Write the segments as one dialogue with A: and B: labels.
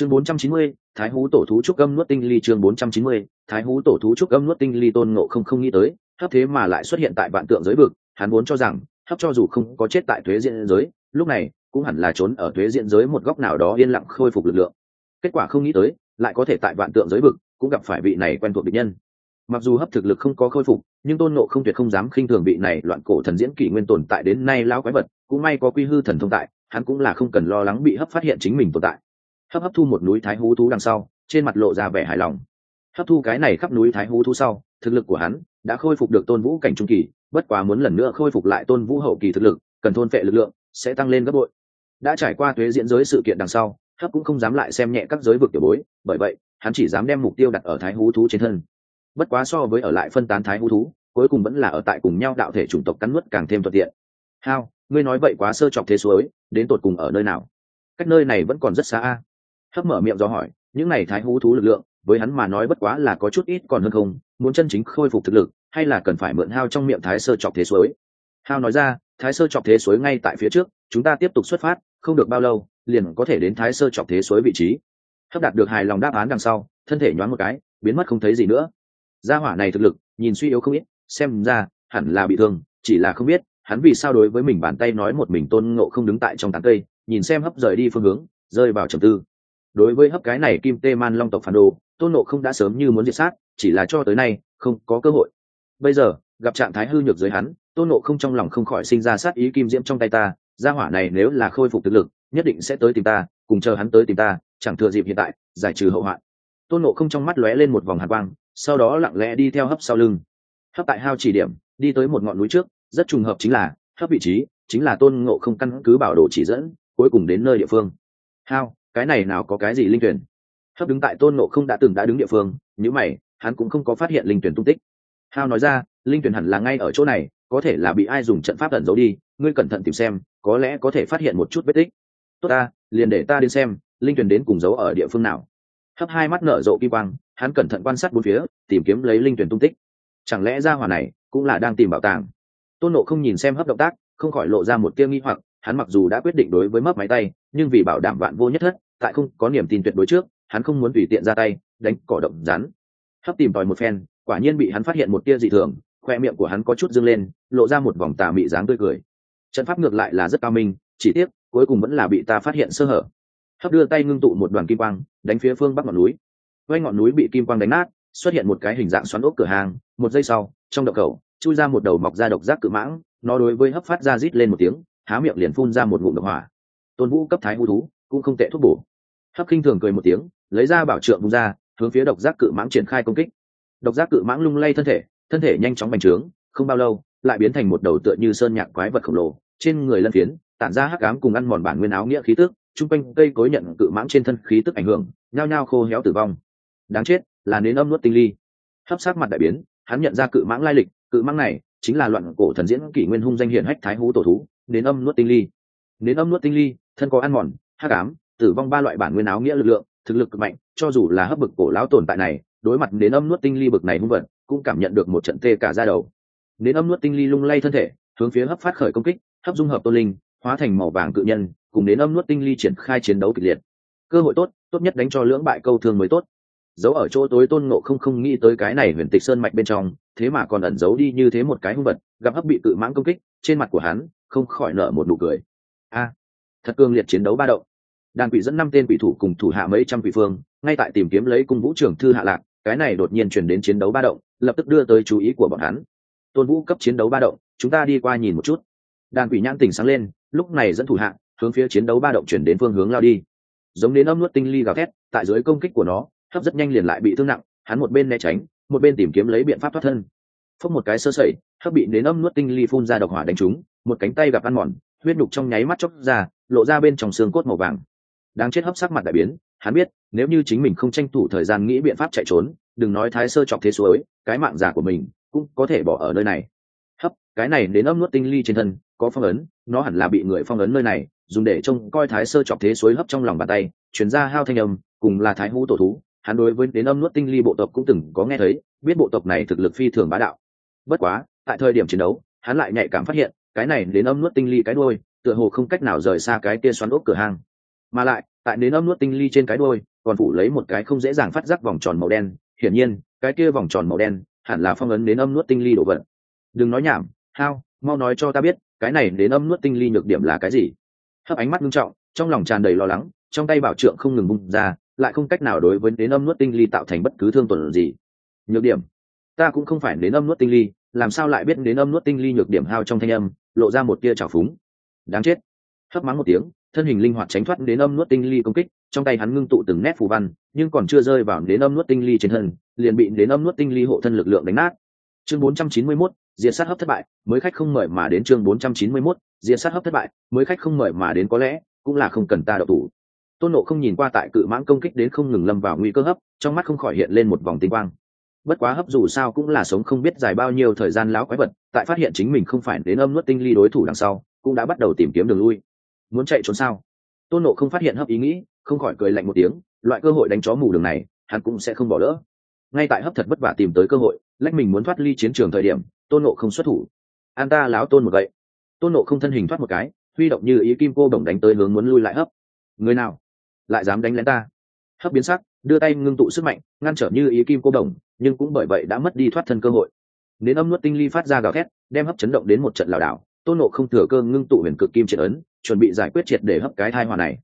A: chương 490, thái hú tổ thú trúc âm nuốt tinh ly chương 490, thái hú tổ thú trúc âm nuốt tinh ly tôn ngộ không không nghĩ tới hấp thế mà lại xuất hiện tại vạn tượng giới vực hắn vốn cho rằng hấp cho dù không có chết tại thuế diện giới lúc này cũng hẳn là trốn ở thuế diện giới một góc nào đó yên lặng khôi phục lực lượng. Kết quả không nghĩ tới lại có thể tại vạn tượng giới vực cũng gặp phải vị này quen thuộc địch nhân. Mặc dù hấp thực lực không có khôi phục nhưng tôn nộ không tuyệt không dám khinh thường vị này loạn cổ thần diễn kỷ nguyên tồn tại đến nay lao quái vật cũng may có quy hư thần thông tại hắn cũng là không cần lo lắng bị hấp phát hiện chính mình tồn tại hấp hấp thu một núi thái hú thú đằng sau, trên mặt lộ ra vẻ hài lòng. Hấp thu cái này khắp núi thái hú thú sau, thực lực của hắn đã khôi phục được tôn vũ cảnh trung kỳ, bất quá muốn lần nữa khôi phục lại tôn vũ hậu kỳ thực lực, cần thôn phệ lực lượng, sẽ tăng lên gấp bội. Đã trải qua thuế diễn giới sự kiện đằng sau, hấp cũng không dám lại xem nhẹ các giới vực tiểu bối, bởi vậy, hắn chỉ dám đem mục tiêu đặt ở thái hú thú trên thân. Bất quá so với ở lại phân tán thái hú thú, cuối cùng vẫn là ở tại cùng nhau đạo thể chủng tộc cắn nuốt càng thêm thuận tiện. Hao, ngươi nói vậy quá sơ chọc thế suối, đến tột cùng ở nơi nào? Cách nơi này vẫn còn rất xa a hấp mở miệng do hỏi, những này thái hú thú lực lượng, với hắn mà nói bất quá là có chút ít còn hơn không, muốn chân chính khôi phục thực lực, hay là cần phải mượn hao trong miệng thái sơ chọc thế suối? Hao nói ra, thái sơ chọc thế suối ngay tại phía trước, chúng ta tiếp tục xuất phát, không được bao lâu, liền có thể đến thái sơ chọc thế suối vị trí. Hấp đạt được hài lòng đáp án đằng sau, thân thể nhoáng một cái, biến mất không thấy gì nữa. Gia hỏa này thực lực, nhìn suy yếu không ít, xem ra, hẳn là bị thương, chỉ là không biết, hắn vì sao đối với mình bàn tay nói một mình tôn ngộ không đứng tại trong tán cây, nhìn xem hấp rời đi phương hướng, rơi vào trầm tư đối với hấp cái này kim tê man long tộc phản đồ, tôn ngộ không đã sớm như muốn diệt sát, chỉ là cho tới nay, không có cơ hội. Bây giờ, gặp trạng thái hư nhược dưới hắn, tôn ngộ không trong lòng không khỏi sinh ra sát ý kim diễm trong tay ta, gia hỏa này nếu là khôi phục thực lực, nhất định sẽ tới tìm ta, cùng chờ hắn tới tìm ta, chẳng thừa dịp hiện tại, giải trừ hậu hoạn. Tôn ngộ không trong mắt lóe lên một vòng hạt quang, sau đó lặng lẽ đi theo hấp sau lưng. Hấp tại hao chỉ điểm, đi tới một ngọn núi trước, rất trùng hợp chính là, hấp vị trí, chính là tôn ngộ không căn cứ bảo đồ chỉ dẫn, cuối cùng đến nơi địa phương. Hao cái này nào có cái gì linh tuyển? Hấp đứng tại tôn nộ không đã từng đã đứng địa phương nếu mày, hắn cũng không có phát hiện linh tuyển tung tích. Hao nói ra, linh tuyển hẳn là ngay ở chỗ này, có thể là bị ai dùng trận pháp tẩn giấu đi, ngươi cẩn thận tìm xem, có lẽ có thể phát hiện một chút vết tích. Tốt ta, liền để ta đến xem, linh tuyển đến cùng giấu ở địa phương nào. Hấp hai mắt nở rộ kỳ quang, hắn cẩn thận quan sát bốn phía, tìm kiếm lấy linh tuyển tung tích. Chẳng lẽ ra hỏa này cũng là đang tìm bảo tàng? Tôn nộ không nhìn xem hấp động tác, không khỏi lộ ra một tia nghi hoặc, hắn mặc dù đã quyết định đối với mấp máy tay, nhưng vì bảo đảm vạn vô nhất thất tại không có niềm tin tuyệt đối trước, hắn không muốn tùy tiện ra tay, đánh cỏ động rắn. Hấp tìm tòi một phen, quả nhiên bị hắn phát hiện một tia dị thường, khoe miệng của hắn có chút dâng lên, lộ ra một vòng tà mị dáng tươi cười. Trận pháp ngược lại là rất cao minh, chỉ tiếc, cuối cùng vẫn là bị ta phát hiện sơ hở. Hấp đưa tay ngưng tụ một đoàn kim quang, đánh phía phương bắc ngọn núi. Quanh ngọn núi bị kim quang đánh nát, xuất hiện một cái hình dạng xoắn ốc cửa hàng, một giây sau, trong đậu cầu chui ra một đầu mọc ra độc giác cự mãng, nó đối với hấp phát ra rít lên một tiếng, há miệng liền phun ra một ngụm độc hỏa. Tôn vũ cấp thái hú thú cũng không tệ thuốc bổ. Hấp khinh thường cười một tiếng, lấy ra bảo trượng bung ra, hướng phía độc giác cự mãng triển khai công kích. Độc giác cự mãng lung lay thân thể thân thể nhanh chóng bành trướng, không bao lâu, lại biến thành một đầu tựa như sơn nhạc quái vật khổng lồ, trên người lân phiến, tản ra hắc ám cùng ăn mòn bản nguyên áo nghĩa khí tức, chung quanh cây cối nhận cự mãng trên thân khí tức ảnh hưởng, nhao nhao khô héo tử vong. Đáng chết, là nến âm nuốt tinh ly. Hấp sát mặt đại biến, hắn nhận ra cự mãng lai lịch, cự mãng này chính là loạn cổ thần diễn kỷ nguyên hung danh hiển hách thái hú tổ thú, nến âm nuốt tinh ly. Nến âm nuốt tinh ly, thân có ăn mòn hắc ám, tử vong ba loại bản nguyên áo nghĩa lực lượng, thực lực cực mạnh, cho dù là hấp bực cổ lão tồn tại này, đối mặt đến âm nuốt tinh ly bực này hung vật, cũng cảm nhận được một trận tê cả ra đầu. Đến âm nuốt tinh ly lung lay thân thể, hướng phía hấp phát khởi công kích, hấp dung hợp tôn linh, hóa thành màu vàng cự nhân, cùng đến âm nuốt tinh ly triển khai chiến đấu kịch liệt. Cơ hội tốt tốt nhất đánh cho lưỡng bại câu thương mới tốt. Giấu ở chỗ tối tôn ngộ không không nghĩ tới cái này huyền tịch sơn mạch bên trong, thế mà còn ẩn giấu đi như thế một cái hung vật, gặp hấp bị cự mãng công kích, trên mặt của hắn, không khỏi nở một nụ cười. A thật cương liệt chiến đấu ba động. Đàn quỷ dẫn năm tên quỷ thủ cùng thủ hạ mấy trăm quỷ phương, ngay tại tìm kiếm lấy cung vũ trưởng thư hạ lạc, cái này đột nhiên chuyển đến chiến đấu ba động, lập tức đưa tới chú ý của bọn hắn. Tôn vũ cấp chiến đấu ba động, chúng ta đi qua nhìn một chút. Đàn quỷ nhãn tỉnh sáng lên, lúc này dẫn thủ hạ, hướng phía chiến đấu ba động chuyển đến phương hướng lao đi. Giống đến âm nuốt tinh ly gào thét, tại dưới công kích của nó, hấp rất nhanh liền lại bị thương nặng, hắn một bên né tránh, một bên tìm kiếm lấy biện pháp thoát thân. Phốc một cái sơ sẩy, hấp bị đến âm nuốt tinh ly phun ra độc hỏa đánh trúng, một cánh tay gặp ăn mòn huyết nhục trong nháy mắt chóc ra, lộ ra bên trong xương cốt màu vàng. Đáng chết hấp sắc mặt đại biến, hắn biết, nếu như chính mình không tranh thủ thời gian nghĩ biện pháp chạy trốn, đừng nói thái sơ chọc thế suối, cái mạng giả của mình cũng có thể bỏ ở nơi này. Hấp, cái này đến ấp nuốt tinh ly trên thân, có phong ấn, nó hẳn là bị người phong ấn nơi này, dùng để trông coi thái sơ chọc thế suối hấp trong lòng bàn tay chuyển ra hao thanh âm, cùng là thái hú tổ thú. Hắn đối với đến âm nuốt tinh ly bộ tộc cũng từng có nghe thấy, biết bộ tộc này thực lực phi thường bá đạo. Bất quá, tại thời điểm chiến đấu, hắn lại nhạy cảm phát hiện cái này đến âm nuốt tinh ly cái đôi tựa hồ không cách nào rời xa cái kia xoắn ốc cửa hang. Mà lại, tại đến âm nuốt tinh ly trên cái đôi còn phủ lấy một cái không dễ dàng phát giác vòng tròn màu đen. Hiển nhiên, cái kia vòng tròn màu đen hẳn là phong ấn đến âm nuốt tinh ly đổ vật. Đừng nói nhảm, hao, mau nói cho ta biết, cái này đến âm nuốt tinh ly nhược điểm là cái gì? Hấp ánh mắt nghiêm trọng, trong lòng tràn đầy lo lắng, trong tay bảo trượng không ngừng bung ra, lại không cách nào đối với đến âm nuốt tinh ly tạo thành bất cứ thương tổn gì. Nhược điểm. Ta cũng không phải đến âm nuốt tinh ly, làm sao lại biết đến âm nuốt tinh ly nhược điểm hao trong thanh âm? Lộ ra một tia trào phúng. Đáng chết. Hấp mắng một tiếng thân hình linh hoạt tránh thoát đến âm nuốt tinh ly công kích trong tay hắn ngưng tụ từng nét phù văn nhưng còn chưa rơi vào đến âm nuốt tinh ly trên thân liền bị đến âm nuốt tinh ly hộ thân lực lượng đánh nát. Chương 491, diệt sát hấp thất bại mới khách không mời mà đến chương 491, diệt sát hấp thất bại mới khách không mời mà đến có lẽ cũng là không cần ta đậu thủ. Tôn nộ không nhìn qua tại cự mãng công kích đến không ngừng lâm vào nguy cơ hấp trong mắt không khỏi hiện lên một vòng tinh quang bất quá hấp dù sao cũng là sống không biết dài bao nhiêu thời gian lão quái vật, tại phát hiện chính mình không phải đến âm nuốt tinh ly đối thủ đằng sau, cũng đã bắt đầu tìm kiếm đường lui. Muốn chạy trốn sao? Tôn nộ không phát hiện hấp ý nghĩ, không khỏi cười lạnh một tiếng, loại cơ hội đánh chó mù đường này, hắn cũng sẽ không bỏ lỡ. Ngay tại hấp thật vất vả tìm tới cơ hội, lách mình muốn thoát ly chiến trường thời điểm, tôn nộ không xuất thủ. An ta láo tôn một gậy. Tôn nộ không thân hình thoát một cái, huy động như ý kim cô đồng đánh tới hướng muốn lui lại hấp. Người nào? Lại dám đánh lén ta? Hấp biến sắc, đưa tay ngưng tụ sức mạnh, ngăn trở như ý kim cô đồng, nhưng cũng bởi vậy đã mất đi thoát thân cơ hội. Đến âm nuốt tinh ly phát ra gào thét, đem hấp chấn động đến một trận lảo đảo, tôn nộ không thừa cơ ngưng tụ huyền cực kim triệt ấn, chuẩn bị giải quyết triệt để hấp cái thai hòa này.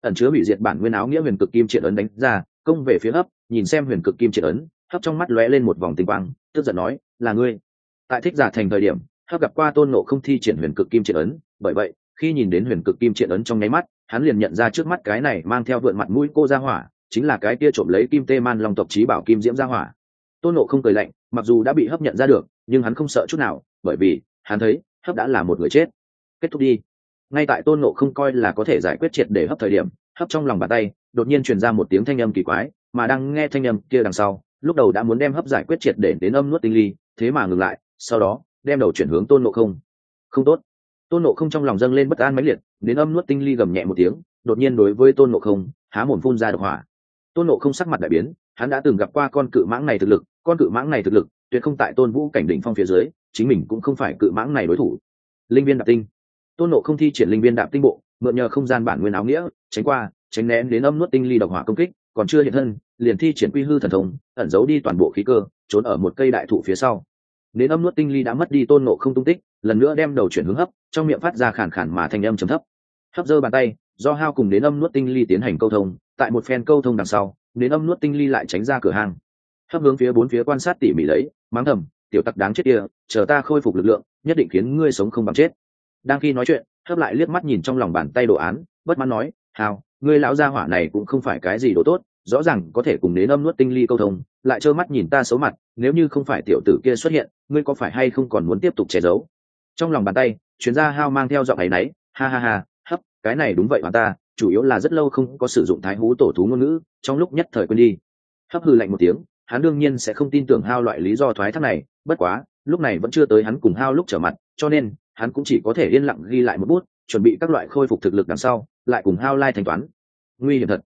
A: Ẩn chứa bị diệt bản nguyên áo nghĩa huyền cực kim triệt ấn đánh ra, công về phía hấp, nhìn xem huyền cực kim triệt ấn, hấp trong mắt lóe lên một vòng tinh quang, tức giận nói, là ngươi. Tại thích giả thành thời điểm, hấp gặp qua tôn nộ không thi triển huyền cực kim triệt ấn, bởi vậy, khi nhìn đến huyền cực kim triệt ấn trong nháy mắt, hắn liền nhận ra trước mắt cái này mang theo vượn mặt mũi cô ra hỏa chính là cái kia trộm lấy kim tê man long tộc trí bảo kim diễm ra hỏa. Tôn nộ không cười lạnh, mặc dù đã bị hấp nhận ra được, nhưng hắn không sợ chút nào, bởi vì, hắn thấy, hấp đã là một người chết. Kết thúc đi. Ngay tại tôn nộ không coi là có thể giải quyết triệt để hấp thời điểm, hấp trong lòng bàn tay, đột nhiên truyền ra một tiếng thanh âm kỳ quái, mà đang nghe thanh âm kia đằng sau, lúc đầu đã muốn đem hấp giải quyết triệt để đến âm nuốt tinh ly, thế mà ngừng lại, sau đó, đem đầu chuyển hướng tôn nộ không. Không tốt. Tôn nộ không trong lòng dâng lên bất an mãnh liệt, đến âm nuốt tinh ly gầm nhẹ một tiếng, đột nhiên đối với tôn nộ không, há mồm phun ra độc hỏa tôn nộ không sắc mặt đại biến, hắn đã từng gặp qua con cự mãng này thực lực, con cự mãng này thực lực, tuyệt không tại tôn vũ cảnh đỉnh phong phía dưới, chính mình cũng không phải cự mãng này đối thủ. Linh viên đạp tinh. Tôn nộ không thi triển linh viên đạp tinh bộ, mượn nhờ không gian bản nguyên áo nghĩa, tránh qua, tránh né đến âm nuốt tinh ly độc hỏa công kích, còn chưa hiện thân, liền thi triển quy hư thần thống ẩn giấu đi toàn bộ khí cơ, trốn ở một cây đại thụ phía sau. Đến âm nuốt tinh ly đã mất đi tôn nộ không tung tích, lần nữa đem đầu chuyển hướng hấp, trong miệng phát ra khản khản mà thành âm trầm thấp. Hấp dơ bàn tay, do hao cùng đến âm nuốt tinh ly tiến hành câu thông tại một phen câu thông đằng sau đến âm nuốt tinh ly lại tránh ra cửa hàng. hấp hướng phía bốn phía quan sát tỉ mỉ lấy, mắng thầm, tiểu tặc đáng chết kia, chờ ta khôi phục lực lượng, nhất định khiến ngươi sống không bằng chết đang khi nói chuyện, hấp lại liếc mắt nhìn trong lòng bàn tay đồ án, bất mãn nói, hào, ngươi lão gia hỏa này cũng không phải cái gì đồ tốt, rõ ràng có thể cùng đến âm nuốt tinh ly câu thông, lại trơ mắt nhìn ta xấu mặt, nếu như không phải tiểu tử kia xuất hiện, ngươi có phải hay không còn muốn tiếp tục che giấu trong lòng bàn tay, chuyên gia hao mang theo giọng ấy nấy, ha ha ha, hấp, cái này đúng vậy mà ta chủ yếu là rất lâu không có sử dụng thái hú tổ thú ngôn ngữ, trong lúc nhất thời quên đi. Hấp hư lạnh một tiếng, hắn đương nhiên sẽ không tin tưởng hao loại lý do thoái thác này, bất quá, lúc này vẫn chưa tới hắn cùng hao lúc trở mặt, cho nên, hắn cũng chỉ có thể yên lặng ghi lại một bút, chuẩn bị các loại khôi phục thực lực đằng sau, lại cùng hao lai thanh toán. Nguy hiểm thật.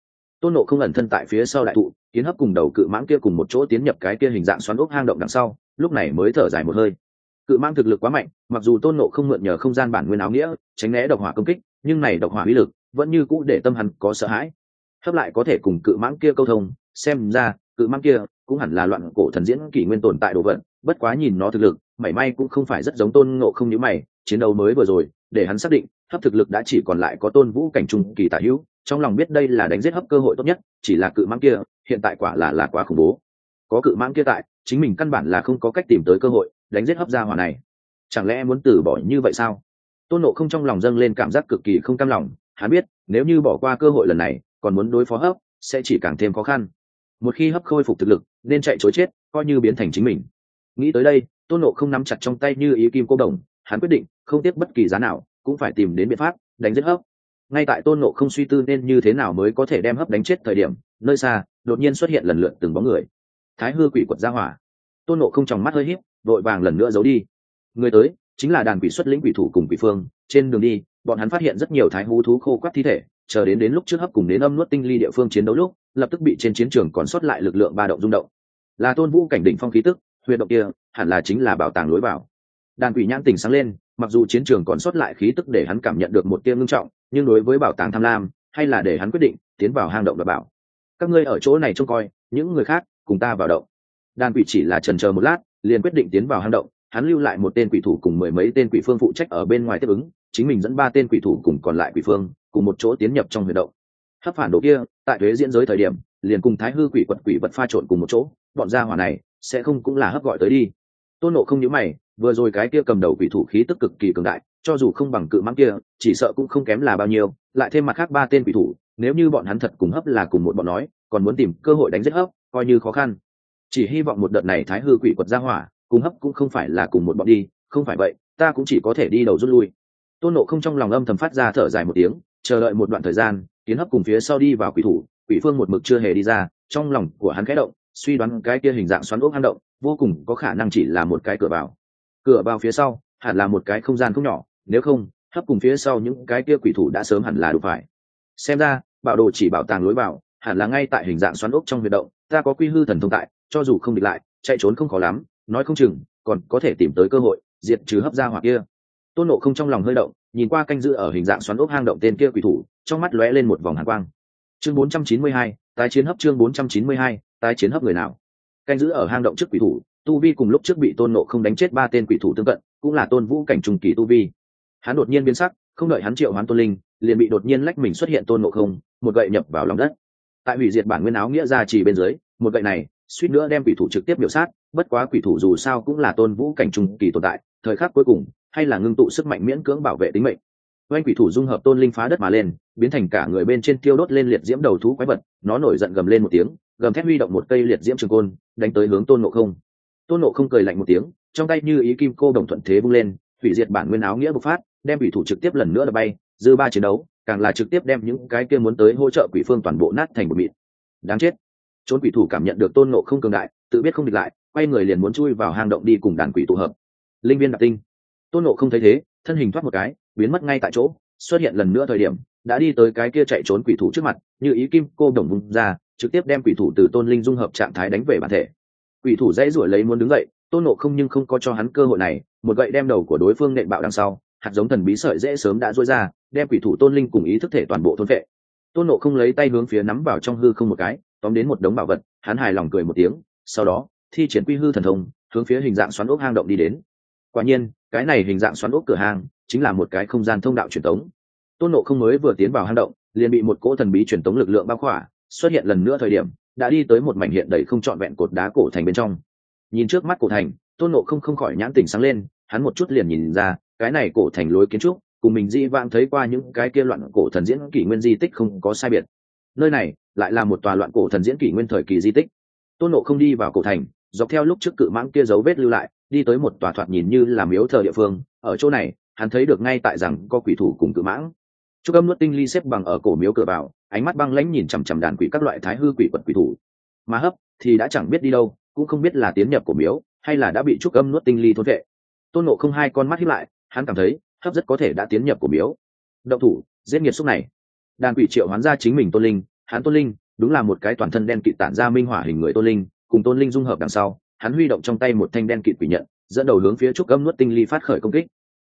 A: Tôn nộ không ẩn thân tại phía sau đại thụ kiến hấp cùng đầu cự mãng kia cùng một chỗ tiến nhập cái kia hình dạng xoắn ốc hang động đằng sau, lúc này mới thở dài một hơi. Cự mãng thực lực quá mạnh, mặc dù tôn nộ không mượn nhờ không gian bản nguyên áo nghĩa, tránh né độc hỏa công kích, nhưng này độc hỏa uy lực vẫn như cũ để tâm hắn có sợ hãi. Hấp lại có thể cùng cự mãng kia câu thông, xem ra, cự mãng kia cũng hẳn là loạn cổ thần diễn kỷ nguyên tồn tại đồ vật, bất quá nhìn nó thực lực, mảy may cũng không phải rất giống tôn ngộ không như mày, chiến đấu mới vừa rồi, để hắn xác định, hấp thực lực đã chỉ còn lại có tôn vũ cảnh trung kỳ tả hữu, trong lòng biết đây là đánh giết hấp cơ hội tốt nhất, chỉ là cự mãng kia, hiện tại quả là là quá khủng bố. Có cự mãng kia tại, chính mình căn bản là không có cách tìm tới cơ hội, đánh giết hấp gia hỏa này. Chẳng lẽ muốn từ bỏ như vậy sao? Tôn nộ không trong lòng dâng lên cảm giác cực kỳ không cam lòng hắn biết, nếu như bỏ qua cơ hội lần này, còn muốn đối phó hấp, sẽ chỉ càng thêm khó khăn. Một khi hấp khôi phục thực lực, nên chạy chối chết, coi như biến thành chính mình. Nghĩ tới đây, tôn nộ không nắm chặt trong tay như ý kim cô đồng, hắn quyết định, không tiếc bất kỳ giá nào, cũng phải tìm đến biện pháp, đánh giết hấp. Ngay tại tôn nộ không suy tư nên như thế nào mới có thể đem hấp đánh chết thời điểm, nơi xa, đột nhiên xuất hiện lần lượt từng bóng người. Thái hư quỷ quật ra hỏa. Tôn nộ không tròng mắt hơi hiếp vội vàng lần nữa giấu đi. Người tới, chính là đàn quỷ xuất lĩnh quỷ thủ cùng quỷ phương trên đường đi, bọn hắn phát hiện rất nhiều thái hú thú khô quắt thi thể, chờ đến đến lúc trước hấp cùng đến âm nuốt tinh ly địa phương chiến đấu lúc, lập tức bị trên chiến trường còn sót lại lực lượng ba động rung động. Là tôn vũ cảnh đỉnh phong khí tức, huyệt động kia, hẳn là chính là bảo tàng lối vào. Đàn quỷ nhãn tình sáng lên, mặc dù chiến trường còn sót lại khí tức để hắn cảm nhận được một tia ngưng trọng, nhưng đối với bảo tàng tham lam, hay là để hắn quyết định, tiến vào hang động và bảo. Các ngươi ở chỗ này trông coi, những người khác, cùng ta vào động. Đàn quỷ chỉ là trần chờ một lát, liền quyết định tiến vào hang động, hắn lưu lại một tên quỷ thủ cùng mười mấy tên quỷ phương phụ trách ở bên ngoài tiếp ứng chính mình dẫn ba tên quỷ thủ cùng còn lại quỷ phương cùng một chỗ tiến nhập trong huyệt động. Hấp phản đồ kia, tại thuế diễn giới thời điểm, liền cùng thái hư quỷ quật quỷ vật pha trộn cùng một chỗ, bọn gia hỏa này sẽ không cũng là hấp gọi tới đi. Tôn nộ không nhớ mày, vừa rồi cái kia cầm đầu quỷ thủ khí tức cực kỳ cường đại, cho dù không bằng cự mãng kia, chỉ sợ cũng không kém là bao nhiêu, lại thêm mặt khác ba tên quỷ thủ, nếu như bọn hắn thật cùng hấp là cùng một bọn nói, còn muốn tìm cơ hội đánh giết hấp, coi như khó khăn. Chỉ hy vọng một đợt này thái hư quỷ quật ra hỏa, cùng hấp cũng không phải là cùng một bọn đi, không phải vậy, ta cũng chỉ có thể đi đầu rút lui tôn nộ không trong lòng âm thầm phát ra thở dài một tiếng, chờ đợi một đoạn thời gian, kiến hấp cùng phía sau đi vào quỷ thủ, quỷ phương một mực chưa hề đi ra, trong lòng của hắn khẽ động, suy đoán cái kia hình dạng xoắn ốc hang động, vô cùng có khả năng chỉ là một cái cửa vào. Cửa vào phía sau, hẳn là một cái không gian không nhỏ, nếu không, hấp cùng phía sau những cái kia quỷ thủ đã sớm hẳn là đủ phải. Xem ra, bảo đồ chỉ bảo tàng lối vào, hẳn là ngay tại hình dạng xoắn ốc trong huyệt động, ta có quy hư thần thông tại, cho dù không địch lại, chạy trốn không khó lắm, nói không chừng, còn có thể tìm tới cơ hội, diệt trừ hấp ra hoặc kia tôn nộ không trong lòng hơi động nhìn qua canh giữ ở hình dạng xoắn ốc hang động tên kia quỷ thủ trong mắt lóe lên một vòng hàn quang. Chương 492, tái chiến hấp chương 492, tái chiến hấp người nào? Canh giữ ở hang động trước quỷ thủ tu vi cùng lúc trước bị tôn nộ không đánh chết ba tên quỷ thủ tương cận cũng là tôn vũ cảnh trùng kỳ tu vi. Hắn đột nhiên biến sắc không đợi hắn triệu hoán tôn linh liền bị đột nhiên lách mình xuất hiện tôn nộ không một gậy nhập vào lòng đất. Tại hủy diệt bản nguyên áo nghĩa ra chỉ bên dưới một gậy này suýt nữa đem quỷ thủ trực tiếp biểu sát bất quá quỷ thủ dù sao cũng là tôn vũ cảnh trung kỳ tồn tại thời khắc cuối cùng hay là ngưng tụ sức mạnh miễn cưỡng bảo vệ tính mệnh. Oanh quỷ thủ dung hợp tôn linh phá đất mà lên, biến thành cả người bên trên tiêu đốt lên liệt diễm đầu thú quái vật, nó nổi giận gầm lên một tiếng, gầm thép huy động một cây liệt diễm trường côn, đánh tới hướng tôn nộ không. Tôn nộ không cười lạnh một tiếng, trong tay như ý kim cô đồng thuận thế bung lên, hủy diệt bản nguyên áo nghĩa bộc phát, đem quỷ thủ trực tiếp lần nữa là bay, dư ba chiến đấu, càng là trực tiếp đem những cái kia muốn tới hỗ trợ quỷ phương toàn bộ nát thành một mịt đáng chết. Trốn quỷ thủ cảm nhận được tôn nộ không cường đại, tự biết không địch lại, quay người liền muốn chui vào hang động đi cùng đàn quỷ tụ hợp. Linh viên đặc tinh tôn nộ không thấy thế, thân hình thoát một cái, biến mất ngay tại chỗ, xuất hiện lần nữa thời điểm, đã đi tới cái kia chạy trốn quỷ thủ trước mặt, như ý kim cô đồng vùng ra, trực tiếp đem quỷ thủ từ tôn linh dung hợp trạng thái đánh về bản thể. Quỷ thủ dãy ruổi lấy muốn đứng dậy, tôn nộ không nhưng không có cho hắn cơ hội này, một gậy đem đầu của đối phương nện bạo đằng sau, hạt giống thần bí sợi dễ sớm đã dối ra, đem quỷ thủ tôn linh cùng ý thức thể toàn bộ thôn vệ tôn nộ không lấy tay hướng phía nắm vào trong hư không một cái, tóm đến một đống bảo vật, hắn hài lòng cười một tiếng, sau đó, thi triển quy hư thần thông, hướng phía hình dạng xoắn ốc hang động đi đến. Quả nhiên cái này hình dạng xoắn ốc cửa hàng chính là một cái không gian thông đạo truyền tống. Tôn nộ không mới vừa tiến vào hang động, liền bị một cỗ thần bí truyền tống lực lượng bao khỏa, xuất hiện lần nữa thời điểm, đã đi tới một mảnh hiện đầy không trọn vẹn cột đá cổ thành bên trong. Nhìn trước mắt cổ thành, tôn nộ không không khỏi nhãn tỉnh sáng lên, hắn một chút liền nhìn ra, cái này cổ thành lối kiến trúc, cùng mình di vãng thấy qua những cái kia loạn cổ thần diễn kỷ nguyên di tích không có sai biệt. Nơi này lại là một tòa loạn cổ thần diễn kỷ nguyên thời kỳ di tích. Tôn nộ không đi vào cổ thành, dọc theo lúc trước cự mãng kia dấu vết lưu lại đi tới một tòa thoạt nhìn như là miếu thờ địa phương, ở chỗ này, hắn thấy được ngay tại rằng có quỷ thủ cùng cự mãng. Chúc âm nuốt tinh ly xếp bằng ở cổ miếu cửa vào, ánh mắt băng lãnh nhìn chằm chằm đàn quỷ các loại thái hư quỷ quật quỷ thủ. Mà hấp, thì đã chẳng biết đi đâu, cũng không biết là tiến nhập cổ miếu, hay là đã bị trúc âm nuốt tinh ly thôn vệ. Tôn nộ không hai con mắt hiếp lại, hắn cảm thấy, hấp rất có thể đã tiến nhập cổ miếu. Động thủ, giết nghiệt xúc này. Đàn quỷ triệu hoán ra chính mình tôn linh, hắn tôn linh, đúng là một cái toàn thân đen kịt tản ra minh hỏa hình người tôn linh, cùng tôn linh dung hợp đằng sau hắn huy động trong tay một thanh đen kịt quỷ nhận, dẫn đầu hướng phía trúc âm nuốt tinh ly phát khởi công kích.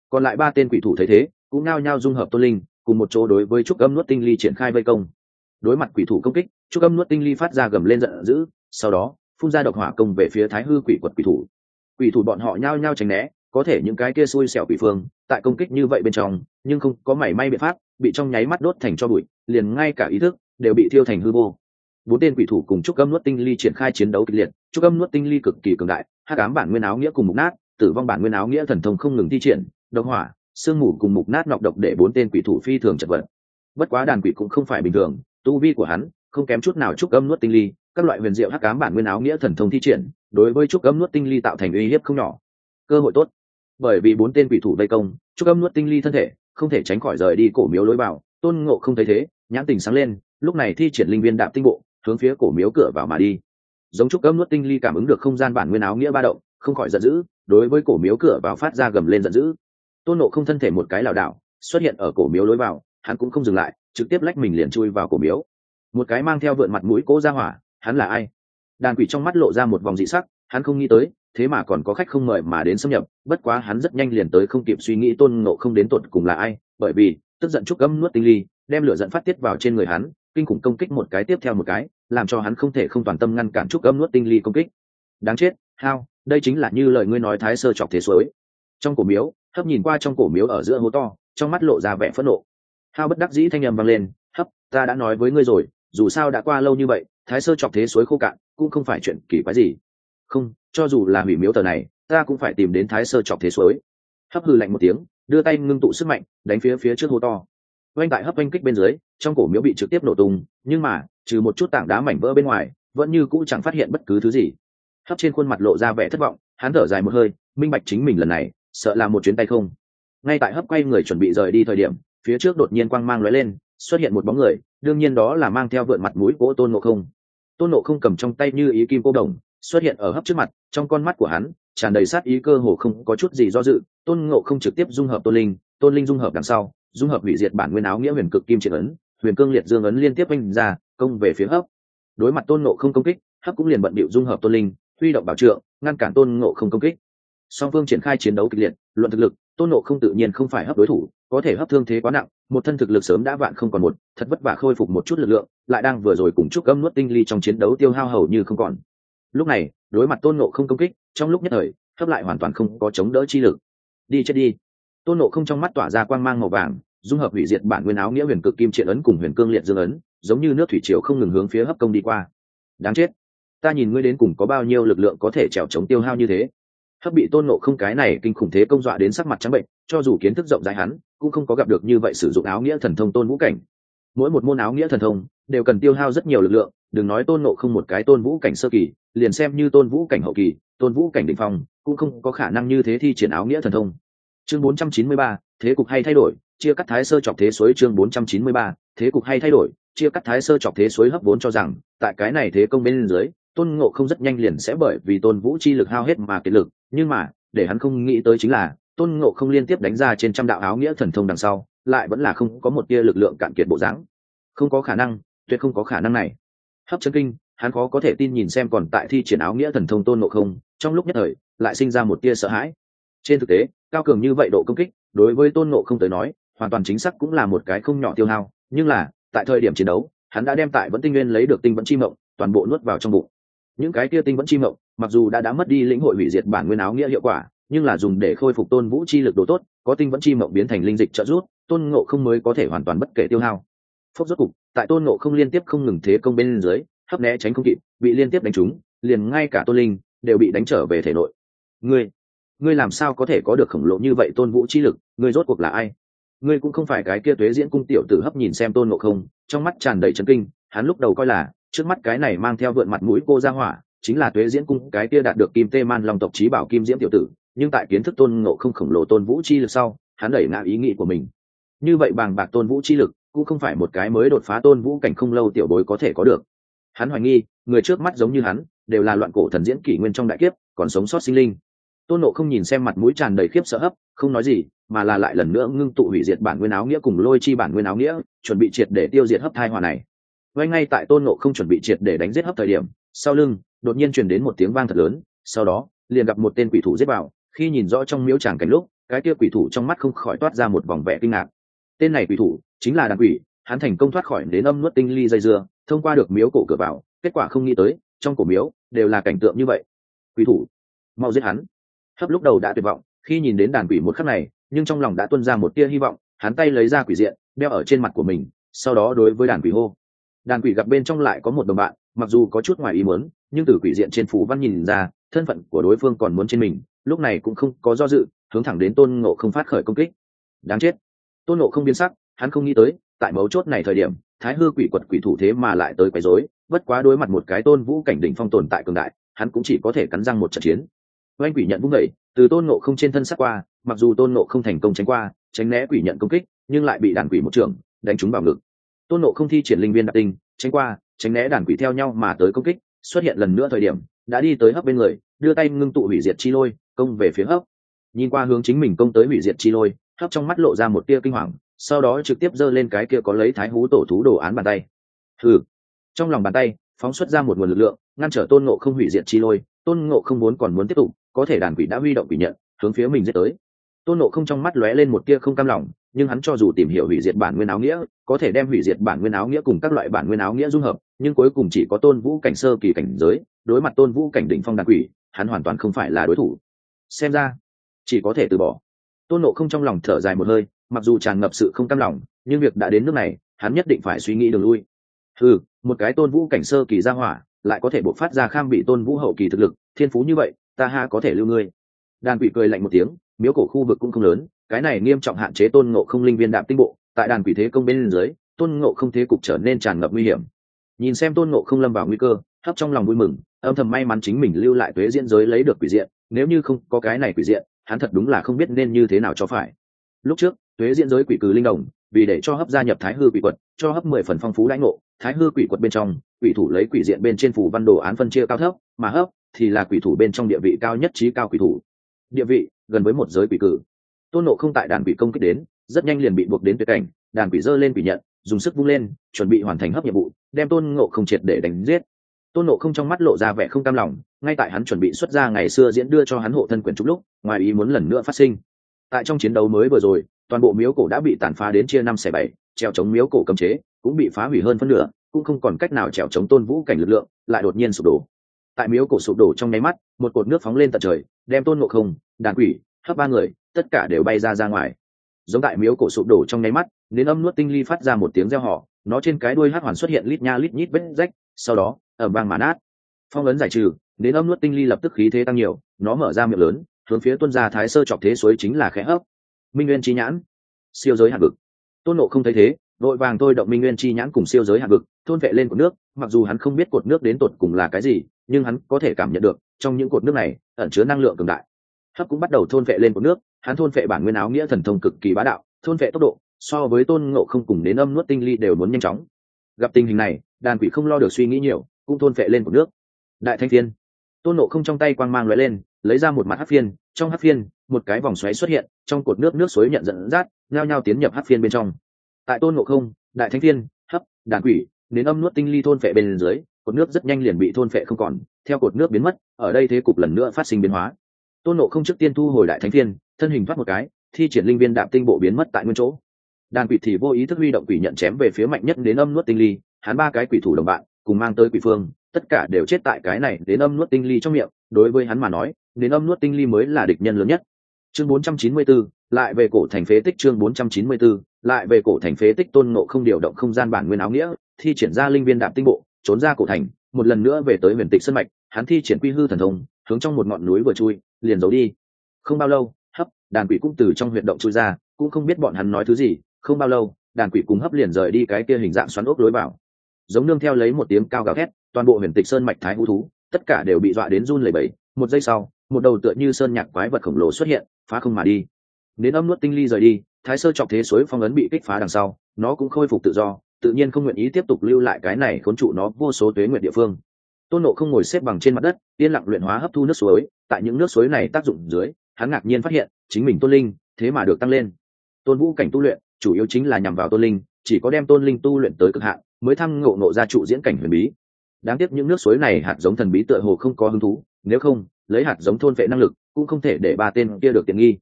A: Còn lại ba tên quỷ thủ thấy thế, cũng nao nhao dung hợp tôn linh, cùng một chỗ đối với trúc âm nuốt tinh ly triển khai vây công. Đối mặt quỷ thủ công kích, trúc âm nuốt tinh ly phát ra gầm lên giận dữ, sau đó, phun ra độc hỏa công về phía thái hư quỷ quật quỷ thủ. Quỷ thủ bọn họ nhao nhao tránh né, có thể những cái kia xui xẻo quỷ phương, tại công kích như vậy bên trong, nhưng không có mảy may biện pháp, bị trong nháy mắt đốt thành cho bụi, liền ngay cả ý thức đều bị thiêu thành hư vô bốn tên quỷ thủ cùng trúc âm nuốt tinh ly triển khai chiến đấu kịch liệt. Trúc âm nuốt tinh ly cực kỳ cường đại hát cám bản nguyên áo nghĩa cùng mục nát, tử vong bản nguyên áo nghĩa thần thông không ngừng thi triển, độc hỏa, sương mù cùng mục nát nọc độc để bốn tên quỷ thủ phi thường chật vật. Bất quá đàn quỷ cũng không phải bình thường, tu vi của hắn không kém chút nào trúc âm nuốt tinh ly, các loại huyền diệu hắc cám bản nguyên áo nghĩa thần thông thi triển, đối với trúc âm nuốt tinh ly tạo thành uy hiếp không nhỏ. Cơ hội tốt. Bởi vì bốn tên quỷ thủ vây công, trúc âm nuốt tinh ly thân thể không thể tránh khỏi rời đi cổ miếu lối vào. Tôn ngộ không thấy thế, nhãn tình sáng lên, lúc này thi triển linh viên đạm tinh bộ hướng phía cổ miếu cửa vào mà đi. Giống trúc âm nuốt tinh ly cảm ứng được không gian bản nguyên áo nghĩa ba động, không khỏi giận dữ, đối với cổ miếu cửa vào phát ra gầm lên giận dữ. Tôn nộ không thân thể một cái lảo đảo, xuất hiện ở cổ miếu lối vào, hắn cũng không dừng lại, trực tiếp lách mình liền chui vào cổ miếu. Một cái mang theo vượn mặt mũi cố ra hỏa, hắn là ai? Đàn quỷ trong mắt lộ ra một vòng dị sắc, hắn không nghĩ tới, thế mà còn có khách không mời mà đến xâm nhập, bất quá hắn rất nhanh liền tới không kịp suy nghĩ tôn nộ không đến tột cùng là ai, bởi vì tức giận trúc âm nuốt tinh ly, đem lửa dẫn phát tiết vào trên người hắn kinh khủng công kích một cái tiếp theo một cái, làm cho hắn không thể không toàn tâm ngăn cản trúc âm nuốt tinh ly công kích. Đáng chết, hao, đây chính là như lời ngươi nói thái sơ chọc thế suối. Trong cổ miếu, hấp nhìn qua trong cổ miếu ở giữa hố to, trong mắt lộ ra vẻ phẫn nộ. Hao bất đắc dĩ thanh â m vang lên, hấp, ta đã nói với ngươi rồi, dù sao đã qua lâu như vậy, thái sơ chọc thế suối khô cạn, cũng không phải chuyện kỳ quái gì. Không, cho dù là hủy miếu tờ này, ta cũng phải tìm đến thái sơ chọc thế suối. Hấp hư lạnh một tiếng, đưa tay ngưng tụ sức mạnh, đánh phía phía trước hố to oanh tại hấp oanh kích bên dưới, trong cổ miếu bị trực tiếp nổ tung, nhưng mà, trừ một chút tảng đá mảnh vỡ bên ngoài, vẫn như cũ chẳng phát hiện bất cứ thứ gì. Hấp trên khuôn mặt lộ ra vẻ thất vọng, hắn thở dài một hơi, minh bạch chính mình lần này, sợ là một chuyến tay không. Ngay tại hấp quay người chuẩn bị rời đi thời điểm, phía trước đột nhiên quang mang lóe lên, xuất hiện một bóng người, đương nhiên đó là mang theo vượn mặt mũi của tôn nộ không. Tôn nộ không cầm trong tay như ý kim cô đồng, xuất hiện ở hấp trước mặt, trong con mắt của hắn, tràn đầy sát ý cơ hồ không có chút gì do dự, tôn ngộ không trực tiếp dung hợp tôn linh tôn linh dung hợp đằng sau dung hợp hủy diệt bản nguyên áo nghĩa huyền cực kim triệt ấn, huyền cương liệt dương ấn liên tiếp oanh ra, công về phía hấp. Đối mặt tôn ngộ không công kích, hấp cũng liền bận bịu dung hợp tôn linh, huy động bảo trượng, ngăn cản tôn ngộ không công kích. Song phương triển khai chiến đấu kịch liệt, luận thực lực, tôn ngộ không tự nhiên không phải hấp đối thủ, có thể hấp thương thế quá nặng, một thân thực lực sớm đã vạn không còn một, thật vất vả khôi phục một chút lực lượng, lại đang vừa rồi cùng chúc âm nuốt tinh ly trong chiến đấu tiêu hao hầu như không còn. Lúc này, đối mặt tôn ngộ không công kích, trong lúc nhất thời, hấp lại hoàn toàn không có chống đỡ chi lực. Đi chết đi tôn nộ không trong mắt tỏa ra quang mang màu vàng, dung hợp hủy diệt bản nguyên áo nghĩa huyền cực kim triện ấn cùng huyền cương liệt dương ấn, giống như nước thủy triều không ngừng hướng phía hấp công đi qua. Đáng chết. Ta nhìn ngươi đến cùng có bao nhiêu lực lượng có thể trèo chống tiêu hao như thế. Hấp bị tôn nộ không cái này kinh khủng thế công dọa đến sắc mặt trắng bệnh, cho dù kiến thức rộng rãi hắn, cũng không có gặp được như vậy sử dụng áo nghĩa thần thông tôn vũ cảnh. Mỗi một môn áo nghĩa thần thông, đều cần tiêu hao rất nhiều lực lượng, đừng nói tôn nộ không một cái tôn vũ cảnh sơ kỳ, liền xem như tôn vũ cảnh hậu kỳ, tôn vũ cảnh định phong, cũng không có khả năng như thế thi triển áo nghĩa thần thông chương 493, thế cục hay thay đổi chia cắt thái sơ chọc thế suối chương 493, thế cục hay thay đổi chia cắt thái sơ chọc thế suối hấp vốn cho rằng tại cái này thế công bên dưới tôn ngộ không rất nhanh liền sẽ bởi vì tôn vũ chi lực hao hết mà kiệt lực nhưng mà để hắn không nghĩ tới chính là tôn ngộ không liên tiếp đánh ra trên trăm đạo áo nghĩa thần thông đằng sau lại vẫn là không có một tia lực lượng cạn kiệt bộ dáng. Không có khả năng tuyệt không có khả năng này. Hấp chân kinh hắn khó có thể tin nhìn xem còn tại thi triển áo nghĩa thần thông tôn ngộ không trong lúc nhất thời lại sinh ra một tia sợ hãi trên thực tế, cao cường như vậy độ công kích, đối với tôn ngộ không tới nói, hoàn toàn chính xác cũng là một cái không nhỏ tiêu hao. Nhưng là, tại thời điểm chiến đấu, hắn đã đem tại vẫn tinh nguyên lấy được tinh vẫn chi mộng, toàn bộ nuốt vào trong bụng. Những cái kia tinh vẫn chi mộng, mặc dù đã đã mất đi lĩnh hội hủy diệt bản nguyên áo nghĩa hiệu quả, nhưng là dùng để khôi phục tôn vũ chi lực đồ tốt, có tinh vẫn chi mộng biến thành linh dịch trợ giúp, tôn ngộ không mới có thể hoàn toàn bất kể tiêu hao. Phốc rốt cục, tại tôn ngộ không liên tiếp không ngừng thế công bên dưới, hấp né tránh không kịp, bị liên tiếp đánh trúng, liền ngay cả tôn linh đều bị đánh trở về thể nội. Ngươi ngươi làm sao có thể có được khổng lồ như vậy tôn vũ chi lực, ngươi rốt cuộc là ai? Ngươi cũng không phải cái kia tuế diễn cung tiểu tử hấp nhìn xem tôn ngộ không, trong mắt tràn đầy trấn kinh, hắn lúc đầu coi là, trước mắt cái này mang theo vượn mặt mũi cô ra hỏa, chính là tuế diễn cung cái kia đạt được kim tê man long tộc trí bảo kim diễm tiểu tử, nhưng tại kiến thức tôn ngộ không khổng lồ tôn vũ chi lực sau, hắn đẩy ngã ý nghĩ của mình. Như vậy bàng bạc tôn vũ chi lực, cũng không phải một cái mới đột phá tôn vũ cảnh không lâu tiểu bối có thể có được. Hắn hoài nghi, người trước mắt giống như hắn, đều là loạn cổ thần diễn kỷ nguyên trong đại kiếp, còn sống sót sinh linh tôn nộ không nhìn xem mặt mũi tràn đầy khiếp sợ hấp, không nói gì, mà là lại lần nữa ngưng tụ hủy diệt bản nguyên áo nghĩa cùng lôi chi bản nguyên áo nghĩa, chuẩn bị triệt để tiêu diệt hấp thai hòa này. Ngay ngay tại tôn nộ không chuẩn bị triệt để đánh giết hấp thời điểm, sau lưng, đột nhiên truyền đến một tiếng vang thật lớn, sau đó, liền gặp một tên quỷ thủ giết vào, khi nhìn rõ trong miếu tràng cảnh lúc, cái kia quỷ thủ trong mắt không khỏi toát ra một vòng vẻ kinh ngạc. Tên này quỷ thủ, chính là đàn quỷ, hắn thành công thoát khỏi đến âm nuốt tinh ly dây dưa, thông qua được miếu cổ cửa vào, kết quả không nghĩ tới, trong cổ miếu, đều là cảnh tượng như vậy. Quỷ thủ, mau giết hắn hấp lúc đầu đã tuyệt vọng, khi nhìn đến đàn quỷ một khắc này, nhưng trong lòng đã tuân ra một tia hy vọng, hắn tay lấy ra quỷ diện, đeo ở trên mặt của mình, sau đó đối với đàn quỷ hô. Đàn quỷ gặp bên trong lại có một đồng bạn, mặc dù có chút ngoài ý muốn, nhưng từ quỷ diện trên phủ văn nhìn ra, thân phận của đối phương còn muốn trên mình, lúc này cũng không có do dự, hướng thẳng đến tôn ngộ không phát khởi công kích. Đáng chết. Tôn ngộ không biến sắc, hắn không nghĩ tới, tại mấu chốt này thời điểm, thái hư quỷ quật quỷ thủ thế mà lại tới quấy rối, bất quá đối mặt một cái tôn vũ cảnh đỉnh phong tồn tại cường đại, hắn cũng chỉ có thể cắn răng một trận chiến oanh quỷ nhận vung đẩy, từ tôn nộ không trên thân sát qua, mặc dù tôn nộ không thành công tránh qua, tránh né quỷ nhận công kích, nhưng lại bị đàn quỷ một trưởng, đánh trúng vào ngực. Tôn nộ không thi triển linh viên đặc tinh, tránh qua, tránh né đàn quỷ theo nhau mà tới công kích, xuất hiện lần nữa thời điểm, đã đi tới hấp bên người, đưa tay ngưng tụ hủy diệt chi lôi, công về phía hấp. Nhìn qua hướng chính mình công tới hủy diệt chi lôi, hấp trong mắt lộ ra một tia kinh hoàng, sau đó trực tiếp giơ lên cái kia có lấy thái hú tổ thú đồ án bàn tay. Thử trong lòng bàn tay, phóng xuất ra một nguồn lực lượng, ngăn trở tôn ngộ không hủy diệt chi lôi, tôn ngộ không muốn còn muốn tiếp tục có thể đàn quỷ đã huy động quỷ nhận, hướng phía mình dễ tới. Tôn nộ không trong mắt lóe lên một tia không cam lòng, nhưng hắn cho dù tìm hiểu hủy diệt bản nguyên áo nghĩa, có thể đem hủy diệt bản nguyên áo nghĩa cùng các loại bản nguyên áo nghĩa dung hợp, nhưng cuối cùng chỉ có tôn vũ cảnh sơ kỳ cảnh giới, đối mặt tôn vũ cảnh đỉnh phong đàn quỷ, hắn hoàn toàn không phải là đối thủ. Xem ra, chỉ có thể từ bỏ. Tôn nộ không trong lòng thở dài một hơi, mặc dù tràn ngập sự không cam lòng, nhưng việc đã đến nước này, hắn nhất định phải suy nghĩ đường lui. Ừ một cái tôn vũ cảnh sơ kỳ ra hỏa, lại có thể buộc phát ra kham bị tôn vũ hậu kỳ thực lực, thiên phú như vậy ta ha có thể lưu ngươi. Đàn quỷ cười lạnh một tiếng, miếu cổ khu vực cũng không lớn, cái này nghiêm trọng hạn chế tôn ngộ không linh viên đạm tinh bộ, tại đàn quỷ thế công bên dưới, tôn ngộ không thế cục trở nên tràn ngập nguy hiểm. Nhìn xem tôn ngộ không lâm vào nguy cơ, hấp trong lòng vui mừng, âm thầm may mắn chính mình lưu lại tuế diễn giới lấy được quỷ diện, nếu như không có cái này quỷ diện, hắn thật đúng là không biết nên như thế nào cho phải. Lúc trước, tuế diễn giới quỷ cừ linh đồng, vì để cho hấp gia nhập thái hư quỷ quật, cho hấp mười phần phong phú lãnh ngộ thái hư quỷ quật bên trong, quỷ thủ lấy quỷ diện bên trên phủ văn đồ án phân chia cao thấp, mà hấp thì là quỷ thủ bên trong địa vị cao nhất trí cao quỷ thủ. Địa vị, gần với một giới quỷ cử. Tôn nộ không tại đàn quỷ công kích đến, rất nhanh liền bị buộc đến tuyệt cảnh, đàn quỷ dơ lên quỷ nhận, dùng sức vung lên, chuẩn bị hoàn thành hấp nhiệm vụ, đem tôn ngộ không triệt để đánh giết. Tôn nộ không trong mắt lộ ra vẻ không cam lòng, ngay tại hắn chuẩn bị xuất ra ngày xưa diễn đưa cho hắn hộ thân quyền trúc lúc, ngoài ý muốn lần nữa phát sinh. Tại trong chiến đấu mới vừa rồi, toàn bộ miếu cổ đã bị tàn phá đến chia năm xẻ bảy, treo chống miếu cổ cầm chế cũng bị phá hủy hơn phân nửa, cũng không còn cách nào trèo chống tôn vũ cảnh lực lượng, lại đột nhiên sụp đổ. Tại miếu cổ sụp đổ trong nháy mắt, một cột nước phóng lên tận trời, đem tôn ngộ không, đàn quỷ hấp ba người, tất cả đều bay ra ra ngoài. Giống tại miếu cổ sụp đổ trong nháy mắt đến âm nuốt tinh ly phát ra một tiếng reo họ nó trên cái đuôi hát hoàn xuất hiện lít nha lít nhít vết rách, sau đó ở vang mã át phong ấn giải trừ đến âm nuốt tinh ly lập tức khí thế tăng nhiều, nó mở ra miệng lớn, hướng phía tuân gia thái sơ chọc thế suối chính là khẽ hấp. Minh nguyên chi nhãn, siêu giới hạt vực tôn nộ không thấy thế vội vàng tôi động minh nguyên chi nhãn cùng siêu giới hạt vực, thôn vệ lên cột nước, mặc dù hắn không biết cột nước đến tột cùng là cái gì, nhưng hắn có thể cảm nhận được, trong những cột nước này, ẩn chứa năng lượng cường đại. Hấp cũng bắt đầu thôn vệ lên cột nước, hắn thôn vệ bản nguyên áo nghĩa thần thông cực kỳ bá đạo, thôn vệ tốc độ, so với tôn ngộ không cùng đến âm nuốt tinh ly đều muốn nhanh chóng. Gặp tình hình này, đàn quỷ không lo được suy nghĩ nhiều, cũng thôn vệ lên cột nước. Đại thanh thiên. Tôn ngộ không trong tay quang mang l lên, lấy ra một mặt hát phiên, trong hát phiên, một cái vòng xoáy xuất hiện, trong cột nước nước suối nhận dẫn dắt, nhao nhao tiến nhập hát phiên bên trong tại tôn nộ không đại thánh thiên hấp đàn quỷ đến âm nuốt tinh ly thôn phệ bên dưới cột nước rất nhanh liền bị thôn phệ không còn theo cột nước biến mất ở đây thế cục lần nữa phát sinh biến hóa. Tôn nộ không trước tiên thu hồi đại thánh thiên thân hình thoát một cái thi triển linh viên đạm tinh bộ biến mất tại nguyên chỗ. Đàn quỷ thì vô ý thức huy động quỷ nhận chém về phía mạnh nhất đến âm nuốt tinh ly hắn ba cái quỷ thủ đồng bạn cùng mang tới quỷ phương tất cả đều chết tại cái này đến âm nuốt tinh ly trong miệng. Đối với hắn mà nói đến âm nuốt tinh ly mới là địch nhân lớn nhất. Chương 494, lại về cổ thành phế tích chương 494, lại về cổ thành phế tích tôn ngộ không điều động không gian bản nguyên áo nghĩa, thi triển ra linh viên đạm tinh bộ, trốn ra cổ thành, một lần nữa về tới huyền tịch sân mạch, hắn thi triển quy hư thần thông, hướng trong một ngọn núi vừa chui, liền giấu đi. Không bao lâu, hấp, đàn quỷ cũng từ trong huyệt động chui ra, cũng không biết bọn hắn nói thứ gì, không bao lâu, đàn quỷ cùng hấp liền rời đi cái kia hình dạng xoắn ốc lối vào. Giống nương theo lấy một tiếng cao gào thét, toàn bộ huyền tịch sơn mạch thái hữu thú, tất cả đều bị dọa đến run lẩy bẩy. Một giây sau, một đầu tựa như sơn nhạc quái vật khổng lồ xuất hiện, phá không mà đi. Đến âm nuốt tinh ly rời đi thái sơ chọc thế suối phong ấn bị kích phá đằng sau, nó cũng khôi phục tự do, tự nhiên không nguyện ý tiếp tục lưu lại cái này khốn trụ nó vô số tuế nguyện địa phương. Tôn nộ không ngồi xếp bằng trên mặt đất, yên lặng luyện hóa hấp thu nước suối, tại những nước suối này tác dụng dưới, hắn ngạc nhiên phát hiện, chính mình tôn linh, thế mà được tăng lên. Tôn vũ cảnh tu luyện, chủ yếu chính là nhằm vào tôn linh, chỉ có đem tôn linh tu luyện tới cực hạn, mới thăng ngộ nộ ra trụ diễn cảnh huyền bí. Đáng tiếc những nước suối này hạt giống thần bí tựa hồ không có hứng thú, nếu không, lấy hạt giống thôn vệ năng lực, cũng không thể để ba tên kia được tiện nghi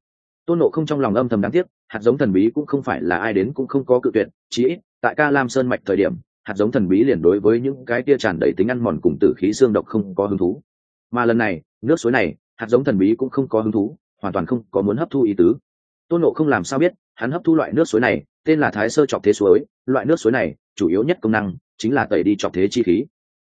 A: tôn nộ không trong lòng âm thầm đáng tiếc, hạt giống thần bí cũng không phải là ai đến cũng không có cự tuyệt, chí ít, tại ca lam sơn mạch thời điểm, hạt giống thần bí liền đối với những cái tia tràn đầy tính ăn mòn cùng tử khí xương độc không có hứng thú. Mà lần này, nước suối này, hạt giống thần bí cũng không có hứng thú, hoàn toàn không có muốn hấp thu ý tứ. Tôn nộ không làm sao biết, hắn hấp thu loại nước suối này, tên là thái sơ chọc thế suối, loại nước suối này, chủ yếu nhất công năng, chính là tẩy đi chọc thế chi khí.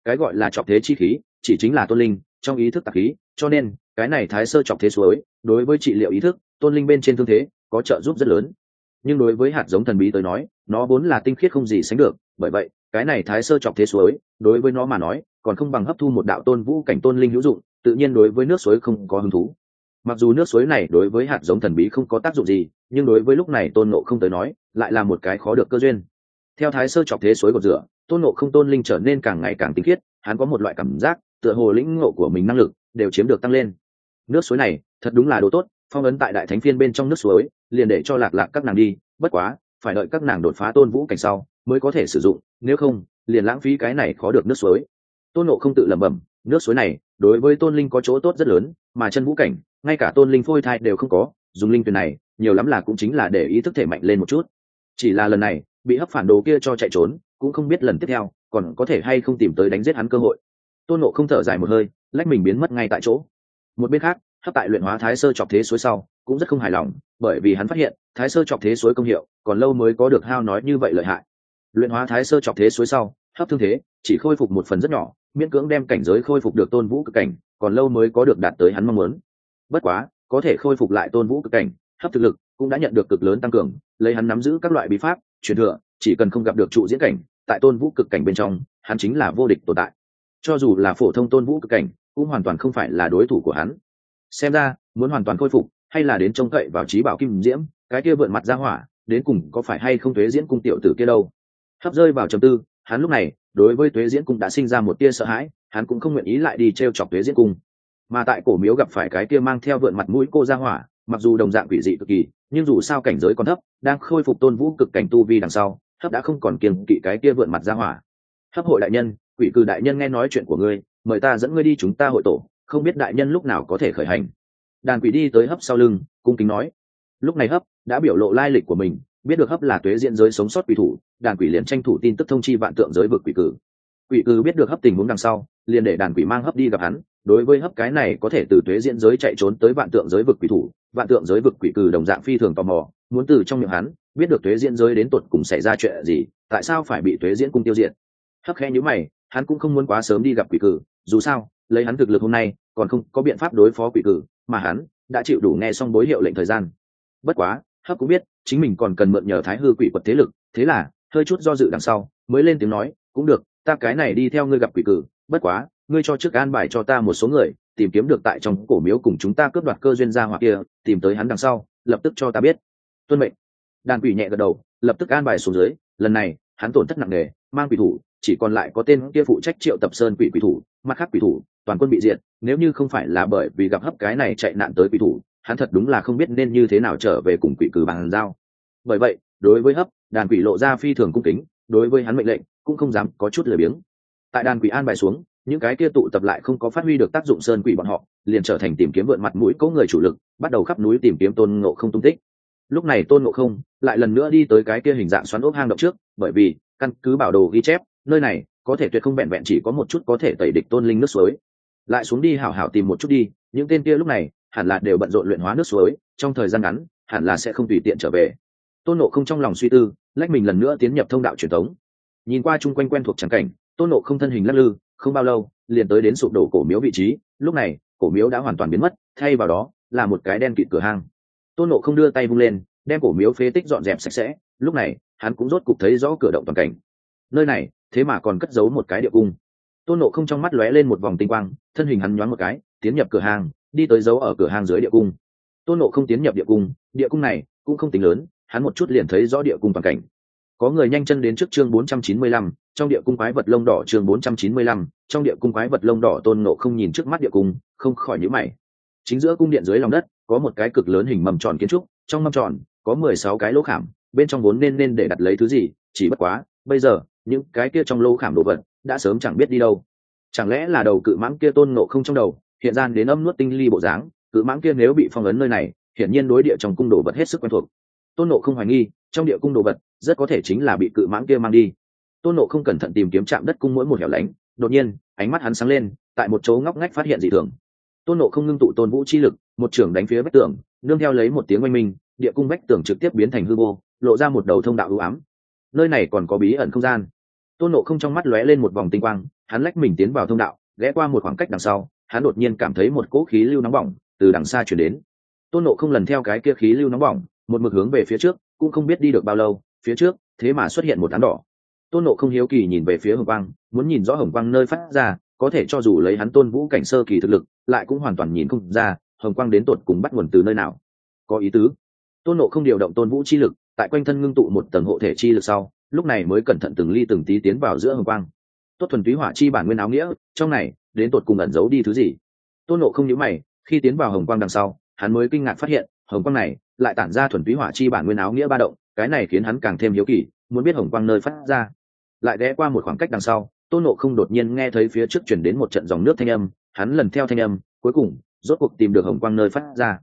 A: Cái gọi là chọc thế chi khí, chỉ chính là tôn linh, trong ý thức tạp khí, cho nên, cái này thái sơ chọc thế suối, đối với trị liệu ý thức tôn linh bên trên thương thế có trợ giúp rất lớn. Nhưng đối với hạt giống thần bí tới nói, nó vốn là tinh khiết không gì sánh được. Bởi vậy, cái này thái sơ chọc thế suối, đối với nó mà nói, còn không bằng hấp thu một đạo tôn vũ cảnh tôn linh hữu dụng, tự nhiên đối với nước suối không có hứng thú. Mặc dù nước suối này đối với hạt giống thần bí không có tác dụng gì, nhưng đối với lúc này tôn nộ không tới nói, lại là một cái khó được cơ duyên. Theo thái sơ chọc thế suối gột rửa, tôn nộ không tôn linh trở nên càng ngày càng tinh khiết, hắn có một loại cảm giác, tựa hồ lĩnh ngộ của mình năng lực đều chiếm được tăng lên. Nước suối này thật đúng là đồ tốt phong ấn tại đại thánh phiên bên trong nước suối, liền để cho lạc lạc các nàng đi, bất quá, phải đợi các nàng đột phá tôn vũ cảnh sau, mới có thể sử dụng, nếu không, liền lãng phí cái này khó được nước suối. Tôn nộ không tự lẩm bẩm, nước suối này, đối với tôn linh có chỗ tốt rất lớn, mà chân vũ cảnh, ngay cả tôn linh phôi thai đều không có, dùng linh tuyển này, nhiều lắm là cũng chính là để ý thức thể mạnh lên một chút. Chỉ là lần này, bị hấp phản đồ kia cho chạy trốn, cũng không biết lần tiếp theo, còn có thể hay không tìm tới đánh giết hắn cơ hội. Tôn nộ không thở dài một hơi, lách mình biến mất ngay tại chỗ. Một bên khác hấp tại luyện hóa thái sơ chọc thế suối sau, cũng rất không hài lòng, bởi vì hắn phát hiện, thái sơ chọc thế suối công hiệu, còn lâu mới có được hao nói như vậy lợi hại. Luyện hóa thái sơ chọc thế suối sau, hấp thương thế, chỉ khôi phục một phần rất nhỏ, miễn cưỡng đem cảnh giới khôi phục được tôn vũ cực cảnh, còn lâu mới có được đạt tới hắn mong muốn. Bất quá, có thể khôi phục lại tôn vũ cực cảnh, hấp thực lực cũng đã nhận được cực lớn tăng cường, lấy hắn nắm giữ các loại bí pháp, truyền thừa, chỉ cần không gặp được trụ diễn cảnh, tại tôn vũ cực cảnh bên trong, hắn chính là vô địch tồn tại. Cho dù là phổ thông tôn vũ cực cảnh, cũng hoàn toàn không phải là đối thủ của hắn xem ra, muốn hoàn toàn khôi phục, hay là đến trông cậy vào trí bảo kim diễm, cái kia vượn mặt ra hỏa, đến cùng có phải hay không thuế diễn cung tiểu tử kia đâu? Hấp rơi vào trầm tư, hắn lúc này, đối với thuế diễn cung đã sinh ra một tia sợ hãi, hắn cũng không nguyện ý lại đi t r e o chọc thuế diễn cung. Mà tại cổ miếu gặp phải cái kia mang theo vượn mặt mũi cô ra hỏa, mặc dù đồng dạng quỷ dị cực kỳ, nhưng dù sao cảnh giới còn thấp, đang khôi phục tôn vũ cực cảnh tu vi đằng sau, hấp đã không còn kiềng kỵ cái kia vượn mặt ra hỏa. Hấp hội đại nhân, quỷ cư đại nhân nghe nói chuyện của ngươi, mời ta dẫn ngươi đi chúng ta hội tổ không biết đại nhân lúc nào có thể khởi hành. Đàn quỷ đi tới hấp sau lưng, cung kính nói. Lúc này hấp đã biểu lộ lai lịch của mình, biết được hấp là tuế diễn giới sống sót quỷ thủ, đàn quỷ liền tranh thủ tin tức thông chi vạn tượng giới vực quỷ cử. Quỷ cử biết được hấp tình huống đằng sau, liền để đàn quỷ mang hấp đi gặp hắn, đối với hấp cái này có thể từ tuế diễn giới chạy trốn tới vạn tượng giới vực quỷ thủ, vạn tượng giới vực quỷ cử đồng dạng phi thường tò mò, muốn từ trong miệng hắn, biết được tuế diễn giới đến tột cùng xảy ra chuyện gì, tại sao phải bị tuế diễn cung tiêu diệt. Hấp khe nhữ mày, hắn cũng không muốn quá sớm đi gặp quỷ cử, dù sao lấy hắn thực lực hôm nay, còn không có biện pháp đối phó quỷ cử, mà hắn đã chịu đủ nghe xong bối hiệu lệnh thời gian. Bất quá hấp cũng biết, chính mình còn cần mượn nhờ thái hư quỷ quật thế lực, thế là, hơi chút do dự đằng sau, mới lên tiếng nói, cũng được, ta cái này đi theo ngươi gặp quỷ cử, bất quá, ngươi cho trước an bài cho ta một số người, tìm kiếm được tại trong cổ miếu cùng chúng ta cướp đoạt cơ duyên gia hoặc kia, tìm tới hắn đằng sau, lập tức cho ta biết. Tuân mệnh. Đàn quỷ nhẹ gật đầu, lập tức an bài xuống dưới, lần này, hắn tổn thất nặng nề, mang quỷ thủ chỉ còn lại có tên kia phụ trách triệu tập sơn quỷ quỷ thủ, mặt khác quỷ thủ, toàn quân bị diệt, nếu như không phải là bởi vì gặp hấp cái này chạy nạn tới quỷ thủ, hắn thật đúng là không biết nên như thế nào trở về cùng quỷ cử bằng giao. Bởi vậy, đối với hấp, đàn quỷ lộ ra phi thường cung kính, đối với hắn mệnh lệnh, cũng không dám có chút lười biếng. Tại đàn quỷ an bài xuống, những cái kia tụ tập lại không có phát huy được tác dụng sơn quỷ bọn họ, liền trở thành tìm kiếm vượn mặt mũi cỗ người chủ lực, bắt đầu khắp núi tìm kiếm tôn ngộ không tung tích. Lúc này tôn ngộ không lại lần nữa đi tới cái kia hình dạng xoắn ốc hang động trước, bởi vì căn cứ bảo đồ ghi chép nơi này có thể tuyệt không vẹn vẹn chỉ có một chút có thể tẩy địch tôn linh nước suối. Lại xuống đi hảo hảo tìm một chút đi, những tên kia lúc này hẳn là đều bận rộn luyện hóa nước suối, trong thời gian ngắn hẳn là sẽ không tùy tiện trở về. Tôn nộ không trong lòng suy tư, lách mình lần nữa tiến nhập thông đạo truyền thống. Nhìn qua chung quanh quen thuộc trắng cảnh, tôn nộ không thân hình lắc lư, không bao lâu, liền tới đến sụp đổ cổ miếu vị trí, lúc này, cổ miếu đã hoàn toàn biến mất, thay vào đó là một cái đen kịt cửa hang. Tôn nộ không đưa tay vung lên, đem cổ miếu phế tích dọn dẹp sạch sẽ, lúc này, hắn cũng rốt cục thấy rõ cửa động toàn cảnh. Nơi này thế mà còn cất giấu một cái địa cung. Tôn nộ không trong mắt lóe lên một vòng tinh quang thân hình hắn nhoáng một cái tiến nhập cửa hàng đi tới dấu ở cửa hàng dưới địa cung. Tôn nộ không tiến nhập địa cung địa cung này cũng không tính lớn hắn một chút liền thấy rõ địa cung toàn cảnh. Có người nhanh chân đến trước chương 495, trong địa cung quái vật lông đỏ chương 495, trong địa cung quái vật lông đỏ tôn nộ không nhìn trước mắt địa cung không khỏi nhíu mày. Chính giữa cung điện dưới lòng đất có một cái cực lớn hình mầm tròn kiến trúc trong mâm tròn có mười sáu cái lỗ khảm bên trong vốn nên nên để đặt lấy thứ gì chỉ bất quá bây giờ những cái kia trong lô khảm đồ vật đã sớm chẳng biết đi đâu. Chẳng lẽ là đầu cự mãng kia tôn nộ không trong đầu, hiện gian đến âm nuốt tinh ly bộ dáng, cự mãng kia nếu bị phong ấn nơi này, hiển nhiên đối địa trong cung đồ vật hết sức quen thuộc. Tôn nộ không hoài nghi, trong địa cung đồ vật rất có thể chính là bị cự mãng kia mang đi. Tôn nộ không cẩn thận tìm kiếm chạm đất cung mỗi một hẻo lánh, đột nhiên, ánh mắt hắn sáng lên, tại một chỗ ngóc ngách phát hiện dị thường. Tôn nộ không ngưng tụ tôn vũ chi lực, một trưởng đánh phía vách tường, nương theo lấy một tiếng oanh minh, địa cung vách tường trực tiếp biến thành hư vô, lộ ra một đầu thông đạo ưu ám. Nơi này còn có bí ẩn không gian tôn nộ không trong mắt lóe lên một vòng tinh quang, hắn lách mình tiến vào thông đạo, ghé qua một khoảng cách đằng sau, hắn đột nhiên cảm thấy một cỗ khí lưu nóng bỏng từ đằng xa chuyển đến. Tôn nộ không lần theo cái kia khí lưu nóng bỏng, một mực hướng về phía trước, cũng không biết đi được bao lâu, phía trước, thế mà xuất hiện một tán đỏ. Tôn nộ không hiếu kỳ nhìn về phía hồng quang, muốn nhìn rõ hồng quang nơi phát ra, có thể cho dù lấy hắn tôn vũ cảnh sơ kỳ thực lực, lại cũng hoàn toàn nhìn không ra hồng quang đến tột cùng bắt nguồn từ nơi nào. Có ý tứ. Tôn nộ không điều động tôn vũ chi lực, tại quanh thân ngưng tụ một tầng hộ thể chi lực sau lúc này mới cẩn thận từng ly từng tí tiến vào giữa hồng quang. Tốt thuần túy hỏa chi bản nguyên áo nghĩa, trong này, đến tột cùng ẩn giấu đi thứ gì? Tôn nộ không nhớ mày, khi tiến vào hồng quang đằng sau, hắn mới kinh ngạc phát hiện, hồng quang này lại tản ra thuần túy hỏa chi bản nguyên áo nghĩa ba động, cái này khiến hắn càng thêm hiếu kỳ, muốn biết hồng quang nơi phát ra. Lại ghé qua một khoảng cách đằng sau, tôn nộ không đột nhiên nghe thấy phía trước chuyển đến một trận dòng nước thanh âm, hắn lần theo thanh âm, cuối cùng, rốt cuộc tìm được hồng quang nơi phát ra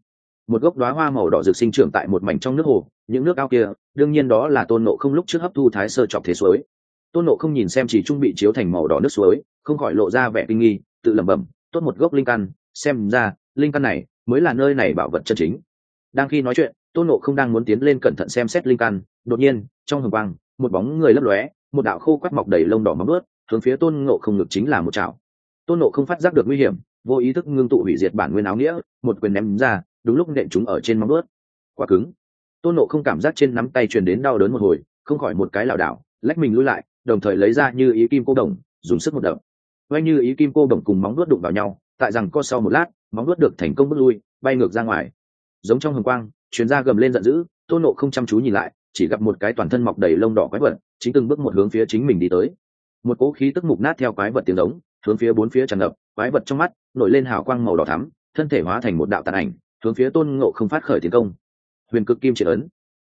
A: một gốc đoá hoa màu đỏ rực sinh trưởng tại một mảnh trong nước hồ, những nước ao kia, đương nhiên đó là tôn nộ không lúc trước hấp thu thái sơ chọc thế suối. Tôn nộ không nhìn xem chỉ trung bị chiếu thành màu đỏ nước suối, không khỏi lộ ra vẻ kinh nghi, tự lẩm bẩm, tốt một gốc linh căn, xem ra, linh căn này mới là nơi này bảo vật chân chính. Đang khi nói chuyện, tôn nộ không đang muốn tiến lên cẩn thận xem xét linh căn, đột nhiên, trong hồng quang, một bóng người lấp lóe, một đạo khô quắt mọc đầy lông đỏ móng ướt hướng phía tôn nộ không ngực chính là một chảo. Tôn nộ không phát giác được nguy hiểm, vô ý thức ngưng tụ hủy diệt bản nguyên áo nghĩa, một quyền ném ra đúng lúc nện chúng ở trên móng ướt quá cứng. Tôn nộ không cảm giác trên nắm tay truyền đến đau đớn một hồi, không khỏi một cái lảo đảo, lách mình lui lại, đồng thời lấy ra như ý kim cô đồng, dùng sức một đập. Oanh như ý kim cô đồng cùng móng nuốt đụng vào nhau, tại rằng co sau một lát, móng nuốt được thành công bước lui, bay ngược ra ngoài. Giống trong hồng quang chuyến ra gầm lên giận dữ, tôn nộ không chăm chú nhìn lại, chỉ gặp một cái toàn thân mọc đầy lông đỏ quái vật, chính từng bước một hướng phía chính mình đi tới. Một cỗ khí tức mục nát theo quái vật tiếng giống, hướng phía bốn phía tràn ngập, quái vật trong mắt nổi lên hào quang màu đỏ thắm, thân thể hóa thành một đạo tàn ảnh hướng phía tôn ngộ không phát khởi tiến công. Huyền cực kim triệt ấn.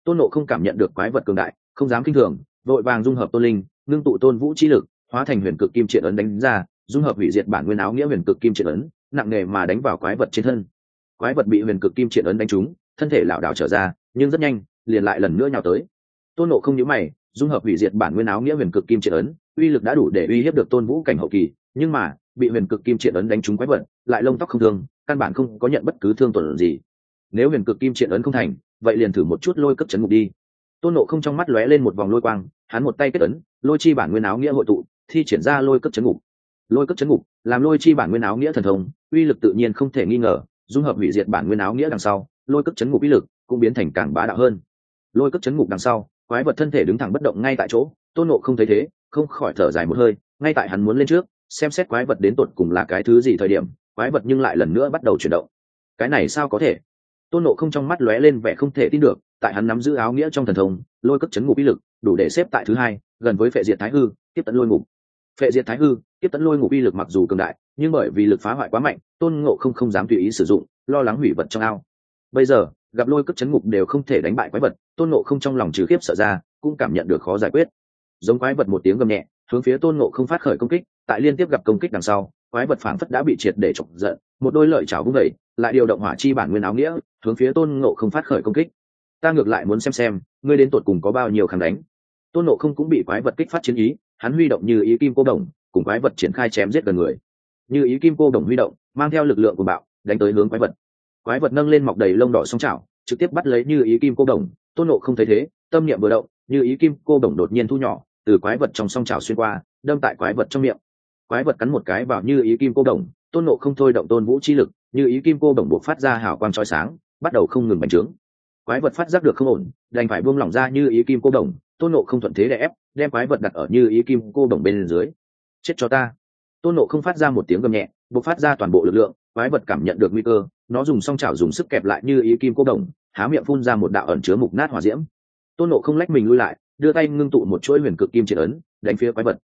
A: Tôn nộ không cảm nhận được quái vật cường đại, không dám kinh thường, vội vàng dung hợp tôn linh, ngưng tụ tôn vũ trí lực, hóa thành huyền cực kim triệt ấn đánh ra, dung hợp hủy diệt bản nguyên áo nghĩa huyền cực kim triệt ấn, nặng nề mà đánh vào quái vật trên thân. Quái vật bị huyền cực kim triệt ấn đánh trúng, thân thể lảo đảo trở ra, nhưng rất nhanh, liền lại lần nữa nhào tới. Tôn nộ không nhớ mày, dung hợp hủy diệt bản nguyên áo nghĩa huyền cực kim triệt ấn, uy lực đã đủ để uy hiếp được tôn vũ cảnh hậu kỳ, nhưng mà, bị huyền cực kim triệt ấn đánh trúng quái vật, lại lông tóc không thương căn bản không có nhận bất cứ thương tổn gì. Nếu huyền cực kim triện ấn không thành, vậy liền thử một chút lôi cấp chấn ngục đi. Tôn nộ không trong mắt lóe lên một vòng lôi quang, hắn một tay kết ấn, lôi chi bản nguyên áo nghĩa hội tụ, thi triển ra lôi cấp chấn ngục. Lôi cấp chấn ngục, làm lôi chi bản nguyên áo nghĩa thần thông, uy lực tự nhiên không thể nghi ngờ, dung hợp hủy diệt bản nguyên áo nghĩa đằng sau, lôi cấp chấn ngục uy lực cũng biến thành càng bá đạo hơn. Lôi cấp chấn ngục đằng sau, quái vật thân thể đứng thẳng bất động ngay tại chỗ, tôn nộ không thấy thế, không khỏi thở dài một hơi, ngay tại hắn muốn lên trước, xem xét quái vật đến tột cùng là cái thứ gì thời điểm quái vật nhưng lại lần nữa bắt đầu chuyển động. Cái này sao có thể? Tôn nộ không trong mắt lóe lên vẻ không thể tin được, tại hắn nắm giữ áo nghĩa trong thần thông, lôi cất chấn ngục uy lực, đủ để xếp tại thứ hai, gần với phệ diệt thái hư, tiếp tận lôi ngục. Phệ diệt thái hư, tiếp tận lôi ngục uy lực mặc dù cường đại, nhưng bởi vì lực phá hoại quá mạnh, tôn ngộ không không dám tùy ý sử dụng, lo lắng hủy vật trong ao. Bây giờ, gặp lôi cất chấn ngục đều không thể đánh bại quái vật, tôn ngộ không trong lòng trừ khiếp sợ ra, cũng cảm nhận được khó giải quyết. Giống quái vật một tiếng gầm nhẹ, hướng phía tôn ngộ không phát khởi công kích, tại liên tiếp gặp công kích đằng sau quái vật phảng phất đã bị triệt để chọc giận, một đôi lợi chảo vung đẩy lại điều động hỏa chi bản nguyên áo nghĩa, hướng phía tôn ngộ không phát khởi công kích. Ta ngược lại muốn xem xem, ngươi đến tột cùng có bao nhiêu kháng đánh. Tôn ngộ không cũng bị quái vật kích phát chiến ý, hắn huy động như ý kim cô đồng, cùng quái vật triển khai chém giết gần người. Như ý kim cô đồng huy động, mang theo lực lượng của bạo, đánh tới hướng quái vật. Quái vật nâng lên mọc đầy lông đỏ song chảo, trực tiếp bắt lấy như ý kim cô đồng. Tôn nộ không thấy thế, tâm niệm vừa động, như ý kim cô đồng đột nhiên thu nhỏ, từ quái vật trong song chảo xuyên qua, đâm tại quái vật trong miệng quái vật cắn một cái vào như ý kim cô đồng, tôn nộ không thôi động tôn vũ chi lực, như ý kim cô đồng buộc phát ra hào quang trói sáng, bắt đầu không ngừng bành trướng. Quái vật phát giác được không ổn, đành phải buông lỏng ra như ý kim cô đồng, tôn nộ không thuận thế đè ép, đem quái vật đặt ở như ý kim cô đồng bên dưới. Chết cho ta. Tôn nộ không phát ra một tiếng gầm nhẹ, buộc phát ra toàn bộ lực lượng, quái vật cảm nhận được nguy cơ, nó dùng song chảo dùng sức kẹp lại như ý kim cô đồng, há miệng phun ra một đạo ẩn chứa mục nát hỏa diễm. Tôn nộ không lách mình lui lại, đưa tay ngưng tụ một chuỗi huyền cực kim triệt ấn, đánh phía quái vật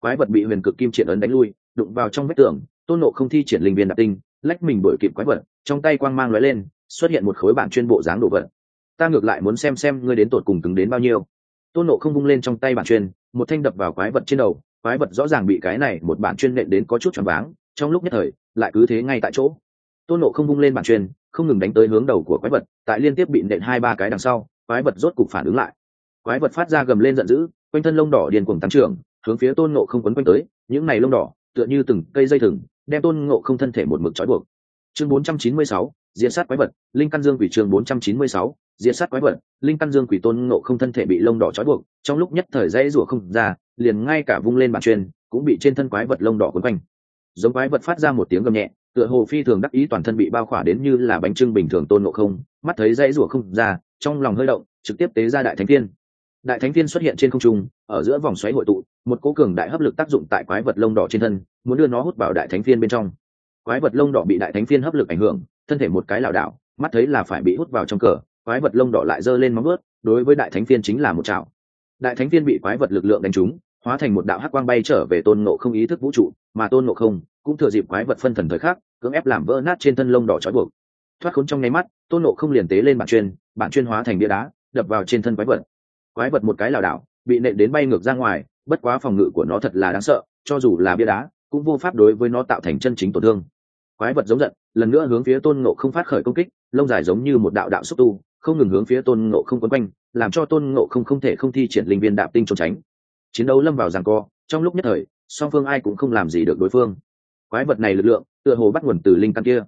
A: quái vật bị huyền cực kim triển ấn đánh lui, đụng vào trong vách tường, tôn nộ không thi triển linh viên đặc tinh, lách mình đuổi kịp quái vật, trong tay quang mang lóe lên, xuất hiện một khối bản chuyên bộ dáng đồ vật. Ta ngược lại muốn xem xem ngươi đến tột cùng cứng đến bao nhiêu. Tôn nộ không vung lên trong tay bản chuyên, một thanh đập vào quái vật trên đầu, quái vật rõ ràng bị cái này một bản chuyên nện đến có chút choáng váng, trong lúc nhất thời, lại cứ thế ngay tại chỗ. Tôn nộ không vung lên bản chuyên, không ngừng đánh tới hướng đầu của quái vật, tại liên tiếp bị nện hai ba cái đằng sau, quái vật rốt cục phản ứng lại. Quái vật phát ra gầm lên giận dữ, quanh thân lông đỏ điền cuồng tăng trưởng hướng phía tôn nộ không quấn quanh tới những này lông đỏ tựa như từng cây dây thừng đem tôn ngộ không thân thể một mực trói buộc. Chương 496, diễn sát quái vật linh căn dương quỷ chương 496, diễn sát quái vật linh căn dương quỷ tôn ngộ không thân thể bị lông đỏ trói buộc trong lúc nhất thời dãy rủa không ra liền ngay cả vung lên bản truyền cũng bị trên thân quái vật lông đỏ quấn quanh. Giống quái vật phát ra một tiếng gầm nhẹ tựa hồ phi thường đắc ý toàn thân bị bao khỏa đến như là bánh trưng bình thường tôn ngộ không mắt thấy dãy rủa không ra trong lòng hơi động trực tiếp tế ra đại thánh tiên đại thánh tiên xuất hiện trên không trung ở giữa vòng xoáy hội tụ một cố cường đại hấp lực tác dụng tại quái vật lông đỏ trên thân, muốn đưa nó hút vào đại thánh phiên bên trong. Quái vật lông đỏ bị đại thánh phiên hấp lực ảnh hưởng, thân thể một cái lảo đảo, mắt thấy là phải bị hút vào trong cờ, quái vật lông đỏ lại giơ lên móng ướt đối với đại thánh phiên chính là một chảo. Đại thánh phiên bị quái vật lực lượng đánh trúng, hóa thành một đạo hắc quang bay trở về tôn nộ không ý thức vũ trụ, mà tôn nộ không cũng thừa dịp quái vật phân thần thời khắc, cưỡng ép làm vỡ nát trên thân lông đỏ trói buộc. Thoát khốn trong nháy mắt, tôn nộ không liền tế lên bản chuyên bản chuyên hóa thành bia đá, đập vào trên thân quái vật. Quái vật một cái lảo đảo, bị nện đến bay ngược ra ngoài bất quá phòng ngự của nó thật là đáng sợ, cho dù là bia đá, cũng vô pháp đối với nó tạo thành chân chính tổn thương. Quái vật giống giận, lần nữa hướng phía tôn ngộ không phát khởi công kích, lông dài giống như một đạo đạo xúc tu, không ngừng hướng phía tôn ngộ không quấn quanh, làm cho tôn ngộ không không thể không thi triển linh viên đạp tinh trốn tránh. Chiến đấu lâm vào giằng co, trong lúc nhất thời, song phương ai cũng không làm gì được đối phương. Quái vật này lực lượng, tựa hồ bắt nguồn từ linh căn kia.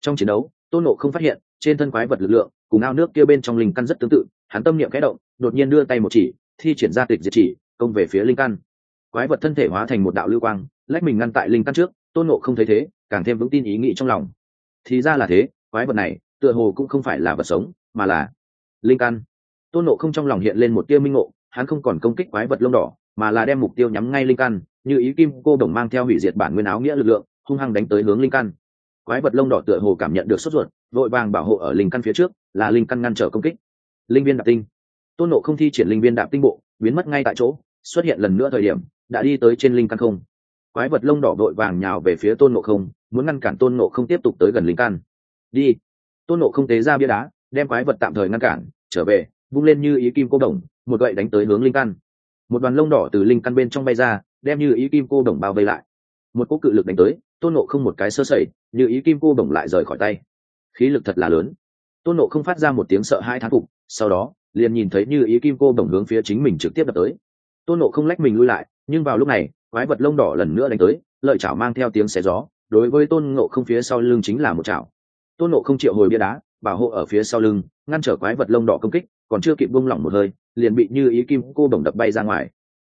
A: Trong chiến đấu, tôn ngộ không phát hiện, trên thân quái vật lực lượng, cùng ao nước kia bên trong linh căn rất tương tự, hắn tâm niệm kẽ động, đột nhiên đưa tay một chỉ, thi triển ra tịch diệt chỉ công về phía linh căn. Quái vật thân thể hóa thành một đạo lưu quang, lách mình ngăn tại linh căn trước, tôn nộ không thấy thế, càng thêm vững tin ý nghĩ trong lòng. Thì ra là thế, quái vật này, tựa hồ cũng không phải là vật sống, mà là linh căn. Tôn nộ không trong lòng hiện lên một tia minh ngộ, hắn không còn công kích quái vật lông đỏ, mà là đem mục tiêu nhắm ngay linh căn, như ý kim cô đồng mang theo hủy diệt bản nguyên áo nghĩa lực lượng, hung hăng đánh tới hướng linh căn. Quái vật lông đỏ tựa hồ cảm nhận được sốt ruột, vội vàng bảo hộ ở linh căn phía trước, là linh căn ngăn trở công kích. Linh viên đạp tinh. Tôn nộ không thi triển linh viên đạp tinh bộ biến mất ngay tại chỗ, xuất hiện lần nữa thời điểm, đã đi tới trên linh căn không. Quái vật lông đỏ vội vàng nhào về phía tôn nộ không, muốn ngăn cản tôn nộ không tiếp tục tới gần linh căn. Đi. Tôn nộ không tế ra bia đá, đem quái vật tạm thời ngăn cản, trở về, vung lên như ý kim cô đồng, một gậy đánh tới hướng linh căn. Một đoàn lông đỏ từ linh căn bên trong bay ra, đem như ý kim cô đồng bao vây lại. Một cỗ cự lực đánh tới, tôn nộ không một cái sơ sẩy, như ý kim cô đồng lại rời khỏi tay. Khí lực thật là lớn. Tôn nộ không phát ra một tiếng sợ hai thán phục, sau đó liền nhìn thấy như ý kim cô đồng hướng phía chính mình trực tiếp đập tới. Tôn nộ không lách mình lui lại, nhưng vào lúc này, quái vật lông đỏ lần nữa đánh tới, lợi chảo mang theo tiếng xé gió, đối với tôn ngộ không phía sau lưng chính là một chảo. Tôn nộ không chịu hồi bia đá, bảo hộ ở phía sau lưng, ngăn trở quái vật lông đỏ công kích, còn chưa kịp buông lỏng một hơi, liền bị như ý kim cô đồng đập bay ra ngoài.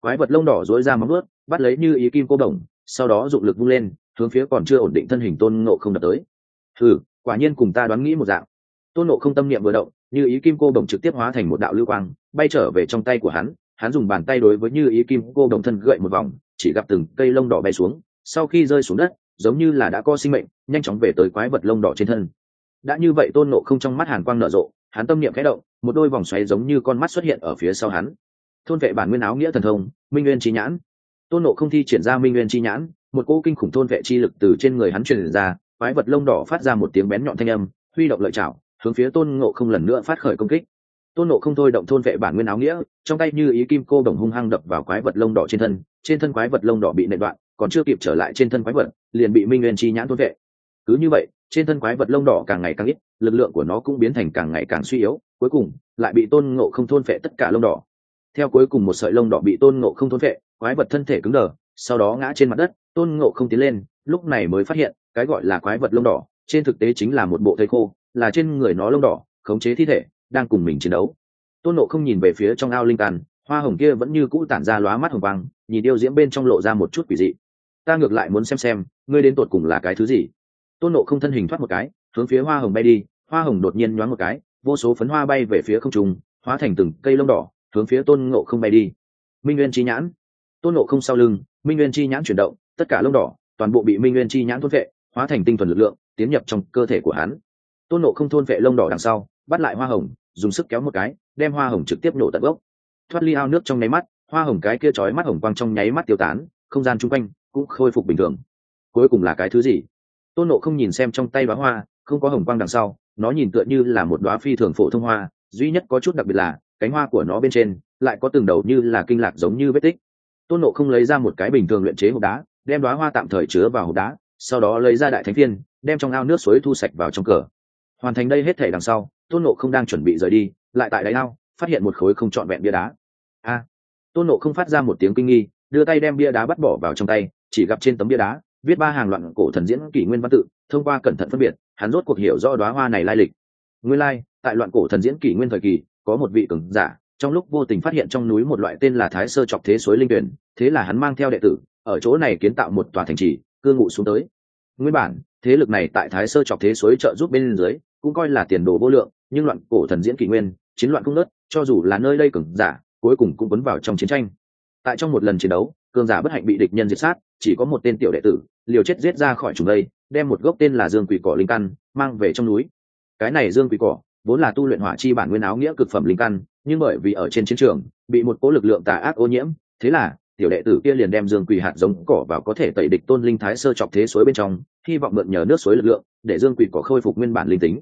A: Quái vật lông đỏ dối ra móng ướt bắt lấy như ý kim cô đồng sau đó dụng lực vung lên, hướng phía còn chưa ổn định thân hình tôn ngộ không đập tới. Thử quả nhiên cùng ta đoán nghĩ một dạng. Tôn nộ không tâm niệm vừa động như ý kim cô đồng trực tiếp hóa thành một đạo lưu quang, bay trở về trong tay của hắn. Hắn dùng bàn tay đối với như ý kim cô đồng thân gậy một vòng, chỉ gặp từng cây lông đỏ bay xuống, sau khi rơi xuống đất, giống như là đã có sinh mệnh, nhanh chóng về tới quái vật lông đỏ trên thân. Đã như vậy tôn nộ không trong mắt hàn quang nở rộ, hắn tâm niệm khẽ động, một đôi vòng xoáy giống như con mắt xuất hiện ở phía sau hắn. Thôn vệ bản nguyên áo nghĩa thần thông, minh nguyên trí nhãn. Tôn nộ không thi triển ra minh nguyên chi nhãn, một cỗ kinh khủng thôn vệ chi lực từ trên người hắn truyền ra, quái vật lông đỏ phát ra một tiếng bén nhọn thanh âm, huy động lợi chảo hướng phía tôn ngộ không lần nữa phát khởi công kích. Tôn nộ không thôi động thôn vệ bản nguyên áo nghĩa, trong tay như ý kim cô đồng hung hăng đập vào quái vật lông đỏ trên thân trên thân quái vật lông đỏ bị nệ đoạn, còn chưa kịp trở lại trên thân quái vật, liền bị minh nguyên chi nhãn thôn vệ. Cứ như vậy, trên thân quái vật lông đỏ càng ngày càng ít, lực lượng của nó cũng biến thành càng ngày càng suy yếu, cuối cùng lại bị tôn ngộ không thôn vệ tất cả lông đỏ. Theo cuối cùng một sợi lông đỏ bị tôn ngộ không thôn vệ, quái vật thân thể cứng đờ, sau đó ngã trên mặt đất, tôn ngộ không tiến lên, lúc này mới phát hiện, cái gọi là quái vật lông đỏ, trên thực tế chính là một bộ thây khô là trên người nó lông đỏ, khống chế thi thể, đang cùng mình chiến đấu. Tôn nộ không nhìn về phía trong ao linh tàn hoa hồng kia vẫn như cũ tản ra lóa mắt hồng quang, nhìn điêu diễm bên trong lộ ra một chút quỷ dị. Ta ngược lại muốn xem xem, ngươi đến tột cùng là cái thứ gì? Tôn nộ không thân hình thoát một cái, hướng phía hoa hồng bay đi, hoa hồng đột nhiên nhoáng một cái, vô số phấn hoa bay về phía không trung, hóa thành từng cây lông đỏ, hướng phía tôn ngộ không bay đi. Minh nguyên chi nhãn. Tôn ngộ không sau lưng, minh nguyên chi nhãn chuyển động, tất cả lông đỏ, toàn bộ bị minh nguyên chi nhãn thốt vệ, hóa thành tinh thuần lực lượng, tiến nhập trong cơ thể của hắn tôn nộ không thôn vệ lông đỏ đằng sau, bắt lại hoa hồng, dùng sức kéo một cái, đem hoa hồng trực tiếp nổ tận gốc. Thoát ly ao nước trong nháy mắt, hoa hồng cái kia trói mắt hồng quang trong nháy mắt tiêu tán, không gian chung quanh cũng khôi phục bình thường. Cuối cùng là cái thứ gì? Tôn nộ không nhìn xem trong tay bá hoa, không có hồng quang đằng sau, nó nhìn tựa như là một đoá phi thường phổ thông hoa, duy nhất có chút đặc biệt là, cánh hoa của nó bên trên lại có từng đầu như là kinh lạc giống như vết tích. Tôn nộ không lấy ra một cái bình thường luyện chế hộp đá, đem đoá hoa tạm thời chứa vào hộp đá, sau đó lấy ra đại thánh phiên, đem trong ao nước suối thu sạch vào trong cờ hoàn thành đây hết thể đằng sau, tôn nộ không đang chuẩn bị rời đi, lại tại đáy ao, phát hiện một khối không trọn vẹn bia đá. A! Tôn nộ không phát ra một tiếng kinh nghi, đưa tay đem bia đá bắt bỏ vào trong tay, chỉ gặp trên tấm bia đá, viết ba hàng loạn cổ thần diễn kỷ nguyên văn tự, thông qua cẩn thận phân biệt, hắn rốt cuộc hiểu rõ đoá hoa này lai lịch. Nguyên lai, tại loạn cổ thần diễn kỷ nguyên thời kỳ, có một vị cường giả, trong lúc vô tình phát hiện trong núi một loại tên là thái sơ chọc thế suối linh tuyển, thế là hắn mang theo đệ tử, ở chỗ này kiến tạo một tòa thành trì, cư ngụ xuống tới. Nguyên bản thế lực này tại thái sơ chọc thế suối trợ giúp bên dưới, cũng coi là tiền đồ vô lượng, nhưng loạn cổ thần diễn kỷ nguyên, chiến loạn không nớt cho dù là nơi đây cường giả, cuối cùng cũng quấn vào trong chiến tranh. Tại trong một lần chiến đấu, cường giả bất hạnh bị địch nhân diệt sát, chỉ có một tên tiểu đệ tử, liều chết giết ra khỏi trùng đây, đem một gốc tên là dương quỷ cỏ linh căn mang về trong núi. Cái này dương quỷ cỏ, vốn là tu luyện hỏa chi bản nguyên áo nghĩa cực phẩm linh căn, nhưng bởi vì ở trên chiến trường, bị một cố lực lượng tà ác ô nhiễm, thế là tiểu đệ tử kia liền đem dương quỷ hạt giống cỏ vào có thể tẩy địch tôn linh thái sơ chọc thế suối bên trong hy vọng mượn nhờ nước suối lực lượng để dương quỷ cỏ khôi phục nguyên bản linh tính.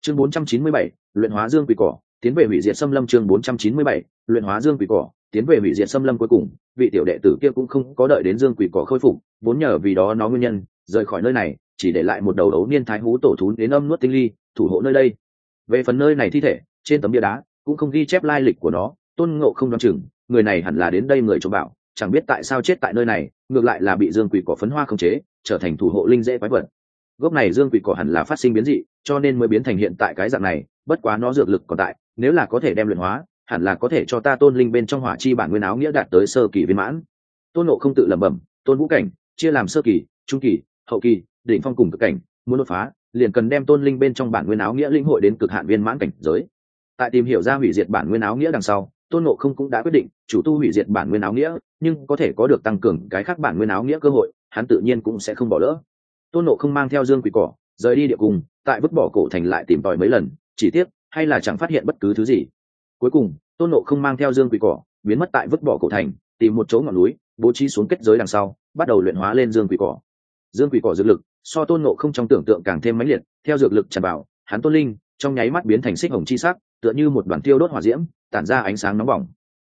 A: Chương 497, luyện hóa dương quỷ cỏ tiến về hủy diệt xâm lâm chương 497, luyện hóa dương quỷ cỏ tiến về hủy diệt xâm lâm cuối cùng vị tiểu đệ tử kia cũng không có đợi đến dương quỷ cỏ khôi phục vốn nhờ vì đó nó nguyên nhân rời khỏi nơi này chỉ để lại một đầu ấu niên thái hú tổ thú đến âm nuốt tinh ly thủ hộ nơi đây. Về phần nơi này thi thể trên tấm bia đá cũng không ghi chép lai lịch của nó tôn ngộ không đoán chừng người này hẳn là đến đây người trộm bảo chẳng biết tại sao chết tại nơi này, ngược lại là bị dương quỷ cỏ phấn hoa khống chế, trở thành thủ hộ linh dễ quái vật. Gốc này dương quỷ cỏ hẳn là phát sinh biến dị, cho nên mới biến thành hiện tại cái dạng này, bất quá nó dược lực còn tại, nếu là có thể đem luyện hóa, hẳn là có thể cho ta tôn linh bên trong hỏa chi bản nguyên áo nghĩa đạt tới sơ kỳ viên mãn. Tôn nộ không tự lẩm bẩm, tôn vũ cảnh, chia làm sơ kỳ, trung kỳ, hậu kỳ, đỉnh phong cùng cực cảnh, muốn đột phá, liền cần đem tôn linh bên trong bản nguyên áo nghĩa linh hội đến cực hạn viên mãn cảnh giới. Tại tìm hiểu ra hủy diệt bản nguyên áo nghĩa đằng sau tôn nộ không cũng đã quyết định, chủ tu hủy diệt bản nguyên áo nghĩa, nhưng có thể có được tăng cường cái khác bản nguyên áo nghĩa cơ hội, hắn tự nhiên cũng sẽ không bỏ lỡ. Tôn nộ không mang theo dương quỷ cỏ, rời đi địa cung, tại vứt bỏ cổ thành lại tìm tòi mấy lần, chỉ tiếc, hay là chẳng phát hiện bất cứ thứ gì. Cuối cùng, tôn nộ không mang theo dương quỷ cỏ, biến mất tại vứt bỏ cổ thành, tìm một chỗ ngọn núi, bố trí xuống kết giới đằng sau, bắt đầu luyện hóa lên dương quỷ cỏ. Dương quỷ cỏ dược lực, so tôn nộ không trong tưởng tượng càng thêm mãnh liệt, theo dược lực tràn vào, hắn tôn linh, trong nháy mắt biến thành xích hồng chi sắc, tựa như một đoàn tiêu đốt hỏa diễm tản ra ánh sáng nóng bỏng.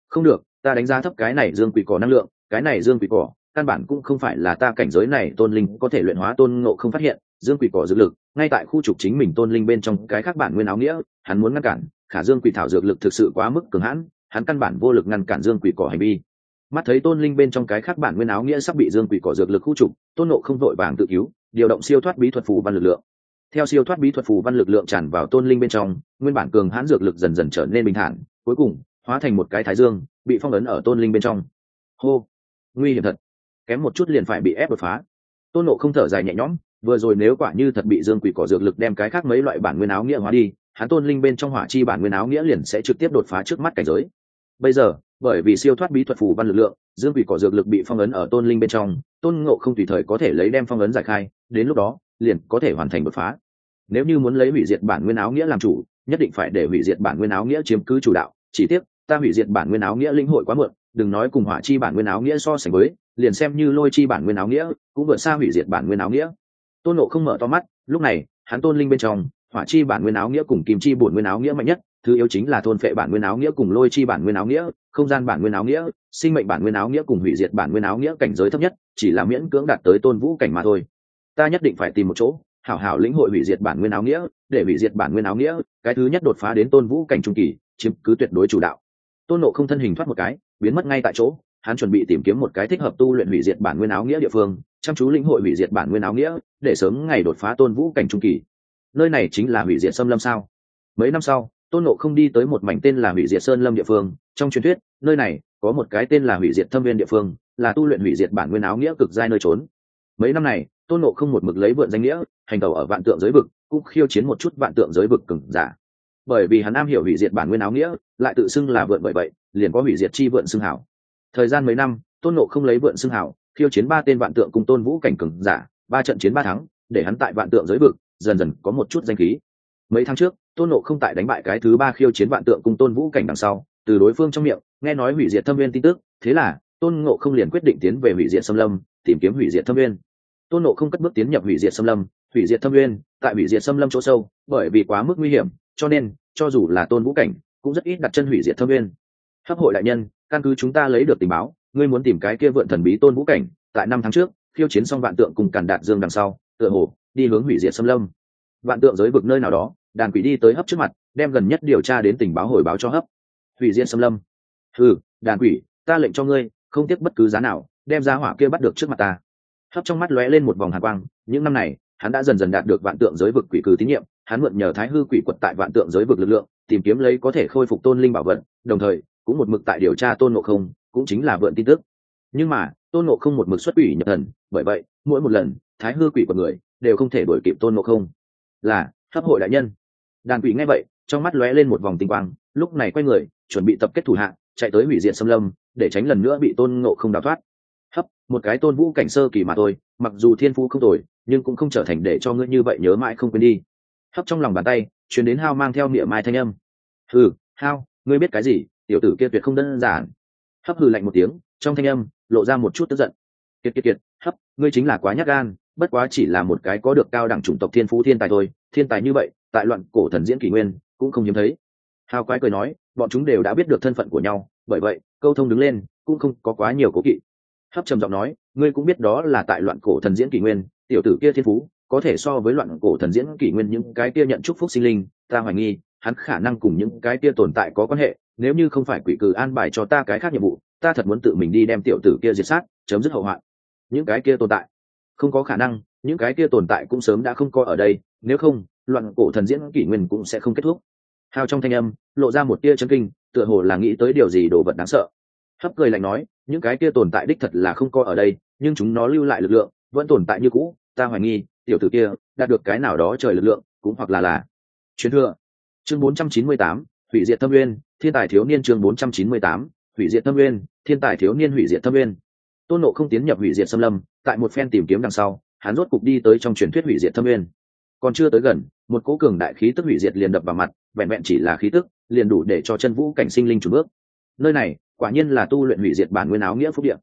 A: Không được, ta đánh giá thấp cái này dương quỷ cỏ năng lượng, cái này dương quỷ cỏ, căn bản cũng không phải là ta cảnh giới này tôn linh có thể luyện hóa tôn ngộ không phát hiện, dương quỷ cỏ dược lực, ngay tại khu trục chính mình tôn linh bên trong cái khác bản nguyên áo nghĩa, hắn muốn ngăn cản, khả dương quỷ thảo dược lực thực sự quá mức cường hãn, hắn căn bản vô lực ngăn cản dương quỷ cỏ hành vi. Mắt thấy tôn linh bên trong cái khác bản nguyên áo nghĩa sắp bị dương quỷ cỏ dược lực khu trục, tôn nộ không vội vàng tự cứu, điều động siêu thoát bí thuật phù văn lực lượng. Theo siêu thoát bí thuật phù văn lực lượng tràn vào tôn linh bên trong, nguyên bản cường hãn dược lực dần dần trở nên bình thản cuối cùng hóa thành một cái thái dương, bị phong ấn ở tôn linh bên trong. Hô! Nguy hiểm thật. Kém một chút liền phải bị ép đột phá. Tôn nộ không thở dài nhẹ nhõm, vừa rồi nếu quả như thật bị dương quỷ cỏ dược lực đem cái khác mấy loại bản nguyên áo nghĩa hóa đi, hắn tôn linh bên trong hỏa chi bản nguyên áo nghĩa liền sẽ trực tiếp đột phá trước mắt cảnh giới. Bây giờ, bởi vì siêu thoát bí thuật phù văn lực lượng, dương quỷ cỏ dược lực bị phong ấn ở tôn linh bên trong, tôn ngộ không tùy thời có thể lấy đem phong ấn giải khai, đến lúc đó, liền có thể hoàn thành đột phá. Nếu như muốn lấy hủy diệt bản nguyên áo nghĩa làm chủ, nhất định phải để hủy diệt bản nguyên áo nghĩa chiếm cứ chủ đạo chỉ tiếc ta hủy diệt bản nguyên áo nghĩa linh hội quá muộn đừng nói cùng hỏa chi bản nguyên áo nghĩa so sánh với liền xem như lôi chi bản nguyên áo nghĩa cũng vượt xa hủy diệt bản nguyên áo nghĩa tôn nộ không mở to mắt lúc này hắn tôn linh bên trong hỏa chi bản nguyên áo nghĩa cùng kim chi bổn nguyên áo nghĩa mạnh nhất thứ yếu chính là thôn phệ bản nguyên áo nghĩa cùng lôi chi bản nguyên áo nghĩa không gian bản nguyên áo nghĩa sinh mệnh bản nguyên áo nghĩa cùng hủy diệt bản nguyên áo nghĩa cảnh giới thấp nhất chỉ là miễn cưỡng đạt tới tôn vũ cảnh mà thôi ta nhất định phải tìm một chỗ hảo hảo lĩnh hội hủy diệt bản nguyên áo nghĩa để hủy diệt bản nguyên áo nghĩa cái thứ nhất đột phá đến tôn vũ cảnh trung kỳ chiếm cứ tuyệt đối chủ đạo. Tôn nộ không thân hình thoát một cái, biến mất ngay tại chỗ, hắn chuẩn bị tìm kiếm một cái thích hợp tu luyện hủy diệt bản nguyên áo nghĩa địa phương, chăm chú lĩnh hội hủy diệt bản nguyên áo nghĩa, để sớm ngày đột phá tôn vũ cảnh trung kỳ. Nơi này chính là hủy diệt xâm lâm sao? Mấy năm sau, tôn nộ không đi tới một mảnh tên là hủy diệt sơn lâm địa phương, trong truyền thuyết, nơi này có một cái tên là hủy diệt thâm viên địa phương, là tu luyện hủy diệt bản nguyên áo nghĩa cực giai nơi trốn. Mấy năm này, tôn nộ không một mực lấy vượn danh nghĩa, hành tàu ở vạn tượng giới vực, cũng khiêu chiến một chút vạn tượng giới vực cừng giả bởi vì hắn am hiểu hủy diệt bản nguyên áo nghĩa, lại tự xưng là vượn bởi vậy, liền có hủy diệt chi vượn xưng hảo. Thời gian mấy năm, tôn nộ không lấy vượn xưng hảo, khiêu chiến ba tên vạn tượng cùng tôn vũ cảnh cừng giả, ba trận chiến ba thắng, để hắn tại vạn tượng giới vực, dần dần có một chút danh khí. Mấy tháng trước, tôn nộ không tại đánh bại cái thứ ba khiêu chiến vạn tượng cùng tôn vũ cảnh đằng sau, từ đối phương trong miệng, nghe nói hủy diệt thâm viên tin tức, thế là, tôn ngộ không liền quyết định tiến về hủy diệt xâm lâm, tìm kiếm hủy diệt thâm viên. Tôn nộ không cất bước tiến nhập hủy diệt xâm lâm, hủy diệt thâm viên, tại hủy diệt xâm lâm chỗ sâu, bởi vì quá mức nguy hiểm cho nên, cho dù là tôn vũ cảnh, cũng rất ít đặt chân hủy diệt thâm viên. Hấp hội đại nhân, căn cứ chúng ta lấy được tình báo, ngươi muốn tìm cái kia vượn thần bí tôn vũ cảnh, tại năm tháng trước, khiêu chiến xong vạn tượng cùng càn đạt dương đằng sau, tựa hồ, đi hướng hủy diệt xâm lâm. Vạn tượng giới vực nơi nào đó, đàn quỷ đi tới hấp trước mặt, đem gần nhất điều tra đến tình báo hồi báo cho hấp. Hủy diệt xâm lâm. Ừ đàn quỷ, ta lệnh cho ngươi, không tiếc bất cứ giá nào, đem ra hỏa kia bắt được trước mặt ta. Hấp trong mắt lóe lên một vòng hàn quang, những năm này, hắn đã dần dần đạt được vạn tượng giới vực quỷ cử tín nhiệm hắn mượn nhờ thái hư quỷ quật tại vạn tượng giới vực lực lượng, tìm kiếm lấy có thể khôi phục tôn linh bảo vật, đồng thời, cũng một mực tại điều tra tôn ngộ không, cũng chính là vượn tin tức. Nhưng mà, tôn ngộ không một mực xuất quỷ nhập thần, bởi vậy, mỗi một lần, thái hư quỷ quật người, đều không thể đổi kịp tôn ngộ không. Là, hấp hội đại nhân. Đàn quỷ nghe vậy, trong mắt lóe lên một vòng tinh quang, lúc này quay người, chuẩn bị tập kết thủ hạ chạy tới hủy diệt xâm lâm, để tránh lần nữa bị tôn ngộ không đào thoát. Hấp, một cái tôn vũ cảnh sơ kỳ mà thôi, mặc dù thiên phú không tồi, nhưng cũng không trở thành để cho ngươi như vậy nhớ mãi không quên đi hấp trong lòng bàn tay chuyển đến hao mang theo miệng mai thanh âm. Hừ, hao, ngươi biết cái gì? Tiểu tử kia tuyệt không đơn giản. Hấp hừ lạnh một tiếng, trong thanh âm lộ ra một chút tức giận. Kiệt kiệt kiệt, hấp, ngươi chính là quá nhát gan, bất quá chỉ là một cái có được cao đẳng chủng tộc thiên phú thiên tài thôi, thiên tài như vậy, tại loạn cổ thần diễn kỷ nguyên, cũng không hiếm thấy. Hao quái cười nói, bọn chúng đều đã biết được thân phận của nhau, bởi vậy, câu thông đứng lên, cũng không có quá nhiều cố kỵ. Hấp trầm giọng nói, ngươi cũng biết đó là tại loạn cổ thần diễn kỷ nguyên, tiểu tử kia thiên phú có thể so với loạn cổ thần diễn kỷ nguyên những cái kia nhận chúc phúc sinh linh, ta hoài nghi, hắn khả năng cùng những cái kia tồn tại có quan hệ, nếu như không phải quỷ cử an bài cho ta cái khác nhiệm vụ, ta thật muốn tự mình đi đem tiểu tử kia diệt sát, chấm dứt hậu hoạn. Những cái kia tồn tại? Không có khả năng, những cái kia tồn tại cũng sớm đã không có ở đây, nếu không, loạn cổ thần diễn kỷ nguyên cũng sẽ không kết thúc. Hao trong thanh âm, lộ ra một tia chân kinh, tựa hồ là nghĩ tới điều gì đồ vật đáng sợ. Hấp cười lạnh nói, những cái kia tồn tại đích thật là không có ở đây, nhưng chúng nó lưu lại lực lượng, vẫn tồn tại như cũ, ta hoài nghi tiểu tử kia đạt được cái nào đó trời lực lượng cũng hoặc là là. Truyền thừa. Chương 498, hủy diệt thâm nguyên thiên tài thiếu niên chương 498, hủy diệt thâm nguyên thiên tài thiếu niên hủy diệt thâm nguyên tôn nộ không tiến nhập hủy diệt xâm lâm tại một phen tìm kiếm đằng sau hắn rốt cục đi tới trong truyền thuyết hủy diệt thâm nguyên còn chưa tới gần một cố cường đại khí tức hủy diệt liền đập vào mặt vẹn vẹn chỉ là khí tức liền đủ để cho chân vũ cảnh sinh linh chủ bước. Nơi này quả nhiên là tu luyện hủy diệt bản nguyên áo nghĩa phúc điện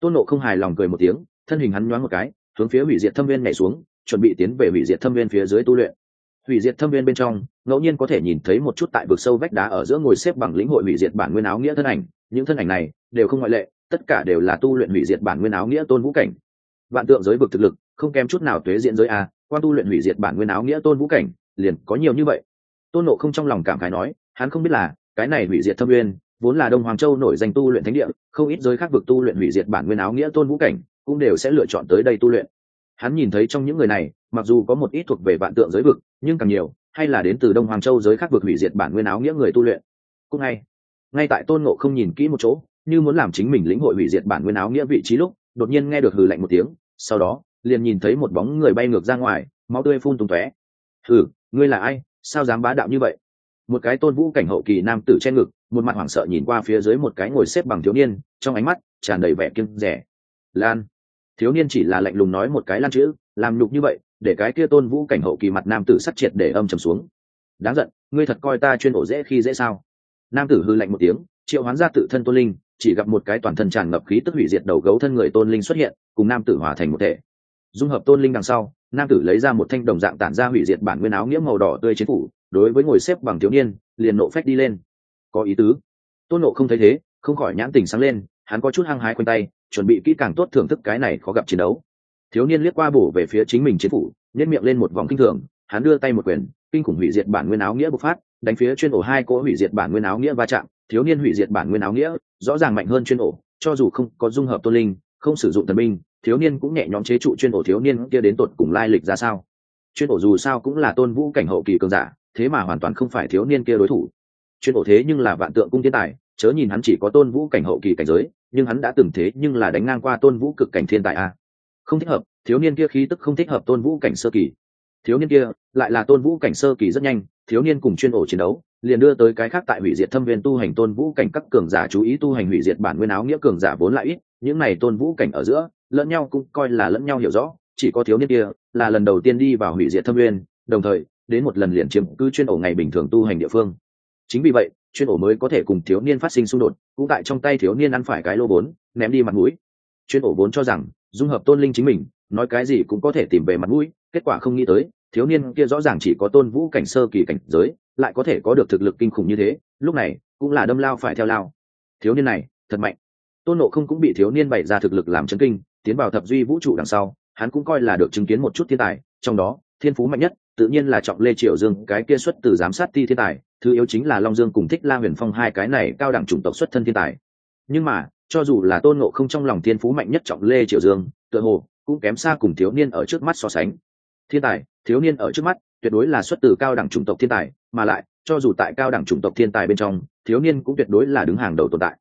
A: tôn nộ không hài lòng cười một tiếng thân hình hắn nhoáng một cái hướng phía hủy diệt thâm viên nhảy xuống chuẩn bị tiến về hủy diệt thâm viên phía dưới tu luyện. Hủy diệt thâm viên bên trong, ngẫu nhiên có thể nhìn thấy một chút tại vực sâu vách đá ở giữa ngồi xếp bằng lĩnh hội hủy diệt bản nguyên áo nghĩa thân ảnh. Những thân ảnh này đều không ngoại lệ, tất cả đều là tu luyện hủy diệt bản nguyên áo nghĩa tôn vũ cảnh. Vạn tượng giới vực thực lực, không kém chút nào tuế diễn giới a, quan tu luyện hủy diệt bản nguyên áo nghĩa tôn vũ cảnh, liền có nhiều như vậy. Tôn nộ không trong lòng cảm khái nói, hắn không biết là, cái này hủy diệt thâm nguyên vốn là đông hoàng châu nổi danh tu luyện thánh địa, không ít giới khác vực tu luyện hủy diệt bản nguyên áo nghĩa tôn vũ cảnh, cũng đều sẽ lựa chọn tới đây tu luyện hắn nhìn thấy trong những người này, mặc dù có một ít thuộc về vạn tượng giới vực, nhưng càng nhiều, hay là đến từ đông hoàng châu giới khác vực hủy diệt bản nguyên áo nghĩa người tu luyện. Cũng ngay ngay tại tôn ngộ không nhìn kỹ một chỗ, như muốn làm chính mình lĩnh hội hủy diệt bản nguyên áo nghĩa vị trí lúc, đột nhiên nghe được hừ lạnh một tiếng, sau đó, liền nhìn thấy một bóng người bay ngược ra ngoài, máu tươi phun tung tóe. Hừ, ngươi là ai? Sao dám bá đạo như vậy? Một cái tôn vũ cảnh hậu kỳ nam tử che ngực, một mặt hoảng sợ nhìn qua phía dưới một cái ngồi xếp bằng thiếu niên, trong ánh mắt tràn đầy vẻ kiêng rẻ lan thiếu niên chỉ là lạnh lùng nói một cái lan chữ, làm nhục như vậy, để cái kia tôn vũ cảnh hậu kỳ mặt nam tử sắt triệt để âm trầm xuống. Đáng giận, ngươi thật coi ta chuyên ổ dễ khi dễ sao? Nam tử hư lạnh một tiếng, triệu hoán ra tự thân tôn linh, chỉ gặp một cái toàn thân tràn ngập khí tức hủy diệt đầu gấu thân người tôn linh xuất hiện, cùng nam tử hòa thành một thể. Dung hợp tôn linh đằng sau, nam tử lấy ra một thanh đồng dạng tản ra hủy diệt bản nguyên áo nghĩa màu đỏ tươi chiến phủ, đối với ngồi xếp bằng thiếu niên, liền nộ phách đi lên. Có ý tứ. Tôn nộ không thấy thế, không khỏi nhãn tình sáng lên, hắn có chút hăng hái quanh tay chuẩn bị kỹ càng tốt thưởng thức cái này khó gặp chiến đấu. Thiếu niên liếc qua bổ về phía chính mình chiến phủ nhét miệng lên một vòng kinh thường, hắn đưa tay một quyền, kinh khủng hủy diệt bản nguyên áo nghĩa bộc phát, đánh phía chuyên ổ hai cỗ hủy diệt bản nguyên áo nghĩa va chạm. Thiếu niên hủy diệt bản nguyên áo nghĩa, rõ ràng mạnh hơn chuyên ổ, cho dù không có dung hợp tôn linh, không sử dụng thần binh, thiếu niên cũng nhẹ nhõm chế trụ chuyên ổ thiếu niên kia đến tột cùng lai lịch ra sao. Chuyên ổ dù sao cũng là tôn vũ cảnh hậu kỳ cường giả, thế mà hoàn toàn không phải thiếu niên kia đối thủ. Chuyên ổ thế nhưng là vạn tượng cung thiên tài chớ nhìn hắn chỉ có tôn vũ cảnh hậu kỳ cảnh giới, nhưng hắn đã từng thế nhưng là đánh ngang qua tôn vũ cực cảnh thiên tài a. Không thích hợp, thiếu niên kia khí tức không thích hợp tôn vũ cảnh sơ kỳ. Thiếu niên kia, lại là tôn vũ cảnh sơ kỳ rất nhanh, thiếu niên cùng chuyên ổ chiến đấu, liền đưa tới cái khác tại hủy diệt thâm viên tu hành tôn vũ cảnh các cường giả chú ý tu hành hủy diệt bản nguyên áo nghĩa cường giả vốn lại ít, những này tôn vũ cảnh ở giữa, lẫn nhau cũng coi là lẫn nhau hiểu rõ, chỉ có thiếu niên kia là lần đầu tiên đi vào hủy diệt thâm viên, đồng thời, đến một lần liền chiếm cứ chuyên ổ ngày bình thường tu hành địa phương. Chính vì vậy chuyên ổ mới có thể cùng thiếu niên phát sinh xung đột, cũng tại trong tay thiếu niên ăn phải cái lô vốn ném đi mặt mũi. Chuyên ổ vốn cho rằng, dung hợp tôn linh chính mình, nói cái gì cũng có thể tìm về mặt mũi, kết quả không nghĩ tới, thiếu niên kia rõ ràng chỉ có tôn vũ cảnh sơ kỳ cảnh giới, lại có thể có được thực lực kinh khủng như thế, lúc này, cũng là đâm lao phải theo lao. Thiếu niên này, thật mạnh. Tôn nộ không cũng bị thiếu niên bày ra thực lực làm chấn kinh, tiến vào thập duy vũ trụ đằng sau, hắn cũng coi là được chứng kiến một chút thiên tài, trong đó, thiên phú mạnh nhất tự nhiên là trọng lê triều dương, cái kia xuất từ giám sát ti thiên tài, thứ yếu chính là long dương cùng thích la huyền phong hai cái này cao đẳng chủng tộc xuất thân thiên tài. Nhưng mà, cho dù là tôn nộ không trong lòng thiên phú mạnh nhất trọng lê triều dương, tựa hồ, cũng kém xa cùng thiếu niên ở trước mắt so sánh. Thiên tài, thiếu niên ở trước mắt, tuyệt đối là xuất từ cao đẳng chủng tộc thiên tài, mà lại, cho dù tại cao đẳng chủng tộc thiên tài bên trong, thiếu niên cũng tuyệt đối là đứng hàng đầu tồn tại.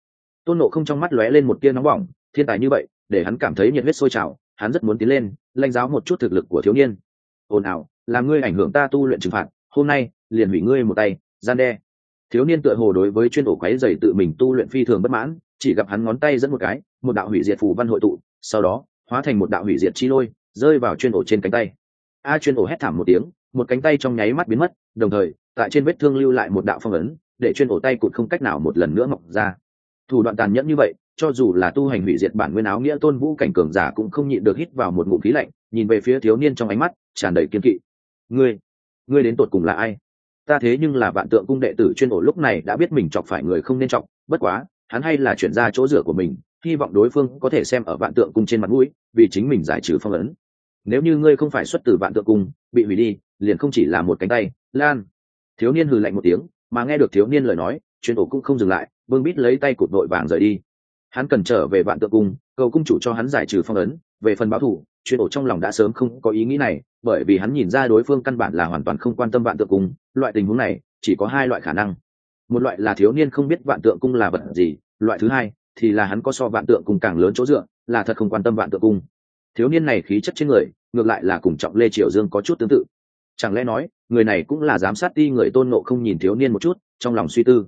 A: Tôn nộ không trong mắt lóe lên một tia nóng bỏng, thiên tài như vậy, để hắn cảm thấy nhiệt huyết sôi trào, hắn rất muốn tiến lên, lãnh giáo một chút thực lực của thiếu niên. Ồn ào làm ngươi ảnh hưởng ta tu luyện trừng phạt, hôm nay, liền hủy ngươi một tay, gian đe. Thiếu niên tựa hồ đối với chuyên ổ quáy dày tự mình tu luyện phi thường bất mãn, chỉ gặp hắn ngón tay dẫn một cái, một đạo hủy diệt phù văn hội tụ, sau đó, hóa thành một đạo hủy diệt chi lôi, rơi vào chuyên ổ trên cánh tay. A chuyên ổ hét thảm một tiếng, một cánh tay trong nháy mắt biến mất, đồng thời, tại trên vết thương lưu lại một đạo phong ấn, để chuyên ổ tay cụt không cách nào một lần nữa mọc ra. Thủ đoạn tàn nhẫn như vậy, cho dù là tu hành hủy diệt bản nguyên áo nghĩa tôn vũ cảnh cường giả cũng không nhịn được hít vào một ngụm khí lạnh, nhìn về phía thiếu niên trong ánh mắt, tràn đầy kiên kỵ ngươi ngươi đến tột cùng là ai? Ta thế nhưng là vạn tượng cung đệ tử chuyên ổ lúc này đã biết mình chọc phải người không nên chọc, bất quá, hắn hay là chuyển ra chỗ rửa của mình, hy vọng đối phương có thể xem ở vạn tượng cung trên mặt mũi, vì chính mình giải trừ phong ấn. Nếu như ngươi không phải xuất từ vạn tượng cung, bị hủy đi, liền không chỉ là một cánh tay, lan. Thiếu niên hừ lạnh một tiếng, mà nghe được thiếu niên lời nói, chuyên ổ cũng không dừng lại, vương bít lấy tay cụt đội vàng rời đi. Hắn cần trở về vạn tượng cung, cầu cung chủ cho hắn giải trừ phong ấn, về phần báo thủ, chuyên ổ trong lòng đã sớm không có ý nghĩ này bởi vì hắn nhìn ra đối phương căn bản là hoàn toàn không quan tâm vạn tượng cung, loại tình huống này chỉ có hai loại khả năng. Một loại là thiếu niên không biết vạn tượng cung là vật gì, loại thứ hai thì là hắn có so vạn tượng cung càng lớn chỗ dựa, là thật không quan tâm vạn tượng cung. Thiếu niên này khí chất trên người, ngược lại là cùng trọng lê triều dương có chút tương tự. Chẳng lẽ nói, người này cũng là giám sát ti người tôn nộ không nhìn thiếu niên một chút, trong lòng suy tư.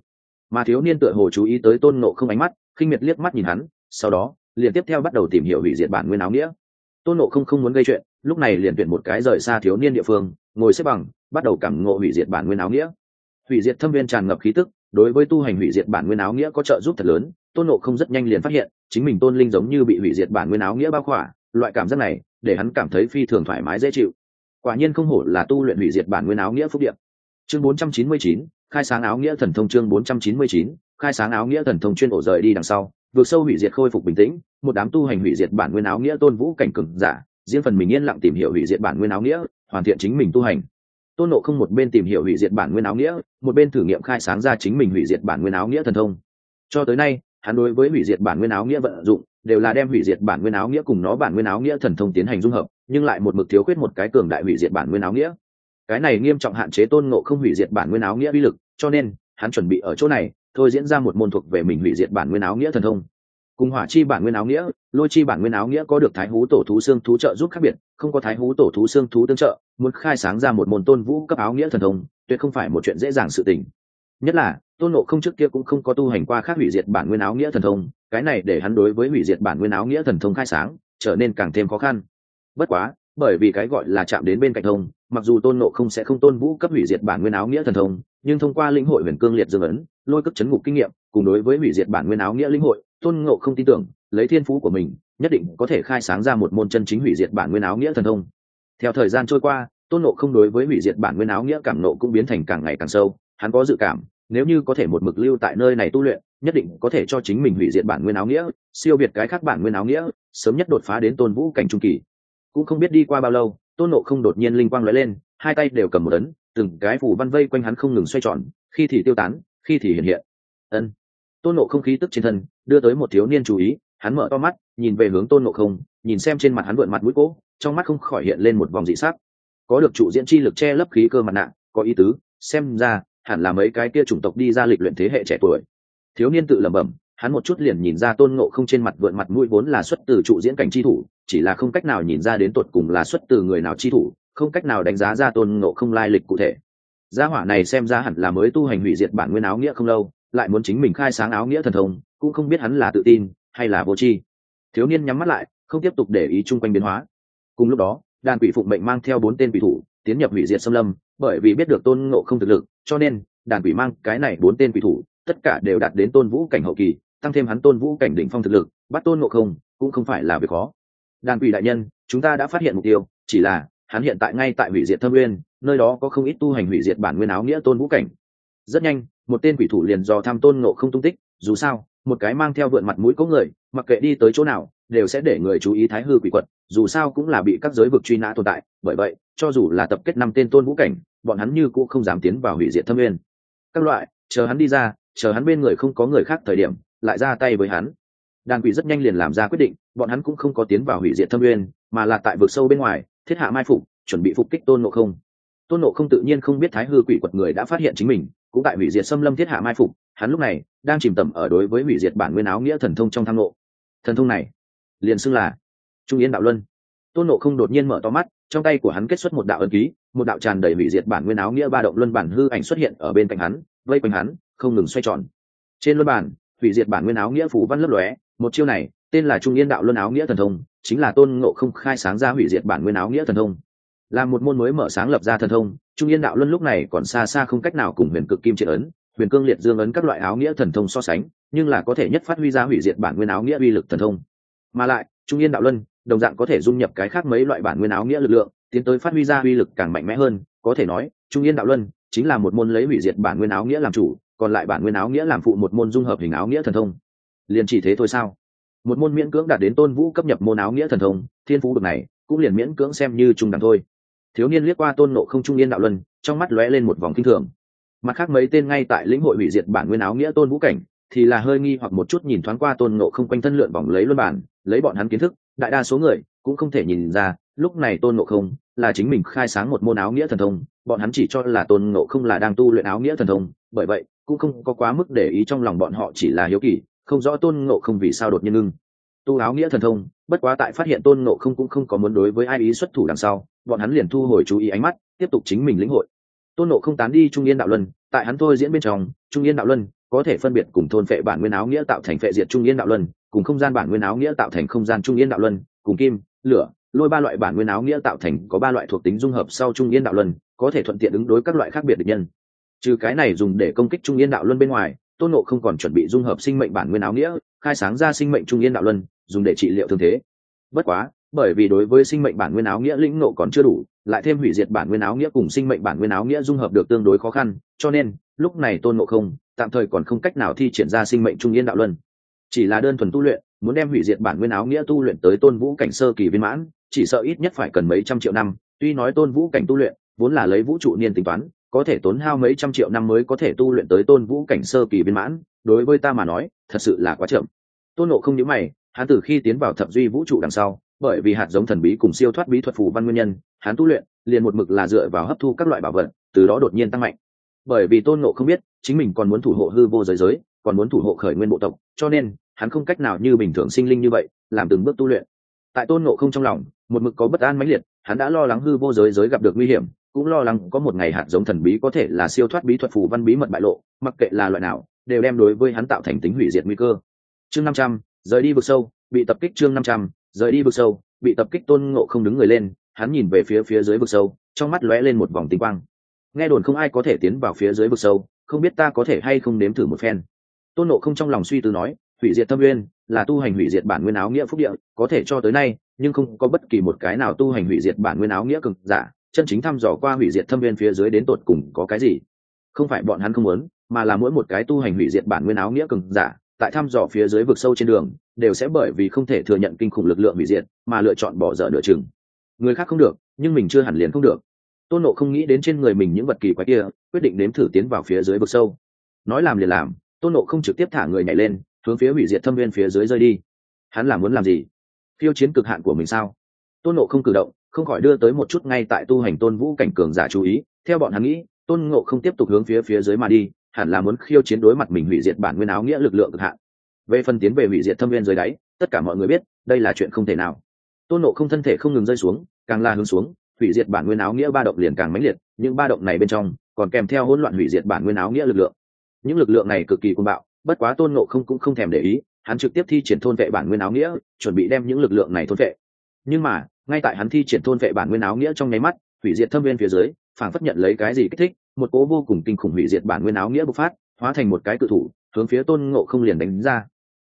A: Mà thiếu niên tựa hồ chú ý tới tôn nộ không ánh mắt, khinh miệt liếc mắt nhìn hắn, sau đó, liền tiếp theo bắt đầu tìm hiểu hủy diệt bản nguyên áo nghĩa tôn nộ không không muốn gây chuyện lúc này liền tuyển một cái rời xa thiếu niên địa phương ngồi xếp bằng bắt đầu cảm ngộ hủy diệt bản nguyên áo nghĩa. Hủy diệt thâm viên tràn ngập khí tức đối với tu hành hủy diệt bản nguyên áo nghĩa có trợ giúp thật lớn tôn nộ không rất nhanh liền phát hiện chính mình tôn linh giống như bị hủy diệt bản nguyên áo nghĩa bao khỏa loại cảm giác này để hắn cảm thấy phi thường thoải mái dễ chịu. Quả nhiên không hổ là tu luyện hủy diệt bản nguyên áo nghĩa phúc điện chương 499, khai sáng áo nghĩa thần thông chương 499, khai sáng áo nghĩa thần thông chuyên ổ rời đi đằng sau vượt sâu hủy diệt khôi phục bình tĩnh, một đám tu hành hủy diệt bản nguyên áo nghĩa tôn vũ cảnh cường giả diễn phần mình yên lặng tìm hiểu hủy diệt bản nguyên áo nghĩa, hoàn thiện chính mình tu hành. Tôn nộ không một bên tìm hiểu hủy diệt bản nguyên áo nghĩa, một bên thử nghiệm khai sáng ra chính mình hủy diệt bản nguyên áo nghĩa thần thông. Cho tới nay, hắn đối với hủy diệt bản nguyên áo nghĩa vận dụng, đều là đem hủy diệt bản nguyên áo nghĩa cùng nó bản nguyên áo nghĩa thần thông tiến hành dung hợp, nhưng lại một mực thiếu khuyết một cái cường đại hủy diệt bản nguyên áo nghĩa. Cái này nghiêm trọng hạn chế tôn ngộ không hủy diệt bản nguyên áo nghĩa uy lực, cho nên, hắn chuẩn bị ở chỗ này thôi diễn ra một môn thuộc về mình hủy diệt bản nguyên áo nghĩa thần thông. Cùng hỏa chi bản nguyên áo nghĩa, lôi chi bản nguyên áo nghĩa có được thái hú tổ thú xương thú trợ giúp khác biệt, không có thái hú tổ thú xương thú tương trợ, muốn khai sáng ra một môn tôn vũ cấp áo nghĩa thần thông, tuyệt không phải một chuyện dễ dàng sự tình. Nhất là, tôn nộ không trước kia cũng không có tu hành qua khác hủy diệt bản nguyên áo nghĩa thần thông, cái này để hắn đối với hủy diệt bản nguyên áo nghĩa thần thông khai sáng, trở nên càng thêm khó khăn. Bất quá, bởi vì cái gọi là chạm đến bên cạnh thông mặc dù tôn nộ không sẽ không tôn vũ cấp hủy diệt bản nguyên áo nghĩa thần thông, nhưng thông qua lĩnh hội huyền cương liệt dương ấn, lôi cấp chấn ngục kinh nghiệm, cùng đối với hủy diệt bản nguyên áo nghĩa lĩnh hội, tôn ngộ không tin tưởng, lấy thiên phú của mình, nhất định có thể khai sáng ra một môn chân chính hủy diệt bản nguyên áo nghĩa thần thông. Theo thời gian trôi qua, tôn nộ không đối với hủy diệt bản nguyên áo nghĩa cảm nộ cũng biến thành càng ngày càng sâu, hắn có dự cảm, nếu như có thể một mực lưu tại nơi này tu luyện, nhất định có thể cho chính mình hủy diệt bản nguyên áo nghĩa, siêu việt cái khác bản nguyên áo nghĩa, sớm nhất đột phá đến tôn vũ cảnh trung kỳ. Cũng không biết đi qua bao lâu tôn nộ không đột nhiên linh quang lóe lên, hai tay đều cầm một ấn, từng cái phủ văn vây quanh hắn không ngừng xoay tròn, khi thì tiêu tán, khi thì hiện hiện. Ân. Tôn nộ không khí tức trên thân, đưa tới một thiếu niên chú ý, hắn mở to mắt, nhìn về hướng tôn nộ không, nhìn xem trên mặt hắn vượn mặt mũi cỗ trong mắt không khỏi hiện lên một vòng dị sắc. Có được chủ diễn chi lực che lấp khí cơ mặt nạ, có ý tứ, xem ra, hẳn là mấy cái kia chủng tộc đi ra lịch luyện thế hệ trẻ tuổi. Thiếu niên tự lẩm bẩm hắn một chút liền nhìn ra tôn ngộ không trên mặt vượn mặt mũi vốn là xuất từ trụ diễn cảnh chi thủ, chỉ là không cách nào nhìn ra đến tột cùng là xuất từ người nào chi thủ, không cách nào đánh giá ra tôn ngộ không lai lịch cụ thể. Gia hỏa này xem ra hẳn là mới tu hành hủy diệt bản nguyên áo nghĩa không lâu, lại muốn chính mình khai sáng áo nghĩa thần thông, cũng không biết hắn là tự tin, hay là vô tri. Thiếu niên nhắm mắt lại, không tiếp tục để ý chung quanh biến hóa. Cùng lúc đó, đàn quỷ phụng mệnh mang theo bốn tên quỷ thủ, tiến nhập hủy diệt xâm lâm, bởi vì biết được tôn ngộ không thực lực, cho nên đàn quỷ mang cái này bốn tên quỷ thủ, tất cả đều đạt đến tôn vũ cảnh hậu kỳ tăng thêm hắn tôn vũ cảnh đỉnh phong thực lực, bắt tôn ngộ không cũng không phải là việc khó. Đàn quỷ đại nhân, chúng ta đã phát hiện mục tiêu, chỉ là hắn hiện tại ngay tại hủy diệt thâm nguyên, nơi đó có không ít tu hành hủy diệt bản nguyên áo nghĩa tôn vũ cảnh. Rất nhanh, một tên quỷ thủ liền dò tham tôn ngộ không tung tích, dù sao, một cái mang theo vượn mặt mũi có người, mặc kệ đi tới chỗ nào, đều sẽ để người chú ý thái hư quỷ quật, dù sao cũng là bị các giới vực truy nã tồn tại, bởi vậy, cho dù là tập kết năm tên tôn vũ cảnh, bọn hắn như cũng không dám tiến vào hủy diệt thâm nguyên. Các loại, chờ hắn đi ra, chờ hắn bên người không có người khác thời điểm lại ra tay với hắn. Đàn quỷ rất nhanh liền làm ra quyết định, bọn hắn cũng không có tiến vào hủy diệt thâm nguyên, mà là tại vực sâu bên ngoài, thiết hạ mai phục, chuẩn bị phục kích tôn ngộ không. Tôn ngộ không tự nhiên không biết thái hư quỷ quật người đã phát hiện chính mình, cũng tại hủy diệt xâm lâm thiết hạ mai phục, hắn lúc này đang chìm tầm ở đối với hủy diệt bản nguyên áo nghĩa thần thông trong thang ngộ. Thần thông này, liền xưng là trung Yến đạo luân. Tôn nộ không đột nhiên mở to mắt, trong tay của hắn kết xuất một đạo ấn ký, một đạo tràn đầy hủy diệt bản nguyên áo nghĩa ba động luân bản hư ảnh xuất hiện ở bên cạnh hắn, vây quanh hắn, không ngừng xoay tròn. Trên luân bản hủy diệt bản nguyên áo nghĩa phủ văn lấp lóe, một chiêu này, tên là trung yên đạo luân áo nghĩa thần thông, chính là tôn ngộ không khai sáng ra hủy diệt bản nguyên áo nghĩa thần thông. Là một môn mới mở sáng lập ra thần thông, trung yên đạo luân lúc này còn xa xa không cách nào cùng huyền cực kim triệt ấn, huyền cương liệt dương ấn các loại áo nghĩa thần thông so sánh, nhưng là có thể nhất phát huy ra hủy diệt bản nguyên áo nghĩa uy lực thần thông. Mà lại, trung yên đạo luân, đồng dạng có thể dung nhập cái khác mấy loại bản nguyên áo nghĩa lực lượng, tiến tới phát huy ra uy lực càng mạnh mẽ hơn, có thể nói, trung yên đạo luân chính là một môn lấy hủy diệt bản nguyên áo nghĩa làm chủ còn lại bản nguyên áo nghĩa làm phụ một môn dung hợp hình áo nghĩa thần thông. Liền chỉ thế thôi sao? Một môn miễn cưỡng đạt đến tôn vũ cấp nhập môn áo nghĩa thần thông, thiên phú được này, cũng liền miễn cưỡng xem như trung đẳng thôi. Thiếu niên liếc qua tôn nộ không trung yên đạo luân, trong mắt lóe lên một vòng kinh thường. Mặt khác mấy tên ngay tại lĩnh hội hủy diệt bản nguyên áo nghĩa tôn vũ cảnh, thì là hơi nghi hoặc một chút nhìn thoáng qua tôn nộ không quanh thân lượn vòng lấy luân bản, lấy bọn hắn kiến thức, đại đa số người cũng không thể nhìn ra, lúc này tôn nộ không là chính mình khai sáng một môn áo nghĩa thần thông, bọn hắn chỉ cho là tôn nộ không là đang tu luyện áo nghĩa thần thông, bởi vậy cũng không có quá mức để ý trong lòng bọn họ chỉ là hiếu kỳ, không rõ tôn ngộ không vì sao đột nhiên ngưng. Tu áo nghĩa thần thông, bất quá tại phát hiện tôn ngộ không cũng không có muốn đối với ai ý xuất thủ đằng sau, bọn hắn liền thu hồi chú ý ánh mắt, tiếp tục chính mình lĩnh hội. Tôn ngộ không tán đi trung yên đạo luân, tại hắn thôi diễn bên trong, trung yên đạo luân có thể phân biệt cùng thôn phệ bản nguyên áo nghĩa tạo thành phệ diệt trung yên đạo luân, cùng không gian bản nguyên áo nghĩa tạo thành không gian trung yên đạo luân, cùng kim, lửa, lôi ba loại bản nguyên áo nghĩa tạo thành có ba loại thuộc tính dung hợp sau trung yên đạo luân, có thể thuận tiện ứng đối các loại khác biệt địch nhân trừ cái này dùng để công kích trung yên đạo luân bên ngoài, tôn nộ không còn chuẩn bị dung hợp sinh mệnh bản nguyên áo nghĩa, khai sáng ra sinh mệnh trung yên đạo luân, dùng để trị liệu thương thế. Bất quá, bởi vì đối với sinh mệnh bản nguyên áo nghĩa lĩnh nộ còn chưa đủ, lại thêm hủy diệt bản nguyên áo nghĩa cùng sinh mệnh bản nguyên áo nghĩa dung hợp được tương đối khó khăn, cho nên, lúc này tôn nộ không tạm thời còn không cách nào thi triển ra sinh mệnh trung yên đạo luân. Chỉ là đơn thuần tu luyện, muốn đem hủy diệt bản nguyên áo nghĩa tu luyện tới tôn vũ cảnh sơ kỳ viên mãn, chỉ sợ ít nhất phải cần mấy trăm triệu năm. Tuy nói tôn vũ cảnh tu luyện, vốn là lấy vũ trụ niên tính toán có thể tốn hao mấy trăm triệu năm mới có thể tu luyện tới tôn vũ cảnh sơ kỳ viên mãn, đối với ta mà nói, thật sự là quá chậm. Tôn nộ không nhớ mày, hắn từ khi tiến vào thập duy vũ trụ đằng sau, bởi vì hạt giống thần bí cùng siêu thoát bí thuật phù văn nguyên nhân, hắn tu luyện, liền một mực là dựa vào hấp thu các loại bảo vật, từ đó đột nhiên tăng mạnh. Bởi vì tôn nộ không biết, chính mình còn muốn thủ hộ hư vô giới giới, còn muốn thủ hộ khởi nguyên bộ tộc, cho nên, hắn không cách nào như bình thường sinh linh như vậy, làm từng bước tu luyện. Tại tôn nộ không trong lòng, một mực có bất an mãnh liệt, hắn đã lo lắng hư vô giới giới gặp được nguy hiểm cũng lo lắng có một ngày hạt giống thần bí có thể là siêu thoát bí thuật phù văn bí mật bại lộ, mặc kệ là loại nào, đều đem đối với hắn tạo thành tính hủy diệt nguy cơ. Chương năm trăm, rời đi vực sâu, bị tập kích chương năm trăm, rời đi vực sâu, bị tập kích tôn ngộ không đứng người lên, hắn nhìn về phía phía dưới vực sâu, trong mắt lóe lên một vòng tinh quang. Nghe đồn không ai có thể tiến vào phía dưới vực sâu, không biết ta có thể hay không nếm thử một phen. Tôn nộ không trong lòng suy tư nói, hủy diệt tâm nguyên là tu hành hủy diệt bản nguyên áo nghĩa phúc địa, có thể cho tới nay, nhưng không có bất kỳ một cái nào tu hành hủy diệt bản nguyên áo nghĩa cực giả chân chính thăm dò qua hủy diệt thâm viên phía dưới đến tột cùng có cái gì. Không phải bọn hắn không muốn, mà là mỗi một cái tu hành hủy diệt bản nguyên áo nghĩa cường giả, tại thăm dò phía dưới vực sâu trên đường, đều sẽ bởi vì không thể thừa nhận kinh khủng lực lượng hủy diệt, mà lựa chọn bỏ dở nửa chừng. Người khác không được, nhưng mình chưa hẳn liền không được. Tôn nộ không nghĩ đến trên người mình những vật kỳ quái kia, quyết định nếm thử tiến vào phía dưới vực sâu. Nói làm liền làm, tôn nộ không trực tiếp thả người nhảy lên, hướng phía hủy diệt thâm viên phía dưới rơi đi. Hắn làm muốn làm gì? Phiêu chiến cực hạn của mình sao? Tôn nộ không cử động không khỏi đưa tới một chút ngay tại tu hành tôn vũ cảnh cường giả chú ý. Theo bọn hắn nghĩ, tôn ngộ không tiếp tục hướng phía phía dưới mà đi, hẳn là muốn khiêu chiến đối mặt mình hủy diệt bản nguyên áo nghĩa lực lượng cực hạn. Về phần tiến về hủy diệt thâm viên dưới đáy, tất cả mọi người biết, đây là chuyện không thể nào. Tôn nộ không thân thể không ngừng rơi xuống, càng la hướng xuống, hủy diệt bản nguyên áo nghĩa ba động liền càng mãnh liệt, những ba động này bên trong, còn kèm theo hỗn loạn hủy diệt bản nguyên áo nghĩa lực lượng. Những lực lượng này cực kỳ côn bạo, bất quá tôn nộ không cũng không thèm để ý, hắn trực tiếp thi triển thôn vệ bản nguyên áo nghĩa, chuẩn bị đem những lực lượng này thôn vệ nhưng mà, ngay tại hắn thi triển thôn vệ bản nguyên áo nghĩa trong nháy mắt, hủy diệt thâm viên phía dưới, phảng phất nhận lấy cái gì kích thích, một cố vô cùng kinh khủng hủy diệt bản nguyên áo nghĩa bộc phát, hóa thành một cái cự thủ, hướng phía tôn ngộ không liền đánh ra.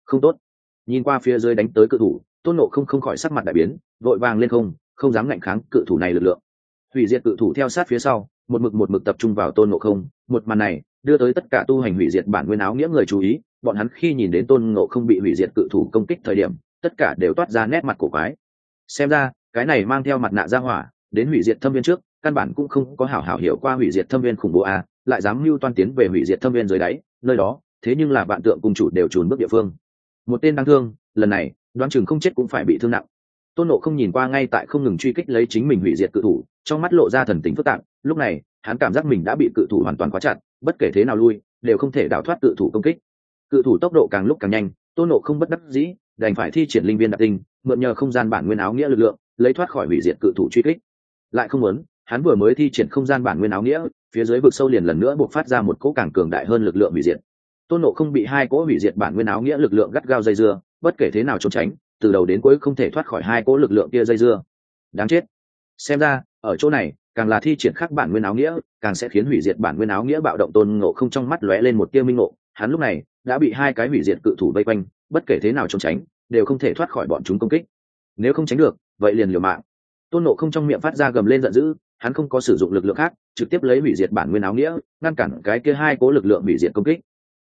A: Không tốt. Nhìn qua phía dưới đánh tới cự thủ, tôn ngộ không không khỏi sắc mặt đại biến, vội vàng lên không không dám ngạnh kháng cự thủ này lực lượng. Hủy diệt cự thủ theo sát phía sau, một mực một mực tập trung vào tôn ngộ không, một màn này đưa tới tất cả tu hành hủy diệt bản nguyên áo nghĩa người chú ý, bọn hắn khi nhìn đến tôn ngộ không bị hủy diệt cự thủ công kích thời điểm, tất cả đều toát ra nét mặt cổ quái xem ra, cái này mang theo mặt nạ ra hỏa, đến hủy diệt thâm viên trước, căn bản cũng không có hảo hảo hiểu qua hủy diệt thâm viên khủng bố a lại dám mưu toan tiến về hủy diệt thâm viên dưới đáy, nơi đó, thế nhưng là bạn tượng cùng chủ đều trùn bước địa phương. Một tên đáng thương, lần này, đoán chừng không chết cũng phải bị thương nặng. Tôn nộ không nhìn qua ngay tại không ngừng truy kích lấy chính mình hủy diệt cự thủ, trong mắt lộ ra thần tính phức tạp, lúc này, hắn cảm giác mình đã bị cự thủ hoàn toàn quá chặt, bất kể thế nào lui, đều không thể đào thoát cự thủ công kích. Cự thủ tốc độ càng lúc càng nhanh, tôn nộ không bất đắc dĩ đành phải thi triển linh viên đặc tinh, mượn nhờ không gian bản nguyên áo nghĩa lực lượng, lấy thoát khỏi hủy diệt cự thủ truy kích. Lại không muốn, hắn vừa mới thi triển không gian bản nguyên áo nghĩa, phía dưới vực sâu liền lần nữa buộc phát ra một cỗ càng cường đại hơn lực lượng hủy diệt. Tôn nộ không bị hai cỗ hủy diệt bản nguyên áo nghĩa lực lượng gắt gao dây dưa, bất kể thế nào trốn tránh, từ đầu đến cuối không thể thoát khỏi hai cỗ lực lượng kia dây dưa. Đáng chết. Xem ra, ở chỗ này, càng là thi triển khác bản nguyên áo nghĩa, càng sẽ khiến hủy diệt bản nguyên áo nghĩa bạo động tôn ngộ không trong mắt lóe lên một tia minh ngộ. Hắn lúc này đã bị hai cái hủy diệt cự thủ vây quanh, bất kể thế nào trốn tránh, đều không thể thoát khỏi bọn chúng công kích. Nếu không tránh được, vậy liền liều mạng. Tôn nộ không trong miệng phát ra gầm lên giận dữ, hắn không có sử dụng lực lượng khác, trực tiếp lấy hủy diệt bản nguyên áo nghĩa, ngăn cản cái kia hai cố lực lượng hủy diệt công kích.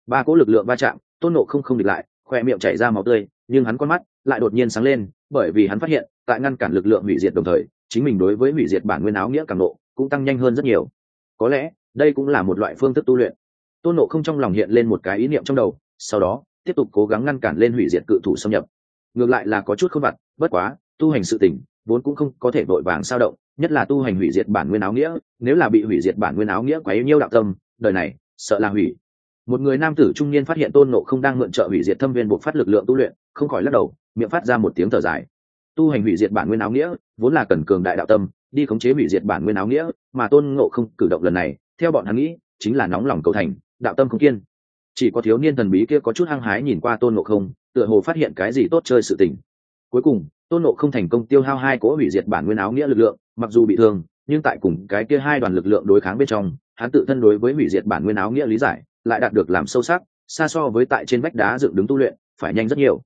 A: Ba cố lực lượng va chạm, tôn nộ không không địch lại, khoe miệng chảy ra máu tươi, nhưng hắn con mắt lại đột nhiên sáng lên, bởi vì hắn phát hiện, tại ngăn cản lực lượng hủy diệt đồng thời, chính mình đối với hủy diệt bản nguyên áo nghĩa càng nộ cũng tăng nhanh hơn rất nhiều. Có lẽ, đây cũng là một loại phương thức tu luyện tôn nộ không trong lòng hiện lên một cái ý niệm trong đầu, sau đó, tiếp tục cố gắng ngăn cản lên hủy diệt cự thủ xâm nhập. Ngược lại là có chút không vặt, bất quá, tu hành sự tỉnh vốn cũng không có thể vội vàng sao động, nhất là tu hành hủy diệt bản nguyên áo nghĩa, nếu là bị hủy diệt bản nguyên áo nghĩa quá yêu nhiêu đạo tâm, đời này, sợ là hủy. Một người nam tử trung niên phát hiện tôn nộ không đang mượn trợ hủy diệt thâm viên buộc phát lực lượng tu luyện, không khỏi lắc đầu, miệng phát ra một tiếng thở dài. Tu hành hủy diệt bản nguyên áo nghĩa, vốn là cần cường đại đạo tâm, đi khống chế hủy diệt bản nguyên áo nghĩa, mà tôn ngộ không cử động lần này, theo bọn hắn nghĩ, chính là nóng lòng cầu thành đạo tâm không kiên. Chỉ có thiếu niên thần bí kia có chút hăng hái nhìn qua tôn ngộ không, tựa hồ phát hiện cái gì tốt chơi sự tình. Cuối cùng, tôn ngộ không thành công tiêu hao hai cỗ hủy diệt bản nguyên áo nghĩa lực lượng, mặc dù bị thương, nhưng tại cùng cái kia hai đoàn lực lượng đối kháng bên trong, hắn tự thân đối với hủy diệt bản nguyên áo nghĩa lý giải, lại đạt được làm sâu sắc, xa so với tại trên vách đá dựng đứng tu luyện, phải nhanh rất nhiều.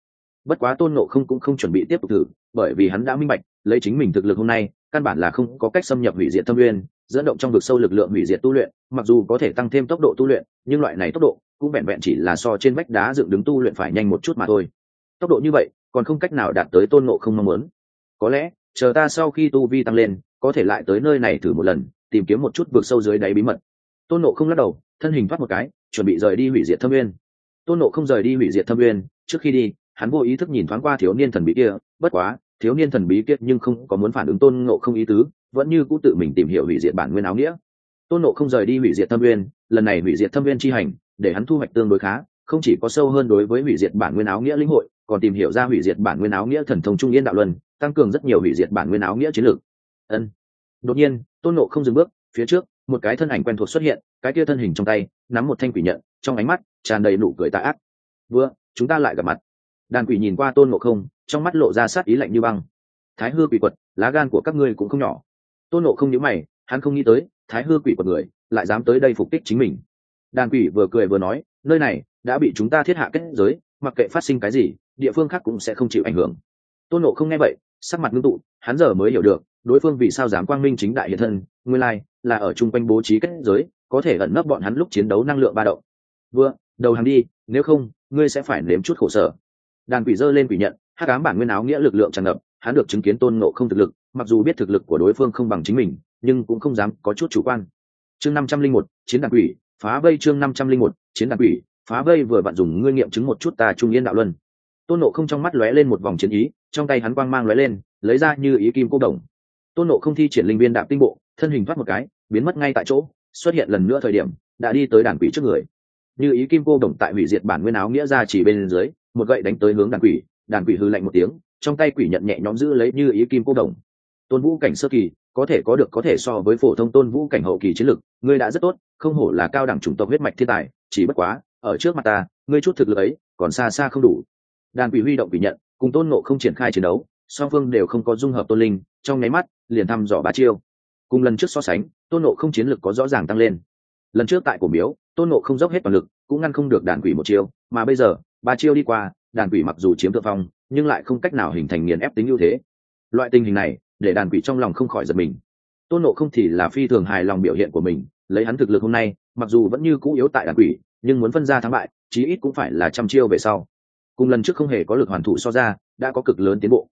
A: Bất quá tôn nộ không cũng không chuẩn bị tiếp tục thử, bởi vì hắn đã minh bạch, lấy chính mình thực lực hôm nay, căn bản là không có cách xâm nhập hủy diệt thâm nguyên dẫn động trong vực sâu lực lượng hủy diệt tu luyện, mặc dù có thể tăng thêm tốc độ tu luyện, nhưng loại này tốc độ cũng vẹn vẹn chỉ là so trên vách đá dựng đứng tu luyện phải nhanh một chút mà thôi. Tốc độ như vậy, còn không cách nào đạt tới tôn nộ không mong muốn. Có lẽ, chờ ta sau khi tu vi tăng lên, có thể lại tới nơi này thử một lần, tìm kiếm một chút vượt sâu dưới đáy bí mật. Tôn nộ không lắc đầu, thân hình thoát một cái, chuẩn bị rời đi hủy diệt thâm nguyên. Tôn nộ không rời đi hủy diệt thâm nguyên, trước khi đi, hắn vô ý thức nhìn thoáng qua thiếu niên thần bí kia, bất quá, thiếu niên thần bí kia nhưng không có muốn phản ứng tôn nộ không ý tứ vẫn như cũ tự mình tìm hiểu hủy diệt bản nguyên áo nghĩa. Tôn nộ không rời đi hủy diệt thâm nguyên, lần này hủy diệt thâm nguyên chi hành, để hắn thu hoạch tương đối khá, không chỉ có sâu hơn đối với hủy diệt bản nguyên áo nghĩa lĩnh hội, còn tìm hiểu ra hủy diệt bản nguyên áo nghĩa thần thông trung yên đạo luân, tăng cường rất nhiều hủy diệt bản nguyên áo nghĩa chiến lược. Ân. Đột nhiên, tôn nộ không dừng bước, phía trước, một cái thân ảnh quen thuộc xuất hiện, cái kia thân hình trong tay, nắm một thanh quỷ nhận, trong ánh mắt tràn đầy nụ cười tạ ác. Vừa chúng ta lại gặp mặt. Đàn quỷ nhìn qua tôn ngộ không, trong mắt lộ ra sát ý lạnh như băng. Thái hư quỷ quật, lá gan của các ngươi cũng không nhỏ tôn nộ không nhớ mày, hắn không nghĩ tới, thái hư quỷ của người, lại dám tới đây phục kích chính mình. Đàn quỷ vừa cười vừa nói, nơi này đã bị chúng ta thiết hạ kết giới, mặc kệ phát sinh cái gì, địa phương khác cũng sẽ không chịu ảnh hưởng. Tôn nộ không nghe vậy, sắc mặt ngưng tụ, hắn giờ mới hiểu được, đối phương vì sao dám quang minh chính đại hiện thân, nguyên lai là ở chung quanh bố trí kết giới, có thể ẩn nấp bọn hắn lúc chiến đấu năng lượng ba động. Vừa, đầu hàng đi, nếu không, ngươi sẽ phải nếm chút khổ sở. Đàn quỷ dơ lên quỷ nhận hát cám bản nguyên áo nghĩa lực lượng tràn ngập, hắn được chứng kiến tôn nộ không thực lực mặc dù biết thực lực của đối phương không bằng chính mình, nhưng cũng không dám có chút chủ quan. Chương năm trăm linh một, chiến đàn quỷ, phá vây chương năm trăm linh một, chiến đàn quỷ, phá vây vừa vặn dùng ngươi nghiệm chứng một chút ta trung yên đạo luân. Tôn nộ không trong mắt lóe lên một vòng chiến ý, trong tay hắn quang mang lóe lên, lấy ra như ý kim cô đồng. Tôn nộ không thi triển linh viên đạp tinh bộ, thân hình thoát một cái, biến mất ngay tại chỗ, xuất hiện lần nữa thời điểm, đã đi tới đàn quỷ trước người. Như ý kim cô đồng tại hủy diệt bản nguyên áo nghĩa ra chỉ bên dưới, một gậy đánh tới hướng đàn quỷ đàn quỷ hư lạnh một tiếng, trong tay quỷ nhận nhẹ nhõm giữ lấy như ý kim cô đồng tôn vũ cảnh sơ kỳ, có thể có được có thể so với phổ thông tôn vũ cảnh hậu kỳ chiến lực, ngươi đã rất tốt, không hổ là cao đẳng chủng tộc huyết mạch thiên tài, chỉ bất quá, ở trước mặt ta, ngươi chút thực lực ấy, còn xa xa không đủ. Đàn quỷ huy động quỷ nhận, cùng tôn Ngộ không triển khai chiến đấu, song phương đều không có dung hợp tôn linh, trong nháy mắt, liền thăm dò ba chiêu. Cùng lần trước so sánh, tôn Ngộ không chiến lực có rõ ràng tăng lên. Lần trước tại cổ miếu, tôn Ngộ không dốc hết toàn lực, cũng ngăn không được đàn quỷ một chiêu, mà bây giờ, ba chiêu đi qua, đàn quỷ mặc dù chiếm thượng phong, nhưng lại không cách nào hình thành nghiền ép tính ưu thế. Loại tình hình này để đàn quỷ trong lòng không khỏi giật mình. Tôn nộ không thì là phi thường hài lòng biểu hiện của mình, lấy hắn thực lực hôm nay, mặc dù vẫn như cũ yếu tại đàn quỷ, nhưng muốn phân ra thắng bại, chí ít cũng phải là trăm chiêu về sau. Cùng lần trước không hề có lực hoàn thủ so ra, đã có cực lớn tiến bộ.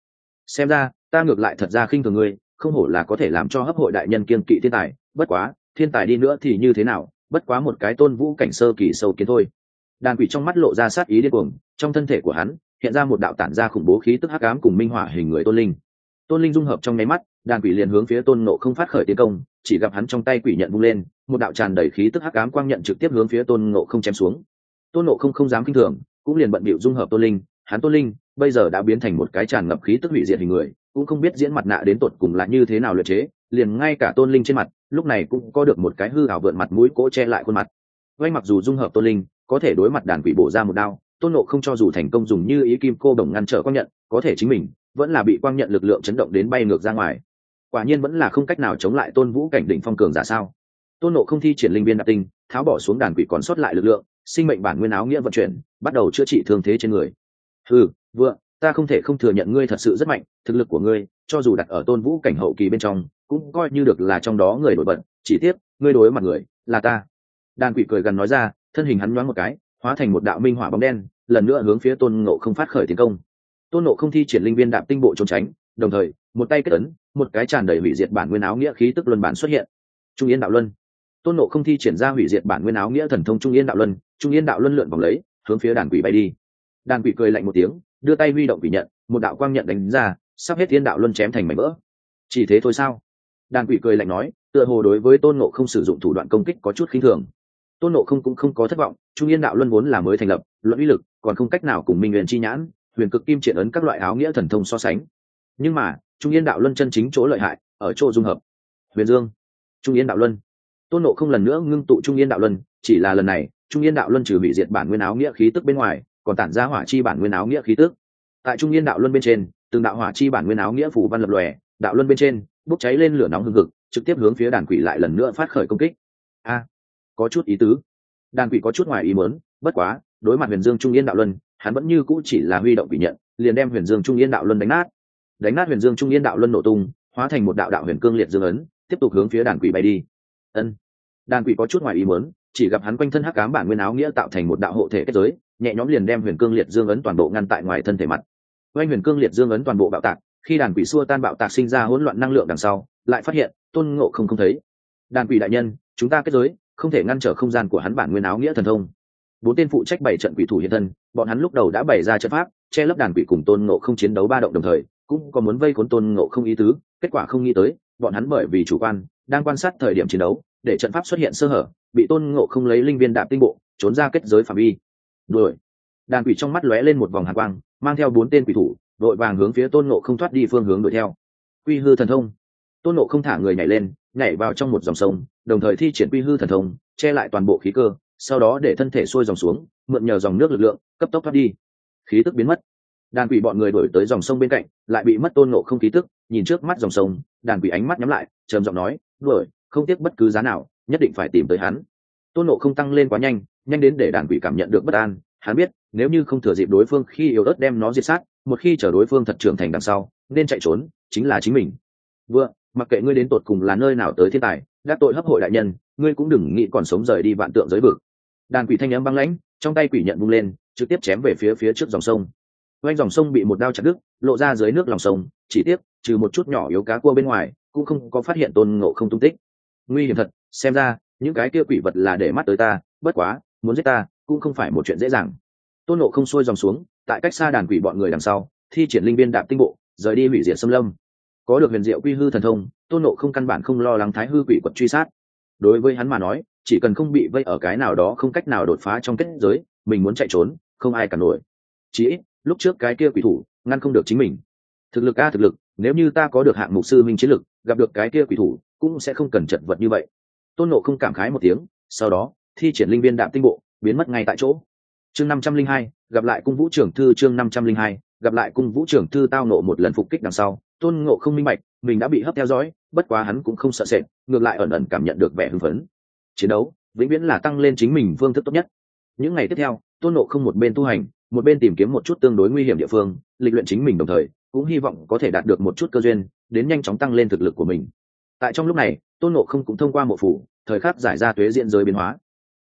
A: Xem ra, ta ngược lại thật ra khinh thường ngươi, không hổ là có thể làm cho hấp hội đại nhân kiên kỵ thiên tài, bất quá, thiên tài đi nữa thì như thế nào, bất quá một cái tôn vũ cảnh sơ kỳ sâu kiến thôi. Đàn quỷ trong mắt lộ ra sát ý điên cuồng, trong thân thể của hắn, hiện ra một đạo tản ra khủng bố khí tức hắc ám cùng minh hỏa hình người tôn linh tôn linh dung hợp trong nháy mắt, đàn quỷ liền hướng phía tôn nộ không phát khởi tiến công, chỉ gặp hắn trong tay quỷ nhận bung lên, một đạo tràn đầy khí tức hắc ám quang nhận trực tiếp hướng phía tôn nộ không chém xuống. Tôn nộ không không dám kinh thường, cũng liền bận bịu dung hợp tôn linh, hắn tôn linh, bây giờ đã biến thành một cái tràn ngập khí tức hủy diệt hình người, cũng không biết diễn mặt nạ đến tột cùng là như thế nào luyện chế, liền ngay cả tôn linh trên mặt, lúc này cũng có được một cái hư ảo vượn mặt mũi cỗ che lại khuôn mặt. Vay mặc dù dung hợp tôn linh, có thể đối mặt đàn quỷ bổ ra một đao, tôn nộ không cho dù thành công dùng như ý kim cô đồng ngăn trở quang nhận, có thể chính mình vẫn là bị quang nhận lực lượng chấn động đến bay ngược ra ngoài. Quả nhiên vẫn là không cách nào chống lại tôn vũ cảnh đỉnh phong cường giả sao? Tôn nộ không thi triển linh viên đạp tinh, tháo bỏ xuống đàn quỷ còn sót lại lực lượng, sinh mệnh bản nguyên áo nghĩa vận chuyển, bắt đầu chữa trị thương thế trên người. Ừ vừa ta không thể không thừa nhận ngươi thật sự rất mạnh, thực lực của ngươi, cho dù đặt ở tôn vũ cảnh hậu kỳ bên trong, cũng coi như được là trong đó người nổi bật, chỉ tiếc, ngươi đối mặt người, là ta. Đàn quỷ cười gần nói ra, thân hình hắn nhoáng một cái, hóa thành một đạo minh hỏa bóng đen, lần nữa hướng phía tôn ngộ không phát khởi tiến công tôn Nộ không thi triển linh viên đạp tinh bộ trốn tránh, đồng thời, một tay kết ấn, một cái tràn đầy hủy diệt bản nguyên áo nghĩa khí tức luân bản xuất hiện. Trung yên đạo luân. Tôn nộ không thi triển ra hủy diệt bản nguyên áo nghĩa thần thông trung yên đạo luân, trung yên đạo luân lượn vòng lấy, hướng phía đàn quỷ bay đi. Đàn quỷ cười lạnh một tiếng, đưa tay huy động quỷ nhận, một đạo quang nhận đánh ra, sắp hết thiên đạo luân chém thành mảnh vỡ. Chỉ thế thôi sao? Đàn quỷ cười lạnh nói, tựa hồ đối với tôn nộ không sử dụng thủ đoạn công kích có chút khinh thường. Tôn nộ không cũng không có thất vọng, trung yên đạo luân vốn là mới thành lập, luận uy lực, còn không cách nào cùng minh nguyện chi nhãn huyền cực kim triển ấn các loại áo nghĩa thần thông so sánh. Nhưng mà, trung yên đạo luân chân chính chỗ lợi hại, ở chỗ dung hợp. Huyền dương, trung yên đạo luân. Tôn nộ không lần nữa ngưng tụ trung yên đạo luân, chỉ là lần này, trung yên đạo luân trừ bị diệt bản nguyên áo nghĩa khí tức bên ngoài, còn tản ra hỏa chi bản nguyên áo nghĩa khí tức. Tại trung yên đạo luân bên trên, từng đạo hỏa chi bản nguyên áo nghĩa phủ văn lập lòe, đạo luân bên trên, bốc cháy lên lửa nóng hừng hực, trực tiếp hướng phía đàn quỷ lại lần nữa phát khởi công kích. A, có chút ý tứ. Đàn quỷ có chút ngoài ý mớn bất quá, đối mặt huyền dương trung yên đạo luân hắn vẫn như cũ chỉ là huy động bị nhận, liền đem huyền dương trung yên đạo luân đánh nát. Đánh nát huyền dương trung yên đạo luân nổ tung, hóa thành một đạo đạo huyền cương liệt dương ấn, tiếp tục hướng phía đàn quỷ bay đi. Ân. Đàn quỷ có chút ngoài ý mớn chỉ gặp hắn quanh thân hắc cám bản nguyên áo nghĩa tạo thành một đạo hộ thể kết giới, nhẹ nhõm liền đem huyền cương liệt dương ấn toàn bộ ngăn tại ngoài thân thể mặt. Oanh huyền cương liệt dương ấn toàn bộ bạo tạc, khi đàn quỷ xua tan bạo tạc sinh ra hỗn loạn năng lượng đằng sau, lại phát hiện, tôn ngộ không không thấy. Đàn quỷ đại nhân, chúng ta kết giới, không thể ngăn trở không gian của hắn bản nguyên áo nghĩa thần thông bốn tên phụ trách bảy trận quỷ thủ hiện thân, bọn hắn lúc đầu đã bày ra trận pháp, che lấp đàn quỷ cùng tôn ngộ không chiến đấu ba động đồng thời, cũng có muốn vây khốn tôn ngộ không ý tứ, kết quả không nghĩ tới, bọn hắn bởi vì chủ quan, đang quan sát thời điểm chiến đấu, để trận pháp xuất hiện sơ hở, bị tôn ngộ không lấy linh viên đạp tinh bộ, trốn ra kết giới phạm vi. Đuổi. Đàn quỷ trong mắt lóe lên một vòng hạ quang, mang theo bốn tên quỷ thủ, đội vàng hướng phía tôn ngộ không thoát đi phương hướng đuổi theo. Quy hư thần thông. Tôn ngộ không thả người nhảy lên, nhảy vào trong một dòng sông, đồng thời thi triển quy hư thần thông, che lại toàn bộ khí cơ sau đó để thân thể sôi dòng xuống, mượn nhờ dòng nước lực lượng, cấp tốc thoát đi. Khí tức biến mất. Đàn quỷ bọn người đổi tới dòng sông bên cạnh, lại bị mất tôn ngộ không khí tức, nhìn trước mắt dòng sông, đàn quỷ ánh mắt nhắm lại, trầm giọng nói, đuổi, không tiếc bất cứ giá nào, nhất định phải tìm tới hắn. Tôn ngộ không tăng lên quá nhanh nhanh đến để đàn quỷ cảm nhận được bất an. Hắn biết, nếu như không thừa dịp đối phương khi yếu ớt đem nó diệt sát, một khi chở đối phương thật trưởng thành đằng sau, nên chạy trốn, chính là chính mình. Vừa mặc kệ ngươi đến tột cùng là nơi nào tới thiên tài đã tội hấp hội đại nhân, ngươi cũng đừng nghĩ còn sống rời đi vạn tượng giới vực đàn quỷ thanh âm băng lãnh, trong tay quỷ nhận bung lên, trực tiếp chém về phía phía trước dòng sông. Quanh dòng sông bị một đao chặt đứt, lộ ra dưới nước lòng sông, chỉ tiếc, trừ một chút nhỏ yếu cá cua bên ngoài, cũng không có phát hiện tôn ngộ không tung tích. Nguy hiểm thật, xem ra, những cái kia quỷ vật là để mắt tới ta, bất quá, muốn giết ta, cũng không phải một chuyện dễ dàng. Tôn ngộ không sôi dòng xuống, tại cách xa đàn quỷ bọn người đằng sau, thi triển linh viên đạp tinh bộ, rời đi hủy diệt xâm lâm. Có được huyền diệu quy hư thần thông, tôn nộ không căn bản không lo lắng thái hư quỷ quật truy sát. Đối với hắn mà nói chỉ cần không bị vây ở cái nào đó không cách nào đột phá trong kết giới, mình muốn chạy trốn, không ai cản nổi. Chỉ ít, lúc trước cái kia quỷ thủ, ngăn không được chính mình. Thực lực a, thực lực, nếu như ta có được hạng mục sư minh chiến lực, gặp được cái kia quỷ thủ, cũng sẽ không cần chật vật như vậy. Tôn nộ không cảm khái một tiếng, sau đó, thi triển linh viên đạm tinh bộ, biến mất ngay tại chỗ. Chương năm trăm linh hai, gặp lại cung vũ trưởng thư chương năm trăm linh hai, gặp lại cung vũ trưởng thư tao nộ một lần phục kích đằng sau. Tôn ngộ không minh bạch, mình đã bị hấp theo dõi, bất quá hắn cũng không sợ sệt, ngược lại ẩn ẩn cảm nhận được vẻ hưng phấn chiến đấu, vĩnh viễn là tăng lên chính mình phương thức tốt nhất. Những ngày tiếp theo, tôn ngộ không một bên tu hành, một bên tìm kiếm một chút tương đối nguy hiểm địa phương, lịch luyện chính mình đồng thời, cũng hy vọng có thể đạt được một chút cơ duyên, đến nhanh chóng tăng lên thực lực của mình. Tại trong lúc này, tôn ngộ không cũng thông qua một phủ, thời khắc giải ra tuế diễn giới biến hóa.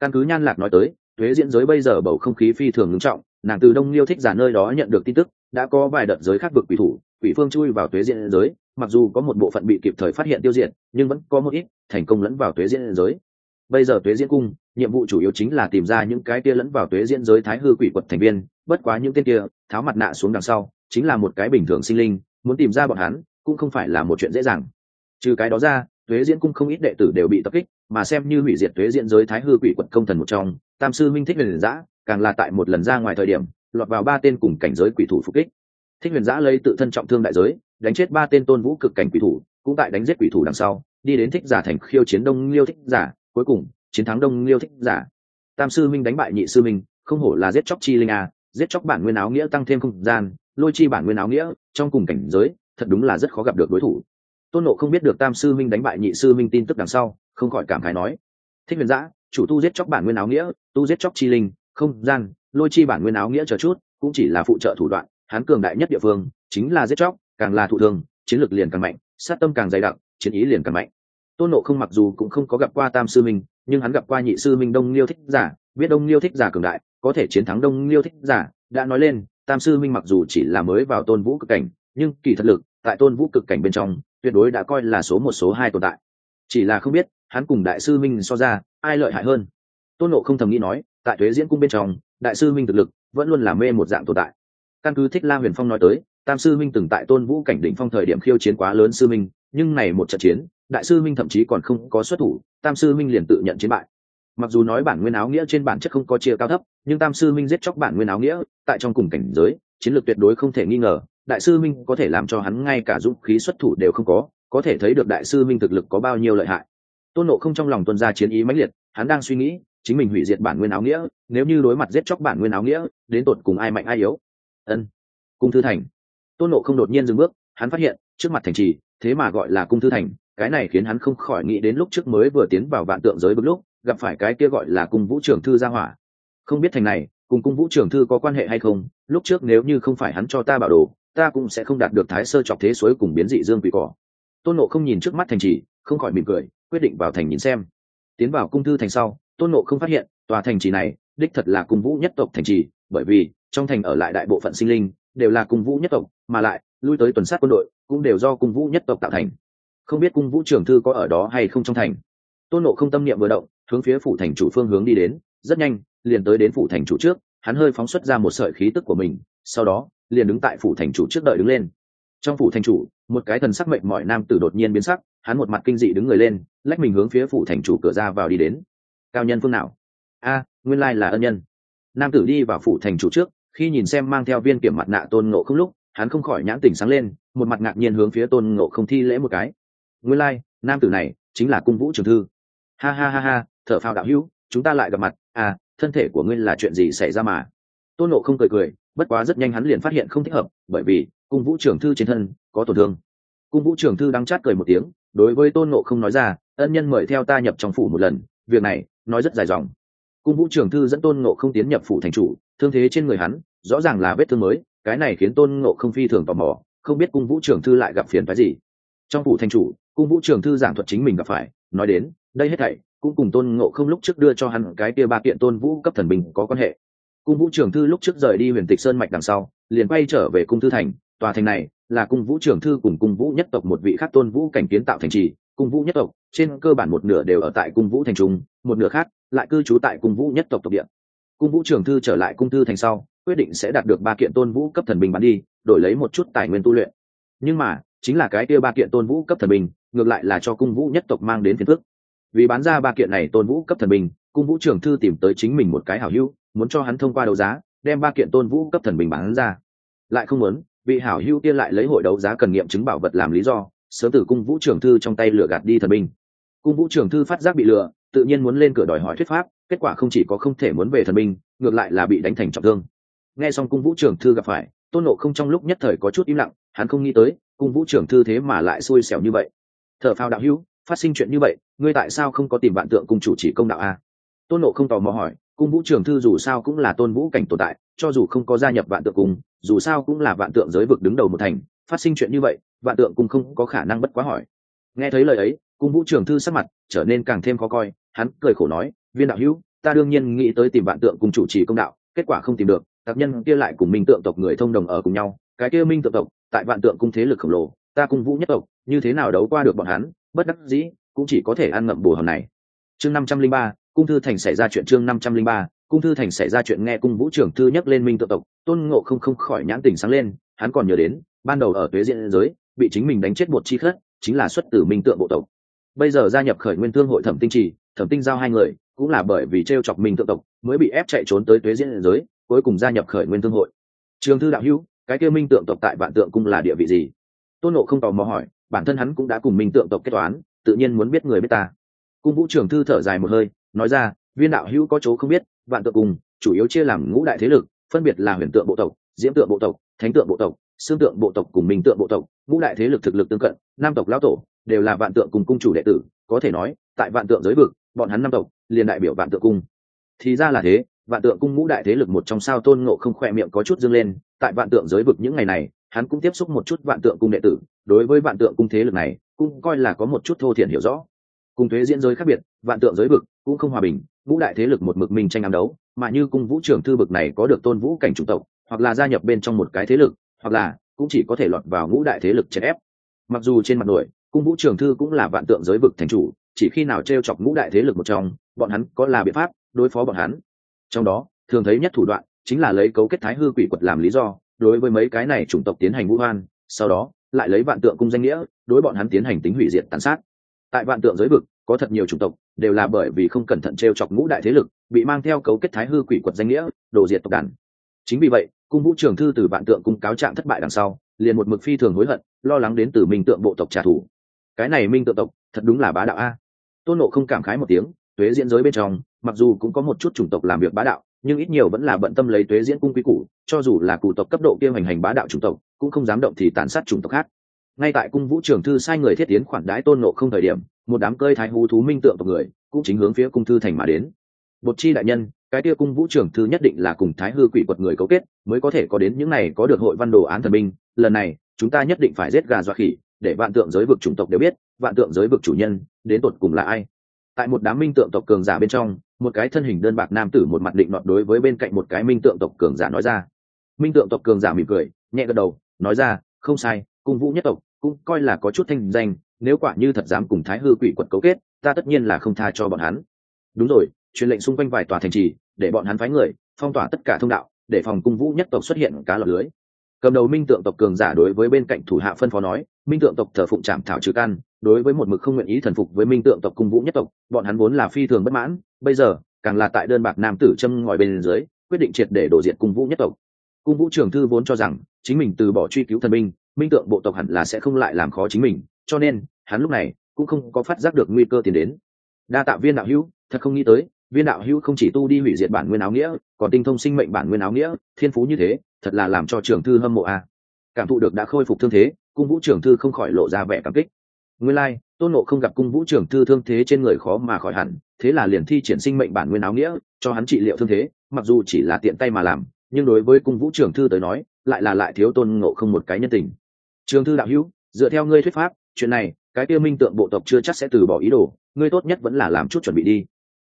A: Căn cứ nhan lạc nói tới, tuế diễn giới bây giờ bầu không khí phi thường ngưng trọng, nàng từ đông liêu thích giả nơi đó nhận được tin tức, đã có vài đợt giới khác vực quỷ thủ, quỷ phương chui vào tuế diễn giới, mặc dù có một bộ phận bị kịp thời phát hiện tiêu diệt, nhưng vẫn có một ít thành công lẫn vào tuế diễn giới bây giờ tuế diễn cung, nhiệm vụ chủ yếu chính là tìm ra những cái kia lẫn vào tuế diễn giới thái hư quỷ quật thành viên, bất quá những tên kia, tháo mặt nạ xuống đằng sau, chính là một cái bình thường sinh linh, muốn tìm ra bọn hắn, cũng không phải là một chuyện dễ dàng. Trừ cái đó ra, tuế diễn cung không ít đệ tử đều bị tập kích, mà xem như hủy diệt tuế diễn giới thái hư quỷ quật công thần một trong, tam sư minh thích huyền giã, càng là tại một lần ra ngoài thời điểm, lọt vào ba tên cùng cảnh giới quỷ thủ phục kích. Thích huyền giã lấy tự thân trọng thương đại giới, đánh chết ba tên tôn vũ cực cảnh quỷ thủ, cũng tại đánh giết quỷ thủ đằng sau, đi đến thích giả thành khiêu chiến đông liêu thích giả cuối cùng, chiến thắng đông liêu thích giả. Tam sư minh đánh bại nhị sư minh, không hổ là giết chóc chi linh a, giết chóc bản nguyên áo nghĩa tăng thêm không gian, lôi chi bản nguyên áo nghĩa, trong cùng cảnh giới, thật đúng là rất khó gặp được đối thủ. Tôn nộ không biết được tam sư minh đánh bại nhị sư minh tin tức đằng sau, không khỏi cảm khái nói, thích huyền giã chủ tu giết chóc bản nguyên áo nghĩa, tu giết chóc chi linh, không gian, lôi chi bản nguyên áo nghĩa chờ chút, cũng chỉ là phụ trợ thủ đoạn hán cường đại nhất địa phương, chính là giết chóc, càng là thụ thương, chiến lược liền càng mạnh, sát tâm càng dày đặc, chiến ý liền càng mạnh tôn nộ không mặc dù cũng không có gặp qua tam sư minh, nhưng hắn gặp qua nhị sư minh đông liêu thích giả, biết đông liêu thích giả cường đại, có thể chiến thắng đông liêu thích giả, đã nói lên, tam sư minh mặc dù chỉ là mới vào tôn vũ cực cảnh, nhưng kỳ thật lực, tại tôn vũ cực cảnh bên trong, tuyệt đối đã coi là số một, số hai tồn tại. Chỉ là không biết, hắn cùng đại sư minh so ra, ai lợi hại hơn. Tôn nộ không thầm nghĩ nói, tại thuế diễn cung bên trong, đại sư minh thực lực vẫn luôn là mê một dạng tồn tại. Căn cứ thích la huyền phong nói tới, tam sư minh từng tại tôn vũ cảnh đỉnh phong thời điểm khiêu chiến quá lớn sư minh nhưng này một trận chiến, đại sư minh thậm chí còn không có xuất thủ, tam sư minh liền tự nhận chiến bại. Mặc dù nói bản nguyên áo nghĩa trên bản chất không có chia cao thấp, nhưng tam sư minh giết chóc bản nguyên áo nghĩa, tại trong cùng cảnh giới, chiến lược tuyệt đối không thể nghi ngờ, đại sư minh có thể làm cho hắn ngay cả dũng khí xuất thủ đều không có có thể thấy được đại sư minh thực lực có bao nhiêu lợi hại. Tôn nộ không trong lòng tuân ra chiến ý mãnh liệt, hắn đang suy nghĩ, chính mình hủy diệt bản nguyên áo nghĩa, nếu như đối mặt giết chóc bản nguyên áo nghĩa, đến tột cùng ai mạnh ai yếu? Ân, cung thư thành. Tôn nộ không đột nhiên dừng bước, hắn phát hiện, trước mặt thành trì thế mà gọi là cung thư thành, cái này khiến hắn không khỏi nghĩ đến lúc trước mới vừa tiến vào vạn tượng giới bước lúc, gặp phải cái kia gọi là cung vũ trưởng thư gia hỏa. Không biết thành này, cùng cung vũ trưởng thư có quan hệ hay không, lúc trước nếu như không phải hắn cho ta bảo đồ, ta cũng sẽ không đạt được thái sơ chọc thế suối cùng biến dị dương quỷ cỏ. Tôn nộ không nhìn trước mắt thành trì, không khỏi mỉm cười, quyết định vào thành nhìn xem. Tiến vào cung thư thành sau, tôn nộ không phát hiện, tòa thành trì này, đích thật là cung vũ nhất tộc thành trì, bởi vì, trong thành ở lại đại bộ phận sinh linh đều là cung vũ nhất tộc, mà lại, lui tới tuần sát quân đội, cũng đều do cung vũ nhất tộc tạo thành. Không biết cung vũ trưởng thư có ở đó hay không trong thành. Tôn nộ không tâm niệm vừa động, hướng phía phủ thành chủ phương hướng đi đến, rất nhanh, liền tới đến phủ thành chủ trước, hắn hơi phóng xuất ra một sợi khí tức của mình, sau đó, liền đứng tại phủ thành chủ trước đợi đứng lên. Trong phủ thành chủ, một cái thần sắc mệnh mọi nam tử đột nhiên biến sắc, hắn một mặt kinh dị đứng người lên, lách mình hướng phía phủ thành chủ cửa ra vào đi đến. Cao nhân phương nào? A, nguyên lai là ân nhân. Nam tử đi vào phủ thành chủ trước khi nhìn xem mang theo viên kiểm mặt nạ tôn ngộ không lúc, hắn không khỏi nhãn tỉnh sáng lên, một mặt ngạc nhiên hướng phía tôn ngộ không thi lễ một cái. Nguyên lai, nam tử này chính là cung vũ trường thư. Ha ha ha ha thợ phao đạo hữu, chúng ta lại gặp mặt. À thân thể của ngươi là chuyện gì xảy ra mà? Tôn ngộ không cười cười, bất quá rất nhanh hắn liền phát hiện không thích hợp, bởi vì cung vũ trưởng thư trên thân có tổn thương. Cung vũ trưởng thư đang chát cười một tiếng, đối với tôn ngộ không nói ra, ân nhân mời theo ta nhập trong phủ một lần, việc này nói rất dài dòng. Cung vũ trưởng thư dẫn tôn ngộ không tiến nhập phủ thành chủ, thương thế trên người hắn rõ ràng là vết thương mới, cái này khiến tôn ngộ không phi thường tò mò, không biết cung vũ trưởng thư lại gặp phiền phái gì. Trong phủ thành chủ, cung vũ trưởng thư giảng thuật chính mình gặp phải, nói đến, đây hết thảy cũng cùng tôn ngộ không lúc trước đưa cho hắn cái kia ba kiện tôn vũ cấp thần bình có quan hệ. Cung vũ trưởng thư lúc trước rời đi huyền tịch sơn mạch đằng sau, liền quay trở về cung thư thành, tòa thành này là cung vũ trưởng thư cùng cung vũ nhất tộc một vị khác tôn vũ cảnh kiến tạo thành trì, cung vũ nhất tộc trên cơ bản một nửa đều ở tại cung vũ thành trung, một nửa khác lại cư trú tại cung vũ nhất tộc tộc địa. Cung vũ trưởng thư trở lại cung thư thành sau quyết định sẽ đạt được ba kiện tôn vũ cấp thần bình bán đi, đổi lấy một chút tài nguyên tu luyện. Nhưng mà, chính là cái kia ba kiện tôn vũ cấp thần bình ngược lại là cho cung vũ nhất tộc mang đến phiền phức. Vì bán ra ba kiện này tôn vũ cấp thần bình cung vũ trưởng thư tìm tới chính mình một cái hảo hữu, muốn cho hắn thông qua đấu giá, đem ba kiện tôn vũ cấp thần bình bán ra. Lại không muốn, vị hảo hữu kia lại lấy hội đấu giá cần nghiệm chứng bảo vật làm lý do, sớm từ cung vũ trưởng thư trong tay lừa gạt đi thần binh. Cung vũ trưởng thư phát giác bị lừa, tự nhiên muốn lên cửa đòi hỏi thuyết pháp, kết quả không chỉ có không thể muốn về thần binh, ngược lại là bị đánh thành trọng thương nghe xong cung vũ trưởng thư gặp phải, tôn nộ không trong lúc nhất thời có chút im lặng, hắn không nghĩ tới, cung vũ trưởng thư thế mà lại xui xẻo như vậy. Thợ phao đạo hữu, phát sinh chuyện như vậy, ngươi tại sao không có tìm bạn tượng cung chủ chỉ công đạo a? Tôn nộ không tò mò hỏi, cung vũ trưởng thư dù sao cũng là tôn vũ cảnh tồn tại, cho dù không có gia nhập vạn tượng cung, dù sao cũng là vạn tượng giới vực đứng đầu một thành, phát sinh chuyện như vậy, vạn tượng cung không có khả năng bất quá hỏi. Nghe thấy lời ấy, cung vũ trưởng thư sắc mặt trở nên càng thêm khó coi, hắn cười khổ nói, viên đạo hữu, ta đương nhiên nghĩ tới tìm vạn tượng cùng chủ trì công đạo, kết quả không tìm được tập nhân kia lại cùng minh tượng tộc người thông đồng ở cùng nhau, cái kia minh tượng tộc, tại vạn tượng cung thế lực khổng lồ, ta cung vũ nhất tộc, như thế nào đấu qua được bọn hắn, bất đắc dĩ, cũng chỉ có thể ăn ngậm bù hòn này. Chương năm trăm linh ba, cung thư thành xảy ra chuyện chương năm trăm linh ba, cung thư thành xảy ra chuyện nghe cung vũ trưởng thư nhắc lên minh tượng tộc, tôn ngộ không không khỏi nhãn tình sáng lên, hắn còn nhớ đến, ban đầu ở tuế diện giới, bị chính mình đánh chết một chi khất, chính là xuất từ minh tượng bộ tộc. Bây giờ gia nhập khởi nguyên thương hội thẩm tinh trì, thẩm tinh giao hai người, cũng là bởi vì t r e o chọc minh tượng tộc, mới bị ép chạy trốn tới tuế diễn giới cuối cùng gia nhập khởi nguyên thương hội. Trường thư đạo hữu, cái kêu minh tượng tộc tại vạn tượng cung là địa vị gì? Tôn nộ không tò mò hỏi, bản thân hắn cũng đã cùng minh tượng tộc kết toán, tự nhiên muốn biết người biết ta. Cung vũ trường thư thở dài một hơi, nói ra, viên đạo hữu có chỗ không biết, vạn tượng cùng chủ yếu chia làm ngũ đại thế lực, phân biệt là huyền tượng bộ tộc, diễm tượng bộ tộc, thánh tượng bộ tộc, xương tượng bộ tộc cùng minh tượng bộ tộc. Ngũ đại thế lực thực lực tương cận nam tộc lão tổ đều là vạn tượng cùng cung chủ đệ tử, có thể nói, tại vạn tượng giới vực, bọn hắn năm tộc liền đại biểu vạn tượng cung. Thì ra là thế vạn tượng cung ngũ đại thế lực một trong sao tôn ngộ không khỏe miệng có chút dâng lên, tại vạn tượng giới vực những ngày này, hắn cũng tiếp xúc một chút vạn tượng cung đệ tử, đối với vạn tượng cung thế lực này, cũng coi là có một chút thô thiển hiểu rõ. Cùng thuế diễn giới khác biệt, vạn tượng giới vực cũng không hòa bình, ngũ đại thế lực một mực mình tranh ám đấu, mà như cung vũ trưởng thư vực này có được tôn vũ cảnh chủng tộc, hoặc là gia nhập bên trong một cái thế lực, hoặc là cũng chỉ có thể lọt vào ngũ đại thế lực chèn ép. Mặc dù trên mặt nổi, cung vũ trưởng thư cũng là vạn tượng giới vực thành chủ, chỉ khi nào t r e o chọc ngũ đại thế lực một trong, bọn hắn có là biện pháp đối phó bọn hắn trong đó, thường thấy nhất thủ đoạn chính là lấy cấu kết thái hư quỷ quật làm lý do, đối với mấy cái này chủng tộc tiến hành vũ hoan sau đó lại lấy vạn tượng cung danh nghĩa đối bọn hắn tiến hành tính hủy diệt tàn sát. Tại vạn tượng giới vực, có thật nhiều chủng tộc đều là bởi vì không cẩn thận t r e o chọc ngũ đại thế lực, bị mang theo cấu kết thái hư quỷ quật danh nghĩa, đổ diệt tộc đàn. Chính vì vậy, cung vũ trường thư từ vạn tượng cung cáo trạng thất bại đằng sau, liền một mực phi thường hối hận, lo lắng đến từ minh tượng bộ tộc trả thù. Cái này minh tượng tộc thật đúng là bá đạo a. Tôn nộ không cảm khái một tiếng, tuế diễn giới bên trong mặc dù cũng có một chút chủng tộc làm việc bá đạo, nhưng ít nhiều vẫn là bận tâm lấy tuế diễn cung quý củ, cho dù là cụ tộc cấp độ kia hành hành bá đạo chủng tộc, cũng không dám động thì tàn sát chủng tộc khác. Ngay tại cung vũ trường thư sai người thiết tiến khoản đái tôn nộ không thời điểm, một đám cơi thái hú thú minh tượng tộc người, cũng chính hướng phía cung thư thành mà đến. Bột chi đại nhân, cái kia cung vũ trường thư nhất định là cùng thái hư quỷ quật người cấu kết, mới có thể có đến những này có được hội văn đồ án thần minh lần này, chúng ta nhất định phải giết gà dọa khỉ, để vạn tượng giới vực chủng tộc đều biết, vạn tượng giới vực chủ nhân, đến tột cùng là ai? Tại một đám minh tượng tộc cường giả bên trong, một cái thân hình đơn bạc nam tử một mặt định nọt đối với bên cạnh một cái minh tượng tộc cường giả nói ra. Minh tượng tộc cường giả mỉm cười, nhẹ gật đầu, nói ra, không sai cung vũ nhất tộc cũng coi là có chút thanh danh, nếu quả như thật dám cùng thái hư quỷ quật cấu kết, ta tất nhiên là không tha cho bọn hắn. Đúng rồi, truyền lệnh xung quanh vài tòa thành trì, để bọn hắn phái người, phong tỏa tất cả thông đạo, để phòng cung vũ nhất tộc xuất hiện cá lọc lưới. Cầm đầu minh tượng tộc cường giả đối với bên cạnh thủ hạ phân phó nói, minh tượng tộc thờ phụng trạm thảo trừ căn đối với một mực không nguyện ý thần phục với minh tượng tộc cung vũ nhất tộc, bọn hắn vốn là phi thường bất mãn, bây giờ, càng là tại đơn bạc nam tử châm ngòi bên dưới, quyết định triệt để đổ diện cung vũ nhất tộc. Cung vũ trường thư vốn cho rằng, chính mình từ bỏ truy cứu thần minh minh tượng bộ tộc hẳn là sẽ không lại làm khó chính mình, cho nên, hắn lúc này cũng không có phát giác được nguy cơ tiến đến. Đa tạ viên đạo hữu, thật không nghĩ tới, viên đạo hữu không chỉ tu đi hủy diệt bản nguyên áo nghĩa, còn tinh thông sinh mệnh bản nguyên áo nghĩa, thiên phú như thế, thật là làm cho trường thư hâm mộ a. Cảm thụ được đã khôi phục thương thế, cung vũ trường thư không khỏi lộ ra vẻ cảm kích nguyên lai、like, tôn nộ không gặp cung vũ trưởng thư thương thế trên người khó mà khỏi hẳn thế là liền thi triển sinh mệnh bản nguyên áo nghĩa cho hắn trị liệu thương thế mặc dù chỉ là tiện tay mà làm nhưng đối với cung vũ trưởng thư tới nói lại là lại thiếu tôn ngộ không một cái nhân tình. Trường thư đạo hữu dựa theo ngươi thuyết pháp chuyện này cái tiêu minh tượng bộ tộc chưa chắc sẽ từ bỏ ý đồ ngươi tốt nhất vẫn là làm chút chuẩn bị đi.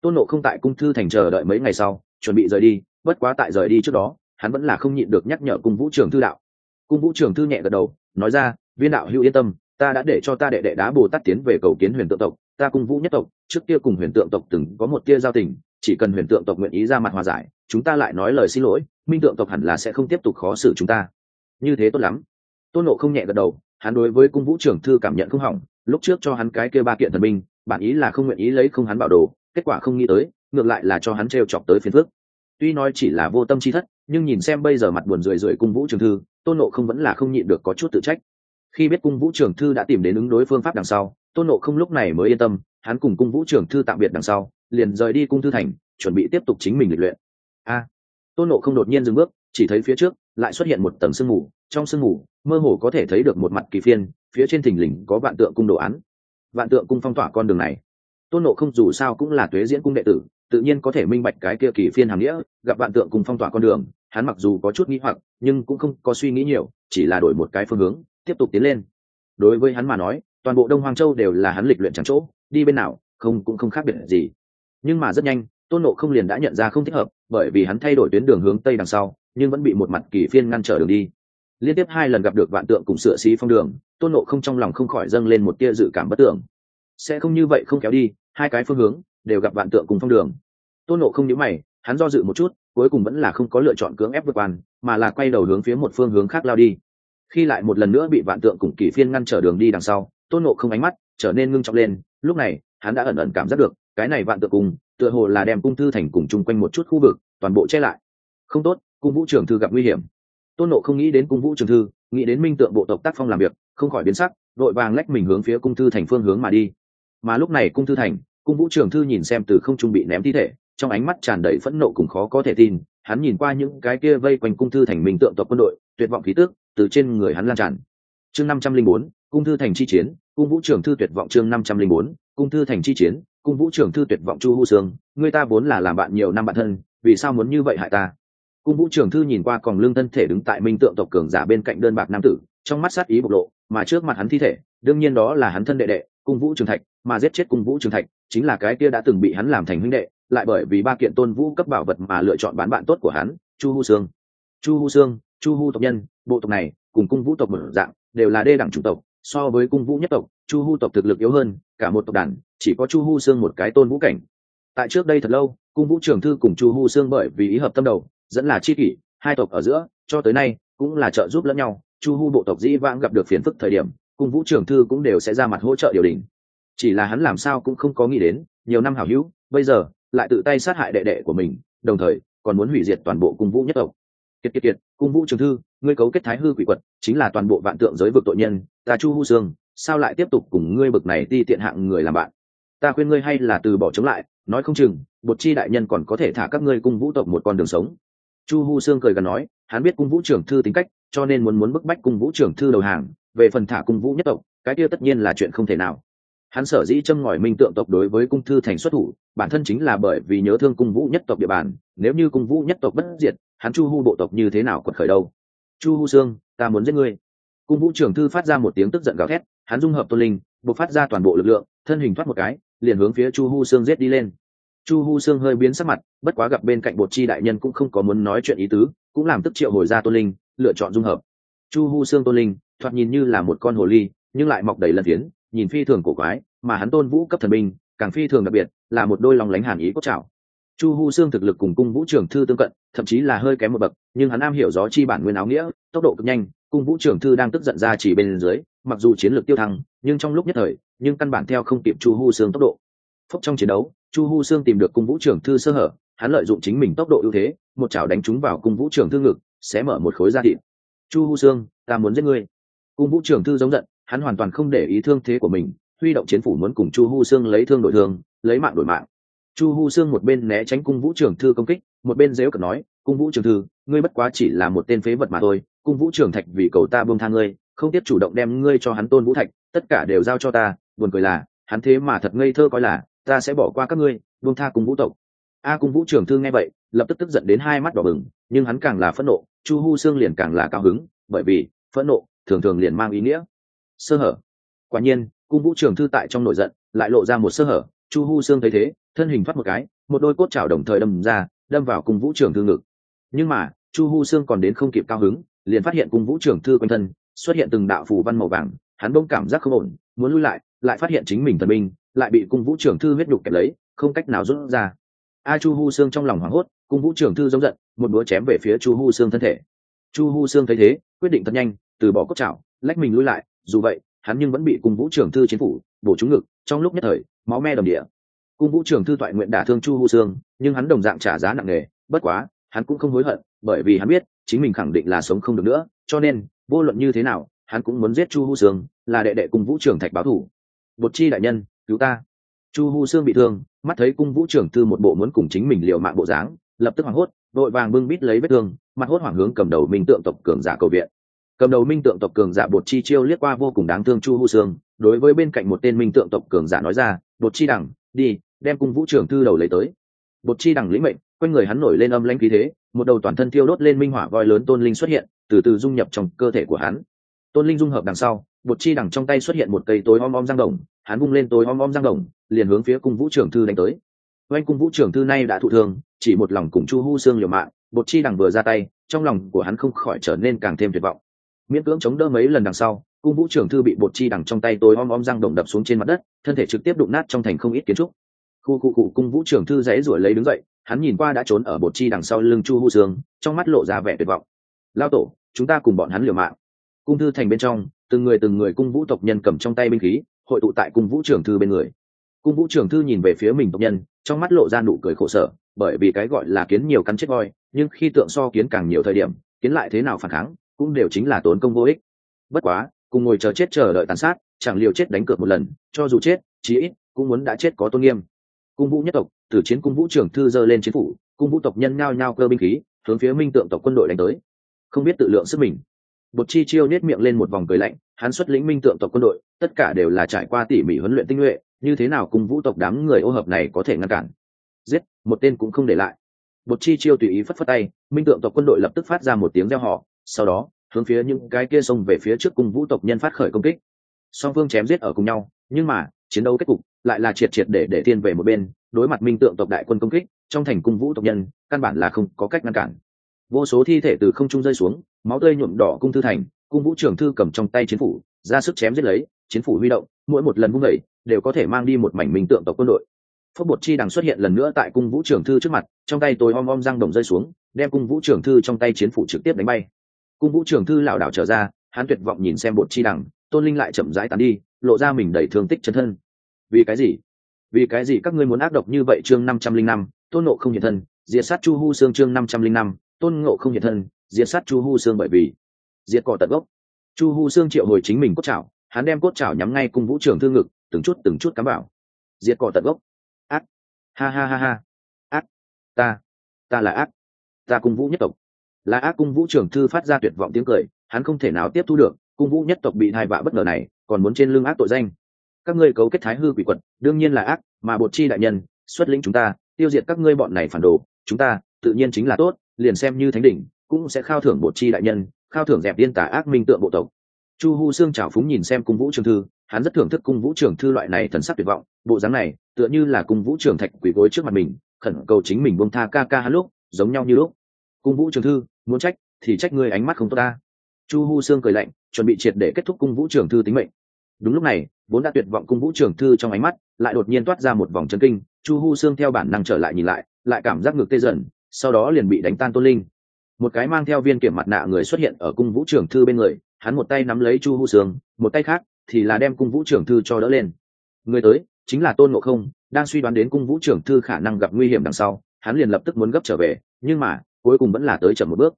A: Tôn nộ không tại cung thư thành chờ đợi mấy ngày sau chuẩn bị rời đi bất quá tại rời đi trước đó hắn vẫn là không nhịn được nhắc nhở cung vũ trường thư đạo. Cung vũ trường thư nhẹ gật đầu nói ra viên đạo hữu yên tâm ta đã để cho ta đệ đệ đá bồ tát tiến về cầu kiến huyền tượng tộc, ta cung vũ nhất tộc, trước kia cùng huyền tượng tộc từng có một tia giao tình, chỉ cần huyền tượng tộc nguyện ý ra mặt hòa giải, chúng ta lại nói lời xin lỗi, minh tượng tộc hẳn là sẽ không tiếp tục khó xử chúng ta. Như thế tốt lắm. Tôn nộ không nhẹ gật đầu, hắn đối với cung vũ trưởng thư cảm nhận không hỏng, lúc trước cho hắn cái kia ba kiện thần minh, bản ý là không nguyện ý lấy không hắn bảo đồ, kết quả không nghĩ tới, ngược lại là cho hắn t chọc tới phiền phước tuy nói chỉ là vô tâm chi thất, nhưng nhìn xem bây giờ mặt buồn rười rượi cung vũ trường thư, tôn nộ không vẫn là không nhịn được có chút tự trách khi biết cung vũ trưởng thư đã tìm đến ứng đối phương pháp đằng sau, tôn nộ không lúc này mới yên tâm, hắn cùng cung vũ trưởng thư tạm biệt đằng sau, liền rời đi cung thư thành, chuẩn bị tiếp tục chính mình lịch luyện. A! Tôn nộ không đột nhiên dừng bước, chỉ thấy phía trước, lại xuất hiện một tầng sương mù, trong sương mù, mơ hồ có thể thấy được một mặt kỳ phiên, phía trên thình lình có vạn tượng cung đồ án. Vạn tượng cung phong tỏa con đường này. Tôn nộ không dù sao cũng là tuế diễn cung đệ tử, tự nhiên có thể minh bạch cái kia kỳ phiên hàm nghĩa, gặp vạn tượng cùng phong tỏa con đường, hắn mặc dù có chút nghĩ hoặc, nhưng cũng không có suy nghĩ nhiều, chỉ là đổi một cái phương hướng tiếp tục tiến lên. Đối với hắn mà nói, toàn bộ đông hoang châu đều là hắn lịch luyện trắng chỗ, đi bên nào, không cũng không khác biệt gì. Nhưng mà rất nhanh, tôn nộ không liền đã nhận ra không thích hợp, bởi vì hắn thay đổi tuyến đường hướng tây đằng sau, nhưng vẫn bị một mặt kỳ phiên ngăn trở đường đi. Liên tiếp hai lần gặp được vạn tượng cùng sửa xí phong đường, tôn nộ không trong lòng không khỏi dâng lên một tia dự cảm bất tưởng. Sẽ không như vậy không kéo đi, hai cái phương hướng đều gặp vạn tượng cùng phong đường. Tôn nộ không nhớ mày, hắn do dự một chút, cuối cùng vẫn là không có lựa chọn cưỡng ép vượt quan mà là quay đầu hướng phía một phương hướng khác lao đi khi lại một lần nữa bị vạn tượng cùng kỷ phiên ngăn trở đường đi đằng sau, tôn nộ không ánh mắt trở nên ngưng trọng lên, lúc này, hắn đã ẩn ẩn cảm giác được, cái này vạn tượng cùng, tựa hồ là đem cung thư thành cùng chung quanh một chút khu vực, toàn bộ che lại. Không tốt, cung vũ trường thư gặp nguy hiểm. Tôn nộ không nghĩ đến cung vũ trường thư, nghĩ đến minh tượng bộ tộc tác phong làm việc, không khỏi biến sắc đội vàng lách mình hướng phía cung thư thành phương hướng mà đi. Mà lúc này cung thư thành, cung vũ trường thư nhìn xem từ không trung bị ném thi thể, trong ánh mắt tràn đầy phẫn nộ cùng khó có thể tin, hắn nhìn qua những cái kia vây quanh cung thư thành minh tượng tộc quân đội tuyệt vọng khí tước từ trên người hắn lan tràn. Chương năm trăm linh bốn, cung thư thành chi chiến, cung vũ trường thư tuyệt vọng chương năm trăm linh bốn, cung thư thành chi chiến, cung vũ trường thư tuyệt vọng chu hu sương, người ta vốn là làm bạn nhiều năm bạn thân, vì sao muốn như vậy hại ta? Cung vũ trường thư nhìn qua còn lương thân thể đứng tại minh tượng tộc cường giả bên cạnh đơn bạc nam tử, trong mắt sát ý bộc lộ, mà trước mặt hắn thi thể, đương nhiên đó là hắn thân đệ đệ, cung vũ trường thạch, mà giết chết cung vũ trường thạch chính là cái kia đã từng bị hắn làm thành huynh đệ, lại bởi vì ba kiện tôn vũ cấp bảo vật mà lựa chọn bán bạn tốt của hắn, chu hu sương. Chu hu sương chu hu tộc nhân, bộ tộc này, cùng cung vũ tộc một dạng, đều là đê đẳng chủng tộc, so với cung vũ nhất tộc, chu hu tộc thực lực yếu hơn, cả một tộc đàn, chỉ có chu hu xương một cái tôn vũ cảnh. Tại trước đây thật lâu, cung vũ trường thư cùng chu hu xương bởi vì ý hợp tâm đầu, dẫn là chi kỷ, hai tộc ở giữa, cho tới nay, cũng là trợ giúp lẫn nhau. Chu hu bộ tộc dĩ vãng gặp được phiền phức thời điểm, cung vũ trường thư cũng đều sẽ ra mặt hỗ trợ điều đình. Chỉ là hắn làm sao cũng không có nghĩ đến, nhiều năm hảo hữu, bây giờ, lại tự tay sát hại đệ đệ của mình, đồng thời, còn muốn hủy diệt toàn bộ cung vũ nhất tộc kiệt kiệt kiệt, cung vũ trường thư, ngươi cấu kết thái hư quỷ quật, chính là toàn bộ vạn tượng giới vực tội nhân, ta chu hu sương, sao lại tiếp tục cùng ngươi bực này ti tiện hạng người làm bạn? Ta khuyên ngươi hay là từ bỏ chống lại, nói không chừng, bột chi đại nhân còn có thể thả các ngươi cung vũ tộc một con đường sống. Chu hu sương cười gần nói, hắn biết cung vũ trưởng thư tính cách, cho nên muốn muốn bức bách cung vũ trưởng thư đầu hàng, về phần thả cung vũ nhất tộc, cái kia tất nhiên là chuyện không thể nào hắn sở dĩ châm ngòi minh tượng tộc đối với cung thư thành xuất thủ, bản thân chính là bởi vì nhớ thương cung vũ nhất tộc địa bàn, nếu như cung vũ nhất tộc bất diệt, hắn chu hu bộ tộc như thế nào quật khởi đâu? Chu hu sương, ta muốn giết ngươi. Cung vũ trưởng thư phát ra một tiếng tức giận gào thét, hắn dung hợp tôn linh buộc phát ra toàn bộ lực lượng, thân hình thoát một cái, liền hướng phía chu hu sương giết đi lên. Chu hu sương hơi biến sắc mặt, bất quá gặp bên cạnh bột chi đại nhân cũng không có muốn nói chuyện ý tứ, cũng làm tức triệu hồi ra tôn linh, lựa chọn dung hợp. Chu hu sương tôn linh, thoạt nhìn như là một con hồ ly, nhưng lại mọc đầy lần tiến nhìn phi thường cổ quái, mà hắn tôn vũ cấp thần binh, càng phi thường đặc biệt, là một đôi lòng lánh hàn ý cốt trào chu hu xương thực lực cùng cung vũ trưởng thư tương cận, thậm chí là hơi kém một bậc, nhưng hắn am hiểu gió chi bản nguyên áo nghĩa, tốc độ cực nhanh, cung vũ trưởng thư đang tức giận ra chỉ bên dưới, mặc dù chiến lược tiêu thăng, nhưng trong lúc nhất thời, nhưng căn bản theo không kịp chu hu xương tốc độ. Phúc trong chiến đấu, chu hu xương tìm được cung vũ trưởng thư sơ hở, hắn lợi dụng chính mình tốc độ ưu thế, một chảo đánh trúng vào cung vũ trưởng thư ngực, sẽ mở một khối da thịt. Chu hu xương ta muốn giết ngươi. Cung vũ trưởng thư giống giận hắn hoàn toàn không để ý thương thế của mình, huy động chiến phủ muốn cùng chu hu xương lấy thương đổi thương, lấy mạng đổi mạng. Chu hu xương một bên né tránh cung vũ trưởng thư công kích, một bên dếu cật nói, cung vũ trưởng thư, ngươi bất quá chỉ là một tên phế vật mà thôi, cung vũ trưởng thạch vì cầu ta buông tha ngươi, không tiếp chủ động đem ngươi cho hắn tôn vũ thạch, tất cả đều giao cho ta. Buồn cười là, hắn thế mà thật ngây thơ coi là, ta sẽ bỏ qua các ngươi, buông tha cung vũ tộc. A cung vũ trưởng thư nghe vậy, lập tức tức giận đến hai mắt đỏ bừng, nhưng hắn càng là phẫn nộ, chu hu xương liền càng là cao hứng, bởi vì phẫn nộ thường thường liền mang ý nghĩa sơ hở. Quả nhiên, cung vũ trường thư tại trong nội giận, lại lộ ra một sơ hở. Chu hu xương thấy thế, thân hình thoát một cái, một đôi cốt chảo đồng thời đâm ra, đâm vào cung vũ trường thư ngực. Nhưng mà, chu hu xương còn đến không kịp cao hứng, liền phát hiện cung vũ trường thư quanh thân, xuất hiện từng đạo phù văn màu vàng, hắn bỗng cảm giác không ổn, muốn lui lại lại phát hiện chính mình thần binh, lại bị cung vũ trường thư huyết đục kẹp lấy, không cách nào rút ra. A chu hu xương trong lòng hoảng hốt, cung vũ trường thư giống giận, một búa chém về phía chu hu xương thân thể. Chu hu xương thấy thế, quyết định thật nhanh, từ bỏ cốt chảo, lách mình lui lại dù vậy, hắn nhưng vẫn bị cung vũ trưởng thư chiến phủ bổ trúng ngực, trong lúc nhất thời, máu me đầm địa. Cung vũ trưởng thư toại nguyện đả thương chu hu sương, nhưng hắn đồng dạng trả giá nặng nề, bất quá, hắn cũng không hối hận, bởi vì hắn biết, chính mình khẳng định là sống không được nữa, cho nên, vô luận như thế nào, hắn cũng muốn giết chu hu sương, là đệ đệ cung vũ trưởng thạch báo thủ. Bột chi đại nhân, cứu ta. Chu hu sương bị thương, mắt thấy cung vũ trưởng thư một bộ muốn cùng chính mình liệu mạng bộ dáng, lập tức hoảng hốt, đội vàng bưng bít lấy vết thương, mặt hốt hoảng hướng cầm đầu minh tượng tộc cường giả cầu viện cầm đầu minh tượng tộc cường giả bột chi chiêu liếc qua vô cùng đáng thương chu hu sương, đối với bên cạnh một tên minh tượng tộc cường giả nói ra, bột chi đẳng, đi, đem cung vũ trưởng thư đầu lấy tới. Bột chi đẳng lĩnh mệnh, quanh người hắn nổi lên âm lanh khí thế, một đầu toàn thân thiêu đốt lên minh hỏa voi lớn tôn linh xuất hiện, từ từ dung nhập trong cơ thể của hắn. Tôn linh dung hợp đằng sau, bột chi đẳng trong tay xuất hiện một cây tối om om giang đồng, hắn vung lên tối om om giang đồng, liền hướng phía cung vũ trưởng thư đánh tới. Oanh cung vũ trưởng thư nay đã thụ thương, chỉ một lòng cùng chu hu xương liều mạng, bột chi đẳng vừa ra tay, trong lòng của hắn không khỏi trở nên càng thêm tuyệt vọng miễn cưỡng chống đỡ mấy lần đằng sau, cung vũ trưởng thư bị bột chi đằng trong tay tôi om om răng động đập xuống trên mặt đất, thân thể trực tiếp đụng nát trong thành không ít kiến trúc. Khu cụ cụ cung vũ trưởng thư dãy ruổi lấy đứng dậy, hắn nhìn qua đã trốn ở bột chi đằng sau lưng chu hu sương, trong mắt lộ ra vẻ tuyệt vọng. Lao tổ, chúng ta cùng bọn hắn liều mạng. Cung thư thành bên trong, từng người từng người cung vũ tộc nhân cầm trong tay binh khí, hội tụ tại cung vũ trưởng thư bên người. Cung vũ trưởng thư nhìn về phía mình tộc nhân, trong mắt lộ ra nụ cười khổ sở, bởi vì cái gọi là kiến nhiều cắn chết voi, nhưng khi tượng so kiến càng nhiều thời điểm, kiến lại thế nào phản kháng cũng đều chính là tốn công vô ích. Bất quá, cùng ngồi chờ chết chờ đợi tàn sát, chẳng liều chết đánh cược một lần, cho dù chết, chí ít cũng muốn đã chết có tôn nghiêm. Cung vũ nhất tộc, từ chiến cung vũ trưởng thư dơ lên chiến phủ, cung vũ tộc nhân nhao nhao cơ binh khí, hướng phía minh tượng tộc quân đội đánh tới. Không biết tự lượng sức mình. Bột chi chiêu nết miệng lên một vòng cười lạnh, hắn xuất lĩnh minh tượng tộc quân đội, tất cả đều là trải qua tỉ mỉ huấn luyện tinh nhuệ, như thế nào cung vũ tộc đám người ô hợp này có thể ngăn cản? Giết, một tên cũng không để lại. Bột chi chiêu tùy ý phất phất tay, minh tượng tộc quân đội lập tức phát ra một tiếng reo họ sau đó, hướng phía những cái kia xông về phía trước cùng vũ tộc nhân phát khởi công kích. Song phương chém giết ở cùng nhau, nhưng mà, chiến đấu kết cục lại là triệt triệt để để tiên về một bên, đối mặt minh tượng tộc đại quân công kích, trong thành cung vũ tộc nhân, căn bản là không có cách ngăn cản. Vô số thi thể từ không trung rơi xuống, máu tươi nhuộm đỏ cung thư thành, cung vũ trưởng thư cầm trong tay chiến phủ, ra sức chém giết lấy, chiến phủ huy động, mỗi một lần vung đẩy đều có thể mang đi một mảnh minh tượng tộc quân đội. Phốc bột chi đằng xuất hiện lần nữa tại cung vũ trưởng thư trước mặt, trong tay tôi om om răng đồng rơi xuống, đem cung vũ trưởng thư trong tay chiến phủ trực tiếp đánh bay cung vũ trưởng thư lảo đảo trở ra, hắn tuyệt vọng nhìn xem bột chi đằng, tôn linh lại chậm rãi tàn đi, lộ ra mình đầy thương tích chân thân. Vì cái gì? Vì cái gì các ngươi muốn ác độc như vậy chương năm trăm linh năm, tôn nộ không hiện thân, diệt sát chu hu xương chương năm trăm linh năm, tôn ngộ không hiện thân, diệt sát chu hu xương bởi vì diệt cỏ tận gốc. Chu hu xương triệu hồi chính mình cốt chảo hắn đem cốt chảo nhắm ngay cung vũ trường thương ngực, từng chút từng chút cắm vào. Diệt cỏ tận gốc. Ác. Ha ha ha ha. Ác. Ta. Ta là ác. Ta cung vũ nhất tộc là ác cung vũ trưởng thư phát ra tuyệt vọng tiếng cười, hắn không thể nào tiếp thu được, cung vũ nhất tộc bị hai vạ bất ngờ này, còn muốn trên lưng ác tội danh. Các ngươi cấu kết thái hư quỷ quật, đương nhiên là ác, mà bột chi đại nhân, xuất lĩnh chúng ta, tiêu diệt các ngươi bọn này phản đồ, chúng ta, tự nhiên chính là tốt, liền xem như thánh đỉnh, cũng sẽ khao thưởng bột chi đại nhân, khao thưởng dẹp điên tả ác minh tượng bộ tộc. Chu hu xương trào phúng nhìn xem cung vũ trường thư, hắn rất thưởng thức cung vũ trường thư loại này thần sắc tuyệt vọng, bộ dáng này, tựa như là cung vũ trường thạch quỷ gối trước mặt mình, khẩn cầu chính mình buông tha ca ca hắn lúc, giống nhau như lúc cung vũ trường thư, muốn trách, thì trách ngươi ánh mắt không tốt ta. Chu hu xương cười lạnh, chuẩn bị triệt để kết thúc cung vũ trường thư tính mệnh. Đúng lúc này, vốn đã tuyệt vọng cung vũ trường thư trong ánh mắt, lại đột nhiên toát ra một vòng chân kinh, chu hu xương theo bản năng trở lại nhìn lại lại cảm giác ngược tê dần, sau đó liền bị đánh tan tôn linh. Một cái mang theo viên kiểm mặt nạ người xuất hiện ở cung vũ trường thư bên người, hắn một tay nắm lấy chu hu sương, một tay khác thì là đem cung vũ trường thư cho đỡ lên. Người tới, chính là tôn ngộ không, đang suy đoán đến cung vũ trường thư khả năng gặp nguy hiểm đằng sau, hắn liền lập tức muốn gấp trở về, nhưng mà cuối cùng vẫn là tới chậm một bước.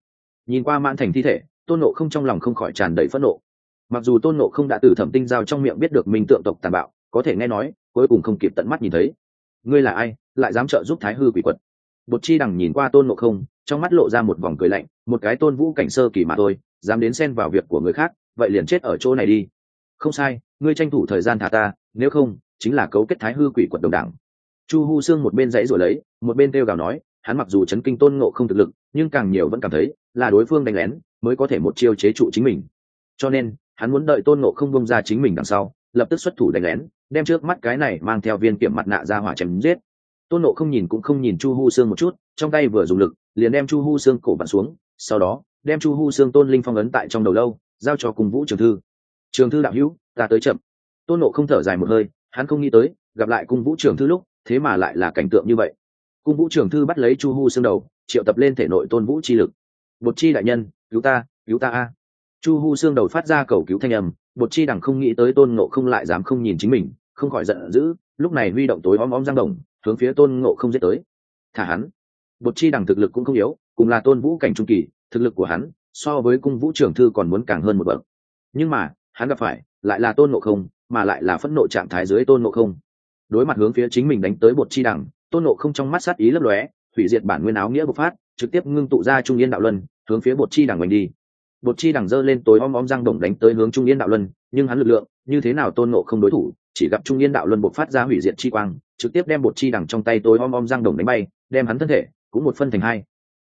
A: Nhìn qua mãn thành thi thể, tôn nộ không trong lòng không khỏi tràn đầy phẫn nộ. Mặc dù tôn nộ không đã từ thẩm tinh giao trong miệng biết được minh tượng tộc tàn bạo, có thể nghe nói, cuối cùng không kịp tận mắt nhìn thấy. Ngươi là ai, lại dám trợ giúp thái hư quỷ quật? Bột chi đằng nhìn qua tôn nộ không, trong mắt lộ ra một vòng cười lạnh, một cái tôn vũ cảnh sơ kỳ mà thôi, dám đến xen vào việc của người khác, vậy liền chết ở chỗ này đi. Không sai, ngươi tranh thủ thời gian thả ta, nếu không, chính là cấu kết thái hư quỷ quật đồng đảng. Chu hu xương một bên dãy rồi lấy, một bên kêu gào nói hắn mặc dù chấn kinh tôn ngộ không thực lực, nhưng càng nhiều vẫn cảm thấy là đối phương đánh lén mới có thể một chiêu chế trụ chính mình. Cho nên, hắn muốn đợi tôn ngộ không bông ra chính mình đằng sau, lập tức xuất thủ đánh lén, đem trước mắt cái này mang theo viên kiểm mặt nạ ra hỏa chém giết. Tôn nộ không nhìn cũng không nhìn chu hu xương một chút, trong tay vừa dùng lực, liền đem chu hu xương cổ vặn xuống, sau đó, đem chu hu xương tôn linh phong ấn tại trong đầu lâu, giao cho cùng vũ trường thư. Trường thư đạo hữu, ta tới chậm. Tôn nộ không thở dài một hơi, hắn không nghĩ tới, gặp lại cung vũ trường thư lúc, thế mà lại là cảnh tượng như vậy cung vũ trưởng thư bắt lấy chu hu xương đầu, triệu tập lên thể nội tôn vũ chi lực. Bột chi đại nhân, cứu ta cứu ta a. Chu hu xương đầu phát ra cầu cứu thanh âm, bột chi đằng không nghĩ tới tôn ngộ không lại dám không nhìn chính mình, không khỏi giận dữ, lúc này huy động tối om om giang đồng, hướng phía tôn ngộ không giết tới. Thả hắn. Bột chi đằng thực lực cũng không yếu, cùng là tôn vũ cảnh trung kỳ, thực lực của hắn so với cung vũ trưởng thư còn muốn càng hơn một bậc. Nhưng mà, hắn gặp phải, lại là tôn ngộ không, mà lại là phẫn nộ trạng thái dưới tôn ngộ không. Đối mặt hướng phía chính mình đánh tới bột chi đằng tôn ngộ không trong mắt sát ý lấp lóe, hủy diệt bản nguyên áo nghĩa bộc phát, trực tiếp ngưng tụ ra trung yên đạo luân, hướng phía bột chi đằng mình đi. Bột chi đằng giơ lên tối om om răng đồng đánh tới hướng trung yên đạo luân, nhưng hắn lực lượng, như thế nào tôn ngộ không đối thủ, chỉ gặp trung yên đạo luân bộc phát ra hủy diệt chi quang, trực tiếp đem bột chi đằng trong tay tối om om răng đồng đánh bay, đem hắn thân thể cũng một phân thành hai.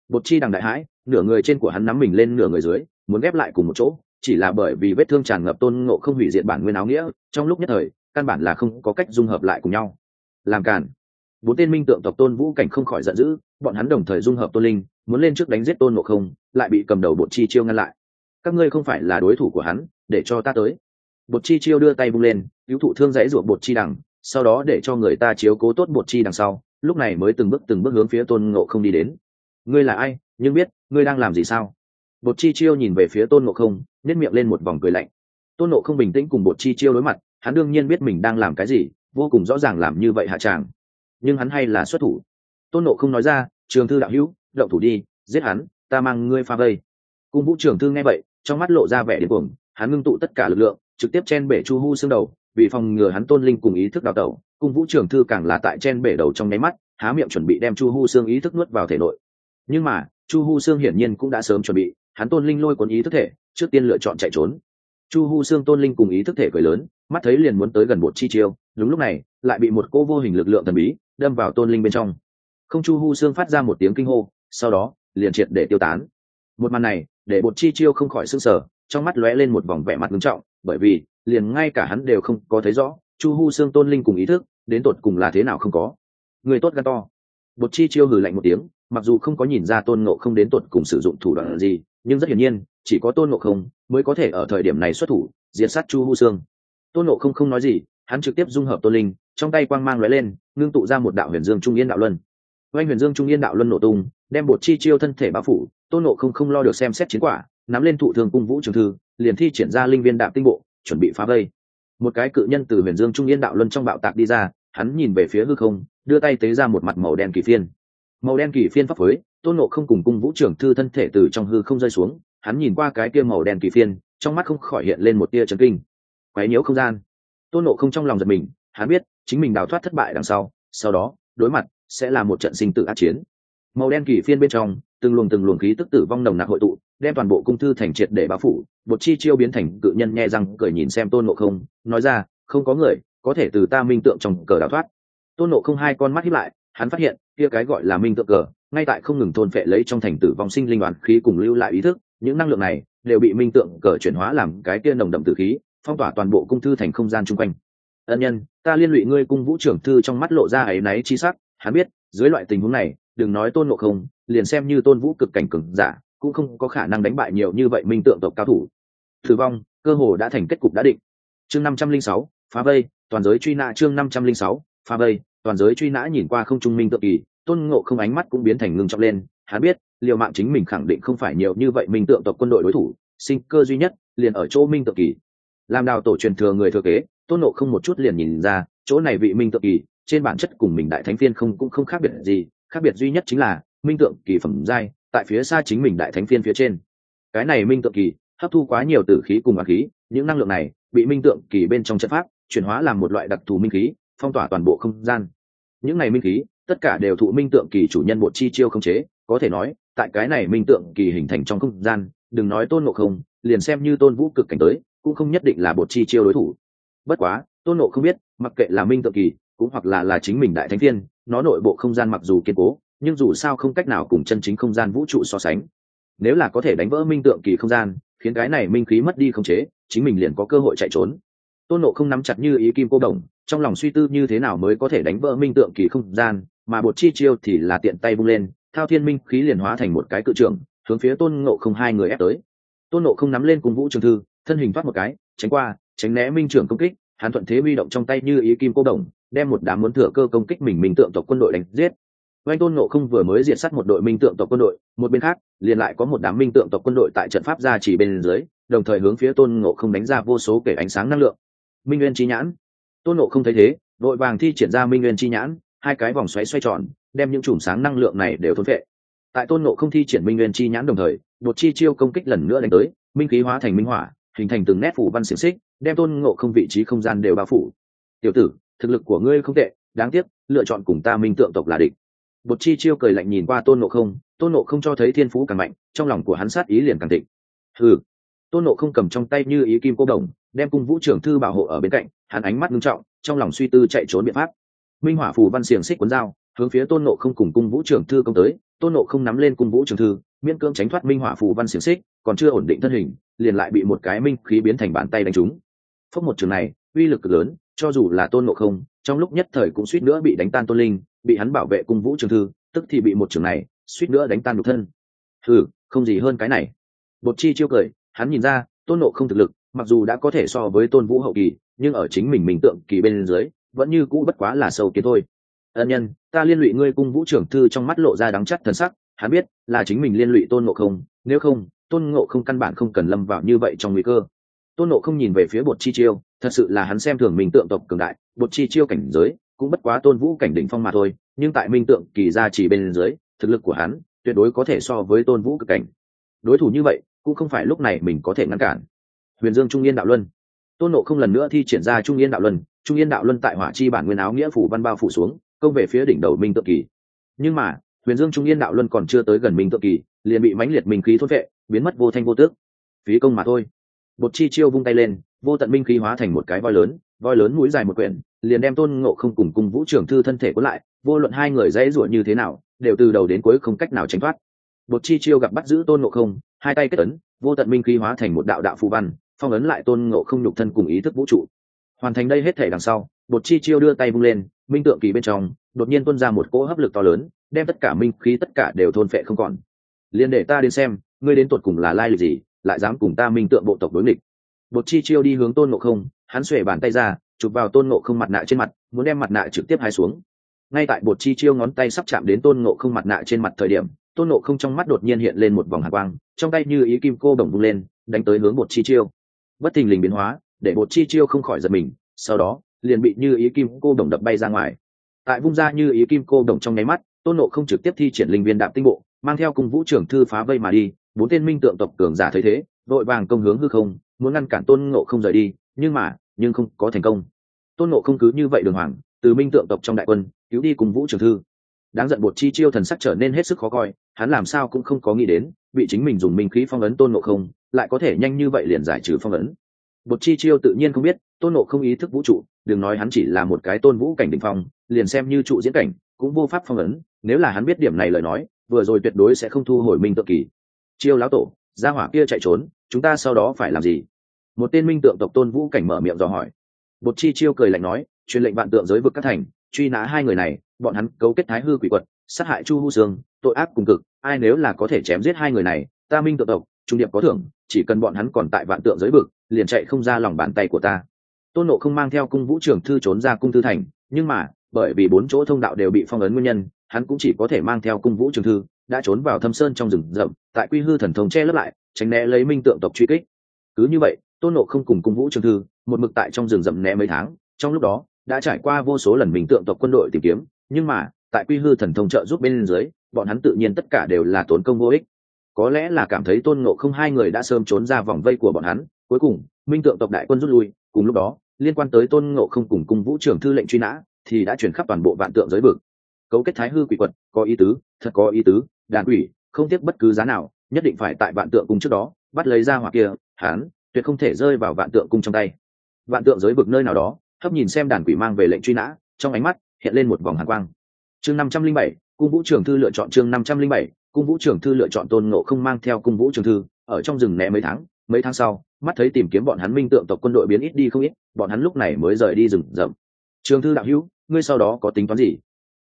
A: Bột chi đằng đại hãi, nửa người trên của hắn nắm mình lên nửa người dưới, muốn ghép lại cùng một chỗ, chỉ là bởi vì vết thương tràn ngập tôn ngộ không hủy diệt bản nguyên áo nghĩa, trong lúc nhất thời, căn bản là không có cách dung hợp lại cùng nhau. Làm cản bốn tên minh tượng tộc tôn vũ cảnh không khỏi giận dữ, bọn hắn đồng thời dung hợp tôn linh, muốn lên trước đánh giết tôn ngộ không, lại bị cầm đầu bột chi chiêu ngăn lại. Các ngươi không phải là đối thủ của hắn, để cho ta tới. Bột chi chiêu đưa tay bung lên, cứu thụ thương dãy ruột bột chi đằng, sau đó để cho người ta chiếu cố tốt bột chi đằng sau, lúc này mới từng bước từng bước hướng phía tôn ngộ không đi đến. Ngươi là ai, nhưng biết, ngươi đang làm gì sao? Bột chi chiêu nhìn về phía tôn ngộ không nhét miệng lên một vòng cười lạnh. Tôn ngộ không bình tĩnh cùng bột chi chiêu đối mặt, hắn đương nhiên biết mình đang làm cái gì, vô cùng rõ ràng làm như vậy hạ tràng nhưng hắn hay là xuất thủ. Tôn nộ không nói ra, trường thư đạo hữu, động thủ đi, giết hắn, ta mang ngươi pha vây. Cung vũ trường thư nghe vậy, trong mắt lộ ra vẻ điên cuồng, hắn ngưng tụ tất cả lực lượng, trực tiếp chen bể chu hu xương đầu, vì phòng ngừa hắn tôn linh cùng ý thức đào tẩu. Cung vũ trường thư càng là tại chen bể đầu trong nháy mắt, há miệng chuẩn bị đem chu hu xương ý thức nuốt vào thể nội. Nhưng mà, chu hu xương hiển nhiên cũng đã sớm chuẩn bị, hắn tôn linh lôi cuốn ý thức thể, trước tiên lựa chọn chạy trốn. Chu hu xương tôn linh cùng ý thức thể cười lớn, mắt thấy liền muốn tới gần một chi chiêu, đúng lúc này, lại bị một cô vô hình lực lượng thần bí đâm vào tôn linh bên trong. Không chu hu xương phát ra một tiếng kinh hô, sau đó, liền triệt để tiêu tán. Một màn này, để bột chi chiêu không khỏi s ư n g sở trong mắt lóe lên một vòng vẻ mặt nghiêm trọng, bởi vì, liền ngay cả hắn đều không có thấy rõ, chu hu xương tôn linh cùng ý thức, đến tột cùng là thế nào không có. Người tốt gan to. Bột chi chiêu hừ lạnh một tiếng, mặc dù không có nhìn ra tôn ngộ không đến tột cùng sử dụng thủ đoạn gì, nhưng rất hiển nhiên, chỉ có tôn ngộ không mới có thể ở thời điểm này xuất thủ, diệt sát chu hu xương tôn ngộ không không nói gì, hắn trực tiếp dung hợp tôn linh, trong tay quang mang lóe lên ngưng tụ ra một đạo huyền dương trung yên đạo luân. Oanh huyền dương trung yên đạo luân nổ tung, đem bột chi chiêu thân thể bao phủ, tôn ngộ không không lo được xem xét chiến quả, nắm lên thụ thường cung vũ trường thư, liền thi triển ra linh viên đạo tinh bộ, chuẩn bị phá vây. Một cái cự nhân từ huyền dương trung yên đạo luân trong bạo tạc đi ra, hắn nhìn về phía hư không, đưa tay tế ra một mặt màu đen kỳ phiên. Màu đen kỳ phiên pháp phối, tôn nộ không cùng cung vũ trưởng thư thân thể từ trong hư không rơi xuống, hắn nhìn qua cái kia màu đen kỳ phiên, trong mắt không khỏi hiện lên một tia trấn kinh. Quái nhiễu không gian. Tôn nộ không trong lòng giật mình, hắn biết chính mình đào thoát thất bại đằng sau sau đó, đối mặt sẽ là một trận sinh tử át chiến. Màu đen kỳ phiên bên trong, từng luồng từng luồng khí tức tử vong nồng nặc hội tụ, đem toàn bộ cung thư thành triệt để bao phủ, một chi chiêu biến thành cự nhân nhẹ răng, cười nhìn xem tôn nộ không, nói ra, không có người có thể từ ta minh tượng trong cờ đào thoát. Tôn nộ không hai con mắt hiếp lại, hắn phát hiện, kia cái gọi là minh tượng cờ, ngay tại không ngừng thôn phệ lấy trong thành tử vong sinh linh đoàn khí cùng lưu lại ý thức, những năng lượng này đều bị minh tượng cờ chuyển hóa làm cái kia nồng đậm tử khí, phong tỏa toàn bộ cung thư thành không gian chung quanh ân nhân, ta liên lụy ngươi cung vũ trưởng thư trong mắt lộ ra ấy náy chi sắc. Hắn biết, dưới loại tình huống này, đừng nói tôn ngộ không, liền xem như tôn vũ cực cảnh cừng giả, cũng không có khả năng đánh bại nhiều như vậy minh tượng tộc cao thủ. Thử vong, cơ hồ đã thành kết cục đã định. Chương năm trăm linh sáu, phá vây, toàn giới truy nã chương năm trăm linh sáu, phá vây, toàn giới truy nã nhìn qua không trung minh tượng kỳ. Tôn ngộ không ánh mắt cũng biến thành ngưng trọng lên. Hắn biết, liều mạng chính mình khẳng định không phải nhiều như vậy minh tượng tộc quân đội đối thủ, sinh cơ duy nhất liền ở chỗ minh tượng kỳ. Làm đào tổ truyền thừa người thừa kế tôn nộ không một chút liền nhìn ra, chỗ này vị minh tượng kỳ, trên bản chất cùng mình đại thánh phiên không, cũng không khác biệt gì, khác biệt duy nhất chính là, minh tượng kỳ phẩm giai, tại phía xa chính mình đại thánh phiên phía trên. Cái này minh tượng kỳ, hấp thu quá nhiều tử khí cùng ác khí, những năng lượng này, bị minh tượng kỳ bên trong trận pháp, chuyển hóa làm một loại đặc thù minh khí, phong tỏa toàn bộ không gian. Những này minh khí, tất cả đều thụ minh tượng kỳ chủ nhân bộ chi chiêu không chế, có thể nói, tại cái này minh tượng kỳ hình thành trong không gian, đừng nói tôn ngộ không, liền xem như tôn vũ cực cảnh tới, cũng không nhất định là một chi chiêu đối thủ bất quá, tôn ngộ không biết, mặc kệ là minh tượng kỳ, cũng hoặc là là chính mình đại thánh thiên nó nội bộ không gian mặc dù kiên cố, nhưng dù sao không cách nào cùng chân chính không gian vũ trụ so sánh. Nếu là có thể đánh vỡ minh tượng kỳ không gian, khiến cái này minh khí mất đi không chế, chính mình liền có cơ hội chạy trốn. Tôn nộ không nắm chặt như ý kim cô đồng, trong lòng suy tư như thế nào mới có thể đánh vỡ minh tượng kỳ không gian, mà bột chi chiêu thì là tiện tay bung lên, thao thiên minh khí liền hóa thành một cái cự trưởng, hướng phía tôn ngộ không hai người ép tới. Tôn nộ không nắm lên cùng vũ trường thư, thân hình phát một cái, tránh qua tránh né minh trưởng công kích, hắn thuận thế huy động trong tay như ý kim cô đồng, đem một đám muốn thừa cơ công kích mình minh tượng tộc quân đội đánh giết. Oanh tôn nộ không vừa mới diệt sát một đội minh tượng tộc quân đội, một bên khác, liền lại có một đám minh tượng tộc quân đội tại trận pháp ra chỉ bên dưới, đồng thời hướng phía tôn ngộ không đánh ra vô số kể ánh sáng năng lượng. Minh nguyên chi nhãn. Tôn ngộ không thấy thế, đội vàng thi triển ra minh nguyên chi nhãn, hai cái vòng xoáy xoay tròn, đem những chùm sáng năng lượng này đều thốn vệ tại tôn ngộ không thi triển minh nguyên chi nhãn đồng thời, một chi chiêu công kích lần nữa đánh tới, minh khí hóa thành minh hỏa, hình thành từng nét phủ văn xiềng xích đem tôn ngộ không vị trí không gian đều bao phủ. Tiểu tử, thực lực của ngươi không tệ, đáng tiếc, lựa chọn cùng ta minh tượng tộc là địch. Bột chi chiêu cười lạnh nhìn qua tôn ngộ không, tôn ngộ không cho thấy thiên phú càng mạnh, trong lòng của hắn sát ý liền càng thịnh. Ừ tôn nộ không cầm trong tay như ý kim cô đồng, đem cung vũ trưởng thư bảo hộ ở bên cạnh, hắn ánh mắt ngưng trọng, trong lòng suy tư chạy trốn biện pháp. Minh hỏa phù văn xiềng xích cuốn dao, hướng phía tôn nộ không cùng cung vũ trưởng thư công tới, tôn nộ không nắm lên cung vũ trưởng thư, miễn cưỡng tránh thoát minh hỏa phù văn xiềng xích, còn chưa ổn định thân hình, liền lại bị một cái minh khí biến thành bàn tay đánh trúng phốc một trường này, uy lực lớn, cho dù là tôn ngộ không, trong lúc nhất thời cũng suýt nữa bị đánh tan tôn linh, bị hắn bảo vệ cung vũ trường thư, tức thì bị một trường này, suýt nữa đánh tan đục thân. Ừ không gì hơn cái này. Bột chi chiêu cười, hắn nhìn ra, tôn nộ không thực lực, mặc dù đã có thể so với tôn vũ hậu kỳ, nhưng ở chính mình mình tượng kỳ bên dưới, vẫn như cũ bất quá là sâu kiến thôi. Ân nhân, ta liên lụy ngươi cung vũ trưởng thư trong mắt lộ ra đắng chắc thần sắc, hắn biết là chính mình liên lụy tôn ngộ không, nếu không, tôn ngộ không căn bản không cần lâm vào như vậy trong nguy cơ tôn nộ không nhìn về phía bột chi chiêu, thật sự là hắn xem thường Minh tượng tộc cường đại, bột chi chiêu cảnh giới cũng bất quá tôn vũ cảnh đỉnh phong mà thôi, nhưng tại minh tượng kỳ gia chỉ bên dưới, thực lực của hắn tuyệt đối có thể so với tôn vũ cực cảnh. Đối thủ như vậy, cũng không phải lúc này mình có thể ngăn cản. Huyền dương trung yên đạo luân. Tôn nộ không lần nữa thi triển ra trung yên đạo luân, trung yên đạo luân tại hỏa chi bản nguyên áo nghĩa phủ văn bao phủ xuống, công về phía đỉnh đầu minh tượng kỳ. Nhưng mà, huyền dương trung yên đạo luân còn chưa tới gần minh tượng kỳ, liền bị mãnh liệt minh khí thốt vệ biến mất vô thanh vô tước phí công mà thôi bột chi chiêu vung tay lên, vô tận minh khí hóa thành một cái voi lớn voi lớn mũi dài một quyển, liền đem tôn ngộ không cùng cùng vũ trưởng thư thân thể cuốn lại, vô luận hai người dãy ruột như thế nào, đều từ đầu đến cuối không cách nào tránh thoát. Bột chi chiêu gặp bắt giữ tôn ngộ không, hai tay kết ấn, vô tận minh khí hóa thành một đạo đạo phù văn, phong ấn lại tôn ngộ không nhục thân cùng ý thức vũ trụ. Hoàn thành đây hết thể đằng sau, bột chi chiêu đưa tay vung lên, minh tượng kỳ bên trong, đột nhiên tuôn ra một cỗ hấp lực to lớn, đem tất cả minh khí tất cả đều thôn phệ không còn. Liền để ta đến xem, ngươi đến tuột cùng là lai lịch gì? Lại dám cùng ta minh tượng bộ tộc đối nghịch. Bột chi chiêu đi hướng tôn ngộ không, hắn xuể bàn tay ra, chụp vào tôn ngộ không mặt nạ trên mặt, muốn đem mặt nạ trực tiếp hai xuống. Ngay tại bột chi chiêu ngón tay sắp chạm đến tôn ngộ không mặt nạ trên mặt thời điểm, tôn ngộ không trong mắt đột nhiên hiện lên một vòng hạ quang, trong tay như ý kim cô đồng bung lên, đánh tới hướng bột chi chiêu. Bất thình lình biến hóa, để bột chi chiêu không khỏi giật mình, sau đó, liền bị như ý kim cô đồng đập bay ra ngoài. Tại vung ra như ý kim cô đồng trong nháy mắt, tôn nộ không trực tiếp thi triển linh viên đạm tinh bộ, mang theo cùng vũ trưởng thư phá vây mà đi bốn tên minh tượng tộc cường giả thấy thế vội vàng công hướng hư không, muốn ngăn cản tôn ngộ không rời đi, nhưng mà, nhưng không có thành công. Tôn ngộ không cứ như vậy đường hoàng, từ minh tượng tộc trong đại quân, cứu đi cùng vũ trường thư. Đáng giận bột chi chiêu thần sắc trở nên hết sức khó coi, hắn làm sao cũng không có nghĩ đến, bị chính mình dùng minh khí phong ấn tôn ngộ không, lại có thể nhanh như vậy liền giải trừ phong ấn. Bột chi chiêu tự nhiên không biết, tôn ngộ không ý thức vũ trụ, đừng nói hắn chỉ là một cái tôn vũ cảnh đ ỉ n h phong, liền xem như trụ diễn cảnh, cũng vô pháp phong ấn, nếu là hắn biết điểm này lời nói, vừa rồi tuyệt đối sẽ không thu hồi minh tự kỳ chiêu lão tổ, gia hỏa kia chạy trốn, chúng ta sau đó phải làm gì? Một tên minh tượng tộc tôn vũ cảnh mở miệng dò hỏi. Bột chi chiêu cười lạnh nói, truyền lệnh vạn tượng giới vực các thành, truy nã hai người này, bọn hắn cấu kết thái hư quỷ quật, sát hại chu hu sương, tội ác cùng cực, ai nếu là có thể chém giết hai người này, ta minh tượng tộc, trung điệp có thưởng, chỉ cần bọn hắn còn tại vạn tượng giới vực, liền chạy không ra lòng bàn tay của ta. Tôn nộ không mang theo cung vũ trưởng thư trốn ra cung thư thành, nhưng mà, bởi vì bốn chỗ thông đạo đều bị phong ấn nguyên nhân, hắn cũng chỉ có thể mang theo cung vũ trường thư đã trốn vào thâm sơn trong rừng rậm, tại quy hư thần thông che lấp lại, tránh né lấy minh tượng tộc truy kích. Cứ như vậy, tôn nộ không cùng cung vũ trường thư, một mực tại trong rừng rậm né mấy tháng, trong lúc đó, đã trải qua vô số lần minh tượng tộc quân đội tìm kiếm, nhưng mà, tại quy hư thần thông trợ giúp bên dưới, bọn hắn tự nhiên tất cả đều là tốn công vô ích. Có lẽ là cảm thấy tôn ngộ không hai người đã sớm trốn ra vòng vây của bọn hắn, cuối cùng, minh tượng tộc đại quân rút lui, cùng lúc đó, liên quan tới tôn ngộ không cùng cung vũ trưởng thư lệnh truy nã, thì đã chuyển khắp toàn bộ vạn tượng giới vực. Cấu kết thái hư quỷ quật, có ý tứ, thật có ý tứ đàn quỷ, không tiếc bất cứ giá nào, nhất định phải tại vạn tượng cung trước đó, bắt lấy ra hoặc kia hán tuyệt không thể rơi vào vạn tượng cung trong tay. Vạn tượng giới vực nơi nào đó, hấp nhìn xem đàn quỷ mang về lệnh truy nã, trong ánh mắt hiện lên một vòng hàn quang. Chương năm trăm linh bảy, cung vũ trưởng thư lựa chọn chương năm trăm linh bảy, cung vũ trưởng thư lựa chọn tôn ngộ không mang theo cung vũ trưởng thư, ở trong rừng né mấy tháng mấy tháng sau, mắt thấy tìm kiếm bọn hắn minh tượng tộc quân đội biến ít đi không ít, bọn hắn lúc này mới rời đi rừng rậm. Trường thư đạo hữu, ngươi sau đó có tính toán gì?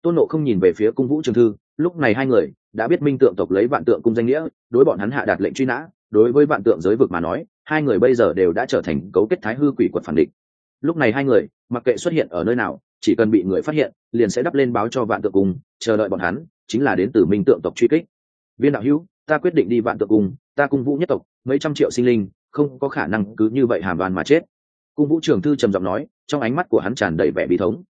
A: Tôn nộ không nhìn về phía cung vũ trường thư, lúc này hai người đã biết minh tượng tộc lấy vạn tượng cung danh nghĩa, đối bọn hắn hạ đạt lệnh truy nã. Đối với vạn tượng giới vực mà nói, hai người bây giờ đều đã trở thành cấu kết thái hư quỷ quật phản định lúc này hai người, mặc kệ xuất hiện ở nơi nào, chỉ cần bị người phát hiện, liền sẽ đắp lên báo cho vạn tượng cung, chờ đợi bọn hắn, chính là đến từ minh tượng tộc truy kích. Viên đạo hữu, ta quyết định đi vạn tượng cung, ta cung vũ nhất tộc, mấy trăm triệu sinh linh, không có khả năng cứ như vậy hàm đoàn mà chết. Cung vũ trường thư trầm giọng nói, trong ánh mắt của hắn tràn đầy vẻ bí thống.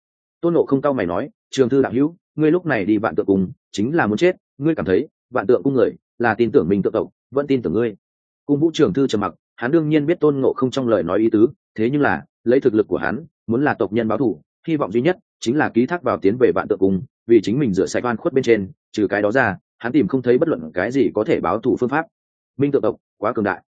A: Tôn nộ không cao mày nói trường thư đạo hữu, ngươi lúc này đi vạn tượng cung, chính là muốn chết. Ngươi cảm thấy vạn tượng cung người là tin tưởng mình tự tộc, vẫn tin tưởng ngươi. Cung vũ trường thư trầm mặc, hắn đương nhiên biết tôn ngộ không trong lời nói ý tứ, thế nhưng là, lấy thực lực của hắn, muốn là tộc nhân báo thù, hy vọng duy nhất chính là ký thác vào tiến về vạn tượng cung, vì chính mình rửa sạch oan khuất bên trên, trừ cái đó ra, hắn tìm không thấy bất luận cái gì có thể báo thù phương pháp. Minh tự tộc quá cường đại.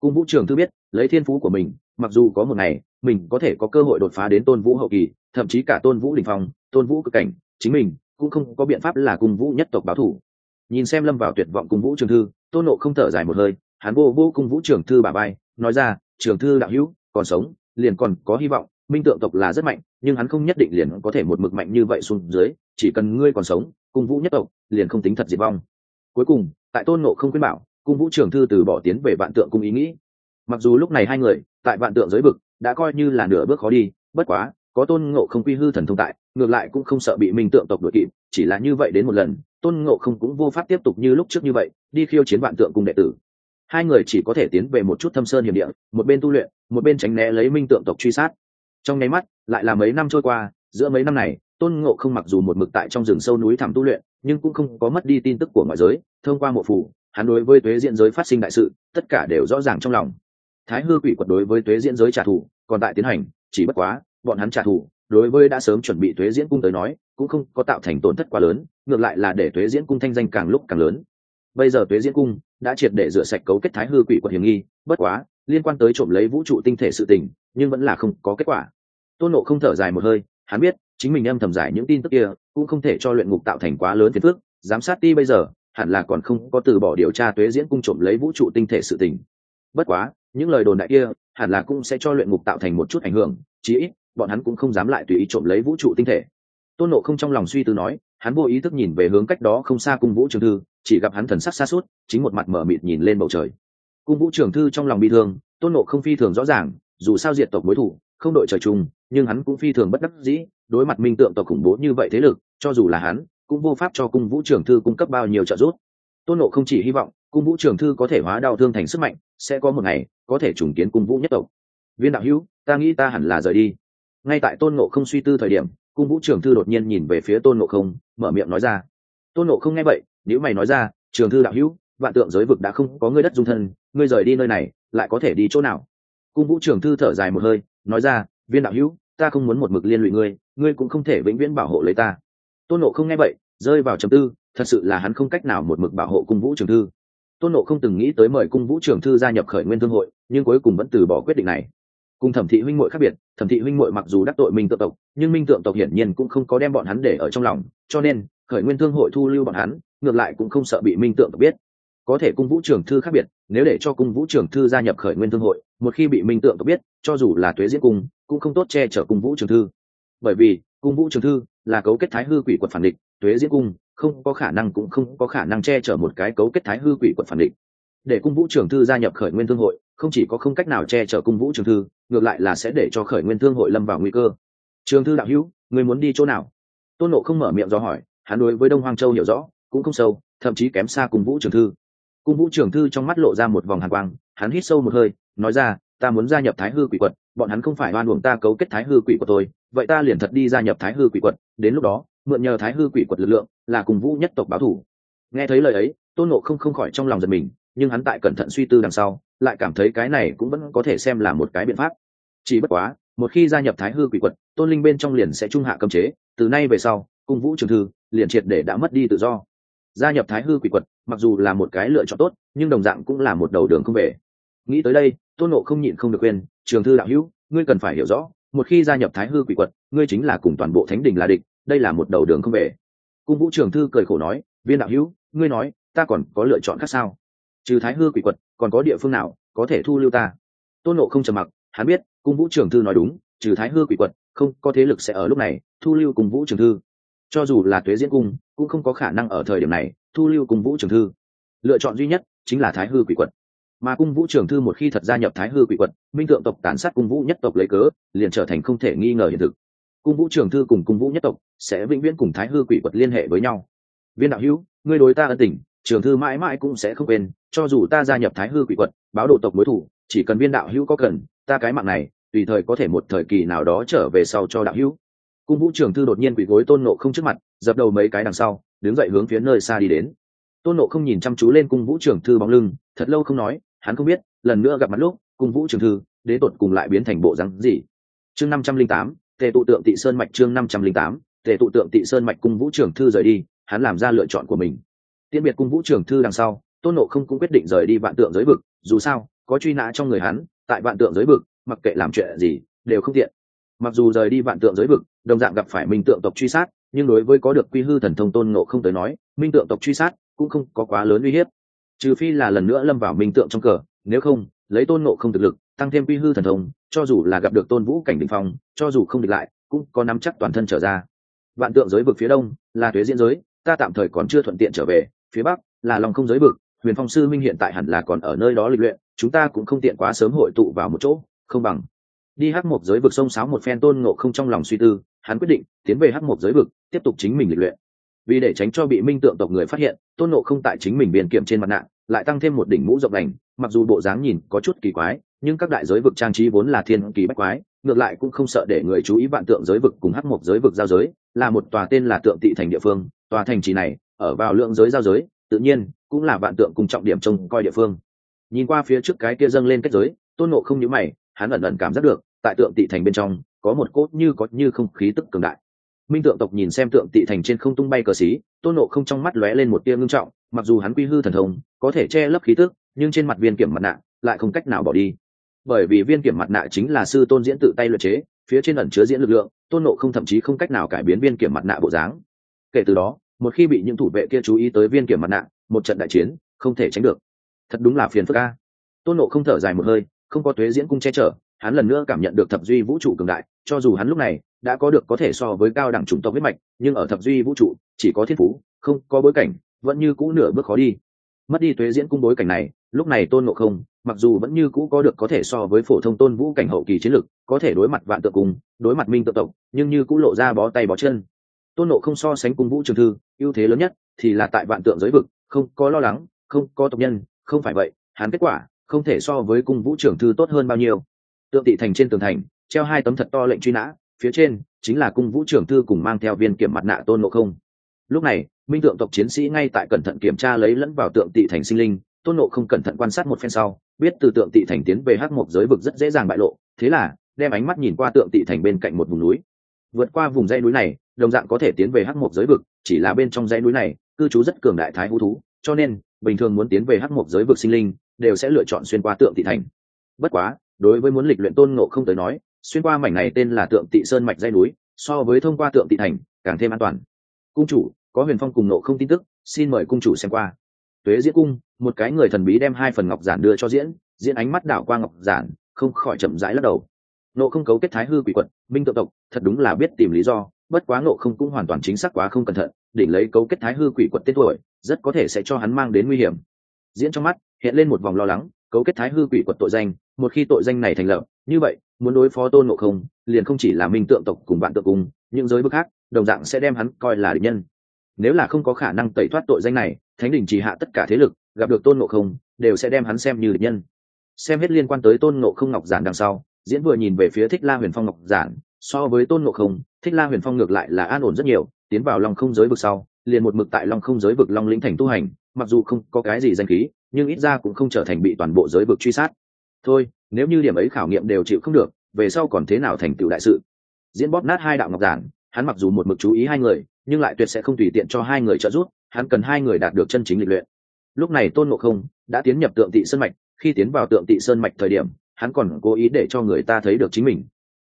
A: Cung vũ trường thư biết, lấy thiên phú của mình, mặc dù có một ngày mình có thể có cơ hội đột phá đến tôn vũ hậu kỳ, thậm chí cả tôn vũ đình phong, tôn vũ cực cảnh, chính mình cũng không có biện pháp là cung vũ nhất tộc báo thủ. Nhìn xem lâm vào tuyệt vọng cung vũ trường thư, tôn nộ không thở dài một hơi, hắn vô vô cung vũ trường thư bà bay nói ra, trường thư đạo hữu, còn sống, liền còn có hy vọng, minh tượng tộc là rất mạnh, nhưng hắn không nhất định liền có thể một mực mạnh như vậy xuống dưới, chỉ cần ngươi còn sống cung vũ nhất tộc liền không tính thật diệt vong. Cuối cùng, tại tôn nộ không khuyên bảo cung vũ trường thư từ bỏ tiến về vạn tượng cung ý nghĩ. Mặc dù lúc này hai người tại vạn tượng giới vực đã coi như là nửa bước khó đi, bất quá, có tôn ngộ không quy hư thần thông tại, ngược lại cũng không sợ bị minh tượng tộc đuổi kịp, chỉ là như vậy đến một lần, tôn ngộ không cũng vô pháp tiếp tục như lúc trước như vậy, đi khiêu chiến vạn tượng cung đệ tử. Hai người chỉ có thể tiến về một chút thâm sơn hiểm địa, một bên tu luyện, một bên tránh né lấy minh tượng tộc truy sát. Trong nháy mắt, lại là mấy năm trôi qua, giữa mấy năm này, tôn ngộ không mặc dù một mực tại trong rừng sâu núi thẳm tu luyện, nhưng cũng không có mất đi tin tức của ngoại giới, thông qua mộ phủ, hắn đối với tuế diện giới phát sinh đại sự, tất cả đều rõ ràng trong lòng thái hư quỷ quật đối với tuế diễn giới trả thù, còn tại tiến hành, chỉ bất quá, bọn hắn trả thù, đối với đã sớm chuẩn bị tuế diễn cung tới nói, cũng không có tạo thành tổn thất quá lớn, ngược lại là để tuế diễn cung thanh danh càng lúc càng lớn. Bây giờ tuế diễn cung đã triệt để rửa sạch cấu kết thái hư quỷ quật hiểm nghi, bất quá, liên quan tới trộm lấy vũ trụ tinh thể sự tình, nhưng vẫn là không có kết quả. Tôn nộ không thở dài một hơi, hắn biết, chính mình âm thầm giải những tin tức kia, cũng không thể cho luyện ngục tạo thành quá lớn phiền phước giám sát ti bây giờ, hẳn là còn không có từ bỏ điều tra tuế diễn cung trộm lấy vũ trụ tinh thể sự tình. Bất quá những lời đồn đại kia hẳn là cũng sẽ cho luyện ngục tạo thành một chút ảnh hưởng, chí ít, bọn hắn cũng không dám lại tùy ý trộm lấy vũ trụ tinh thể. Tôn nộ không trong lòng suy tư nói, hắn vô ý thức nhìn về hướng cách đó không xa cung vũ trường thư, chỉ gặp hắn thần sắc xa suốt, chính một mặt mở mịt nhìn lên bầu trời. Cung vũ trường thư trong lòng bị thương, tôn nộ không phi thường rõ ràng, dù sao diệt tộc mối thủ, không đội trời chung, nhưng hắn cũng phi thường bất đắc dĩ, đối mặt minh tượng tộc khủng bố như vậy thế lực, cho dù là hắn, cũng vô pháp cho cung vũ trường thư cung cấp bao nhiêu trợ giúp. Tôn nộ không chỉ hy vọng cung vũ trường thư có thể hóa đau thương thành sức mạnh, sẽ có một ngày, có thể trùng kiến cung vũ nhất tộc. Viên đạo hữu, ta nghĩ ta hẳn là rời đi. Ngay tại tôn nộ không suy tư thời điểm, cung vũ trường thư đột nhiên nhìn về phía tôn nộ không, mở miệng nói ra. Tôn nộ không nghe vậy nếu mày nói ra, trường thư đạo hữu, vạn tượng giới vực đã không có ngươi đất dung thân, ngươi rời đi nơi này, lại có thể đi chỗ nào? Cung vũ trường thư thở dài một hơi, nói ra, viên đạo hữu, ta không muốn một mực liên lụy ngươi ngươi cũng không thể vĩnh viễn bảo hộ lấy ta. Tôn nộ không nghe vậy, rơi vào trầm tư, thật sự là hắn không cách nào một mực bảo hộ cung vũ trường thư tôn nộ không từng nghĩ tới mời cung vũ trường thư gia nhập khởi nguyên thương hội, nhưng cuối cùng vẫn từ bỏ quyết định này. Cùng thẩm thị huynh muội khác biệt, thẩm thị huynh muội mặc dù đắc tội minh tượng tộc, nhưng minh tượng tộc hiển nhiên cũng không có đem bọn hắn để ở trong lòng, cho nên, khởi nguyên thương hội thu lưu bọn hắn, ngược lại cũng không sợ bị minh tượng tộc biết. Có thể cung vũ trường thư khác biệt, nếu để cho cung vũ trường thư gia nhập khởi nguyên thương hội, một khi bị minh tượng tộc biết, cho dù là tuế diễn cung, cũng không tốt che chở cung vũ trường thư. Bởi vì, cung vũ trường thư là cấu kết thái hư quỷ quật phản địch, tuế diễn cung không có khả năng cũng không có khả năng che chở một cái cấu kết thái hư quỷ quật phản định. để cung vũ trường thư gia nhập khởi nguyên thương hội, không chỉ có không cách nào che chở cung vũ trường thư, ngược lại là sẽ để cho khởi nguyên thương hội lâm vào nguy cơ. Trường thư đạo hữu, người muốn đi chỗ nào? Tôn nộ không mở miệng do hỏi, hắn đối với đông hoang châu hiểu rõ, cũng không sâu, thậm chí kém xa cung vũ trường thư. Cung vũ trường thư trong mắt lộ ra một vòng hàn quang, hắn hít sâu một hơi, nói ra, ta muốn gia nhập thái hư quỷ quật, bọn hắn không phải oan uổng ta cấu kết thái hư quỷ của tôi vậy ta liền thật đi gia nhập thái hư quỷ quật. Đến lúc đó mượn nhờ thái hư quỷ quật lực lượng là cùng vũ nhất tộc báo thủ. Nghe thấy lời ấy, tôn nộ không không khỏi trong lòng giật mình, nhưng hắn tại cẩn thận suy tư đằng sau, lại cảm thấy cái này cũng vẫn có thể xem là một cái biện pháp. Chỉ bất quá, một khi gia nhập thái hư quỷ quật, tôn linh bên trong liền sẽ trung hạ cấm chế, từ nay về sau cung vũ trường thư liền triệt để đã mất đi tự do. Gia nhập thái hư quỷ quật, mặc dù là một cái lựa chọn tốt, nhưng đồng dạng cũng là một đầu đường không về. Nghĩ tới đây, tôn nộ không nhịn không được quên trường thư đạo hữu, ngươi cần phải hiểu rõ, một khi gia nhập thái hư quỷ quật, ngươi chính là cùng toàn bộ thánh đình là địch đây là một đầu đường không về. Cung vũ trường thư cười khổ nói, viên đạo hữu, ngươi nói, ta còn có lựa chọn khác sao? Trừ thái hư quỷ quật, còn có địa phương nào có thể thu lưu ta? Tôn nộ không trầm mặc, hắn biết, cung vũ trường thư nói đúng, trừ thái hư quỷ quật, không, có thế lực sẽ ở lúc này thu lưu cùng vũ trường thư. Cho dù là tuế diễn cung, cũng không có khả năng ở thời điểm này thu lưu cùng vũ trường thư. Lựa chọn duy nhất chính là thái hư quỷ quật. Mà cung vũ trường thư một khi thật gia nhập thái hư quỷ quật, minh tượng tộc tàn sát cung vũ nhất tộc lấy cớ, liền trở thành không thể nghi ngờ hiện thực cung vũ trường thư cùng cung vũ nhất tộc sẽ vĩnh viễn cùng thái hư quỷ quật liên hệ với nhau. Viên đạo hữu, ngươi đối ta ân tình, trường thư mãi mãi cũng sẽ không quên, cho dù ta gia nhập thái hư quỷ quật, báo độ tộc mối thủ chỉ cần viên đạo hữu có cần, ta cái mạng này, tùy thời có thể một thời kỳ nào đó trở về sau cho đạo hữu. Cung vũ trường thư đột nhiên quỷ gối tôn nộ không trước mặt, dập đầu mấy cái đằng sau, đứng dậy hướng phía nơi xa đi đến. Tôn nộ không nhìn chăm chú lên cung vũ trường thư bóng lưng, thật lâu không nói, hắn không biết, lần nữa gặp mặt lúc cung vũ trường thư, đế tột cùng lại biến thành bộ rắn gì. Chương năm trăm linh tám tề tụ tượng tị sơn mạch chương năm trăm linh tám, tề tụ tượng tị sơn mạch cung vũ trường thư rời đi, hắn làm ra lựa chọn của mình. Tiễn biệt cung vũ trường thư đằng sau, tôn nộ không cũng quyết định rời đi vạn tượng giới vực, dù sao, có truy nã trong người hắn, tại vạn tượng giới vực, mặc kệ làm chuyện gì, đều không tiện. Mặc dù rời đi vạn tượng giới vực, đồng dạng gặp phải minh tượng tộc truy sát, nhưng đối với có được quy hư thần thông tôn nộ không tới nói, minh tượng tộc truy sát cũng không có quá lớn uy hiếp. Trừ phi là lần nữa lâm vào minh tượng trong cờ, nếu không, lấy tôn nộ không thực lực, tăng thêm quy hư thần thông cho dù là gặp được tôn vũ cảnh đình phong, cho dù không địch lại, cũng có nắm chắc toàn thân trở ra. Vạn tượng giới vực phía đông, là thuế diễn giới, ta tạm thời còn chưa thuận tiện trở về, phía bắc, là lòng không giới vực, huyền phong sư minh hiện tại hẳn là còn ở nơi đó lịch luyện, chúng ta cũng không tiện quá sớm hội tụ vào một chỗ, không bằng đi hắc một giới vực sông sáo một phen tôn ngộ không trong lòng suy tư, hắn quyết định tiến về hắc một giới vực, tiếp tục chính mình lịch luyện. Vì để tránh cho bị minh tượng tộc người phát hiện, tôn ngộ không tại chính mình biên kiểm trên mặt nạ, lại tăng thêm một đỉnh mũ rộng đành, mặc dù bộ dáng nhìn có chút kỳ quái nhưng các đại giới vực trang trí vốn là thiên kỳ bách quái, ngược lại cũng không sợ để người chú ý vạn tượng giới vực cùng hắc một giới vực giao giới, là một tòa tên là tượng tị thành địa phương, tòa thành trì này, ở vào lượng giới giao giới, tự nhiên cũng là vạn tượng cùng trọng điểm trông coi địa phương. Nhìn qua phía trước cái kia dâng lên kết giới, tôn nộ không nhíu mày, hắn ẩn ẩn cảm giác được, tại tượng tị thành bên trong, có một cốt như có như không khí tức cường đại. Minh tượng tộc nhìn xem tượng tị thành trên không tung bay cờ xí, tôn nộ không trong mắt lóe lên một tia ngưng trọng, mặc dù hắn quy hư thần thông, có thể che lấp khí tức, nhưng trên mặt viên kiểm mặt nạ, lại không cách nào bỏ đi bởi vì viên kiểm mặt nạ chính là sư tôn diễn tự tay luyện chế, phía trên ẩn chứa diễn lực lượng, tôn nộ không thậm chí không cách nào cải biến viên kiểm mặt nạ bộ dáng. Kể từ đó, một khi bị những thủ vệ kia chú ý tới viên kiểm mặt nạ, một trận đại chiến không thể tránh được. Thật đúng là phiền phức ca tôn nộ không thở dài một hơi, không có tuế diễn cung che chở, hắn lần nữa cảm nhận được thập duy vũ trụ cường đại, cho dù hắn lúc này đã có được có thể so với cao đẳng chủng tộc huyết mạch, nhưng ở thập duy vũ trụ, chỉ có thiên phú, không có bối cảnh, vẫn như cũ nửa bước khó đi. Mất đi tuế diễn cung bối cảnh này, lúc này tôn nộ không mặc dù vẫn như cũ có được có thể so với phổ thông tôn vũ cảnh hậu kỳ chiến lực, có thể đối mặt vạn tượng cùng, đối mặt minh tự tộc, nhưng như cũ lộ ra bó tay bó chân. Tôn ngộ không so sánh cung vũ trường thư, ưu thế lớn nhất thì là tại vạn tượng giới vực, không có lo lắng, không có tộc nhân, không phải vậy, hắn kết quả không thể so với cung vũ trưởng thư tốt hơn bao nhiêu. Tượng tị thành trên tường thành, treo hai tấm thật to lệnh truy nã, phía trên chính là cung vũ trưởng thư cùng mang theo viên kiểm mặt nạ tôn ngộ không. Lúc này, minh tượng tộc chiến sĩ ngay tại cẩn thận kiểm tra lấy lẫn vào tượng tị thành sinh linh tôn nộ không cẩn thận quan sát một phen sau, biết từ tượng tị thành tiến về hắc một giới vực rất dễ dàng bại lộ, thế là, đem ánh mắt nhìn qua tượng tị thành bên cạnh một vùng núi. Vượt qua vùng dãy núi này, đồng dạng có thể tiến về hắc một giới vực, chỉ là bên trong dãy núi này, cư trú rất cường đại thái hú thú, cho nên, bình thường muốn tiến về hắc một giới vực sinh linh, đều sẽ lựa chọn xuyên qua tượng tị thành. Bất quá, đối với muốn lịch luyện tôn ngộ không tới nói, xuyên qua mảnh này tên là tượng tị sơn mạch dãy núi, so với thông qua tượng tị thành, càng thêm an toàn. Cung chủ, có huyền phong cùng nộ không tin tức, xin mời cung chủ xem qua tuế diễn cung, một cái người thần bí đem hai phần ngọc giản đưa cho diễn diễn ánh mắt đảo qua ngọc giản, không khỏi chậm rãi lắc đầu. Nộ không cấu kết thái hư quỷ quận, minh tự tộc, thật đúng là biết tìm lý do, bất quá nộ không cũng hoàn toàn chính xác quá không cẩn thận đỉnh lấy cấu kết thái hư quỷ quận tên tuổi, rất có thể sẽ cho hắn mang đến nguy hiểm. Diễn trong mắt, hiện lên một vòng lo lắng, cấu kết thái hư quỷ quật tội danh, một khi tội danh này thành lập, như vậy, muốn đối phó tôn nộ không, liền không chỉ là minh tượng tộc cùng bạn tượng cùng, những giới bức khác, đồng dạng sẽ đem hắn coi là địch nhân nếu là không có khả năng tẩy thoát tội danh này, thánh đình chỉ hạ tất cả thế lực, gặp được tôn ngộ không, đều sẽ đem hắn xem như địch nhân. Xem hết liên quan tới tôn ngộ không ngọc giản đằng sau, diễn vừa nhìn về phía thích la huyền phong ngọc giản, so với tôn ngộ không, thích la huyền phong ngược lại là an ổn rất nhiều, tiến vào lòng không giới vực sau, liền một mực tại lòng không giới vực long lĩnh thành tu hành, mặc dù không có cái gì danh khí, nhưng ít ra cũng không trở thành bị toàn bộ giới vực truy sát. Thôi, nếu như điểm ấy khảo nghiệm đều chịu không được, về sau còn thế nào thành tựu đại sự? Diễn bóp nát hai đạo ngọc giản hắn mặc dù một mực chú ý hai người, nhưng lại tuyệt sẽ không tùy tiện cho hai người trợ giúp, hắn cần hai người đạt được chân chính lịch luyện. Lúc này tôn ngộ không đã tiến nhập tượng tị sơn mạch, khi tiến vào tượng tị sơn mạch thời điểm, hắn còn cố ý để cho người ta thấy được chính mình.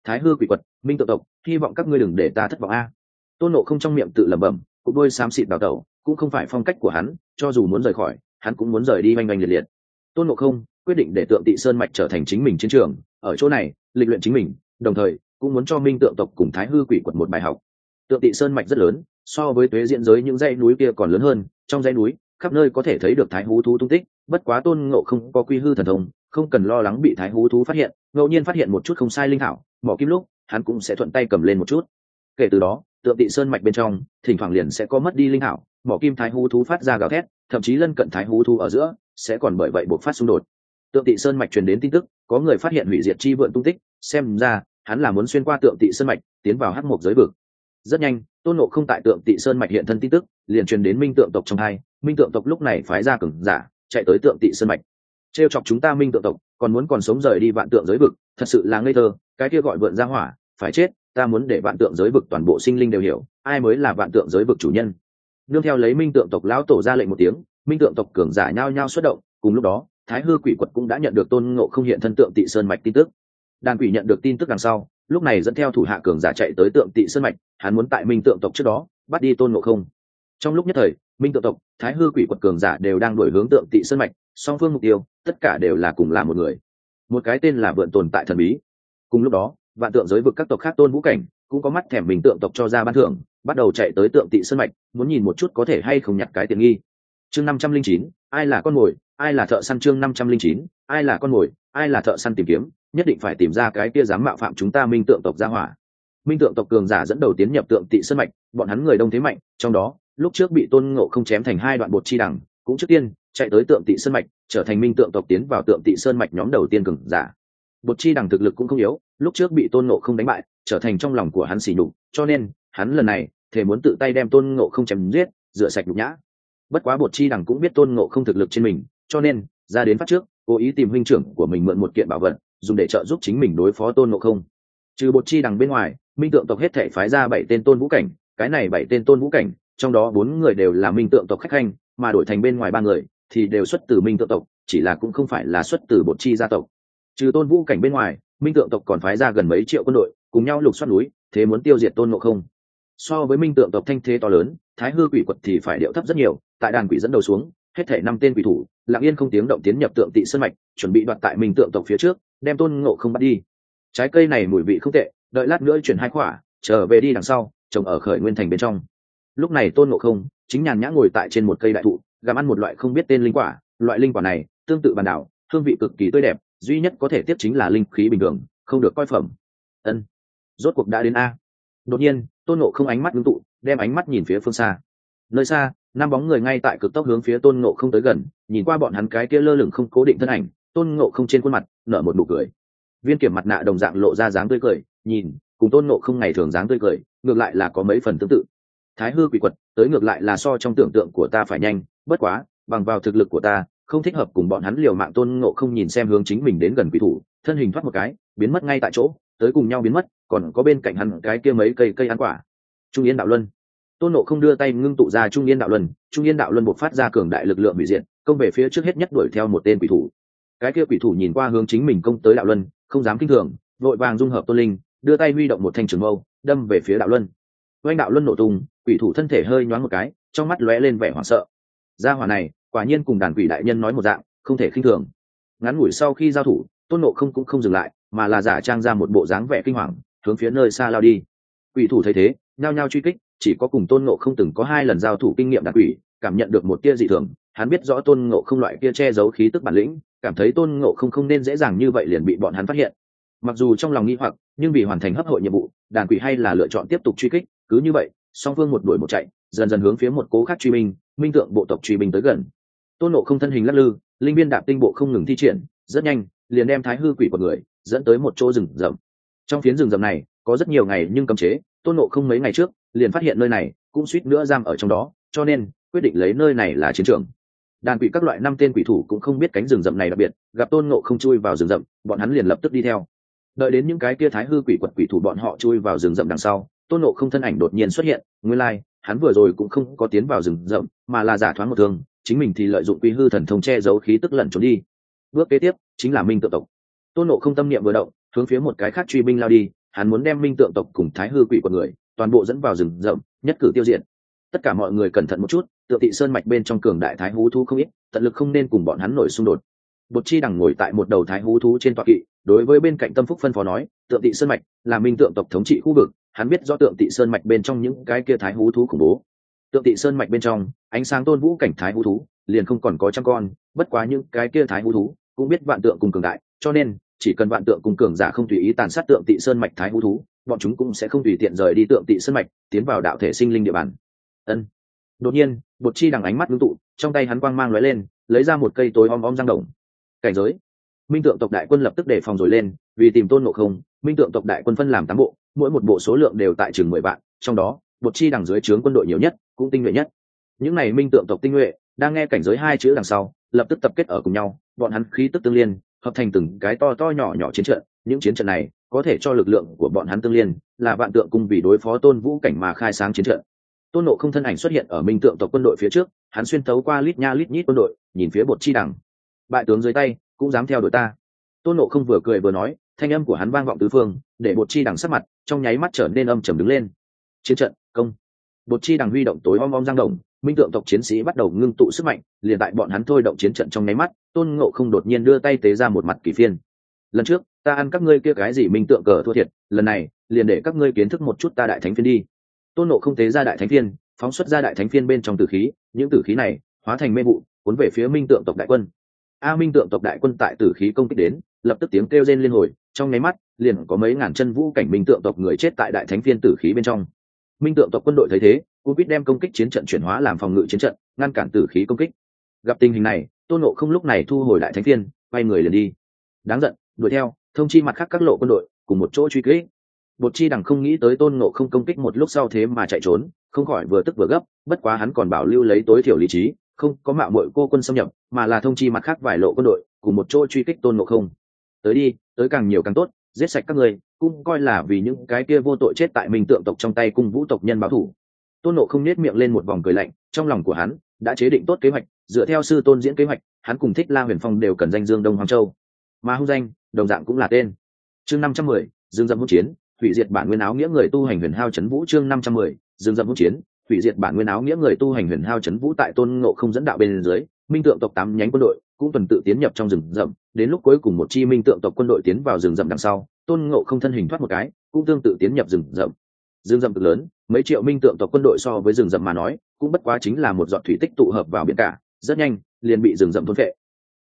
A: Thái hư quỷ quật, minh tự tộc, hy vọng các ngươi đừng để ta thất vọng a. Tôn ngộ không trong miệng tự lẩm bẩm cũng đôi xám xịt đào tẩu, cũng không phải phong cách của hắn, cho dù muốn rời khỏi, hắn cũng muốn rời đi oanh oanh liệt liệt. Tôn ngộ không quyết định để tượng tị sơn mạch trở thành chính mình chiến trường, ở chỗ này, lịch luyện chính mình, đồng thời cũng muốn cho minh tượng tộc cùng thái hư quỷ quật một bài học. Tượng tị sơn mạch rất lớn so với tuế diễn giới những dãy núi kia còn lớn hơn trong dãy núi khắp nơi có thể thấy được thái hú thú tung tích bất quá tôn ngộ không có quy hư thần thông không cần lo lắng bị thái hú thú phát hiện ngẫu nhiên phát hiện một chút không sai linh hảo, mỏ kim lúc hắn cũng sẽ thuận tay cầm lên một chút. Kể từ đó tượng tị sơn mạch bên trong thỉnh thoảng liền sẽ có mất đi linh hảo, mỏ kim thái hú thú phát ra gào thét thậm chí lân cận thái hú thú ở giữa sẽ còn bởi vậy buộc phát xung đột. Tượng tị sơn mạch truyền đến tin tức có người phát hiện hủy diệt chi vượn tung tích xem ra hắn là muốn xuyên qua tượng tị sơn mạch, tiến vào hắc mộc giới vực. Rất nhanh, tôn nộ không tại tượng tị sơn mạch hiện thân tin tức, liền truyền đến minh tượng tộc trong hai. Minh tượng tộc lúc này phái ra cừng giả, chạy tới tượng tị sơn mạch. T r e o chọc chúng ta minh tượng tộc, còn muốn còn sống rời đi vạn tượng giới vực, thật sự là ngây thơ, cái kia gọi vượn ra hỏa, phải chết, ta muốn để vạn tượng giới vực toàn bộ sinh linh đều hiểu, ai mới là vạn tượng giới vực chủ nhân. Nương theo lấy minh tượng tộc lão tổ ra lệnh một tiếng, minh tượng tộc cường giả nhao nhao xuất động, cùng lúc đó, thái hư quỷ quật cũng đã nhận được tôn ngộ không hiện thân tượng tị sơn mạch tin tức đàn quỷ nhận được tin tức đằng sau, lúc này dẫn theo thủ hạ cường giả chạy tới tượng tị sơn mạch, hắn muốn tại minh tượng tộc trước đó, bắt đi tôn ngộ không. Trong lúc nhất thời, minh tượng tộc, thái hư quỷ quật cường giả đều đang đổi hướng tượng tị sơn mạch, song phương mục tiêu, tất cả đều là cùng là một người. Một cái tên là vượn tồn tại thần bí. Cùng lúc đó, vạn tượng giới vực các tộc khác tôn vũ cảnh cũng có mắt thèm minh tượng tộc cho ra ban thưởng, bắt đầu chạy tới tượng tị sơn mạch, muốn nhìn một chút có thể hay không nhặt cái tiện nghi. Chương năm trăm linh chín, ai là con mồi, ai là thợ săn chương năm trăm linh chín, ai là con mồi, ai là thợ săn tìm kiếm nhất định phải tìm ra cái kia dám mạo phạm chúng ta minh tượng tộc gia hỏa. Minh tượng tộc cường giả dẫn đầu tiến nhập tượng tị sơn mạch, bọn hắn người đông thế mạnh, trong đó, lúc trước bị tôn ngộ không chém thành hai đoạn bột chi đẳng cũng trước tiên chạy tới tượng tị sơn mạch, trở thành minh tượng tộc tiến vào tượng tị sơn mạch nhóm đầu tiên cường giả. Bột chi đẳng thực lực cũng không yếu, lúc trước bị tôn ngộ không đánh bại, trở thành trong lòng của hắn xỉ nhục, cho nên, hắn lần này thể muốn tự tay đem tôn ngộ không chém giết, rửa sạch nhục nhã. Bất quá bột chi đẳng cũng biết tôn ngộ không thực lực trên mình, cho nên, ra đến phát trước, cố ý tìm huynh trưởng của mình mượn một kiện bảo vật dùng để trợ giúp chính mình đối phó tôn ngộ không. Trừ bột chi đằng bên ngoài, minh tượng tộc hết thể phái ra bảy tên tôn vũ cảnh, cái này bảy tên tôn vũ cảnh, trong đó bốn người đều là minh tượng tộc khách khanh, mà đổi thành bên ngoài ba người thì đều xuất từ minh tượng tộc, chỉ là cũng không phải là xuất từ bột chi gia tộc. Trừ tôn vũ cảnh bên ngoài, minh tượng tộc còn phái ra gần mấy triệu quân đội, cùng nhau lục xoát núi, thế muốn tiêu diệt tôn ngộ không. So với minh tượng tộc thanh thế to lớn, thái hư quỷ quật thì phải điệu thấp rất nhiều, tại đàn quỷ dẫn đầu xuống hết thể năm tên quỷ thủ, lặng yên không tiếng động tiến nhập tượng tị sơn mạch, chuẩn bị đoạt tại mình tượng tộc phía trước, đem tôn ngộ không bắt đi. Trái cây này mùi vị không tệ, đợi lát nữa chuyển hai quả, trở về đi đằng sau, trồng ở khởi nguyên thành bên trong. Lúc này tôn ngộ không, chính nhàn nhã ngồi tại trên một cây đại thụ, gặm ăn một loại không biết tên linh quả. Loại linh quả này, tương tự bản đảo, hương vị cực kỳ tươi đẹp, duy nhất có thể tiếp chính là linh khí bình thường, không được coi phẩm. Ân, rốt cuộc đã đến a. Đột nhiên, tôn ngộ không ánh mắt ngưng tụ, đem ánh mắt nhìn phía phương xa. Nơi xa năm bóng người ngay tại cực tốc hướng phía tôn ngộ không tới gần, nhìn qua bọn hắn cái kia lơ lửng không cố định thân ảnh, tôn ngộ không trên khuôn mặt nở một nụ cười. Viên kiểm mặt nạ đồng dạng lộ ra dáng tươi cười, nhìn, cùng tôn ngộ không ngày thường dáng tươi cười, ngược lại là có mấy phần tương tự. Thái hư quỷ quật, tới ngược lại là so trong tưởng tượng của ta phải nhanh, bất quá, bằng vào thực lực của ta, không thích hợp cùng bọn hắn liều mạng tôn ngộ không nhìn xem hướng chính mình đến gần quỷ thủ, thân hình thoát một cái, biến mất ngay tại chỗ, tới cùng nhau biến mất, còn có bên cạnh hắn cái kia mấy cây cây ăn quả. Trung yên đạo luân tôn nộ không đưa tay ngưng tụ ra trung yên đạo luân, trung yên đạo luân buộc phát ra cường đại lực lượng bị diện công về phía trước hết nhất đuổi theo một tên quỷ thủ. Cái kia quỷ thủ nhìn qua hướng chính mình công tới đạo luân, không dám kinh thường, vội vàng dung hợp tôn linh, đưa tay huy động một thanh trường mâu, đâm về phía đạo luân. Oanh đạo luân nổ tung, quỷ thủ thân thể hơi nhoáng một cái, trong mắt lóe lên vẻ hoảng sợ. Gia hỏa này, quả nhiên cùng đàn quỷ đại nhân nói một dạng, không thể khinh thường. Ngắn ngủi sau khi giao thủ, tôn nộ không cũng không dừng lại, mà là giả trang ra một bộ dáng vẻ kinh hoàng, hướng phía nơi xa lao đi. Quỷ thủ thấy thế, nhao nhao truy kích chỉ có cùng tôn ngộ không từng có hai lần giao thủ kinh nghiệm đặc quỷ cảm nhận được một tia dị thường, hắn biết rõ tôn ngộ không loại kia che giấu khí tức bản lĩnh, cảm thấy tôn ngộ không không nên dễ dàng như vậy liền bị bọn hắn phát hiện. Mặc dù trong lòng nghi hoặc, nhưng vì hoàn thành hấp hội nhiệm vụ đàn quỷ hay là lựa chọn tiếp tục truy kích, cứ như vậy, song phương một đuổi một chạy, dần dần hướng phía một cố khác truy binh, minh tượng bộ tộc truy binh tới gần. Tôn ngộ không thân hình lắc lư, linh viên đạp tinh bộ không ngừng thi triển, rất nhanh, liền đem thái hư quỷ của người, dẫn tới một chỗ rừng rậm. Trong phiến rừng rậm này, có rất nhiều ngày nhưng cấm chế, tôn ngộ không mấy ngày trước liền phát hiện nơi này cũng suýt nữa giam ở trong đó cho nên quyết định lấy nơi này là chiến trường. Đàn quỷ các loại năm tên quỷ thủ cũng không biết cánh rừng rậm này đặc biệt gặp tôn ngộ không chui vào rừng rậm bọn hắn liền lập tức đi theo. Đợi đến những cái kia thái hư quỷ quật quỷ thủ bọn họ chui vào rừng rậm đằng sau tôn ngộ không thân ảnh đột nhiên xuất hiện nguyên lai、like, hắn vừa rồi cũng không có tiến vào rừng rậm mà là giả thoáng một thương chính mình thì lợi dụng quy hư thần thông che giấu khí tức lẩn trốn đi. Bước kế tiếp chính là minh tự tộc. Tôn nộ không tâm niệm vừa động hướng phía một cái khác truy binh lao đi hắn muốn đem minh tượng tộc cùng thái hư quỷ của người toàn bộ dẫn vào rừng rậm, nhất cử tiêu diệt. Tất cả mọi người cẩn thận một chút tượng thị sơn mạch bên trong cường đại thái hú thú không ít, tận lực không nên cùng bọn hắn nổi xung đột. Bột chi đằng ngồi tại một đầu thái hú thú trên tọa kỵ, đối với bên cạnh tâm phúc phân phó nói tượng thị sơn mạch là minh tượng tộc thống trị khu vực, hắn biết do tượng thị sơn mạch bên trong những cái kia thái hú thú khủng bố. Tượng thị sơn mạch bên trong, ánh sáng tôn vũ cảnh thái hú thú, liền không còn có trăm con, bất quá những cái kia thái hú thú cũng biết vạn tượng cùng cường đại, cho nên chỉ cần vạn tượng cùng cường giả không tùy ý tàn sát tượng tị sơn mạch thái hú thú bọn chúng cũng sẽ không tùy tiện rời đi tượng tị sân mạch, tiến vào đạo thể sinh linh địa bàn. Ân. Đột nhiên, bột chi đằng ánh mắt ngưng tụ, trong tay hắn quang mang lóe lên, lấy ra một cây tối om om răng đồng. Cảnh giới. Minh tượng tộc đại quân lập tức đề phòng rồi lên, vì tìm tôn ngộ không, minh tượng tộc đại quân phân làm tám bộ, mỗi một bộ số lượng đều tại chừng mười vạn, trong đó, bột chi đằng dưới trướng quân đội nhiều nhất, cũng tinh nhuệ nhất. Những n à y minh tượng tộc tinh nhuệ, đang nghe cảnh giới hai chữ đằng sau, lập tức tập kết ở cùng nhau, bọn hắn khí tức tương liên, hợp thành từng cái to to nhỏ nhỏ chiến trận, những chiến trận này có thể cho lực lượng của bọn hắn tương liên, là vạn tượng cung vì đối phó tôn vũ cảnh mà khai sáng chiến trận. Tôn nộ không thân ảnh xuất hiện ở minh tượng tộc quân đội phía trước, hắn xuyên tấu qua lít nha lít nhít quân đội, nhìn phía bột chi đằng. Bại tướng dưới tay, cũng dám theo đội ta. Tôn nộ không vừa cười vừa nói, thanh âm của hắn vang vọng tứ phương, để bột chi đằng sắc mặt, trong nháy mắt trở nên âm trầm đứng lên. Chiến trận, công. Bột chi đằng huy động tối om om giang đồng, minh tượng tộc chiến sĩ bắt đầu ngưng tụ sức mạnh, liền tại bọn hắn thôi động chiến trận trong nháy mắt, tôn ngộ không đột nhiên đưa tay tế ra một mặt kỳ phiên. Lần trước ta ăn các ngươi kia cái gì minh tượng cờ thua thiệt, lần này, liền để các ngươi kiến thức một chút ta đại thánh phiên đi. Tôn nộ không tế ra đại thánh phiên, phóng xuất ra đại thánh phiên bên trong tử khí, những tử khí này, hóa thành mê vụ, cuốn về phía minh tượng tộc đại quân. A minh tượng tộc đại quân tại tử khí công kích đến, lập tức tiếng kêu rên liên hồi, trong nháy mắt, liền có mấy ngàn chân vũ cảnh minh tượng tộc người chết tại đại thánh phiên tử khí bên trong. Minh tượng tộc quân đội thấy thế covid đem công kích chiến trận chuyển hóa làm phòng ngự chiến trận, ngăn cản tử khí công kích. Gặp tình hình này, tôn nộ không lúc này thu hồi đại thánh phiên, quay người liền đi. Đáng giận, đuổi theo thông chi mặt khác các lộ quân đội, cùng một chỗ truy kích. Bột chi đằng không nghĩ tới tôn nộ không công kích một lúc sau thế mà chạy trốn, không khỏi vừa tức vừa gấp, bất quá hắn còn bảo lưu lấy tối thiểu lý trí, không có mạo mội cô quân xâm nhập, mà là thông chi mặt khác vài lộ quân đội, cùng một chỗ truy kích tôn nộ không. Tới đi, tới càng nhiều càng tốt, giết sạch các người, cũng coi là vì những cái kia vô tội chết tại mình tượng tộc trong tay cung vũ tộc nhân báo thủ. Tôn nộ không nết miệng lên một vòng cười lạnh, trong lòng của hắn đã chế định tốt kế hoạch, dựa theo sư tôn diễn kế hoạch, hắn cùng thích la huyền phong đều cần danh dương đông hoàng châu mà hung danh, đồng dạng cũng là tên. Chương năm trăm mười, dương dâm hỗn chiến, hủy diệt bản nguyên áo nghĩa người tu hành huyền hao c vũ. Chương năm trăm mười, dương dâm hỗn chiến, hủy diệt bản nguyên áo nghĩa người tu hành huyền hao c vũ tại tôn ngộ không dẫn đạo bên dưới, minh tượng tộc tám nhánh quân đội cũng tuần tự tiến nhập trong rừng rậm. Đến lúc cuối cùng một chi minh tượng tộc quân đội tiến vào rừng rậm đằng sau, tôn ngộ không thân hình thoát một cái, cũng tương tự tiến nhập rừng rậm. Rừng rậm cực lớn, mấy triệu minh tượng tộc quân đội so với rừng rậm mà nói, cũng bất quá chính là một giọt thủy tích tụ hợp vào biển cả, rất nhanh, liền bị rừng rậm thôn vệ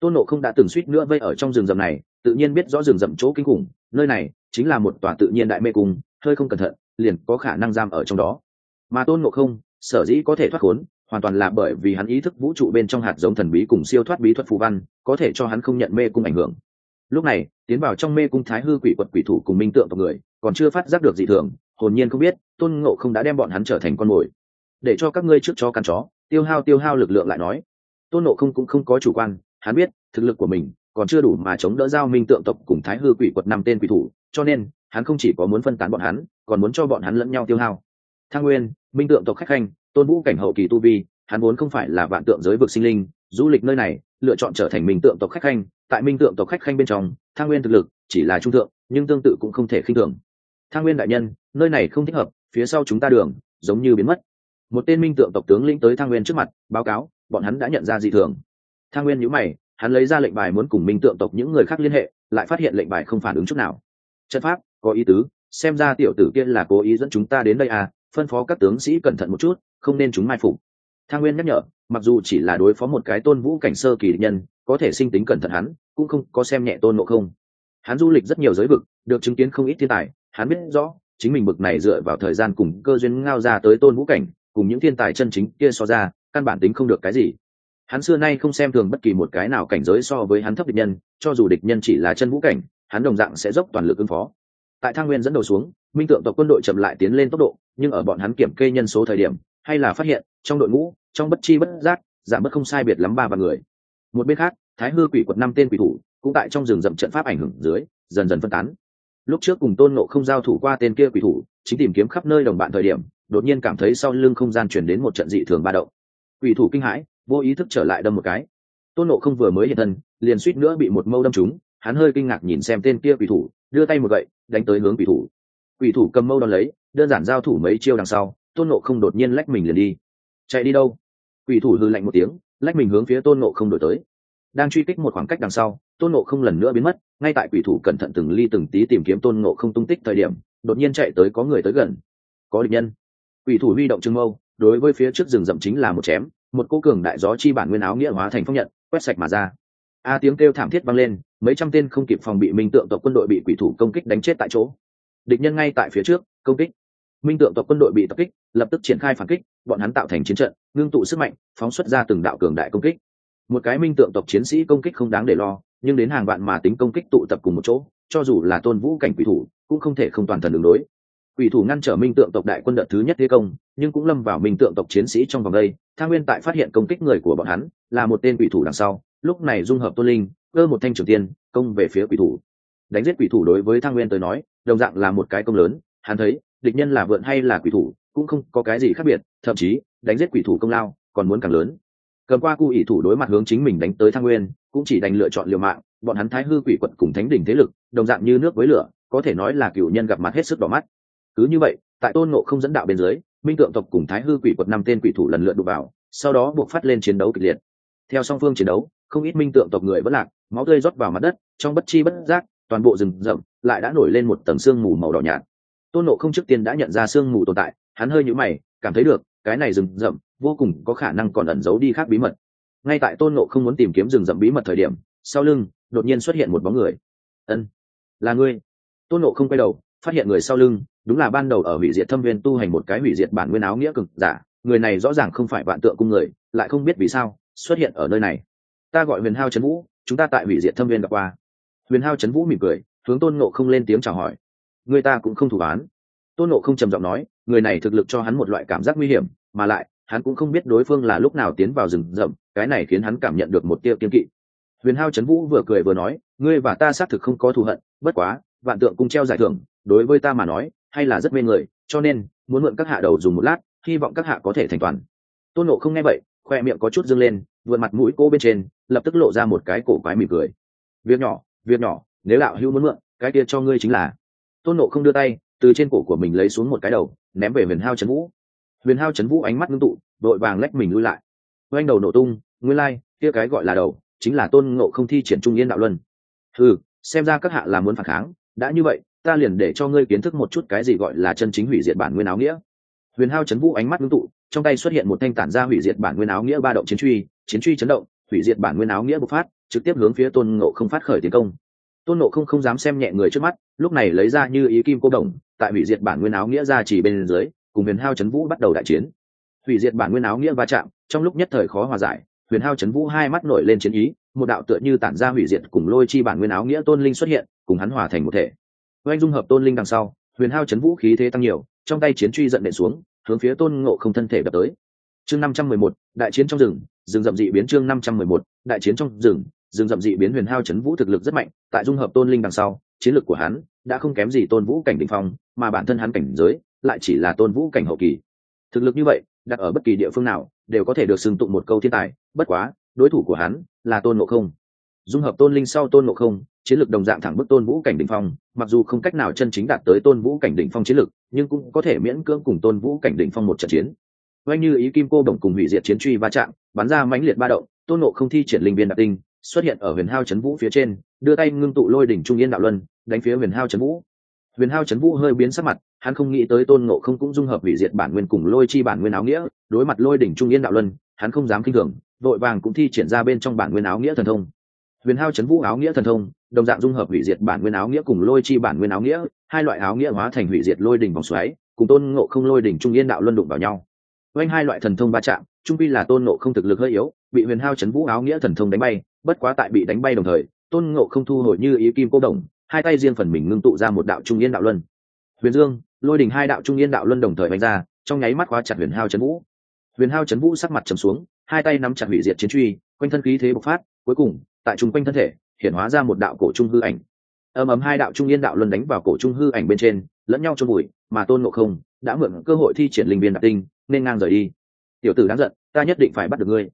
A: tôn nộ không đã từng suýt nữa vây ở trong rừng rậm này, tự nhiên biết rõ rừng rậm chỗ kinh khủng, nơi này chính là một tòa tự nhiên đại mê cung, hơi không cẩn thận, liền có khả năng giam ở trong đó. Mà tôn nộ không, sở dĩ có thể thoát khốn, hoàn toàn là bởi vì hắn ý thức vũ trụ bên trong hạt giống thần bí cùng siêu thoát bí thuật phù văn, có thể cho hắn không nhận mê cung ảnh hưởng. Lúc này, tiến vào trong mê cung thái hư quỷ quật quỷ thủ cùng minh tượng tộc người, còn chưa phát giác được dị thường, hồn nhiên không biết, tôn ngộ không đã đem bọn hắn trở thành con mồi. Để cho các ngươi trước cho căn chó, tiêu hao tiêu hao lực lượng lại nói. Tôn ngộ không cũng không có chủ quan hắn biết, thực lực của mình còn chưa đủ mà chống đỡ giao minh tượng tộc cùng thái hư quỷ quật năm tên quỷ thủ, cho nên hắn không chỉ có muốn phân tán bọn hắn, còn muốn cho bọn hắn lẫn nhau tiêu hao. Thang nguyên, minh tượng tộc khách khanh, tôn vũ cảnh hậu kỳ tu vi, hắn vốn không phải là vạn tượng giới vực sinh linh, du lịch nơi này, lựa chọn trở thành minh tượng tộc khách khanh, tại minh tượng tộc khách khanh bên trong, thang nguyên thực lực chỉ là trung thượng, nhưng tương tự cũng không thể khinh thường. Thang nguyên đại nhân, nơi này không thích hợp, phía sau chúng ta đường, giống như biến mất. Một tên minh tượng tộc tướng lĩnh tới thang nguyên trước mặt, báo cáo, bọn hắn đã nhận ra dị thường thang nguyên nhữ mày, hắn lấy ra lệnh bài muốn cùng minh tượng tộc những người khác liên hệ, lại phát hiện lệnh bài không phản ứng chút nào. Trận pháp, có ý tứ, xem ra tiểu tử kia là cố ý dẫn chúng ta đến đây à phân phó các tướng sĩ cẩn thận một chút, không nên chúng mai phục. Thang nguyên nhắc nhở, mặc dù chỉ là đối phó một cái tôn vũ cảnh sơ kỳ nhân, có thể sinh tính cẩn thận hắn, cũng không có xem nhẹ tôn nộ không. Hắn du lịch rất nhiều giới vực, được chứng kiến không ít thiên tài, hắn biết rõ, chính mình bực này dựa vào thời gian cùng cơ duyên ngao ra tới tôn vũ cảnh, cùng những thiên tài chân chính kia so ra, căn bản tính không được cái gì hắn xưa nay không xem thường bất kỳ một cái nào cảnh giới so với hắn thấp địch nhân, cho dù địch nhân chỉ là chân vũ cảnh, hắn đồng dạng sẽ dốc toàn lực ứng phó. Tại thang nguyên dẫn đầu xuống, minh tượng tộc quân đội chậm lại tiến lên tốc độ, nhưng ở bọn hắn kiểm kê nhân số thời điểm, hay là phát hiện, trong đội ngũ, trong bất chi bất giác, giảm bớt không sai biệt lắm ba vạn người. Một bên khác, thái hư quỷ quật năm tên quỷ thủ, cũng tại trong rừng rậm trận pháp ảnh hưởng dưới, dần dần phân tán. Lúc trước cùng tôn nộ không giao thủ qua tên kia quỷ thủ, chính tìm kiếm khắp nơi đồng bạn thời điểm, đột nhiên cảm thấy sau lưng không gian chuyển đến một trận dị thường ba động. Quỷ thủ kinh hãi vô ý thức trở lại đâm một cái. Tôn nộ không vừa mới hiện thân, liền suýt nữa bị một mâu đâm trúng, hắn hơi kinh ngạc nhìn xem tên kia quỷ thủ, đưa tay một gậy, đánh tới hướng quỷ thủ. Quỷ thủ cầm mâu đón lấy, đơn giản giao thủ mấy chiêu đằng sau, tôn nộ không đột nhiên lách mình liền đi. Chạy đi đâu? Quỷ thủ hư lạnh một tiếng, lách mình hướng phía tôn nộ không đổi tới. Đang truy kích một khoảng cách đằng sau, tôn nộ không lần nữa biến mất, ngay tại quỷ thủ cẩn thận từng ly từng tí tìm kiếm tôn nộ không tung tích thời điểm, đột nhiên chạy tới có người tới gần. Có địch nhân. Quỷ thủ huy động trưng mâu, đối với phía trước rừng rậm chính là một chém một cô cường đại gió chi bản nguyên áo nghĩa hóa thành phong nhận, quét sạch mà ra. A tiếng kêu thảm thiết vang lên, mấy trăm tên không kịp phòng bị minh tượng tộc quân đội bị quỷ thủ công kích đánh chết tại chỗ. Địch nhân ngay tại phía trước, công kích. Minh tượng tộc quân đội bị tập kích, lập tức triển khai phản kích, bọn hắn tạo thành chiến trận, ngưng tụ sức mạnh, phóng xuất ra từng đạo cường đại công kích. Một cái minh tượng tộc chiến sĩ công kích không đáng để lo, nhưng đến hàng vạn mà tính công kích tụ tập cùng một chỗ, cho dù là tôn vũ cảnh quỷ thủ, cũng không thể không toàn thần đường đối quỷ thủ ngăn trở minh tượng tộc đại quân đợt thứ nhất thế công, nhưng cũng lâm vào minh tượng tộc chiến sĩ trong vòng đây. Thang nguyên tại phát hiện công kích người của bọn hắn, là một tên quỷ thủ đằng sau. Lúc này dung hợp tôn linh, cơ một thanh trường tiên, công về phía quỷ thủ. Đánh giết quỷ thủ đối với thang nguyên tới nói, đồng dạng là một cái công lớn. Hắn thấy, địch nhân là vượn hay là quỷ thủ, cũng không có cái gì khác biệt. Thậm chí, đánh giết quỷ thủ công lao, còn muốn càng lớn. Cầm qua cụ ỷ thủ đối mặt hướng chính mình đánh tới thang nguyên, cũng chỉ đành lựa chọn liều mạng. Bọn hắn thái hư quỷ quận cùng thánh đỉnh thế lực, đồng dạng như nước với lửa, có thể nói là cựu nhân gặp mặt hết sức đỏ mắt cứ như vậy, tại tôn nộ không dẫn đạo bên dưới, minh tượng tộc cùng thái hư quỷ quật năm tên quỷ thủ lần lượt đụng vào, sau đó buộc phát lên chiến đấu kịch liệt. Theo song phương chiến đấu, không ít minh tượng tộc người vẫn lạc, máu tươi rót vào mặt đất, trong bất chi bất giác, toàn bộ rừng rậm lại đã nổi lên một tầng sương mù màu đỏ nhạt. Tôn nộ không trước tiên đã nhận ra sương mù tồn tại, hắn hơi nhũ mày, cảm thấy được, cái này rừng rậm vô cùng có khả năng còn ẩn giấu đi khác bí mật. Ngay tại tôn nộ không muốn tìm kiếm rừng rậm bí mật thời điểm, sau lưng, đột nhiên xuất hiện một bóng người. Ân, là ngươi. Tôn nộ không quay đầu, phát hiện người sau lưng đúng là ban đầu ở hủy diệt thâm viên tu hành một cái hủy diệt bản nguyên áo nghĩa cực giả, người này rõ ràng không phải vạn tượng cung người, lại không biết vì sao, xuất hiện ở nơi này. Ta gọi huyền hao trấn vũ, chúng ta tại hủy diệt thâm viên gặp qua. Huyền hao trấn vũ mỉm cười, hướng tôn nộ không lên tiếng chào hỏi. Người ta cũng không thủ án tôn nộ không trầm giọng nói, người này thực lực cho hắn một loại cảm giác nguy hiểm, mà lại, hắn cũng không biết đối phương là lúc nào tiến vào rừng rậm, cái này khiến hắn cảm nhận được một tiêu kiên kỵ. Huyền hao trấn vũ vừa cười vừa nói, ngươi và ta xác thực không có thù hận, bất quá, vạn tượng cung treo giải thưởng, đối với ta mà nói hay là rất mê người cho nên muốn mượn các hạ đầu dùng một lát hy vọng các hạ có thể thành toàn. Tôn nộ không nghe vậy khoe miệng có chút dâng lên vượt mặt mũi cô bên trên lập tức lộ ra một cái cổ quái mỉm cười. Việc nhỏ việc nhỏ nếu đạo hữu muốn mượn cái kia cho ngươi chính là. Tôn nộ không đưa tay từ trên cổ của mình lấy xuống một cái đầu ném về huyền hao trấn vũ. Huyền hao trấn vũ ánh mắt ngưng tụ đội vàng lách mình lui lại. Oanh đầu nổ tung nguyên lai、like, kia cái gọi là đầu chính là tôn ngộ không thi triển trung yên đạo luân. Ừ xem ra các hạ là muốn phản kháng đã như vậy ta liền để cho ngươi kiến thức một chút cái gì gọi là chân chính hủy diệt bản nguyên áo nghĩa. Huyền hao chấn vũ ánh mắt ngưng tụ, trong tay xuất hiện một thanh tản ra hủy diệt bản nguyên áo nghĩa ba động chiến truy chiến truy chấn động, hủy diệt bản nguyên áo nghĩa bộc phát, trực tiếp hướng phía tôn ngộ không phát khởi tiến công. Tôn ngộ không không dám xem nhẹ người trước mắt, lúc này lấy ra như ý kim cô đồng, tại hủy diệt bản nguyên áo nghĩa ra chỉ bên dưới, cùng huyền hao chấn vũ bắt đầu đại chiến. Hủy diệt bản nguyên áo nghĩa va chạm, trong lúc nhất thời khó hòa giải, huyền hao chấn vũ hai mắt nổi lên chiến ý, một đạo tựa như tản ra hủy diệt cùng lôi chi bản nguyên áo nghĩa tôn linh xuất hiện, cùng hắn hòa thành một thể oanh dung hợp tôn linh đằng sau, huyền hao chấn vũ khí thế tăng nhiều, trong tay chiến truy giận nện xuống, hướng phía tôn ngộ không thân thể đập tới. Chương năm trăm mười một, đại chiến trong rừng rừng rậm dị biến chương năm trăm mười một, đại chiến trong rừng rừng rậm dị biến huyền hao chấn vũ thực lực rất mạnh, tại dung hợp tôn linh đằng sau, chiến lược của hắn đã không kém gì tôn vũ cảnh đ phong, mà bản thân hắn cảnh giới lại chỉ là tôn vũ cảnh hậu kỳ. Thực lực như vậy, đặt ở bất kỳ địa phương nào, đều có thể được xưng tụng một câu thiên tài, bất quá, đối thủ của hắn là tôn ngộ không. Dung hợp tôn linh sau tôn ngộ không chiến lược đồng dạng thẳng bức tôn vũ cảnh đỉnh phong. Mặc dù không cách nào chân chính đạt tới tôn vũ cảnh đỉnh phong chiến lược, nhưng cũng có thể miễn cưỡng cùng tôn vũ cảnh đỉnh phong một trận chiến. Oanh như ý kim cô đồng cùng hủy diệt chiến truy va chạm, bắn ra mãnh liệt ba động, tôn nộ không thi triển linh viên đặc tinh, xuất hiện ở huyền hao trấn vũ phía trên, đưa tay ngưng tụ lôi đỉnh trung yên đạo luân, đánh phía huyền hao trấn vũ. Huyền hao trấn vũ hơi biến sắc mặt, hắn không nghĩ tới tôn nộ không cũng dung hợp hủy diệt bản nguyên cùng lôi chi bản nguyên áo nghĩa, đối mặt lôi đỉnh trung yên đạo luân, hắn không dám kinh thường, vội vàng cũng thi triển ra bên trong bản nguyên áo nghĩa thần thông huyền hao chấn vũ áo nghĩa thần thông, đồng dạng dung hợp hủy diệt bản nguyên áo nghĩa cùng lôi chi bản nguyên áo nghĩa, hai loại áo nghĩa hóa thành hủy diệt lôi đỉnh vòng xoáy, cùng tôn ngộ không lôi đỉnh trung yên đạo luân đụng vào nhau. Oanh hai loại thần thông va chạm, trung pi là tôn ngộ không thực lực hơi yếu, bị huyền hao chấn vũ áo nghĩa thần thông đánh bay, bất quá tại bị đánh bay đồng thời, tôn ngộ không thu hồi như ý kim cô đồng, hai tay riêng phần mình ngưng tụ ra một đạo trung yên đạo luân. Huyền dương, lôi đỉnh hai đạo trung yên đạo luân đồng thời đánh ra, trong nháy mắt khóa chặt huyền hao chấn vũ. Huyền hao chấn vũ sắc mặt trầm xuống, hai tay nắm chặt hủy diệt chiến truy, quanh thân khí thế bộc phát, cuối cùng tại trung quanh thân thể hiện hóa ra một đạo cổ trung hư ảnh. Ầm ầm hai đạo trung yên đạo luân đánh vào cổ trung hư ảnh bên trên, lẫn nhau trong bụi mà tôn ngộ không đã mượn cơ hội thi triển linh viên đặc tinh, nên ngang rời đi. Tiểu tử đáng giận, ta nhất định phải bắt được ngươi.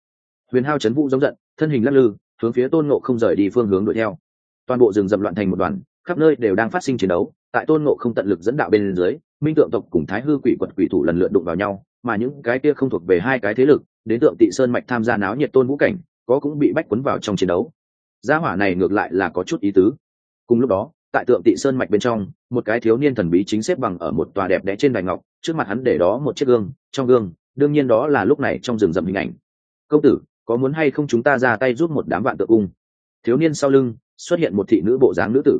A: Huyền hao chấn vũ giống giận, thân hình lắc lư, hướng phía tôn ngộ không rời đi phương hướng đuổi theo. Toàn bộ rừng rậm loạn thành một đoàn, khắp nơi đều đang phát sinh chiến đấu, tại tôn ngộ không tận lực dẫn đạo bên dưới, minh tượng tộc cùng thái hư quỷ quật quỷ thủ lần lượt đụng vào nhau, mà những cái kia không thuộc về hai cái thế lực, đến tượng tị sơn mạch tham gia náo nhiệt tôn vũ cảnh, có cũng bị bách quấn vào trong chiến đấu gia hỏa này ngược lại là có chút ý tứ. Cùng lúc đó, tại tượng tị sơn mạch bên trong, một cái thiếu niên thần bí chính xếp bằng ở một tòa đẹp đẽ trên đài ngọc, trước mặt hắn để đó một chiếc gương, trong gương, đương nhiên đó là lúc này trong rừng rậm hình ảnh. Công tử, có muốn hay không chúng ta ra tay giúp một đám vạn tượng cung? Thiếu niên sau lưng, xuất hiện một thị nữ bộ dáng nữ tử.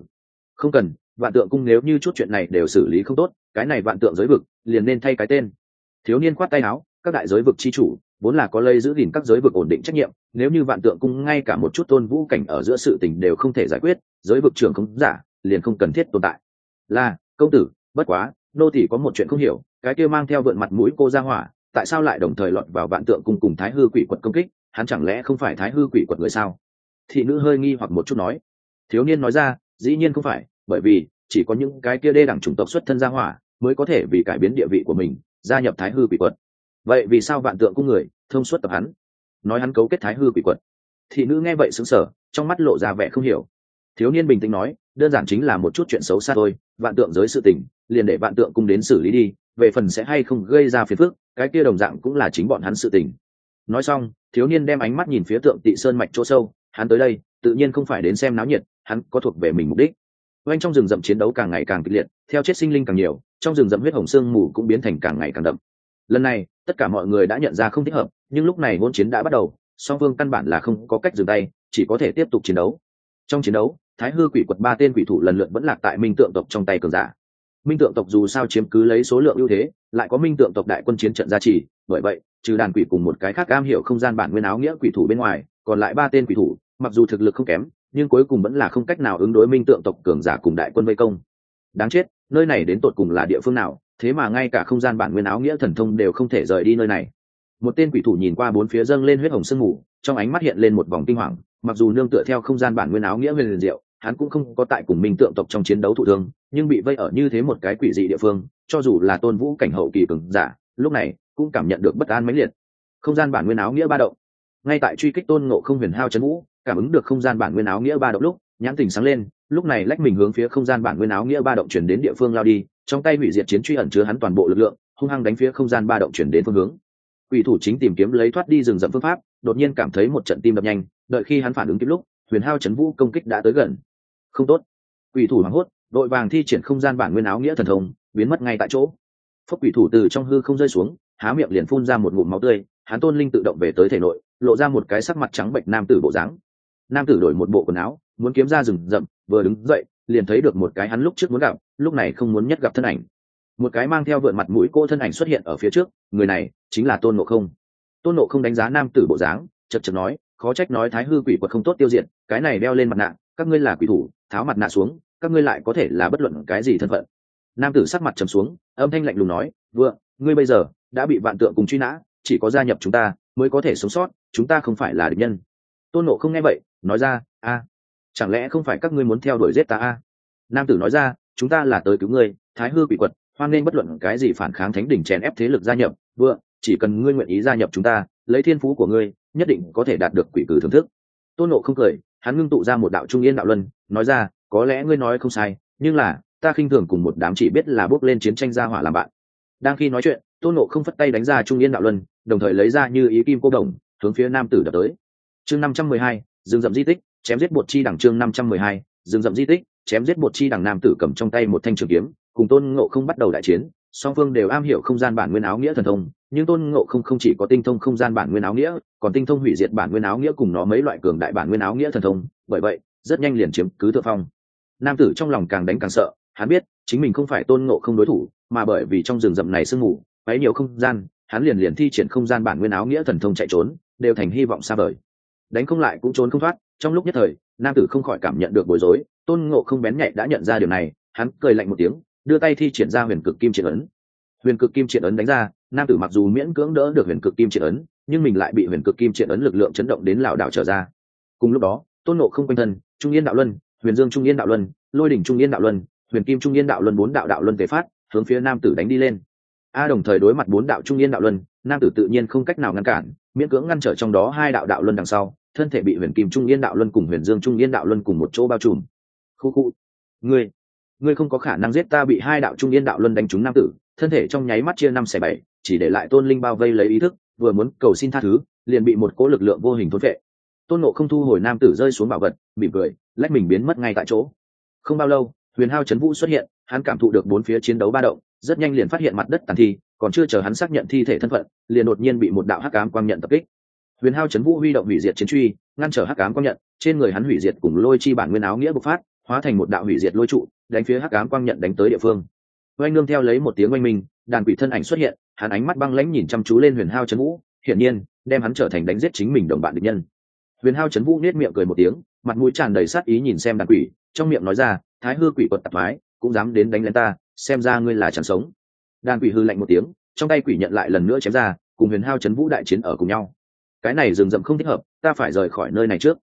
A: Không cần, vạn tượng cung nếu như chút chuyện này đều xử lý không tốt, cái này vạn tượng giới vực, liền nên thay cái tên. Thiếu niên khoát tay áo, các đại giới vực chi chủ vốn là có lây giữ gìn các giới vực ổn định trách nhiệm, nếu như vạn tượng cung ngay cả một chút tôn vũ cảnh ở giữa sự tình đều không thể giải quyết, giới vực trưởng không giả, liền không cần thiết tồn tại. Là, công tử, bất quá, nô tỷ có một chuyện không hiểu, cái kia mang theo vượn mặt mũi cô ra hỏa, tại sao lại đồng thời lọt vào vạn tượng cung cùng thái hư quỷ quật công kích, hắn chẳng lẽ không phải thái hư quỷ quật người sao? Thị nữ hơi nghi hoặc một chút nói. Thiếu niên nói ra, dĩ nhiên không phải, bởi vì, chỉ có những cái kia đê đẳng chủng tộc xuất thân ra hỏa, mới có thể vì cải biến địa vị của mình, gia nhập thái hư quỷ quật vậy vì sao vạn tượng cung người thông suốt tập hắn? Nói hắn cấu kết thái hư quỷ quật. Thị nữ nghe vậy xứng sở trong mắt lộ ra vẻ không hiểu. Thiếu niên bình tĩnh nói, đơn giản chính là một chút chuyện xấu xa thôi, vạn tượng giới sự tình, liền để vạn tượng cung đến xử lý đi, về phần sẽ hay không gây ra phiền phức, cái kia đồng dạng cũng là chính bọn hắn sự tình. Nói xong, thiếu niên đem ánh mắt nhìn phía tượng tị sơn mạch chỗ sâu, hắn tới đây, tự nhiên không phải đến xem náo nhiệt, hắn có thuộc về mình mục đích. Oanh trong rừng rậm chiến đấu càng ngày càng kịch liệt, theo chết sinh linh càng nhiều, trong rừng rậm huyết hồng sương mù cũng biến thành càng ngày càng đậm lần này, tất cả mọi người đã nhận ra không thích hợp, nhưng lúc này hôn chiến đã bắt đầu, song phương căn bản là không có cách dừng tay, chỉ có thể tiếp tục chiến đấu. Trong chiến đấu, thái hư quỷ quật ba tên quỷ thủ lần lượt vẫn lạc tại minh tượng tộc trong tay cường giả. Minh tượng tộc dù sao chiếm cứ lấy số lượng ưu thế, lại có minh tượng tộc đại quân chiến trận gia trì, bởi vậy, trừ đàn quỷ cùng một cái khác am hiểu không gian bản nguyên áo nghĩa quỷ thủ bên ngoài, còn lại ba tên quỷ thủ, mặc dù thực lực không kém, nhưng cuối cùng vẫn là không cách nào ứng đối minh tượng tộc cường giả cùng đại quân vây công. Đáng chết, nơi này đến tột cùng là địa phương nào? Thế mà ngay cả không gian bản nguyên áo nghĩa thần thông đều không thể rời đi nơi này. Một tên quỷ thủ nhìn qua bốn phía dâng lên huyết hồng sương mù, trong ánh mắt hiện lên một vòng kinh hoàng, mặc dù nương tựa theo không gian bản nguyên áo nghĩa huyền liền diệu, hắn cũng không có tại cùng minh tượng tộc trong chiến đấu thụ thương, nhưng bị vây ở như thế một cái quỷ dị địa phương, cho dù là tôn vũ cảnh hậu kỳ cường giả, lúc này cũng cảm nhận được bất an mãnh liệt. Không gian bản nguyên áo nghĩa ba động. Ngay tại truy kích tôn ngộ không huyền hao chấn vũ, cảm ứng được không gian bản nguyên áo nghĩa ba động lúc, nhãn tình sáng lên lúc này lách mình hướng phía không gian bản nguyên áo nghĩa ba động chuyển đến địa phương lao đi, trong tay hủy diệt chiến truy ẩn chứa hắn toàn bộ lực lượng, hung hăng đánh phía không gian ba động chuyển đến phương hướng. Quỷ thủ chính tìm kiếm lấy thoát đi rừng rậm phương pháp, đột nhiên cảm thấy một trận tim đập nhanh, đợi khi hắn phản ứng kịp lúc, huyền hao chấn vũ công kích đã tới gần. Không tốt. Quỷ thủ hoảng hốt, đội vàng thi triển không gian bản nguyên áo nghĩa thần thông, biến mất ngay tại chỗ. Phúc quỷ thủ từ trong hư không rơi xuống, há miệng liền phun ra một ngụm máu tươi, hắn tôn linh tự động về tới thể nội, lộ ra một cái sắc mặt trắng bệnh nam tử bộ dáng. Nam tử đổi một bộ quần áo, muốn kiếm ra rừng rậm vừa đứng dậy, liền thấy được một cái hắn lúc trước muốn gặp, lúc này không muốn nhất gặp thân ảnh. Một cái mang theo vượn mặt mũi cô thân ảnh xuất hiện ở phía trước, người này chính là tôn nộ không. Tôn nộ không đánh giá nam tử bộ dáng, chật chật nói, khó trách nói thái hư quỷ quật không tốt tiêu diệt, cái này đeo lên mặt nạ, các ngươi là quỷ thủ, tháo mặt nạ xuống, các ngươi lại có thể là bất luận cái gì thân phận. Nam tử sắc mặt trầm xuống, âm thanh lạnh lùng nói, vượng, ngươi bây giờ đã bị vạn tượng cùng truy nã, chỉ có gia nhập chúng ta mới có thể sống sót, chúng ta không phải là địch nhân. Tôn nộ không nghe vậy, nói ra, a chẳng lẽ không phải các ngươi muốn theo đuổi giết ta a? Nam tử nói ra, chúng ta là tới cứu ngươi, thái hư quỷ quật, hoan nên bất luận cái gì phản kháng thánh đỉnh chèn ép thế lực gia nhập. Vừa chỉ cần ngươi nguyện ý gia nhập chúng ta, lấy thiên phú của ngươi, nhất định có thể đạt được quỷ cử thưởng thức. Tôn nộ không cười, hắn ngưng tụ ra một đạo trung yên đạo luân, nói ra, có lẽ ngươi nói không sai, nhưng là, ta khinh thường cùng một đám chỉ biết là bước lên chiến tranh gia hỏa làm bạn. Đang khi nói chuyện, tôn nộ không phất tay đánh ra trung yên đạo luân, đồng thời lấy ra như ý kim cô đồng, hướng phía nam tử đập tới. Chương năm trăm mười hai, rừng rậm di tích chém giết bột chi đẳng chương năm trăm mười hai, rừng rậm di tích, chém giết bột chi đẳng nam tử cầm trong tay một thanh trường kiếm, cùng tôn ngộ không bắt đầu đại chiến, song phương đều am hiểu không gian bản nguyên áo nghĩa thần thông, nhưng tôn ngộ không không chỉ có tinh thông không gian bản nguyên áo nghĩa, còn tinh thông hủy diệt bản nguyên áo nghĩa cùng nó mấy loại cường đại bản nguyên áo nghĩa thần thông, bởi vậy, rất nhanh liền chiếm cứ thượng phong. Nam tử trong lòng càng đánh càng sợ, hắn biết, chính mình không phải tôn ngộ không đối thủ, mà bởi vì trong rừng rậm này sương mù, bấy nhiều không gian, hắn liền liền thi triển không gian bản nguyên áo nghĩa thần thông chạy trốn, đều thành hy vọng xa vời đánh không lại cũng trốn không thoát. Trong lúc nhất thời, nam tử không khỏi cảm nhận được bối rối, tôn ngộ không bén nhạy đã nhận ra điều này, hắn cười lạnh một tiếng, đưa tay thi triển ra huyền cực kim triển ấn. Huyền cực kim triển ấn đánh ra, nam tử mặc dù miễn cưỡng đỡ được huyền cực kim triển ấn, nhưng mình lại bị huyền cực kim triển ấn lực lượng chấn động đến lảo đảo trở ra. Cùng lúc đó, tôn nộ không quanh thân, trung yên đạo luân, huyền dương trung yên đạo luân, lôi đỉnh trung yên đạo luân, huyền kim trung yên đạo luân bốn đạo đạo luân tế phát, hướng phía nam tử đánh đi lên. A đồng thời đối mặt bốn đạo trung yên đạo luân, nam tử tự nhiên không cách nào ngăn cản, miễn cưỡng ngăn trở trong đó hai đạo đạo luân đằng sau thân thể bị huyền kim trung yên đạo luân cùng huyền dương trung yên đạo luân cùng một chỗ bao trùm. Khu khu. Ngươi ngươi không có khả năng giết ta bị hai đạo trung yên đạo luân đánh trúng nam tử. Thân thể trong nháy mắt chia năm xẻ bảy, chỉ để lại tôn linh bao vây lấy ý thức, vừa muốn cầu xin tha thứ, liền bị một cỗ lực lượng vô hình thốt vệ tôn nộ không thu hồi nam tử rơi xuống bảo vật bị cười, lách mình biến mất ngay tại chỗ. Không bao lâu, huyền hao trấn vũ xuất hiện, hắn cảm thụ được bốn phía chiến đấu ba động, rất nhanh liền phát hiện mặt đất tàn thi, còn chưa chờ hắn xác nhận thi thể thân phận, liền đột nhiên bị một đạo hắc ám quang nhận tập kích huyền hao Chấn vũ huy động hủy diệt chiến truy, ngăn trở hắc ám quang nhận, trên người hắn hủy diệt cùng lôi chi bản nguyên áo nghĩa bộc phát, hóa thành một đạo hủy diệt lôi trụ, đánh phía hắc ám quang nhận đánh tới địa phương. Oanh nương theo lấy một tiếng oanh minh, đàn quỷ thân ảnh xuất hiện, hắn ánh mắt băng lãnh nhìn chăm chú lên huyền hao Chấn vũ, hiển nhiên, đem hắn trở thành đánh giết chính mình đồng bạn địch nhân. Huyền hao Chấn vũ nết miệng cười một tiếng, mặt mũi tràn đầy sát ý nhìn xem đàn quỷ, trong miệng nói ra, thái hư quỷ quật tạp mái cũng dám đến đánh lên ta, xem ra ngươi là chẳng sống. Đàn quỷ hư lạnh một tiếng, trong tay quỷ nhận lại lần nữa chém ra, cùng huyền hao Chấn vũ đại chiến ở cùng nhau cái này rừng rậm không thích hợp, ta phải rời khỏi nơi này trước.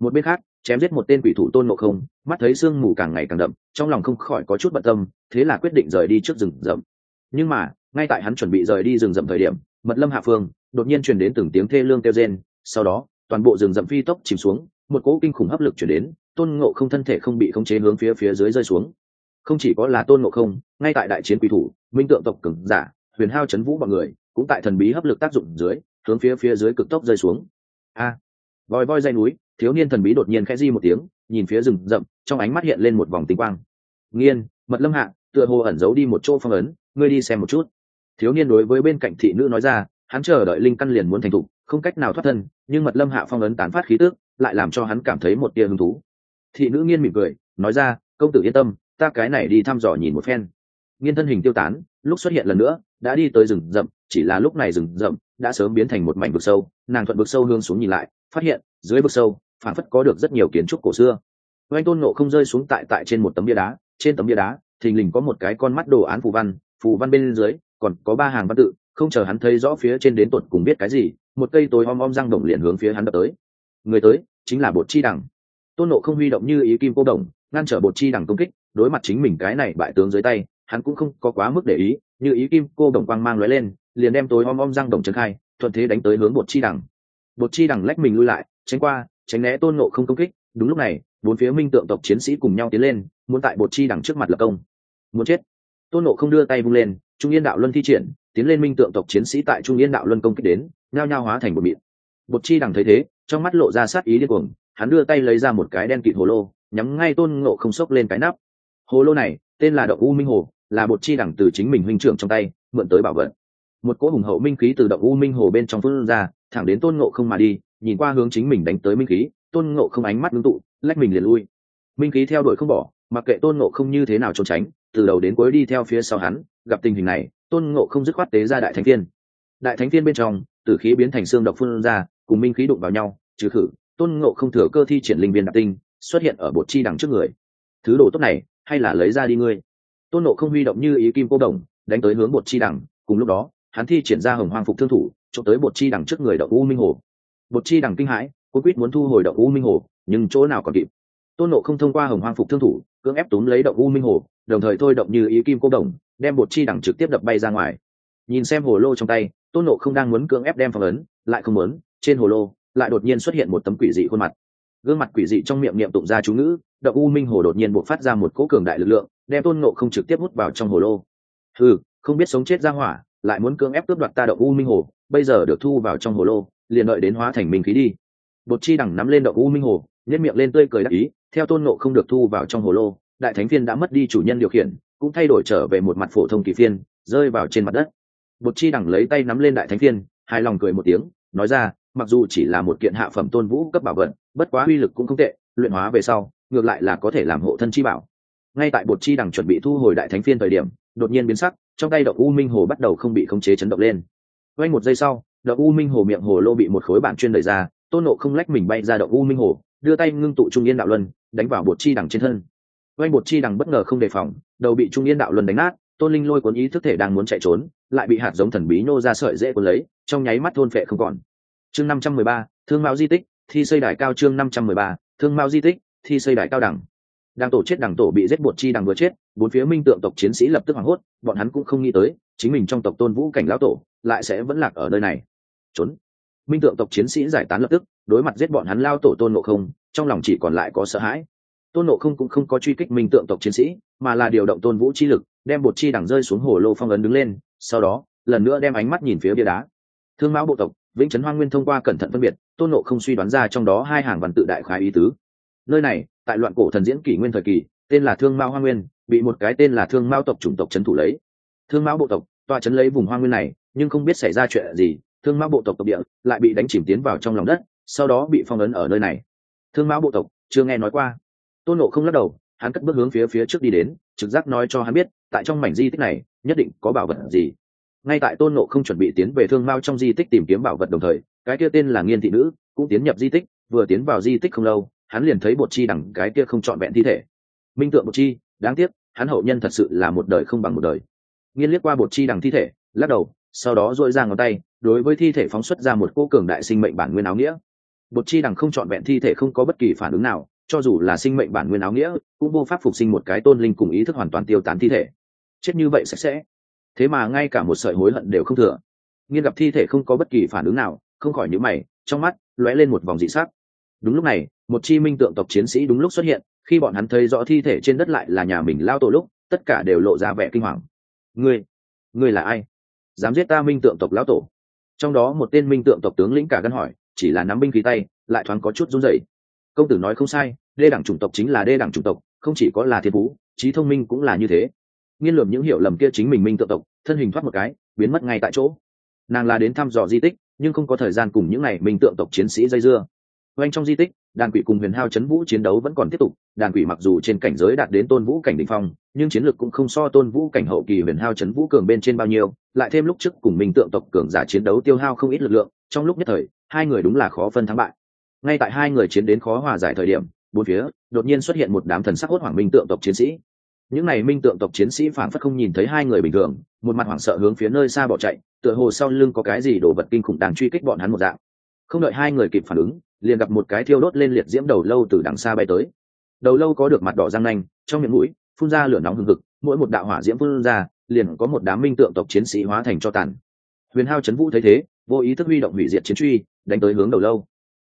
A: Một bên khác, chém giết một tên quỷ thủ tôn ngộ không, mắt thấy sương mù càng ngày càng đậm, trong lòng không khỏi có chút bận tâm, thế là quyết định rời đi trước rừng rậm. Nhưng mà, ngay tại hắn chuẩn bị rời đi rừng rậm thời điểm, mật lâm hạ phương, đột nhiên truyền đến từng tiếng thê lương kêu rên, sau đó, toàn bộ rừng rậm phi tốc chìm xuống, một cỗ kinh khủng hấp lực chuyển đến, tôn ngộ không thân thể không bị khống chế hướng phía phía dưới rơi xuống. Không chỉ có là tôn ngộ không, ngay tại đại chiến quỷ thủ, minh tượng tộc cứng giả, huyền hao chấn vũ b ọ n người, cũng tại thần bí hấp lực tác dụng dưới hướng phía phía dưới cực tốc rơi xuống. A! À, vòi voi dây núi thiếu niên thần bí đột nhiên khẽ di một tiếng nhìn phía rừng rậm trong ánh mắt hiện lên một vòng tinh quang. Nghiên mật lâm hạ tựa hồ ẩn giấu đi một chỗ phong ấn ngươi đi xem một chút. Thiếu niên đối với bên cạnh thị nữ nói ra hắn chờ đợi linh căn liền muốn thành thục không cách nào thoát thân nhưng mật lâm hạ phong ấn tán phát khí tước lại làm cho hắn cảm thấy một tia hứng thú. Thị nữ nghiên mỉm cười nói ra công tử yên tâm ta cái này đi thăm dò nhìn một phen. Nghiên thân hình tiêu tán lúc xuất hiện lần nữa đã đi tới rừng rậm chỉ là lúc này rừng rậm đã sớm biến thành một mảnh vực sâu, nàng thuận vực sâu hương xuống nhìn lại, phát hiện, dưới vực sâu phản phất có được rất nhiều kiến trúc cổ xưa. Oanh tôn nộ không rơi xuống tại tại trên một tấm bia đá, trên tấm bia đá, thình lình có một cái con mắt đồ án phù văn phù văn bên dưới, còn có ba hàng văn tự, không chờ hắn thấy rõ phía trên đến tột cùng biết cái gì, một cây tối om om răng đồng liền hướng phía hắn đập tới. Người tới, chính là bột chi đằng. Tôn nộ không huy động như ý kim cô đồng, ngăn trở bột chi đằng công kích, đối mặt chính mình cái này bại tướng dưới tay, hắn cũng không có quá mức để ý, như ý kim cô đồng quang mang lóe lên liền đem tối om om răng đồng trấn khai, thuận thế đánh tới hướng bột chi đằng. Bột chi đằng lách mình lui lại, tránh qua, tránh né tôn nộ không công kích. Đúng lúc này, bốn phía minh tượng tộc chiến sĩ cùng nhau tiến lên, muốn tại bột chi đằng trước mặt lập công. Muốn chết. Tôn nộ không đưa tay vung lên, trung yên đạo luân thi triển, tiến lên minh tượng tộc chiến sĩ tại trung yên đạo luân công kích đến, nhao nhao hóa thành một mịn. Bột chi đằng thấy thế, trong mắt lộ ra sát ý điên cuồng, hắn đưa tay lấy ra một cái đen kịt hồ lô, nhắm ngay tôn nộ không sốc lên cái nắp. Hồ lô này, tên là đậu u minh hồ, là bột chi đẳng từ chính mình huynh trưởng trong tay, mượn tới bảo vật một cỗ hùng hậu minh khí từ động u minh hồ bên trong phương ra, thẳng đến tôn ngộ không mà đi, nhìn qua hướng chính mình đánh tới minh khí, tôn ngộ không ánh mắt ngưng tụ, lách mình liền lui. Minh khí theo đuổi không bỏ, mặc kệ tôn ngộ không như thế nào trốn tránh, từ đầu đến cuối đi theo phía sau hắn, gặp tình hình này, tôn ngộ không dứt khoát tế ra đại thánh thiên. Đại thánh thiên bên trong, tử khí biến thành xương độc phương ra, cùng minh khí đụng vào nhau, trừ khử, tôn ngộ không thừa cơ thi triển linh viên đặc tinh, xuất hiện ở bột chi đằng trước người. Thứ đồ tốt này, hay là lấy ra đi ngươi. Tôn ngộ không huy động như ý kim cô đồng, đánh tới hướng bột chi đằng, cùng lúc đó hắn thi triển ra hồng hoang phục thương thủ, trộm tới bột chi đằng trước người đậu u minh hồ. Bột chi đằng kinh hãi cô quýt muốn thu hồi đậu u minh hồ, nhưng chỗ nào còn kịp. Tôn nộ không thông qua hồng hoang phục thương thủ, cưỡng ép túm lấy đậu u minh hồ, đồng thời thôi động như ý kim cô đồng, đem bột chi đằng trực tiếp đập bay ra ngoài. Nhìn xem hồ lô trong tay, tôn nộ không đang muốn cưỡng ép đem phong ấn, lại không muốn, trên hồ lô lại đột nhiên xuất hiện một tấm quỷ dị khuôn mặt. Gương mặt quỷ dị trong miệng niệm tụng ra chú ngữ đậu u minh hồ đột nhiên buộc phát ra một cỗ cường đại lực lượng, đem tôn nộ không trực tiếp hút vào trong hồ lô. Ừ không biết sống chết ra hỏa lại muốn cưỡng ép cướp đoạt ta đậu u minh hồ, bây giờ được thu vào trong hồ lô, liền đợi đến hóa thành minh khí đi. Bột chi đằng nắm lên đậu u minh hồ nhét miệng lên tươi cười đắc ý, theo tôn nộ không được thu vào trong hồ lô, đại thánh phiên đã mất đi chủ nhân điều khiển, cũng thay đổi trở về một mặt phổ thông kỳ phiên, rơi vào trên mặt đất. Bột chi đằng lấy tay nắm lên đại thánh phiên, hài lòng cười một tiếng, nói ra, mặc dù chỉ là một kiện hạ phẩm tôn vũ cấp bảo vật, bất quá uy lực cũng không tệ, luyện hóa về sau, ngược lại là có thể làm hộ thân chi bảo. Ngay tại bột chi đằng chuẩn bị thu hồi đại thánh phiên thời điểm, đột nhiên biến sắc trong tay Đậu u minh hồ bắt đầu không bị khống chế chấn động lên. Quanh một giây sau Đậu u minh hồ miệng hồ lô bị một khối bản chuyên đẩy ra, tôn nộ không lách mình bay ra Đậu u minh hồ, đưa tay ngưng tụ trung yên đạo luân, đánh vào bột chi đằng trên thân. Quanh bột chi đằng bất ngờ không đề phòng, đầu bị trung yên đạo luân đánh nát, tôn linh lôi cuốn ý thức thể đang muốn chạy trốn, lại bị hạt giống thần bí nô ra sợi dễ cuốn lấy, trong nháy mắt thôn phệ không còn. Chương năm trăm mười ba, thương mạo di tích, thi xây đài cao chương năm trăm mười ba, thương mạo di tích, thi xây đài cao đẳng đang tổ chết đảng tổ bị giết bột chi đằng vừa chết, bốn phía minh tượng tộc chiến sĩ lập tức hoảng hốt, bọn hắn cũng không nghĩ tới, chính mình trong tộc tôn vũ cảnh lão tổ lại sẽ vẫn lạc ở nơi này. Trốn. Minh tượng tộc chiến sĩ giải tán lập tức, đối mặt giết bọn hắn lao tổ tôn nộ không, trong lòng chỉ còn lại có sợ hãi. Tôn nộ không cũng không có truy kích minh tượng tộc chiến sĩ, mà là điều động tôn vũ chi lực, đem bột chi đằng rơi xuống hồ lô phong ấn đứng lên, sau đó, lần nữa đem ánh mắt nhìn phía bia đá. Thương mão bộ tộc, vĩnh trấn hoang nguyên thông qua cẩn thận phân biệt, tôn nộ không suy đoán ra trong đó hai hàng văn tự đại khái ý tứ nơi này, tại loạn cổ thần diễn kỷ nguyên thời kỳ, tên là thương mao hoa nguyên, bị một cái tên là thương mao tộc chủng tộc trấn thủ lấy. Thương mao bộ tộc toa trấn lấy vùng hoa nguyên này, nhưng không biết xảy ra chuyện gì, thương mao bộ tộc tộc địa lại bị đánh chìm tiến vào trong lòng đất, sau đó bị phong ấn ở nơi này. Thương mao bộ tộc, chưa nghe nói qua. Tôn nộ không lắc đầu, hắn cất bước hướng phía phía trước đi đến, trực giác nói cho hắn biết, tại trong mảnh di tích này, nhất định có bảo vật gì. Ngay tại tôn nộ không chuẩn bị tiến về thương mao trong di tích tìm kiếm bảo vật đồng thời, cái kia tên là nghiên thị nữ cũng tiến nhập di tích, vừa tiến vào di tích không lâu hắn liền thấy bột chi đằng cái kia không trọn vẹn thi thể. Minh tượng bột chi, đáng tiếc, hắn hậu nhân thật sự là một đời không bằng một đời. Nghiên liếc qua bột chi đằng thi thể, lắc đầu, sau đó dội ra ngón tay, đối với thi thể phóng xuất ra một cô cường đại sinh mệnh bản nguyên áo nghĩa. Bột chi đằng không trọn vẹn thi thể không có bất kỳ phản ứng nào, cho dù là sinh mệnh bản nguyên áo nghĩa, cũng vô pháp phục sinh một cái tôn linh cùng ý thức hoàn toàn tiêu tán thi thể. Chết như vậy sạch sẽ. Thế mà ngay cả một sợi hối hận đều không thừa. Nghiên gặp thi thể không có bất kỳ phản ứng nào, không khỏi nhữ mày, trong mắt lóe lên một vòng dị sắc. Đúng lúc này một chi minh tượng tộc chiến sĩ đúng lúc xuất hiện, khi bọn hắn thấy rõ thi thể trên đất lại là nhà mình lao tổ lúc, tất cả đều lộ ra vẻ kinh hoàng. Ngươi ngươi là ai? Dám giết ta minh tượng tộc lão tổ? Trong đó một tên minh tượng tộc tướng lĩnh cả gân hỏi, chỉ là nắm binh khí tay, lại thoáng có chút run rẩy. Công tử nói không sai, đê đẳng chủng tộc chính là đê đẳng chủng tộc, không chỉ có là thiên phú, trí thông minh cũng là như thế. Nghiên lượm những hiểu lầm kia chính mình minh tượng tộc, thân hình thoát một cái, biến mất ngay tại chỗ. Nàng là đến thăm dò di tích, nhưng không có thời gian cùng những n à y minh tượng tộc chiến sĩ dây dưa oanh trong di tích, đàn quỷ cùng huyền hao chấn vũ chiến đấu vẫn còn tiếp tục, đàn quỷ mặc dù trên cảnh giới đạt đến tôn vũ cảnh đ ỉ n h phong, nhưng chiến lược cũng không so tôn vũ cảnh hậu kỳ huyền hao chấn vũ cường bên trên bao nhiêu, lại thêm lúc trước cùng minh tượng tộc cường giả chiến đấu tiêu hao không ít lực lượng, trong lúc nhất thời, hai người đúng là khó phân thắng bại. Ngay tại hai người chiến đến khó hòa giải thời điểm, bốn phía, đột nhiên xuất hiện một đám thần sắc hốt hoảng minh tượng tộc chiến sĩ. Những n à y minh tượng tộc chiến sĩ phản phất không nhìn thấy hai người bình thường, một mặt hoảng sợ hướng phía nơi xa bỏ chạy, tựa hồ sau lưng có cái gì đổ vật kinh khủng đang truy kích bọn hắn một dạng. Không đợi hai người kịp phản ứng liền gặp một cái thiêu đốt lên liệt diễm đầu lâu từ đằng xa bay tới. Đầu lâu có được mặt đỏ răng nanh, trong miệng mũi, phun ra lửa nóng hừng hực, mỗi một đạo hỏa diễm phun ra, liền có một đám minh tượng tộc chiến sĩ hóa thành cho tàn. Huyền hao chấn vũ thấy thế, vô ý thức huy động hủy diệt chiến truy, đánh tới hướng đầu lâu.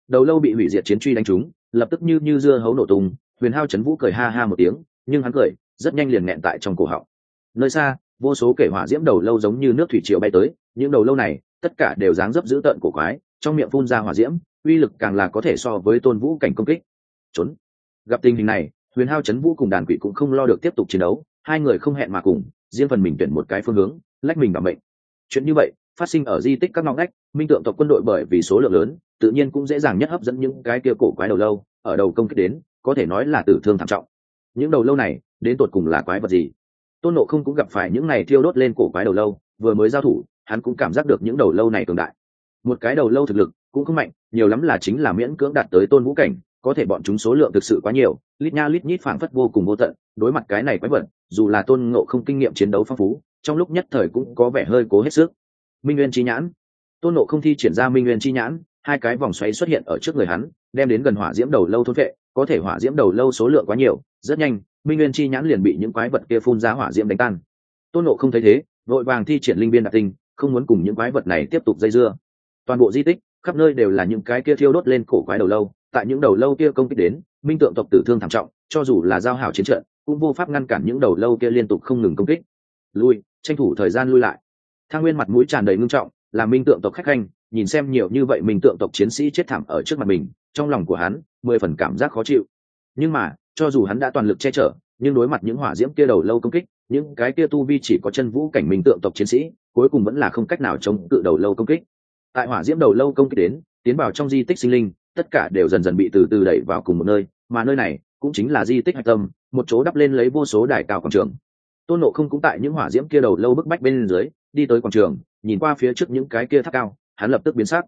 A: Đầu lâu bị hủy diệt chiến truy đánh trúng, lập tức như như dưa hấu nổ tung, huyền hao chấn vũ cười ha ha một tiếng, nhưng hắn cười, rất nhanh liền nghẹn tại trong cổ họng. Nơi xa, vô số kể hỏa diễm đầu lâu giống như nước thủy triều bay tới, những đầu lâu này, tất cả đều dáng dấp dữ tợn cổ quái, trong miệng phun ra hỏa diễm uy lực càng là có thể so với tôn vũ cảnh công kích. Trốn. Gặp tình hình này, huyền hao chấn vũ cùng đàn quỷ cũng không lo được tiếp tục chiến đấu, hai người không hẹn mà cùng, riêng phần mình tuyển một cái phương hướng, lách mình bảo mệnh. Chuyện như vậy, phát sinh ở di tích các ngõ ngách, minh tượng tộc quân đội bởi vì số lượng lớn, tự nhiên cũng dễ dàng nhất hấp dẫn những cái kia cổ quái đầu lâu, ở đầu công kích đến, có thể nói là tử thương thảm trọng. Những đầu lâu này, đến tột cùng là quái vật gì? Tôn nộ không cũng gặp phải những này thiêu đốt lên cổ quái đầu lâu, vừa mới giao thủ, hắn cũng cảm giác được những đầu lâu này cường đại. Một cái đầu lâu thực lực cũng không mạnh nhiều lắm là chính là miễn cưỡng đạt tới tôn vũ cảnh, có thể bọn chúng số lượng thực sự quá nhiều, lít nha lít nhít phảng phất vô cùng vô tận, đối mặt cái này quái vật, dù là tôn ngộ không kinh nghiệm chiến đấu phong phú, trong lúc nhất thời cũng có vẻ hơi cố hết sức. Minh nguyên chi nhãn. Tôn ngộ không thi triển ra minh nguyên chi nhãn, hai cái vòng xoáy xuất hiện ở trước người hắn, đem đến gần hỏa diễm đầu lâu thôn vệ, có thể hỏa diễm đầu lâu số lượng quá nhiều, rất nhanh, minh nguyên chi nhãn liền bị những quái vật kia phun ra hỏa diễm đánh tan. Tôn ngộ không thấy thế, vội vàng thi triển linh biên đặc tinh, không muốn cùng những quái vật này tiếp tục dây dưa. Toàn bộ di tích khắp nơi đều là những cái kia thiêu đốt lên cổ quái đầu lâu, tại những đầu lâu kia công kích đến, minh tượng tộc tử thương thảm trọng, cho dù là giao hảo chiến trận, cũng vô pháp ngăn cản những đầu lâu kia liên tục không ngừng công kích. Lui, tranh thủ thời gian lui lại. Thang nguyên mặt mũi tràn đầy ngưng trọng, là minh tượng tộc khách khanh, nhìn xem nhiều như vậy minh tượng tộc chiến sĩ chết thảm ở trước mặt mình, trong lòng của hắn, mười phần cảm giác khó chịu. Nhưng mà, cho dù hắn đã toàn lực che chở, nhưng đối mặt những hỏa diễm kia đầu lâu công kích, những cái kia tu vi chỉ có chân vũ cảnh minh tượng tộc chiến sĩ, cuối cùng vẫn là không cách nào chống cự đầu lâu công kích tại hỏa diễm đầu lâu công kích đến, tiến vào trong di tích sinh linh, tất cả đều dần dần bị từ từ đẩy vào cùng một nơi, mà nơi này cũng chính là di tích hạch tâm, một chỗ đắp lên lấy vô số đài cao quảng trường. Tôn nộ không cũng tại những hỏa diễm kia đầu lâu bức bách bên dưới, đi tới quảng trường, nhìn qua phía trước những cái kia tháp cao, hắn lập tức biến sắc.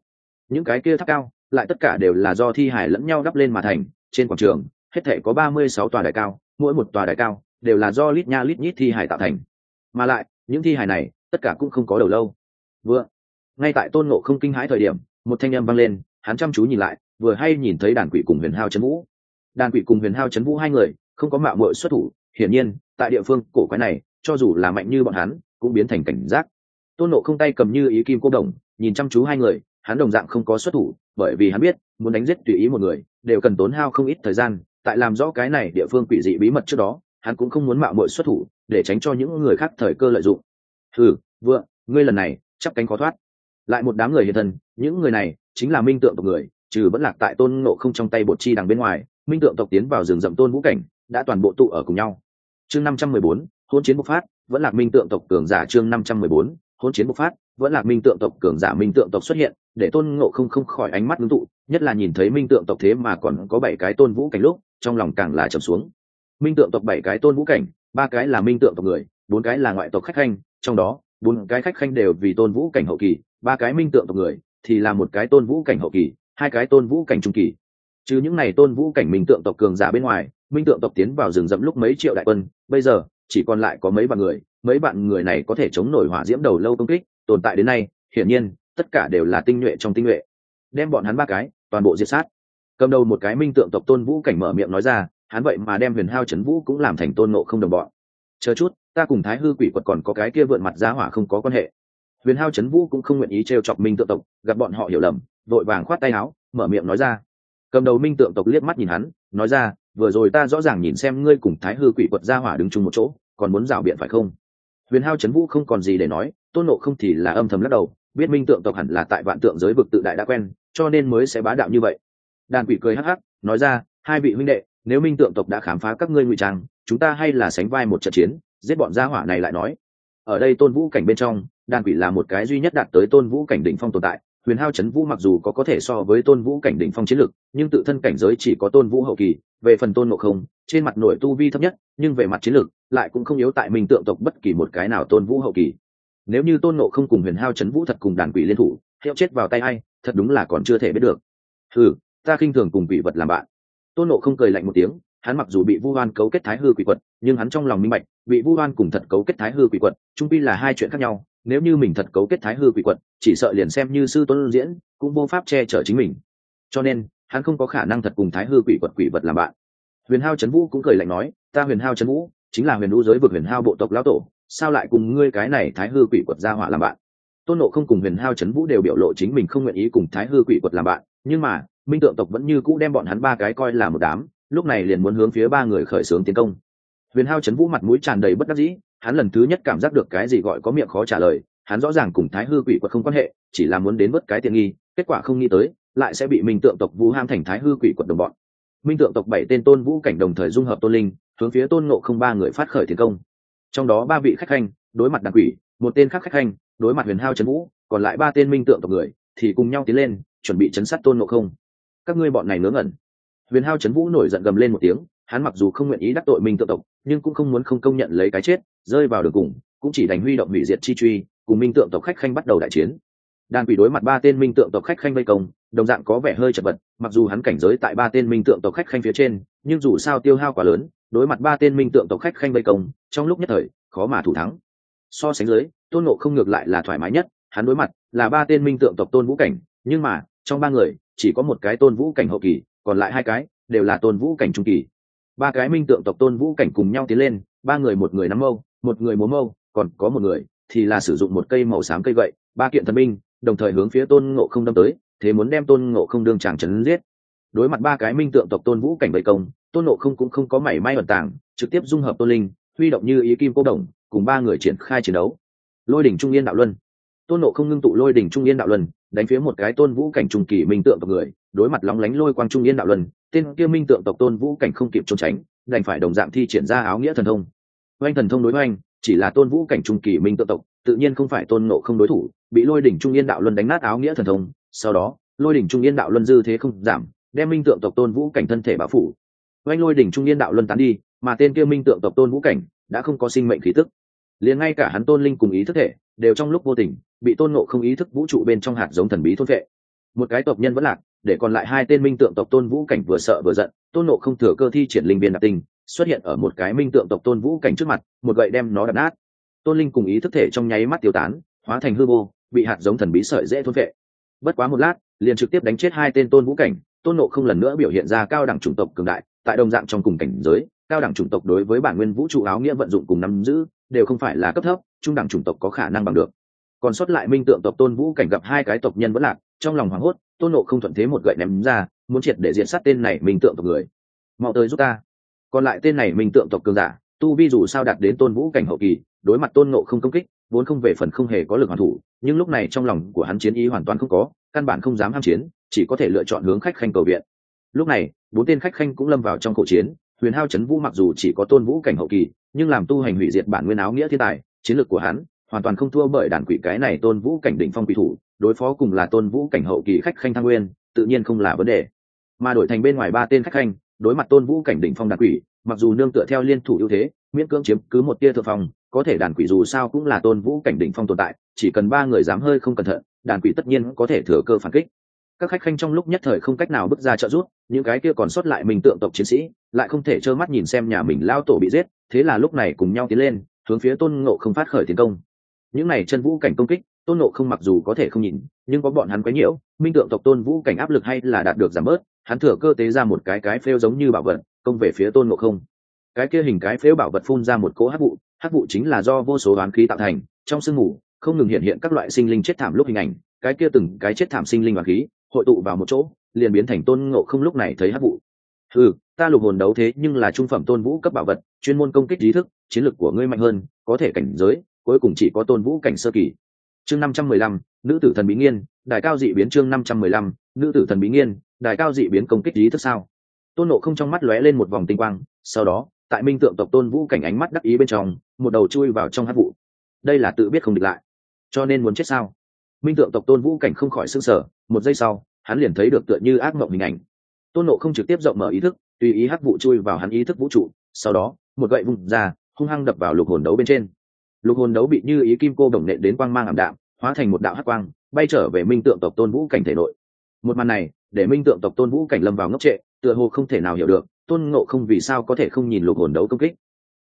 A: Những cái kia tháp cao, lại tất cả đều là do thi hải lẫn nhau đắp lên mà thành, trên quảng trường, hết thể có ba mươi sáu tòa đài cao, mỗi một tòa đài cao đều là do lít nha lít nhít thi hải tạo thành. Mà lại, những thi hải này, tất cả cũng không có đầu lâu. Vừa ngay tại tôn nộ không kinh hãi thời điểm, một thanh âm vang lên, hắn chăm chú nhìn lại, vừa hay nhìn thấy đàn quỷ cùng huyền hao c vũ. Đàn quỷ cùng huyền hao c vũ hai người, không có mạo mội xuất thủ, hiển nhiên, tại địa phương cổ quái này, cho dù là mạnh như bọn hắn, cũng biến thành cảnh giác. Tôn nộ không tay cầm như ý kim cô đồng, nhìn chăm chú hai người, hắn đồng dạng không có xuất thủ, bởi vì hắn biết, muốn đánh giết tùy ý một người, đều cần tốn hao không ít thời gian, tại làm rõ cái này địa phương quỷ dị bí mật trước đó, hắn cũng không muốn mạo mội xuất thủ, để tránh cho những người khác thời cơ lợi dụng. Ừ vựa ngươi lần này chắp cánh khó thoát lại một đám người hiện thân, những người này chính là minh tượng tộc người, trừ vẫn lạc tại tôn nộ không trong tay bột chi đằng bên ngoài, minh tượng tộc tiến vào rừng rậm tôn vũ cảnh, đã toàn bộ tụ ở cùng nhau. Chương năm trăm mười bốn hôn chiến bộc phát, vẫn là minh tượng tộc cường giả chương năm trăm mười bốn hôn chiến bộc phát, vẫn là minh tượng tộc cường giả minh tượng tộc xuất hiện, để tôn ngộ không không khỏi ánh mắt ngưng tụ, nhất là nhìn thấy minh tượng tộc thế mà còn có bảy cái tôn vũ cảnh lúc, trong lòng càng là trầm xuống. Minh tượng tộc bảy cái tôn vũ cảnh, ba cái là minh tượng tộc người, bốn cái là ngoại tộc khách khanh, trong đó, bốn cái khách khanh đều vì tôn vũ cảnh hậu kỳ ba cái minh tượng tộc người, thì là một cái tôn vũ cảnh hậu kỳ, hai cái tôn vũ cảnh trung kỳ. Chứ những n à y tôn vũ cảnh minh tượng tộc cường giả bên ngoài, minh tượng tộc tiến vào rừng rậm lúc mấy triệu đại quân, bây giờ, chỉ còn lại có mấy bạn người, mấy bạn người này có thể chống nổi hỏa diễm đầu lâu công kích, tồn tại đến nay, hiển nhiên, tất cả đều là tinh nhuệ trong tinh nhuệ. Đem bọn hắn ba cái, toàn bộ diệt sát. Cầm đầu một cái minh tượng tộc tôn vũ cảnh mở miệng nói ra, hắn vậy mà đem huyền hao trấn vũ cũng làm thành tôn nộ không đồng bọn. Chờ chút, ta cùng thái hư quỷ quật còn có cái kia vượn mặt giá hỏa không có quan hệ huyền hao trấn vũ cũng không nguyện ý t chọc minh tượng tộc, gặp bọn họ hiểu lầm, vội vàng khoát tay áo, mở miệng nói ra. Cầm đầu minh tượng tộc liếc mắt nhìn hắn, nói ra, vừa rồi ta rõ ràng nhìn xem ngươi cùng thái hư quỷ quật gia hỏa đứng chung một chỗ, còn muốn rảo biện phải không? Huyền hao trấn vũ không còn gì để nói, tôn nộ không thì là âm thầm lắc đầu, biết minh tượng tộc hẳn là tại vạn tượng giới vực tự đại đã quen, cho nên mới sẽ bá đạo như vậy. Đàn quỷ cười hắc hắc, nói ra, hai vị huynh đệ, nếu minh tượng tộc đã khám phá các ngươi ngụy trang, chúng ta hay là sánh vai một trận chiến, giết bọn gia hỏa này lại nói ở đây tôn vũ cảnh bên trong, đàn quỷ là một cái duy nhất đạt tới tôn vũ cảnh đỉnh phong tồn tại. Huyền hao chấn vũ mặc dù có có thể so với tôn vũ cảnh đỉnh phong chiến lực, nhưng tự thân cảnh giới chỉ có tôn vũ hậu kỳ, về phần tôn ngộ không, trên mặt nội tu vi thấp nhất, nhưng về mặt chiến lực, lại cũng không yếu tại mình tượng tộc bất kỳ một cái nào tôn vũ hậu kỳ. Nếu như tôn ngộ không cùng huyền hao chấn vũ thật cùng đàn quỷ liên thủ theo chết vào tay hay thật đúng là còn chưa thể biết được. Ừ ta khinh thường cùng quỷ vật làm bạn. Tôn nộ không cười lạnh một tiếng hắn mặc dù bị vu hoan cấu kết thái hư quỷ quật, nhưng hắn trong lòng minh bạch, bị vu hoan cùng thật cấu kết thái hư quỷ quật, trung pi là hai chuyện khác nhau. Nếu như mình thật cấu kết thái hư quỷ quật, chỉ sợ liền xem như sư tuấn diễn, cũng vô pháp che chở chính mình. Cho nên, hắn không có khả năng thật cùng thái hư quỷ quật quỷ vật làm bạn. Huyền hao trấn vũ cũng cười lạnh nói, ta huyền hao trấn vũ, chính là huyền vũ giới vực huyền hao bộ tộc lão tổ, sao lại cùng ngươi cái này thái hư quỷ quật ra hỏa làm bạn? Tôn nộ không cùng huyền hao trấn vũ đều biểu lộ chính mình không nguyện ý cùng thái hư quỷ quật làm bạn, nhưng mà, minh tượng tộc vẫn như cũ đem bọn hắn ba cái coi là một đám lúc này liền muốn hướng phía ba người khởi xướng tiến công. Huyền hao chấn vũ mặt mũi tràn đầy bất đắc dĩ, hắn lần thứ nhất cảm giác được cái gì gọi có miệng khó trả lời, hắn rõ ràng cùng thái hư quỷ quật không quan hệ, chỉ là muốn đến vớt cái tiện nghi, kết quả không nghĩ tới, lại sẽ bị minh tượng tộc vũ ham thành thái hư quỷ quật đồng bọn. Minh tượng tộc bảy tên tôn vũ cảnh đồng thời dung hợp tôn linh, hướng phía tôn ngộ không ba người phát khởi tiến công. Trong đó ba vị khách khanh, đối mặt đàn quỷ, một tên khác khách khanh, đối mặt huyền hao trấn vũ, còn lại ba tên minh tượng tộc người, thì cùng nhau tiến lên, chuẩn bị chấn sát tôn ngộ không. Các ngươi bọn này ngớ ngẩn huyền hao trấn vũ nổi giận gầm lên một tiếng, hắn mặc dù không nguyện ý đắc tội minh tượng tộc, nhưng cũng không muốn không công nhận lấy cái chết, rơi vào đường cùng, cũng chỉ đành huy động hủy diệt chi truy, cùng minh tượng tộc khách khanh bắt đầu đại chiến. Đàn quỷ đối mặt ba tên minh tượng tộc khách khanh vây công, đồng dạng có vẻ hơi chật vật, mặc dù hắn cảnh giới tại ba tên minh tượng tộc khách khanh phía trên, nhưng dù sao tiêu hao quá lớn, đối mặt ba tên minh tượng tộc khách khanh vây công, trong lúc nhất thời, khó mà thủ thắng. So sánh dưới, tôn nộ không ngược lại là thoải mái nhất, hắn đối mặt là ba tên minh tượng tộc tôn vũ cảnh, nhưng mà, trong ba người, chỉ có một cái tôn vũ cảnh hậu kỳ còn lại hai cái đều là tôn vũ cảnh trung kỳ. Ba cái minh tượng tộc tôn vũ cảnh cùng nhau tiến lên, ba người một người nắm mâu, một người múa mâu, còn có một người thì là sử dụng một cây màu xám cây gậy, ba kiện thần binh, đồng thời hướng phía tôn ngộ không đâm tới, thế muốn đem tôn ngộ không đương tràng trấn giết. Đối mặt ba cái minh tượng tộc tôn vũ cảnh bậy công, tôn ngộ không cũng không có mảy may ẩn tàng, trực tiếp dung hợp tôn linh, huy động như ý kim cô đồng, cùng ba người triển khai chiến đấu. Lôi đỉnh trung yên đạo luân tôn nộ không ngưng tụ lôi đỉnh trung yên đạo luân, đánh phía một cái tôn vũ cảnh trung kỳ minh tượng tộc người, đối mặt lóng lánh lôi quang trung yên đạo luân, tên kia minh tượng tộc tôn vũ cảnh không kịp trốn tránh, đành phải đồng dạng thi triển ra áo nghĩa thần thông. Oanh thần thông đối oanh, chỉ là tôn vũ cảnh trung kỳ minh tượng tộc, tự nhiên không phải tôn nộ không đối thủ, bị lôi đỉnh trung yên đạo luân đánh nát áo nghĩa thần thông, sau đó, lôi đỉnh trung yên đạo luân dư thế không giảm, đem minh tượng tộc tôn vũ cảnh thân thể bảo phủ. Oanh lôi đỉnh trung yên đạo luân tán đi, mà tên kia minh tượng tộc tôn vũ cảnh đã không có sinh mệnh khí tức. Liền ngay cả hắn tôn linh cùng ý thức thể đều trong lúc vô tình, bị tôn nộ không ý thức vũ trụ bên trong hạt giống thần bí thôn vệ. Một cái tộc nhân vẫn lạc, để còn lại hai tên minh tượng tộc tôn vũ cảnh vừa sợ vừa giận, tôn nộ không thừa cơ thi triển linh viên đặc tình xuất hiện ở một cái minh tượng tộc tôn vũ cảnh trước mặt, một gậy đem nó đập nát. Tôn linh cùng ý thức thể trong nháy mắt tiêu tán, hóa thành hư vô, bị hạt giống thần bí sợi dễ thôn vệ. Bất quá một lát, liền trực tiếp đánh chết hai tên tôn vũ cảnh, tôn nộ không lần nữa biểu hiện ra cao đẳng chủng tộc cường đại, tại đồng dạng trong cùng cảnh giới cao đẳng chủng tộc đối với bản nguyên vũ trụ áo nghĩa vận dụng cùng nắm giữ, đều không phải là cấp thấp, trung đẳng chủng tộc có khả năng bằng được. Còn sót lại minh tượng tộc tôn vũ cảnh gặp hai cái tộc nhân vẫn lạc, trong lòng hoảng hốt, tôn nộ không thuận thế một gậy ném ra, muốn triệt để diện sát tên này minh tượng tộc người. Mau tới giúp ta. Còn lại tên này minh tượng tộc cường giả, tu vi dù sao đạt đến tôn vũ cảnh hậu kỳ, đối mặt tôn nộ không công kích, vốn không về phần không hề có lực hoàn thủ, nhưng lúc này trong lòng của hắn chiến ý hoàn toàn không có, căn bản không dám ham chiến, chỉ có thể lựa chọn hướng khách khanh cầu viện. Lúc này, bốn tên khách khanh cũng lâm vào trong khẩu chiến huyền hao trấn vũ mặc dù chỉ có tôn vũ cảnh hậu kỳ, nhưng làm tu hành hủy diệt bản nguyên áo nghĩa thiên tài, chiến lược của hắn hoàn toàn không thua bởi đàn quỷ cái này tôn vũ cảnh đỉnh phong quỷ thủ, đối phó cùng là tôn vũ cảnh hậu kỳ khách khanh thăng nguyên, tự nhiên không là vấn đề. Mà đổi thành bên ngoài ba tên khách khanh, đối mặt tôn vũ cảnh đỉnh phong đàn quỷ, mặc dù nương tựa theo liên thủ ưu thế, miễn cưỡng chiếm cứ một tia thượng phong, có thể đàn quỷ dù sao cũng là tôn vũ cảnh đỉnh phong tồn tại, chỉ cần ba người dám hơi không cẩn thận, đàn quỷ tất nhiên có thể thừa cơ phản kích các khách khanh trong lúc nhất thời không cách nào bước ra trợ giúp, những cái kia còn sót lại mình tượng tộc chiến sĩ, lại không thể trơ mắt nhìn xem nhà mình lao tổ bị giết, thế là lúc này cùng nhau tiến lên, hướng phía tôn ngộ không phát khởi tiến công. Những này chân vũ cảnh công kích, tôn ngộ không mặc dù có thể không nhìn, nhưng có bọn hắn quấy nhiễu, minh tượng tộc tôn vũ cảnh áp lực hay là đạt được giảm bớt, hắn thừa cơ tế ra một cái cái phêu giống như bảo vật, công về phía tôn ngộ không. Cái kia hình cái phêu bảo vật phun ra một cỗ hắc vụ hắc vụ chính là do vô số đoán khí tạo thành, trong sương mù, không ngừng hiện hiện các loại sinh linh chết thảm lúc hình ảnh, cái kia từng cái chết thảm sinh linh oán khí hội tụ vào một chỗ, liền biến thành tôn ngộ không lúc này thấy hắc vụ. Ừ ta lục hồn đấu thế nhưng là trung phẩm tôn vũ cấp bảo vật, chuyên môn công kích trí thức, chiến lược của ngươi mạnh hơn, có thể cảnh giới, cuối cùng chỉ có tôn vũ cảnh sơ kỳ. Chương năm trăm mười lăm, nữ tử thần bí nghiên đại cao dị biến chương năm trăm mười lăm, nữ tử thần bí nghiên đại cao dị biến công kích trí thức sao? Tôn nộ không trong mắt lóe lên một vòng tinh quang, sau đó, tại minh tượng tộc tôn vũ cảnh ánh mắt đắc ý bên trong, một đầu chui vào trong hát vụ. Đây là tự biết không địch lại. Cho nên muốn chết sao? Minh tượng tộc tôn vũ cảnh không khỏi s ư n g sở một giây sau, hắn liền thấy được tựa như ác mộng hình ảnh. Tôn nộ không trực tiếp rộng mở ý thức, tùy ý hắc vụ chui vào hắn ý thức vũ trụ, sau đó, một gậy vùng ra, hung hăng đập vào lục hồn đấu bên trên. Lục hồn đấu bị như ý kim cô đồng nện đến quang mang ảm đạm, hóa thành một đạo hắc quang, bay trở về minh tượng tộc tôn vũ cảnh thể nội. Một màn này, để minh tượng tộc tôn vũ cảnh lâm vào ngốc trệ, tựa hồ không thể nào hiểu được, tôn nộ không vì sao có thể không nhìn lục hồn đấu công kích.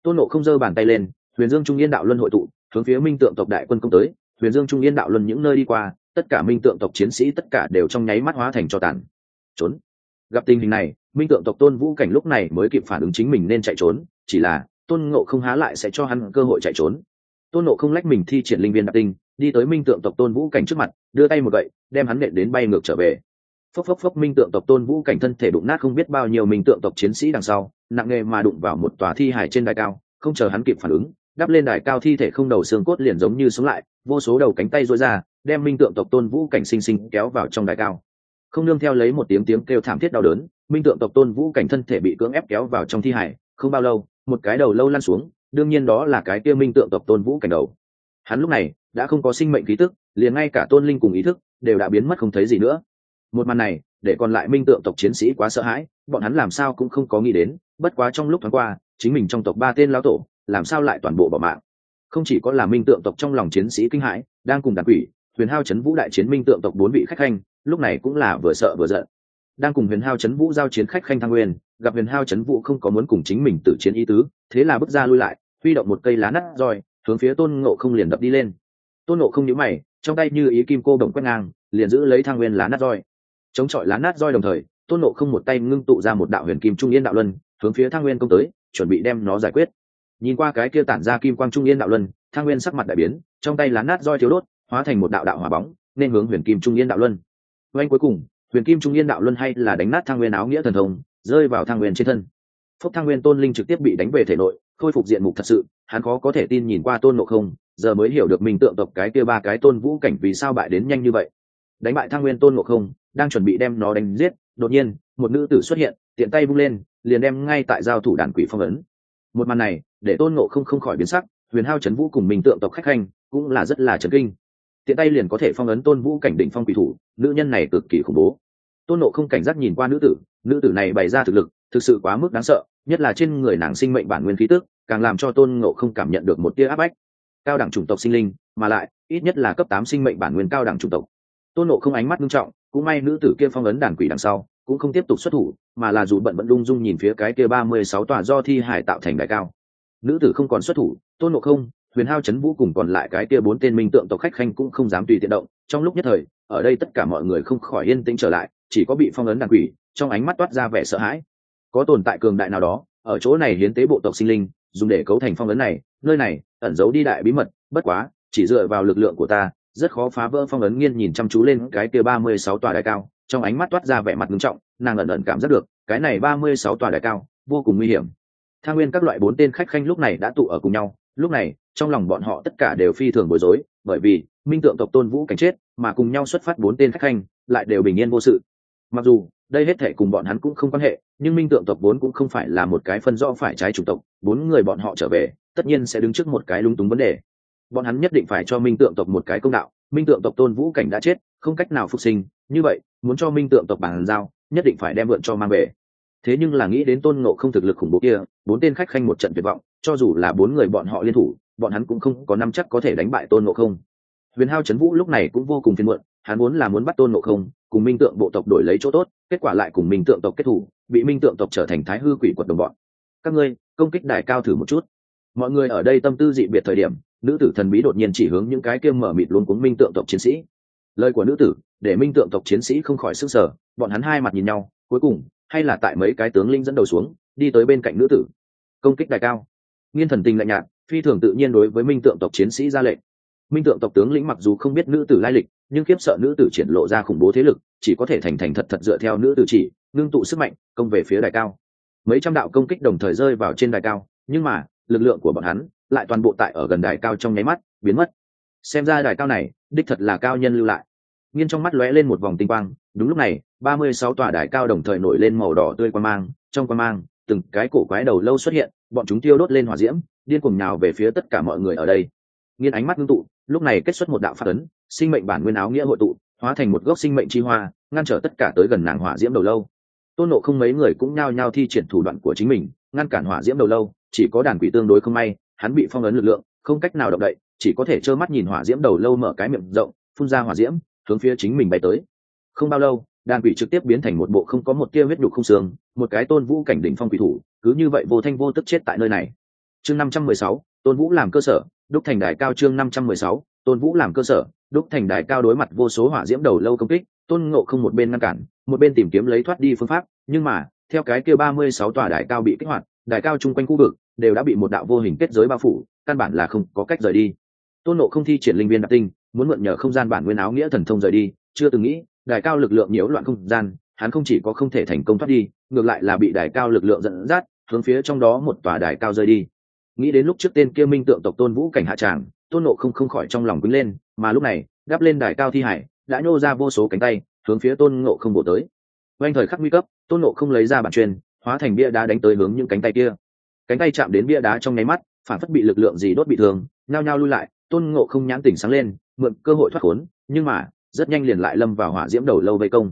A: Tôn nộ không giơ bàn tay lên, huyền dương trung yên đạo luân hội tụ, hướng phía minh tượng tộc đại quân công tới huyền dương trung yên đạo luân những nơi đi qua, tất cả minh tượng tộc chiến sĩ tất cả đều trong nháy mắt hóa thành cho tàn. Trốn. Gặp tình hình này, minh tượng tộc tôn vũ cảnh lúc này mới kịp phản ứng chính mình nên chạy trốn, chỉ là, tôn ngộ không há lại sẽ cho hắn cơ hội chạy trốn. Tôn ngộ không lách mình thi triển linh viên đặc tinh, đi tới minh tượng tộc tôn vũ cảnh trước mặt, đưa tay một gậy, đem hắn nện đến bay ngược trở về. Phốc phốc phốc, minh tượng tộc tôn vũ cảnh thân thể đụng nát không biết bao nhiêu minh tượng tộc chiến sĩ đằng sau, nặng nề mà đụng vào một tòa thi hải trên đài cao, không chờ hắn kịp phản ứng đắp lên đài cao thi thể không đầu xương cốt liền giống như sống lại, vô số đầu cánh tay rối ra, đem minh tượng tộc tôn vũ cảnh sinh sinh kéo vào trong đài cao. Không nương theo lấy một tiếng tiếng kêu thảm thiết đau đớn, minh tượng tộc tôn vũ cảnh thân thể bị cưỡng ép kéo vào trong thi hải, không bao lâu, một cái đầu lâu lăn xuống, đương nhiên đó là cái kia minh tượng tộc tôn vũ cảnh đầu. Hắn lúc này đã không có sinh mệnh khí tức, liền ngay cả tôn linh cùng ý thức đều đã biến mất không thấy gì nữa. Một màn này, để còn lại minh tượng tộc chiến sĩ quá sợ hãi, bọn hắn làm sao cũng không có nghĩ đến, bất quá trong lúc thoáng qua, chính mình trong tộc ba tên lão tổ làm sao lại toàn bộ bỏ mạng? Không chỉ có là minh tượng tộc trong lòng chiến sĩ kinh hãi, đang cùng đàn quỷ, huyền hao chấn vũ đại chiến minh tượng tộc bốn vị khách khanh, lúc này cũng là vừa sợ vừa giận. Đang cùng huyền hao chấn vũ giao chiến khách khanh thăng nguyên, gặp huyền hao chấn vũ không có muốn cùng chính mình tự chiến ý tứ, thế là bước ra lui lại, huy động một cây lá nát roi, hướng phía tôn ngộ không liền đập đi lên. Tôn ngộ không nhíu mày, trong tay như ý kim cô đồng quét ngang, liền giữ lấy thang nguyên lá nát roi. Chống chọi lá nát roi đồng thời, tôn ngộ không một tay ngưng tụ ra một đạo huyền kim trung yên đạo luân, hướng phía thang nguyên công tới, chuẩn bị đem nó giải quyết nhìn qua cái kia tản ra kim quang trung yên đạo luân, thang nguyên sắc mặt đại biến, trong tay lá nát roi thiếu đốt, hóa thành một đạo đạo hỏa bóng, nên hướng huyền kim trung yên đạo luân. Oanh cuối cùng, huyền kim trung yên đạo luân hay là đánh nát thang nguyên áo nghĩa thần thông, rơi vào thang nguyên trên thân. Phúc thang nguyên tôn linh trực tiếp bị đánh về thể nội, khôi phục diện mục thật sự, hắn khó có thể tin nhìn qua tôn nộ không, giờ mới hiểu được mình tượng tộc cái kia ba cái tôn vũ cảnh vì sao bại đến nhanh như vậy. Đánh bại thang nguyên tôn ngộ không, đang chuẩn bị đem nó đánh giết, đột nhiên, một nữ tử xuất hiện, tiện tay vung lên, liền đem ngay tại giao thủ đàn quỷ phong ấn. Một màn này để tôn ngộ không không khỏi biến sắc, huyền hao trấn vũ cùng mình tượng tộc khách khanh cũng là rất là trấn kinh. Tiện tay liền có thể phong ấn tôn vũ cảnh định phong quỷ thủ, nữ nhân này cực kỳ khủng bố. Tôn nộ không cảnh giác nhìn qua nữ tử nữ tử này bày ra thực lực, thực sự quá mức đáng sợ, nhất là trên người nàng sinh mệnh bản nguyên khí tức, càng làm cho tôn ngộ không cảm nhận được một tia áp bách. Cao đẳng chủng tộc sinh linh, mà lại, ít nhất là cấp tám sinh mệnh bản nguyên cao đẳng chủng tộc. Tôn ngộ không ánh mắt nghiêm trọng, cũng may nữ tử kia phong ấn đàn quỷ đằng sau, cũng không tiếp tục xuất thủ, mà là dù bận bận lung dung nhìn phía cái kia ba mươi sáu tòa do thi hải tạo thành đại cao nữ tử không còn xuất thủ, tôn ngộ không, huyền hao chấn vũ cùng còn lại cái kia bốn tên minh tượng tộc khách khanh cũng không dám tùy tiện động. Trong lúc nhất thời, ở đây tất cả mọi người không khỏi yên tĩnh trở lại, chỉ có bị phong ấn đàn quỷ, trong ánh mắt toát ra vẻ sợ hãi. Có tồn tại cường đại nào đó, ở chỗ này hiến tế bộ tộc sinh linh, dùng để cấu thành phong ấn này, nơi này, ẩn giấu đi đại bí mật, bất quá, chỉ dựa vào lực lượng của ta, rất khó phá vỡ phong ấn nghiên nhìn chăm chú lên cái kia ba mươi sáu tòa đại cao. Trong ánh mắt toát ra vẻ mặt nghiêm trọng, nàng ẩn ẩn cảm giác được, cái này ba mươi sáu tòa đại cao, vô cùng nguy hiểm thang nguyên các loại bốn tên khách khanh lúc này đã tụ ở cùng nhau. Lúc này, trong lòng bọn họ tất cả đều phi thường bối rối, bởi vì, minh tượng tộc tôn vũ cảnh chết, mà cùng nhau xuất phát bốn tên khách khanh, lại đều bình yên vô sự. Mặc dù, đây hết thể cùng bọn hắn cũng không quan hệ, nhưng minh tượng tộc vốn cũng không phải là một cái phân rõ phải trái chủng tộc, bốn người bọn họ trở về, tất nhiên sẽ đứng trước một cái lung túng vấn đề. Bọn hắn nhất định phải cho minh tượng tộc một cái công đạo, minh tượng tộc tôn vũ cảnh đã chết, không cách nào phục sinh, như vậy, muốn cho minh tượng tộc bàn giao, nhất định phải đem vượn cho mang về thế nhưng là nghĩ đến tôn ngộ không thực lực khủng bố kia, bốn tên khách khanh một trận tuyệt vọng, cho dù là bốn người bọn họ liên thủ, bọn hắn cũng không có năm chắc có thể đánh bại tôn ngộ không. Huyền hao trấn vũ lúc này cũng vô cùng phiền muộn, hắn muốn là muốn bắt tôn ngộ không, cùng minh tượng bộ tộc đổi lấy chỗ tốt, kết quả lại cùng minh tượng tộc kết thủ, bị minh tượng tộc trở thành thái hư quỷ quật đồng bọn. Các ngươi, công kích đại cao thử một chút. Mọi người ở đây tâm tư dị biệt thời điểm, nữ tử thần bí đột nhiên chỉ hướng những cái kia mở mịt luôn cuống minh tượng tộc chiến sĩ. Lời của nữ tử, để minh tượng tộc chiến sĩ không khỏi sức sở bọn hắn hai mặt nhìn nhau, cuối cùng hay là tại mấy cái tướng linh dẫn đầu xuống, đi tới bên cạnh nữ tử. Công kích đại cao. Nghiên thần tình lạnh nhạt, phi thường tự nhiên đối với minh tượng tộc chiến sĩ ra lệnh. Minh tượng tộc tướng lĩnh mặc dù không biết nữ tử lai lịch, nhưng khiếp sợ nữ tử triển lộ ra khủng bố thế lực, chỉ có thể thành thành thật thật dựa theo nữ tử chỉ, ngưng tụ sức mạnh, công về phía đài cao. Mấy trăm đạo công kích đồng thời rơi vào trên đài cao, nhưng mà, lực lượng của bọn hắn lại toàn bộ tại ở gần đài cao trong nháy mắt biến mất. Xem ra đài cao này, đích thật là cao nhân lưu lại. Nghiên trong mắt lóe lên một vòng tinh quang đúng lúc này, ba mươi sáu tòa đài cao đồng thời nổi lên màu đỏ tươi quan mang, trong quan mang, từng cái cổ quái đầu lâu xuất hiện, bọn chúng tiêu đốt lên hỏa diễm, điên cuồng nhào về phía tất cả mọi người ở đây. Nghiên ánh mắt ngưng tụ, lúc này kết xuất một đạo phát ấn, sinh mệnh bản nguyên áo nghĩa hội tụ, hóa thành một gốc sinh mệnh chi hoa, ngăn trở tất cả tới gần nàng hỏa diễm đầu lâu. Tôn nộ không mấy người cũng nhao nhao thi triển thủ đoạn của chính mình, ngăn cản hỏa diễm đầu lâu, chỉ có đàn quỷ tương đối không may, hắn bị phong ấn lực lượng, không cách nào động đậy, chỉ có thể trơ mắt nhìn hỏa diễm đầu lâu mở cái miệng rộng, phun ra hỏa diễm, hướng phía chính mình bay tới không bao lâu, đàn quỷ trực tiếp biến thành một bộ không có một tia huyết nhục không xương, một cái tôn vũ cảnh đỉnh phong quỷ thủ, cứ như vậy vô thanh vô tức chết tại nơi này. Chương năm trăm mười sáu, tôn vũ làm cơ sở, đúc thành đài cao chương năm trăm mười sáu, tôn vũ làm cơ sở, đúc thành đài cao đối mặt vô số hỏa diễm đầu lâu công kích, tôn ngộ không một bên ngăn cản, một bên tìm kiếm lấy thoát đi phương pháp, nhưng mà, theo cái kia ba mươi sáu tòa đài cao bị kích hoạt, đài cao chung quanh khu vực đều đã bị một đạo vô hình kết giới bao phủ, căn bản là không có cách rời đi. Tôn nộ không thi triển linh viên đặc tinh, muốn mượn nhờ không gian bản nguyên áo nghĩa thần thông rời đi, chưa từng nghĩ đài cao lực lượng nhiễu loạn không gian, hắn không chỉ có không thể thành công thoát đi, ngược lại là bị đài cao lực lượng dẫn dắt, hướng phía trong đó một tòa đài cao rơi đi. Nghĩ đến lúc trước tên kia minh tượng tộc tôn vũ cảnh hạ tràng, tôn nộ không không khỏi trong lòng quýnh lên, mà lúc này đắp lên đài cao thi hải, đã nhô ra vô số cánh tay, hướng phía tôn ngộ không bổ tới. Oanh thời khắc nguy cấp, tôn nộ không lấy ra bản truyền hóa thành bia đá đánh tới hướng những cánh tay kia. Cánh tay chạm đến bia đá trong nháy mắt, phản phất bị lực lượng gì đốt bị thương, nhao nhao lui lại, tôn ngộ không nhãn tỉnh sáng lên, mượn cơ hội thoát khốn, nhưng mà rất nhanh liền lại lâm vào hỏa diễm đầu lâu vây công.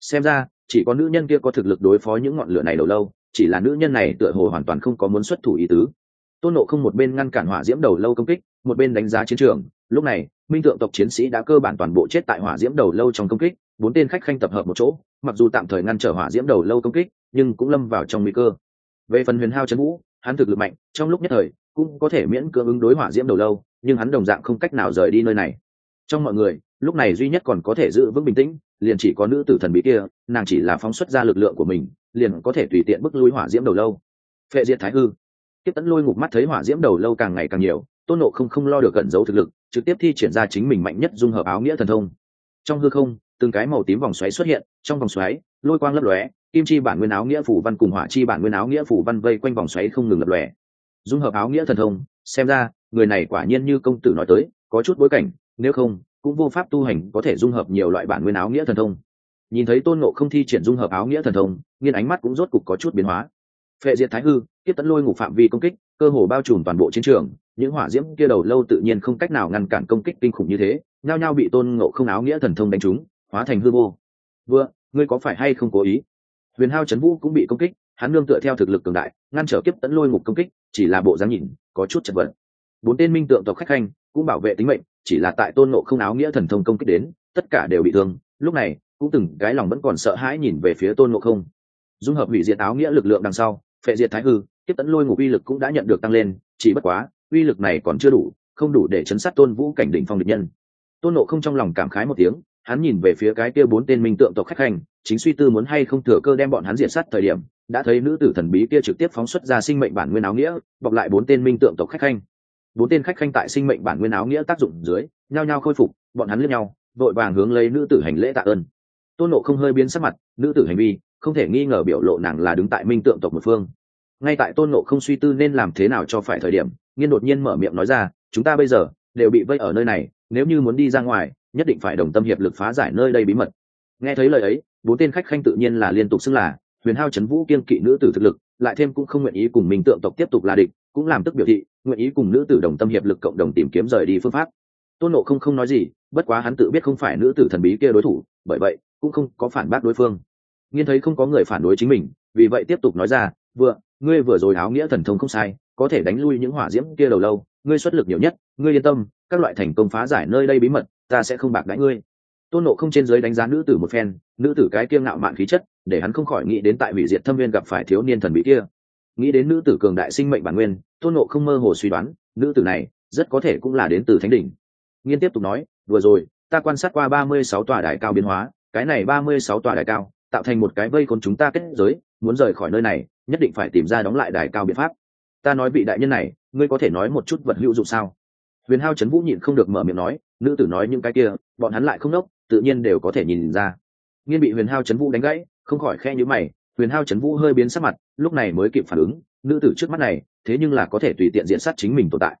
A: Xem ra, chỉ có nữ nhân kia có thực lực đối phó những ngọn lửa này đầu lâu, chỉ là nữ nhân này tựa hồ hoàn toàn không có muốn xuất thủ ý tứ. Tôn nộ không một bên ngăn cản hỏa diễm đầu lâu công kích, một bên đánh giá chiến trường. Lúc này, minh tượng tộc chiến sĩ đã cơ bản toàn bộ chết tại hỏa diễm đầu lâu trong công kích, bốn tên khách khanh tập hợp một chỗ, mặc dù tạm thời ngăn trở hỏa diễm đầu lâu công kích, nhưng cũng lâm vào trong nguy cơ. Về phần huyền hao trấn vũ, hắn thực lực mạnh, trong lúc nhất thời, cũng có thể miễn cưỡng ứng đối hỏa diễm đầu lâu, nhưng hắn đồng dạng không cách nào rời đi nơi này. Trong mọi người lúc này duy nhất còn có thể giữ vững bình tĩnh, liền chỉ có nữ tử thần bí kia, nàng chỉ là phóng xuất ra lực lượng của mình, liền có thể tùy tiện bức lui hỏa diễm đầu lâu. Phệ diệt thái hư. Tiếp tấn lôi ngục mắt thấy hỏa diễm đầu lâu càng ngày càng nhiều, tôn nộ không không lo được cẩn giấu thực lực, trực tiếp thi triển ra chính mình mạnh nhất dung hợp áo nghĩa thần thông. Trong hư không, từng cái màu tím vòng xoáy xuất hiện, trong vòng xoáy, lôi quang lấp lóe, kim chi bản nguyên áo nghĩa phủ văn cùng hỏa chi bản nguyên áo nghĩa phủ văn vây quanh vòng xoáy không ngừng lập lòe. Dung hợp áo nghĩa thần thông, xem ra, người này quả nhiên như công tử nói tới, có chút bối cảnh, nếu không cũng vô pháp tu hành, có thể dung hợp nhiều loại bản nguyên áo nghĩa thần thông. Nhìn thấy tôn nộ không thi triển dung hợp áo nghĩa thần thông, nghiên ánh mắt cũng rốt cục có chút biến hóa. Phệ diệt thái hư, tiếp tấn lôi ngục phạm vi công kích, cơ hồ bao trùm toàn bộ chiến trường, những hỏa diễm kia đầu lâu tự nhiên không cách nào ngăn cản công kích kinh khủng như thế, nhao nhao bị tôn ngộ không áo nghĩa thần thông đánh trúng, hóa thành hư vô. Vừa ngươi có phải hay không cố ý? Huyền hao trấn vũ cũng bị công kích, hắn nương tựa theo thực lực cường đại, ngăn trở kiếp tấn lôi ngục công kích, chỉ là bộ dáng nhìn, có chút chật vật. Bốn tên minh tượng tộc khách khanh cũng bảo vệ tính mệnh chỉ là tại tôn nộ không áo nghĩa thần thông công kích đến, tất cả đều bị thương. Lúc này, cũng từng cái lòng vẫn còn sợ hãi nhìn về phía tôn nộ không. Dung hợp hủy diệt áo nghĩa lực lượng đằng sau, phệ diệt thái hư, tiếp tấn lôi ngục uy lực cũng đã nhận được tăng lên, chỉ bất quá, uy lực này còn chưa đủ, không đủ để chấn sát tôn vũ cảnh đỉnh phong địch nhân. Tôn nộ không trong lòng cảm khái một tiếng, hắn nhìn về phía cái kia bốn tên minh tượng tộc khách hành, chính suy tư muốn hay không thừa cơ đem bọn hắn diệt sát thời điểm, đã thấy nữ tử thần bí kia trực tiếp phóng xuất ra sinh mệnh bản nguyên áo nghĩa, bọc lại bốn tên minh tượng tộc khách khanh bốn tên khách khanh tại sinh mệnh bản nguyên áo nghĩa tác dụng dưới, nhao nhao khôi phục, bọn hắn lướt nhau, vội vàng hướng lấy nữ tử hành lễ tạ ơn. Tôn nộ không hơi biến sắc mặt, nữ tử hành vi, không thể nghi ngờ biểu lộ nàng là đứng tại minh tượng tộc một phương. Ngay tại tôn nộ không suy tư nên làm thế nào cho phải thời điểm, nghiên đột nhiên mở miệng nói ra, chúng ta bây giờ đều bị vây ở nơi này, nếu như muốn đi ra ngoài, nhất định phải đồng tâm hiệp lực phá giải nơi đây bí mật. Nghe thấy lời ấy, bốn tên khách khanh tự nhiên là liên tục xưng là, huyền hao trấn vũ kiên kỵ nữ tử thực lực, lại thêm cũng không nguyện ý cùng minh tượng tộc tiếp tục là địch cũng làm tức biểu thị, nguyện ý cùng nữ tử đồng tâm hiệp lực cộng đồng tìm kiếm rời đi phương pháp. Tôn nộ không không nói gì, bất quá hắn tự biết không phải nữ tử thần bí kia đối thủ, bởi vậy, cũng không có phản bác đối phương. Nghiên thấy không có người phản đối chính mình, vì vậy tiếp tục nói ra vừa ngươi vừa rồi áo nghĩa thần thông không sai, có thể đánh lui những hỏa diễm kia đầu lâu, ngươi xuất lực nhiều nhất, ngươi yên tâm, các loại thành công phá giải nơi đây bí mật, ta sẽ không bạc đãi ngươi. Tôn nộ không trên giới đánh giá nữ tử một phen, nữ tử cái kiêng ngạo mạn khí chất, để hắn không khỏi nghĩ đến tại hủy diệt thâm viên gặp phải thiếu niên thần bí kia nghĩ đến nữ tử cường đại sinh mệnh bản nguyên, tôn nộ không mơ hồ suy đoán, nữ tử này rất có thể cũng là đến từ thánh đỉnh. Nghiên tiếp tục nói, vừa rồi, ta quan sát qua ba mươi sáu tòa đài cao biến hóa, cái này ba mươi sáu tòa đài cao tạo thành một cái vây con chúng ta kết giới, muốn rời khỏi nơi này, nhất định phải tìm ra đóng lại đài cao biện pháp. Ta nói vị đại nhân này, ngươi có thể nói một chút vật hữu dụng sao? Huyền hao trấn vũ nhịn không được mở miệng nói, nữ tử nói những cái kia, bọn hắn lại không đốc, tự nhiên đều có thể nhìn ra. Nghiên bị huyền hao trấn vũ đánh gãy, không khỏi khe nhữ mày huyền hao trấn vũ hơi biến sắc mặt, lúc này mới kịp phản ứng, nữ tử trước mắt này, thế nhưng là có thể tùy tiện diện sát chính mình tồn tại.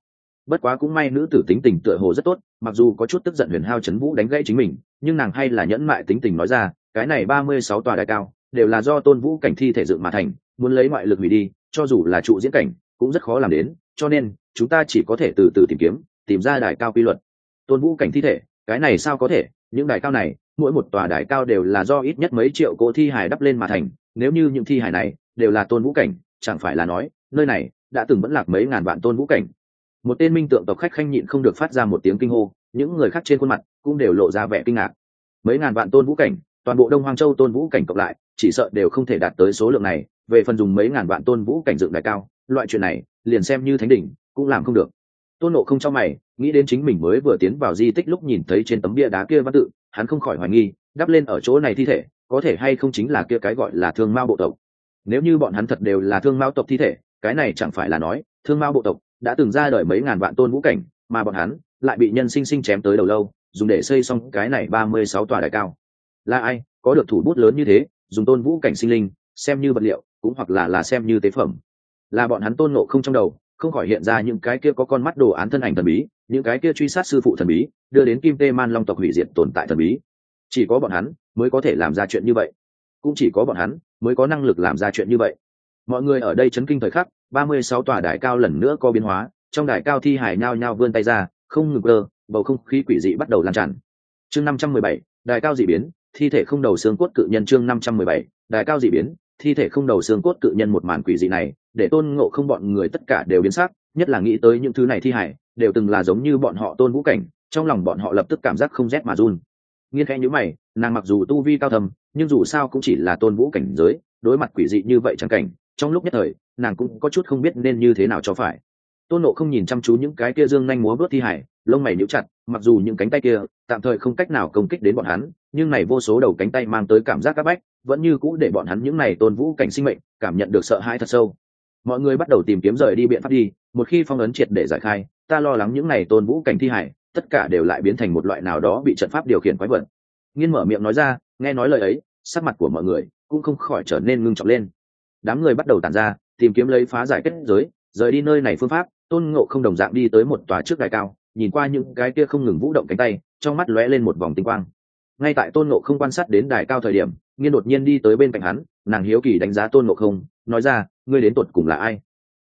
A: Bất quá cũng may nữ tử tính tình tựa hồ rất tốt, mặc dù có chút tức giận huyền hao trấn vũ đánh gãy chính mình, nhưng nàng hay là nhẫn mại tính tình nói ra, cái này ba mươi sáu tòa đại cao, đều là do tôn vũ cảnh thi thể dựng mà thành, muốn lấy ngoại lực hủy đi, cho dù là trụ diễn cảnh, cũng rất khó làm đến, cho nên, chúng ta chỉ có thể từ từ tìm kiếm, tìm ra đài cao quy luật. Tôn vũ cảnh thi thể, cái này sao có thể, những đài cao này, mỗi một tòa đài cao đều là do ít nhất mấy triệu cỗ thi hài đắp lên mà thành nếu như những thi hải này đều là tôn vũ cảnh, chẳng phải là nói, nơi này đã từng vẫn lạc mấy ngàn vạn tôn vũ cảnh. Một tên minh tượng tộc khách khanh nhịn không được phát ra một tiếng kinh hô, những người khác trên khuôn mặt cũng đều lộ ra vẻ kinh ngạc. Mấy ngàn vạn tôn vũ cảnh, toàn bộ đông hoang châu tôn vũ cảnh cộng lại, chỉ sợ đều không thể đạt tới số lượng này, về phần dùng mấy ngàn vạn tôn vũ cảnh dựng đại cao, loại chuyện này, liền xem như thánh đỉnh, cũng làm không được. Tôn nộ không cho mày, nghĩ đến chính mình mới vừa tiến vào di tích lúc nhìn thấy trên tấm bia đá kia văn tự, hắn không khỏi hoài nghi, đắp lên ở chỗ này thi thể có thể hay không chính là kia cái gọi là thương mao bộ tộc. Nếu như bọn hắn thật đều là thương mao tộc thi thể, cái này chẳng phải là nói, thương mao bộ tộc đã từng ra đời mấy ngàn vạn tôn vũ cảnh, mà bọn hắn lại bị nhân sinh sinh chém tới đầu lâu, dùng để xây xong cái này ba mươi sáu tòa đại cao. Là ai, có được thủ bút lớn như thế, dùng tôn vũ cảnh sinh linh, xem như vật liệu, cũng hoặc là là xem như tế phẩm. Là bọn hắn tôn nộ không trong đầu, không khỏi hiện ra những cái kia có con mắt đồ án thân ảnh thần bí, những cái kia truy sát sư phụ thần bí, đưa đến kim tê man long tộc hủy diệt tồn tại thần bí. Chỉ có bọn hắn mới có thể làm ra chuyện như vậy. Cũng chỉ có bọn hắn mới có năng lực làm ra chuyện như vậy. Mọi người ở đây chấn kinh thời khắc, ba mươi sáu tòa đài cao lần nữa có biến hóa, trong đài cao thi hải nhao nhao vươn tay ra, không ngừng cơ, bầu không khí quỷ dị bắt đầu lan tràn. Chương năm trăm mười bảy, đài cao dị biến, thi thể không đầu xương cốt cự nhân chương năm trăm mười bảy, đài cao dị biến, thi thể không đầu xương cốt cự nhân một màn quỷ dị này, để tôn ngộ không bọn người tất cả đều biến sắc, nhất là nghĩ tới những thứ này thi hải đều từng là giống như bọn họ tôn vũ cảnh, trong lòng bọn họ lập tức cảm giác không rét mà run nghiên khẽ nhữ mày, nàng mặc dù tu vi cao thầm nhưng dù sao cũng chỉ là tôn vũ cảnh giới, đối mặt quỷ dị như vậy chẳng cảnh, trong lúc nhất thời, nàng cũng có chút không biết nên như thế nào cho phải. Tôn nộ không nhìn chăm chú những cái kia dương nhanh múa vớt thi hải, lông mày níu chặt, mặc dù những cánh tay kia, tạm thời không cách nào công kích đến bọn hắn, nhưng này vô số đầu cánh tay mang tới cảm giác c áp bách, vẫn như cũ để bọn hắn những này tôn vũ cảnh sinh mệnh, cảm nhận được sợ hãi thật sâu. Mọi người bắt đầu tìm kiếm rời đi biện pháp đi, một khi phong ấn triệt để giải khai, ta lo lắng những này tôn vũ cảnh thi hải tất cả đều lại biến thành một loại nào đó bị trận pháp điều khiển quái vật. Nghiên mở miệng nói ra, nghe nói lời ấy, sắc mặt của mọi người cũng không khỏi trở nên ngưng trọng lên. Đám người bắt đầu tàn ra, tìm kiếm lấy phá giải kết giới, rời đi nơi này phương pháp, tôn ngộ không đồng dạng đi tới một tòa trước đài cao, nhìn qua những cái kia không ngừng vũ động cánh tay, trong mắt lóe lên một vòng tinh quang. Ngay tại tôn ngộ không quan sát đến đài cao thời điểm, nghiên đột nhiên đi tới bên cạnh hắn, nàng hiếu kỳ đánh giá tôn ngộ không, nói ra, ngươi đến tột cùng là ai?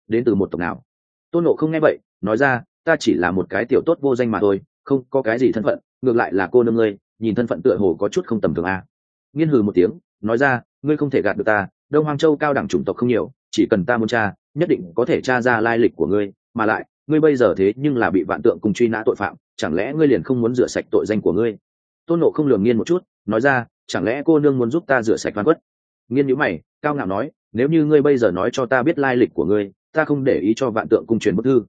A: Đến từ một tộc nào? Tôn ngộ không nghe vậy, nói ra ta chỉ là một cái tiểu tốt vô danh mà thôi, không có cái gì thân phận, ngược lại là cô nương ngươi, nhìn thân phận tựa hồ có chút không tầm thường à. nghiên hừ một tiếng, nói ra, ngươi không thể gạt được ta, đông hoang châu cao đẳng chủng tộc không nhiều, chỉ cần ta muốn tra, nhất định có thể tra ra lai lịch của ngươi, mà lại, ngươi bây giờ thế nhưng là bị vạn tượng cùng truy nã tội phạm, chẳng lẽ ngươi liền không muốn rửa sạch tội danh của ngươi? Tôn nộ không lường nghiên một chút, nói ra, chẳng lẽ cô nương muốn giúp ta rửa sạch văn quất nghiên nhữ mày, cao ngạo nói, nếu như ngươi bây giờ nói cho ta biết lai lịch của ngươi, ta không để ý cho vạn tượng cung truyền bức thư.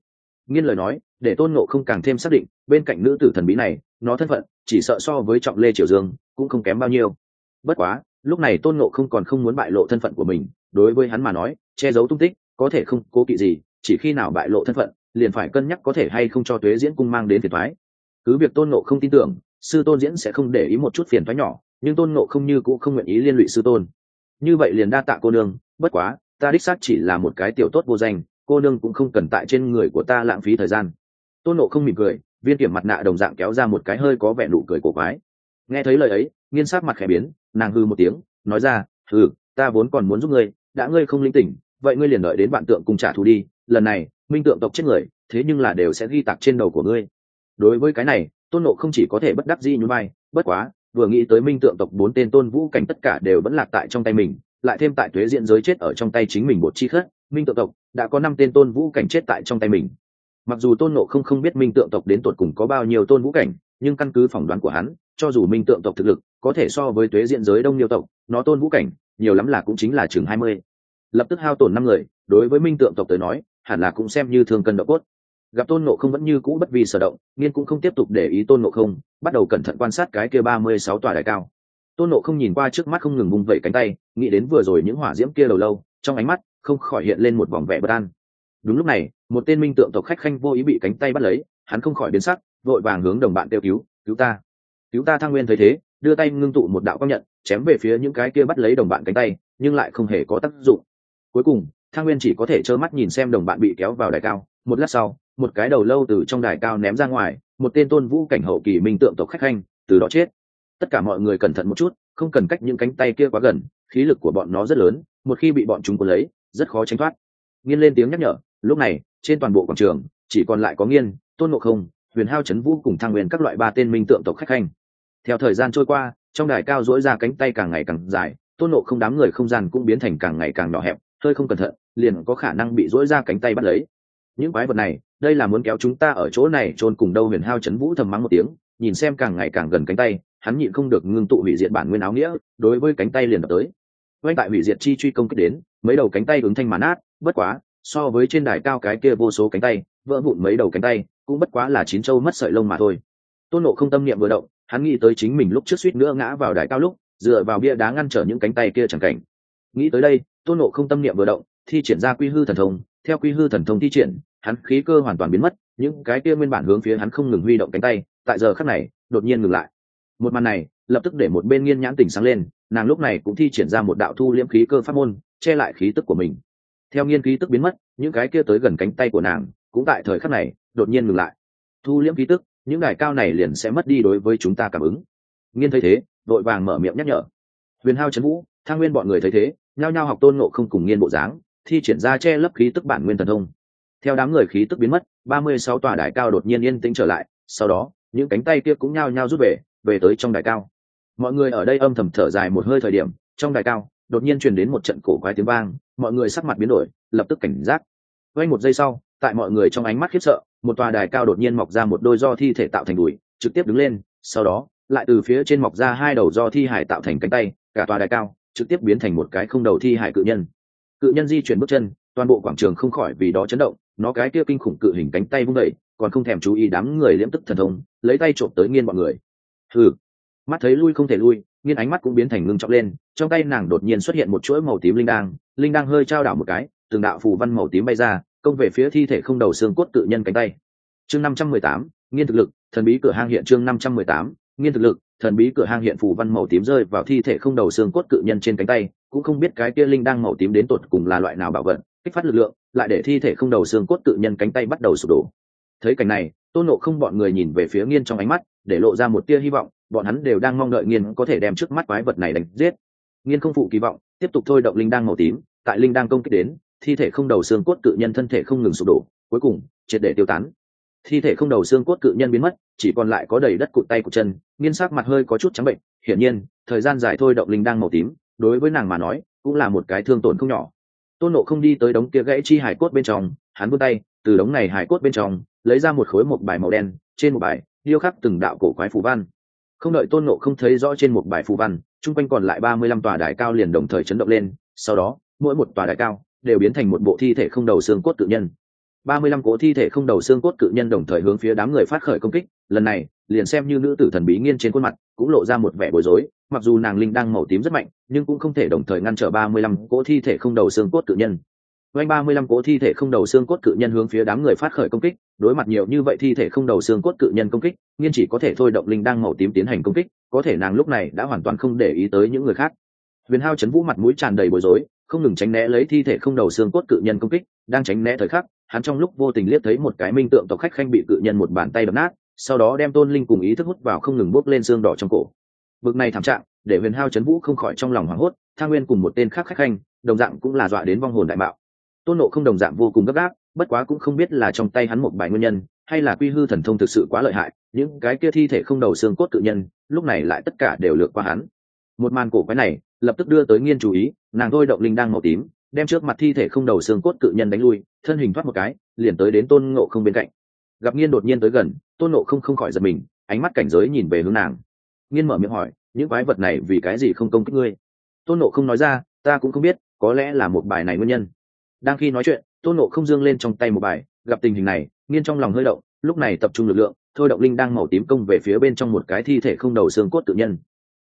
A: Nghiên lời nói để tôn nộ không càng thêm xác định, bên cạnh nữ tử thần bí này, nó thân phận, chỉ sợ so với trọng lê triều dương, cũng không kém bao nhiêu. Bất quá, lúc này tôn nộ không còn không muốn bại lộ thân phận của mình, đối với hắn mà nói, che giấu tung tích, có thể không cố kỵ gì, chỉ khi nào bại lộ thân phận, liền phải cân nhắc có thể hay không cho tuế diễn cung mang đến phiền thoái cứ việc tôn nộ không tin tưởng, sư tôn diễn sẽ không để ý một chút phiền thoái nhỏ, nhưng tôn nộ không như cũng không nguyện ý liên lụy sư tôn. Như vậy liền đa tạ cô nương, bất quá, ta đích xác chỉ là một cái tiểu tốt vô danh, cô nương cũng không cần tại trên người của ta lãng phí thời gian tôn nộ không mỉm cười, viên kiểm mặt nạ đồng dạng kéo ra một cái hơi có vẻ nụ cười cổ quái. Nghe thấy lời ấy, nghiên sát mặt khẽ biến, nàng hư một tiếng, nói ra, hừ, ta vốn còn muốn giúp ngươi, đã ngươi không linh tỉnh, vậy ngươi liền đợi đến bạn tượng cùng trả thù đi, lần này, minh tượng tộc chết người, thế nhưng là đều sẽ ghi tạc trên đầu của ngươi. Đối với cái này, tôn nộ không chỉ có thể bất đắc dĩ nhún vai, bất quá, vừa nghĩ tới minh tượng tộc bốn tên tôn vũ cảnh tất cả đều vẫn lạc tại trong tay mình, lại thêm tại thuế diện giới chết ở trong tay chính mình một chi khất, minh tượng tộc, đã có năm tên tôn vũ cảnh chết tại trong tay mình mặc dù tôn nộ không không biết minh tượng tộc đến tột cùng có bao nhiêu tôn vũ cảnh, nhưng căn cứ phỏng đoán của hắn, cho dù minh tượng tộc thực lực có thể so với tuế diện giới đông nhiều tộc, nó tôn vũ cảnh, nhiều lắm là cũng chính là chừng hai mươi. Lập tức hao tổn năm người, đối với minh tượng tộc tới nói, hẳn là cũng xem như thương cân độ cốt. Gặp tôn nộ không vẫn như cũ bất vì sở động, nghiên cũng không tiếp tục để ý tôn nộ không, bắt đầu cẩn thận quan sát cái kia ba mươi sáu tòa đài cao. Tôn nộ không nhìn qua trước mắt không ngừng vung vẩy cánh tay, nghĩ đến vừa rồi những hỏa diễm kia lâu lâu, trong ánh mắt không khỏi hiện lên một vòng vẻ bất an đúng lúc này, một tên minh tượng tộc khách khanh vô ý bị cánh tay bắt lấy, hắn không khỏi biến sắc, vội vàng hướng đồng bạn kêu cứu cứu ta! Cứu ta thang nguyên thấy thế, đưa tay ngưng tụ một đạo công nhận, chém về phía những cái kia bắt lấy đồng bạn cánh tay, nhưng lại không hề có tác dụng. Cuối cùng thang nguyên chỉ có thể trơ mắt nhìn xem đồng bạn bị kéo vào đài cao. Một lát sau, một cái đầu lâu từ trong đài cao ném ra ngoài, một tên tôn vũ cảnh hậu kỳ minh tượng tộc khách khanh, từ đó chết. Tất cả mọi người cẩn thận một chút, không cần cách những cánh tay kia quá gần, khí lực của bọn nó rất lớn, một khi bị bọn chúng cuốn lấy, rất khó tránh thoát. Nghiên lên tiếng nhắc nhở lúc này, trên toàn bộ quảng trường, chỉ còn lại có nghiên, tôn ngộ không, huyền hao trấn vũ cùng thăng nguyên các loại ba tên minh tượng tộc khách khanh. Theo thời gian trôi qua, trong đài cao dỗi ra cánh tay càng ngày càng dài, tôn nộ không đám người không gian cũng biến thành càng ngày càng nhỏ hẹp, hơi không cẩn thận, liền có khả năng bị dỗi ra cánh tay bắt lấy. Những quái vật này, đây là muốn kéo chúng ta ở chỗ này chôn cùng đâu, huyền hao chấn vũ thầm mắng một tiếng, nhìn xem càng ngày càng gần cánh tay, hắn nhịn không được ngưng tụ hủy diệt bản nguyên áo nghĩa, đối với cánh tay liền đập tới. Quanh tại hủy diệt chi truy công kích đến, mấy đầu cánh tay ứng thanh màn át bất quá so với trên đài cao cái kia vô số cánh tay, vỡ vụn mấy đầu cánh tay, cũng bất quá là chín châu mất sợi lông mà thôi. Tôn nộ không tâm niệm vừa động, hắn nghĩ tới chính mình lúc trước suýt nữa ngã vào đài cao lúc, dựa vào bia đá ngăn trở những cánh tay kia chẳng cảnh. Nghĩ tới đây, tôn nộ không tâm niệm vừa động, thi triển ra quy hư thần thông, theo quy hư thần thông thi triển, hắn khí cơ hoàn toàn biến mất, những cái kia nguyên bản hướng phía hắn không ngừng huy động cánh tay, tại giờ khắc này, đột nhiên ngừng lại. Một màn này, lập tức để một bên nghiên nhãn tỉnh sáng lên, nàng lúc này cũng thi triển ra một đạo thu liễm khí cơ pháp môn, che lại khí tức của mình theo nghiên khí tức biến mất, những cái kia tới gần cánh tay của nàng, cũng tại thời khắc này, đột nhiên ngừng lại. Thu liễm khí tức, những đài cao này liền sẽ mất đi đối với chúng ta cảm ứng. Nghiên thấy thế, đội vàng mở miệng nhắc nhở. Huyền hao trấn vũ, thang nguyên bọn người thấy thế, nhao nhao học tôn nộ không cùng nghiên bộ dáng, thi triển ra che lấp khí tức bản nguyên thần thông. Theo đám người khí tức biến mất, ba mươi sáu tòa đài cao đột nhiên yên tĩnh trở lại, sau đó, những cánh tay kia cũng nhao nhao rút về về tới trong đài cao. Mọi người ở đây âm thầm thở dài một hơi thời điểm, trong đài cao đột nhiên truyền đến một trận cổ quái tiếng vang mọi người sắc mặt biến đổi lập tức cảnh giác. Quanh một giây sau tại mọi người trong ánh mắt khiếp sợ một tòa đài cao đột nhiên mọc ra một đôi do thi thể tạo thành đùi trực tiếp đứng lên sau đó lại từ phía trên mọc ra hai đầu do thi hải tạo thành cánh tay cả tòa đài cao trực tiếp biến thành một cái không đầu thi hải cự nhân. Cự nhân di chuyển bước chân toàn bộ quảng trường không khỏi vì đó chấn động nó cái kia kinh khủng cự hình cánh tay vung đẩy còn không thèm chú ý đám người liễm tức thần thông lấy tay trộm tới nghiên bọn người. Hừ, mắt thấy lui không thể lui nghiên ánh mắt cũng biến thành ngưng trọng lên trong tay nàng đột nhiên xuất hiện một chuỗi màu tím linh đang linh đang hơi trao đảo một cái từng đạo phù văn màu tím bay ra công về phía thi thể không đầu xương cốt tự nhân cánh tay. Chương năm trăm mười tám nghiên thực lực thần bí cửa hang hiện chương năm trăm mười tám nghiên thực lực thần bí cửa hang hiện phù văn màu tím rơi vào thi thể không đầu xương cốt cự nhân trên cánh tay cũng không biết cái kia linh đang màu tím đến tột cùng là loại nào bảo vật, kích phát lực lượng lại để thi thể không đầu xương cốt cự nhân cánh tay bắt đầu sụp đổ. Thấy cảnh này tôn nộ không bọn người nhìn về phía nghiên trong ánh mắt, để lộ ra một tia hy vọng, bọn hắn đều đang mong đợi nghiên có thể đem trước mắt quái vật này đánh giết. Nghiên không phụ kỳ vọng, tiếp tục thôi động linh đang màu tím, tại linh đang công kích đến, thi thể không đầu xương cốt cự nhân thân thể không ngừng sụp đổ, cuối cùng, triệt để tiêu tán. Thi thể không đầu xương cốt cự nhân biến mất, chỉ còn lại có đầy đất cụt tay cụt chân, nghiên sắc mặt hơi có chút trắng bệnh, hiển nhiên, thời gian dài thôi động linh đang màu tím, đối với nàng mà nói, cũng là một cái thương tổn không nhỏ. Tôn nộ không đi tới đống kia gãy chi hải cốt bên trong, hắn vươn tay, từ đống này hải cốt bên trong lấy ra một khối một bài màu đen, trên một bài, điêu khắc từng đạo cổ quái phù văn. Không đợi tôn nộ không thấy rõ trên một bài phù văn, chung quanh còn lại ba mươi lăm tòa đài cao liền đồng thời chấn động lên, sau đó, mỗi một tòa đài cao đều biến thành một bộ thi thể không đầu xương cốt tự nhân. ba mươi lăm cỗ thi thể không đầu xương cốt cự nhân đồng thời hướng phía đám người phát khởi công kích, lần này, liền xem như nữ tử thần bí nghiên trên khuôn mặt, cũng lộ ra một vẻ bối rối, mặc dù nàng linh đang màu tím rất mạnh, nhưng cũng không thể đồng thời ngăn trở ba mươi lăm cỗ thi thể không đầu xương cốt cự nhân quanh ba mươi thi thể không đầu xương cốt cự nhân hướng phía đám người phát khởi công kích, đối mặt nhiều như vậy thi thể không đầu xương cốt cự nhân công kích, nghiên chỉ có thể thôi động linh đang màu tím tiến hành công kích, có thể nàng lúc này đã hoàn toàn không để ý tới những người khác. Huyền hao chấn vũ mặt mũi tràn đầy bối rối, không ngừng tránh né lấy thi thể không đầu xương cốt cự nhân công kích, đang tránh né thời khắc, hắn trong lúc vô tình liếc thấy một cái minh tượng tộc khách khanh bị cự nhân một bàn tay đập nát, sau đó đem tôn linh cùng ý thức hút vào không ngừng bốc lên xương đỏ trong cổ. Bực này thảm trạng, để huyền hao chấn vũ không khỏi trong lòng hoảng hốt, thang nguyên cùng một tên khác khách khanh, đồng dạng cũng là dọa đến vong hồn đại bạo tôn nộ không đồng dạng vô cùng gấp gáp, bất quá cũng không biết là trong tay hắn một bài nguyên nhân, hay là quy hư thần thông thực sự quá lợi hại, những cái kia thi thể không đầu xương cốt tự nhân, lúc này lại tất cả đều lược qua hắn. Một màn cổ quái này, lập tức đưa tới nghiên chú ý, nàng thôi động linh đang màu tím, đem trước mặt thi thể không đầu xương cốt cự nhân đánh lui, thân hình thoát một cái, liền tới đến tôn ngộ không bên cạnh. Gặp nghiên đột nhiên tới gần, tôn ngộ không không khỏi giật mình, ánh mắt cảnh giới nhìn về hướng nàng. Nghiên mở miệng hỏi, những quái vật này vì cái gì không công kích ngươi? Tôn ngộ không nói ra, ta cũng không biết, có lẽ là một bài này nguyên nhân đang khi nói chuyện, tôn ngộ không dương lên trong tay một bài, gặp tình hình này, nghiên trong lòng hơi động, lúc này tập trung lực lượng, thôi động linh đang màu tím công về phía bên trong một cái thi thể không đầu xương cốt tự nhân.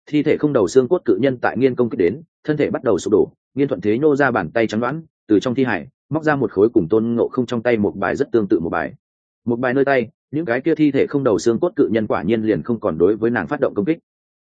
A: Thi thể không đầu xương cốt cự nhân tại nghiên công kích đến, thân thể bắt đầu sụp đổ, nghiên thuận thế nhô ra bàn tay trắng đoán, từ trong thi hải, móc ra một khối cùng tôn ngộ không trong tay một bài rất tương tự một bài. Một bài nơi tay, những cái kia thi thể không đầu xương cốt cự nhân quả nhiên liền không còn đối với nàng phát động công kích.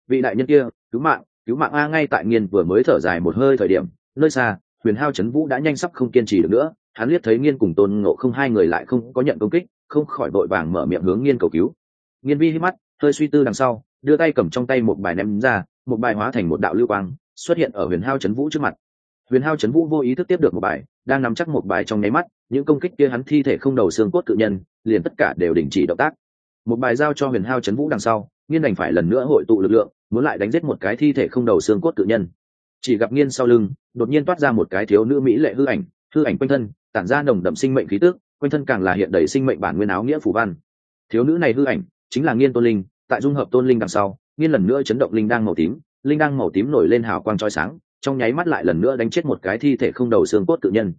A: Vị đại nhân kia, cứu mạng cứu mạng a ngay tại nghiên vừa mới thở dài một hơi thời điểm, nơi xa huyền hao trấn vũ đã nhanh sắp không kiên trì được nữa, hắn liếc thấy nghiên cùng tôn ngộ không hai người lại không có nhận công kích, không khỏi vội vàng mở miệng hướng nghiên cầu cứu. Nghiên vi hít mắt, hơi suy tư đằng sau, đưa tay cầm trong tay một bài ném ra, một bài hóa thành một đạo lưu quang, xuất hiện ở huyền hao trấn vũ trước mặt. Huyền hao trấn vũ vô ý thức tiếp được một bài, đang nắm chắc một bài trong nháy mắt, những công kích kia hắn thi thể không đầu xương cốt tự nhân, liền tất cả đều đình chỉ động tác. Một bài giao cho huyền hao trấn vũ đằng sau, nghiên đành phải lần nữa hội tụ lực lượng, muốn lại đánh giết một cái thi thể không đầu xương cốt tự nhân chỉ gặp nghiên sau lưng, đột nhiên toát ra một cái thiếu nữ mỹ lệ hư ảnh hư ảnh quanh thân, tản ra nồng đậm sinh mệnh khí tước quanh thân càng là hiện đầy sinh mệnh bản nguyên áo nghĩa phủ văn. Thiếu nữ này hư ảnh, chính là nghiên tôn linh, tại dung hợp tôn linh đằng sau, nghiên lần nữa chấn động linh đang màu tím, linh đang màu tím nổi lên hào quang trói sáng, trong nháy mắt lại lần nữa đánh chết một cái thi thể không đầu xương cốt tự nhân.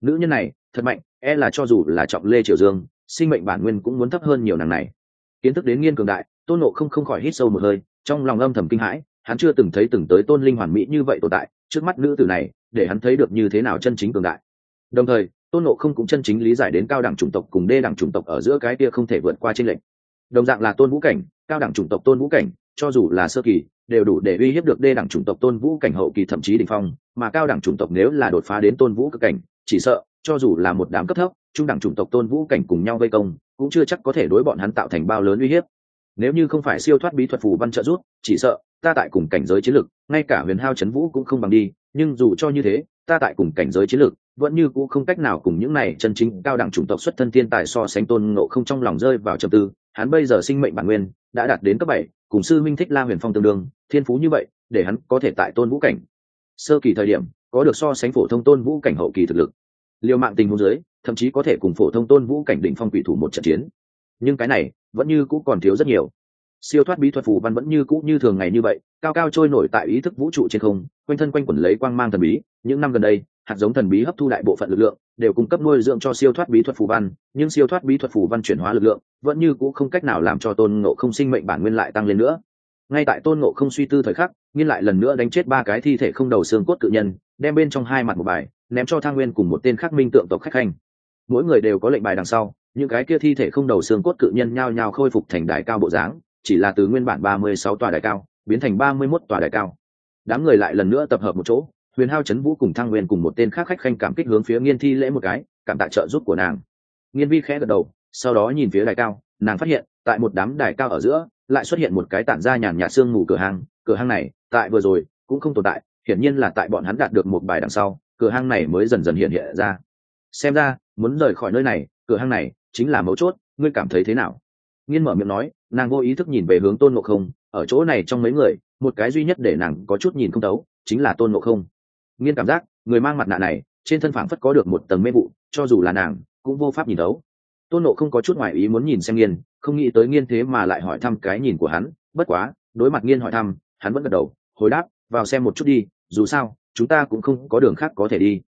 A: Nữ nhân này, thật mạnh e là cho dù là trọng lê triều dương, sinh mệnh bản nguyên cũng muốn thấp hơn nhiều nàng này. Kiến thức đến nghiên cường đại, tôn nộ không không khỏi hít sâu một hơi, trong lòng âm thầm kinh hãi hắn chưa từng thấy từng tới tôn linh hoàn mỹ như vậy tồn tại trước mắt nữ tử này để hắn thấy được như thế nào chân chính cường đại. Đồng thời tôn nộ không cũng chân chính lý giải đến cao đẳng chủng tộc cùng đê đẳng chủng tộc ở giữa cái kia không thể vượt qua trên lệnh đồng dạng là tôn vũ cảnh cao đẳng chủng tộc tôn vũ cảnh cho dù là sơ kỳ đều đủ để uy hiếp được đê đẳng chủng tộc tôn vũ cảnh hậu kỳ thậm chí đỉnh phong mà cao đẳng chủng tộc nếu là đột phá đến tôn vũ cực cảnh chỉ sợ cho dù là một đám cấp thấp trung đẳng chủng tộc tôn vũ cảnh cùng nhau vây công cũng chưa chắc có thể đối bọn hắn tạo thành bao lớn uy hiếp. Nếu như không phải siêu thoát bí thuật phù văn trợ giúp, chỉ sợ ta tại cùng cảnh giới chiến lược, ngay cả huyền hao trấn vũ cũng không bằng đi, nhưng dù cho như thế, ta tại cùng cảnh giới chiến lược, vẫn như cũ không cách nào cùng những này chân chính cao đẳng chủng tộc xuất thân thiên tài so sánh tôn ngộ không trong lòng rơi vào trầm tư. Hắn bây giờ sinh mệnh bản nguyên đã đạt đến cấp bảy, cùng sư minh thích la huyền phong tương đương, thiên phú như vậy, để hắn có thể tại tôn vũ cảnh. Sơ kỳ thời điểm, có được so sánh phổ thông tôn vũ cảnh hậu kỳ thực lực. Liều mạng tình huống dưới, thậm chí có thể cùng phổ thông tôn vũ cảnh đỉnh phong quỷ thủ một trận chiến. Nhưng cái này vẫn như cũ còn thiếu rất nhiều siêu thoát bí thuật phù văn vẫn như cũ như thường ngày như vậy, cao cao trôi nổi tại ý thức vũ trụ trên không, quanh thân quanh quẩn lấy quang mang thần bí. Những năm gần đây, hạt giống thần bí hấp thu đại bộ phận lực lượng, đều cung cấp nuôi dưỡng cho siêu thoát bí thuật phù văn, nhưng siêu thoát bí thuật phù văn chuyển hóa lực lượng vẫn như cũ không cách nào làm cho tôn ngộ không sinh mệnh bản nguyên lại tăng lên nữa. Ngay tại tôn ngộ không suy tư thời khắc, nghiên lại lần nữa đánh chết ba cái thi thể không đầu xương cốt cự nhân, đem bên trong hai mặt một bài, ném cho thang nguyên cùng một tên khắc minh tượng tộc khách khanh. Mỗi người đều có lệnh bài đằng sau, những cái kia thi thể không đầu xương cốt cự nhân nhao nhao khôi phục thành đài cao bộ dáng chỉ là từ nguyên bản ba mươi sáu tòa đài cao, biến thành ba mươi 31 tòa đài cao. Đám người lại lần nữa tập hợp một chỗ, huyền hao, chấn vũ cùng thăng nguyên cùng một tên khác khách khanh cảm kích hướng phía nghiên thi lễ một cái, cảm tạ trợ giúp của nàng. Nghiên vi khẽ gật đầu, sau đó nhìn phía đài cao, nàng phát hiện, tại một đám đài cao ở giữa, lại xuất hiện một cái tản ra nhàn nhạt xương mù cửa hàng cửa hàng này, tại vừa rồi, cũng không tồn tại, hiển nhiên là tại bọn hắn đạt được một bài đằng sau, cửa hàng này mới dần dần hiện hiện ra. Xem ra, muốn rời khỏi nơi này, cửa hàng này chính là mấu chốt, ngươi cảm thấy thế nào? Nghiên mở miệng nói nàng vô ý thức nhìn về hướng tôn ngộ không ở chỗ này trong mấy người một cái duy nhất để nàng có chút nhìn không tấu, chính là tôn ngộ không nghiên cảm giác người mang mặt nạ này trên thân phảng phất có được một tầng mê vụ cho dù là nàng cũng vô pháp nhìn tấu. tôn nộ không có chút ngoại ý muốn nhìn xem nghiên không nghĩ tới nghiên thế mà lại hỏi thăm cái nhìn của hắn bất quá đối mặt nghiên hỏi thăm hắn vẫn gật đầu hồi đáp vào xem một chút đi dù sao chúng ta cũng không có đường khác có thể đi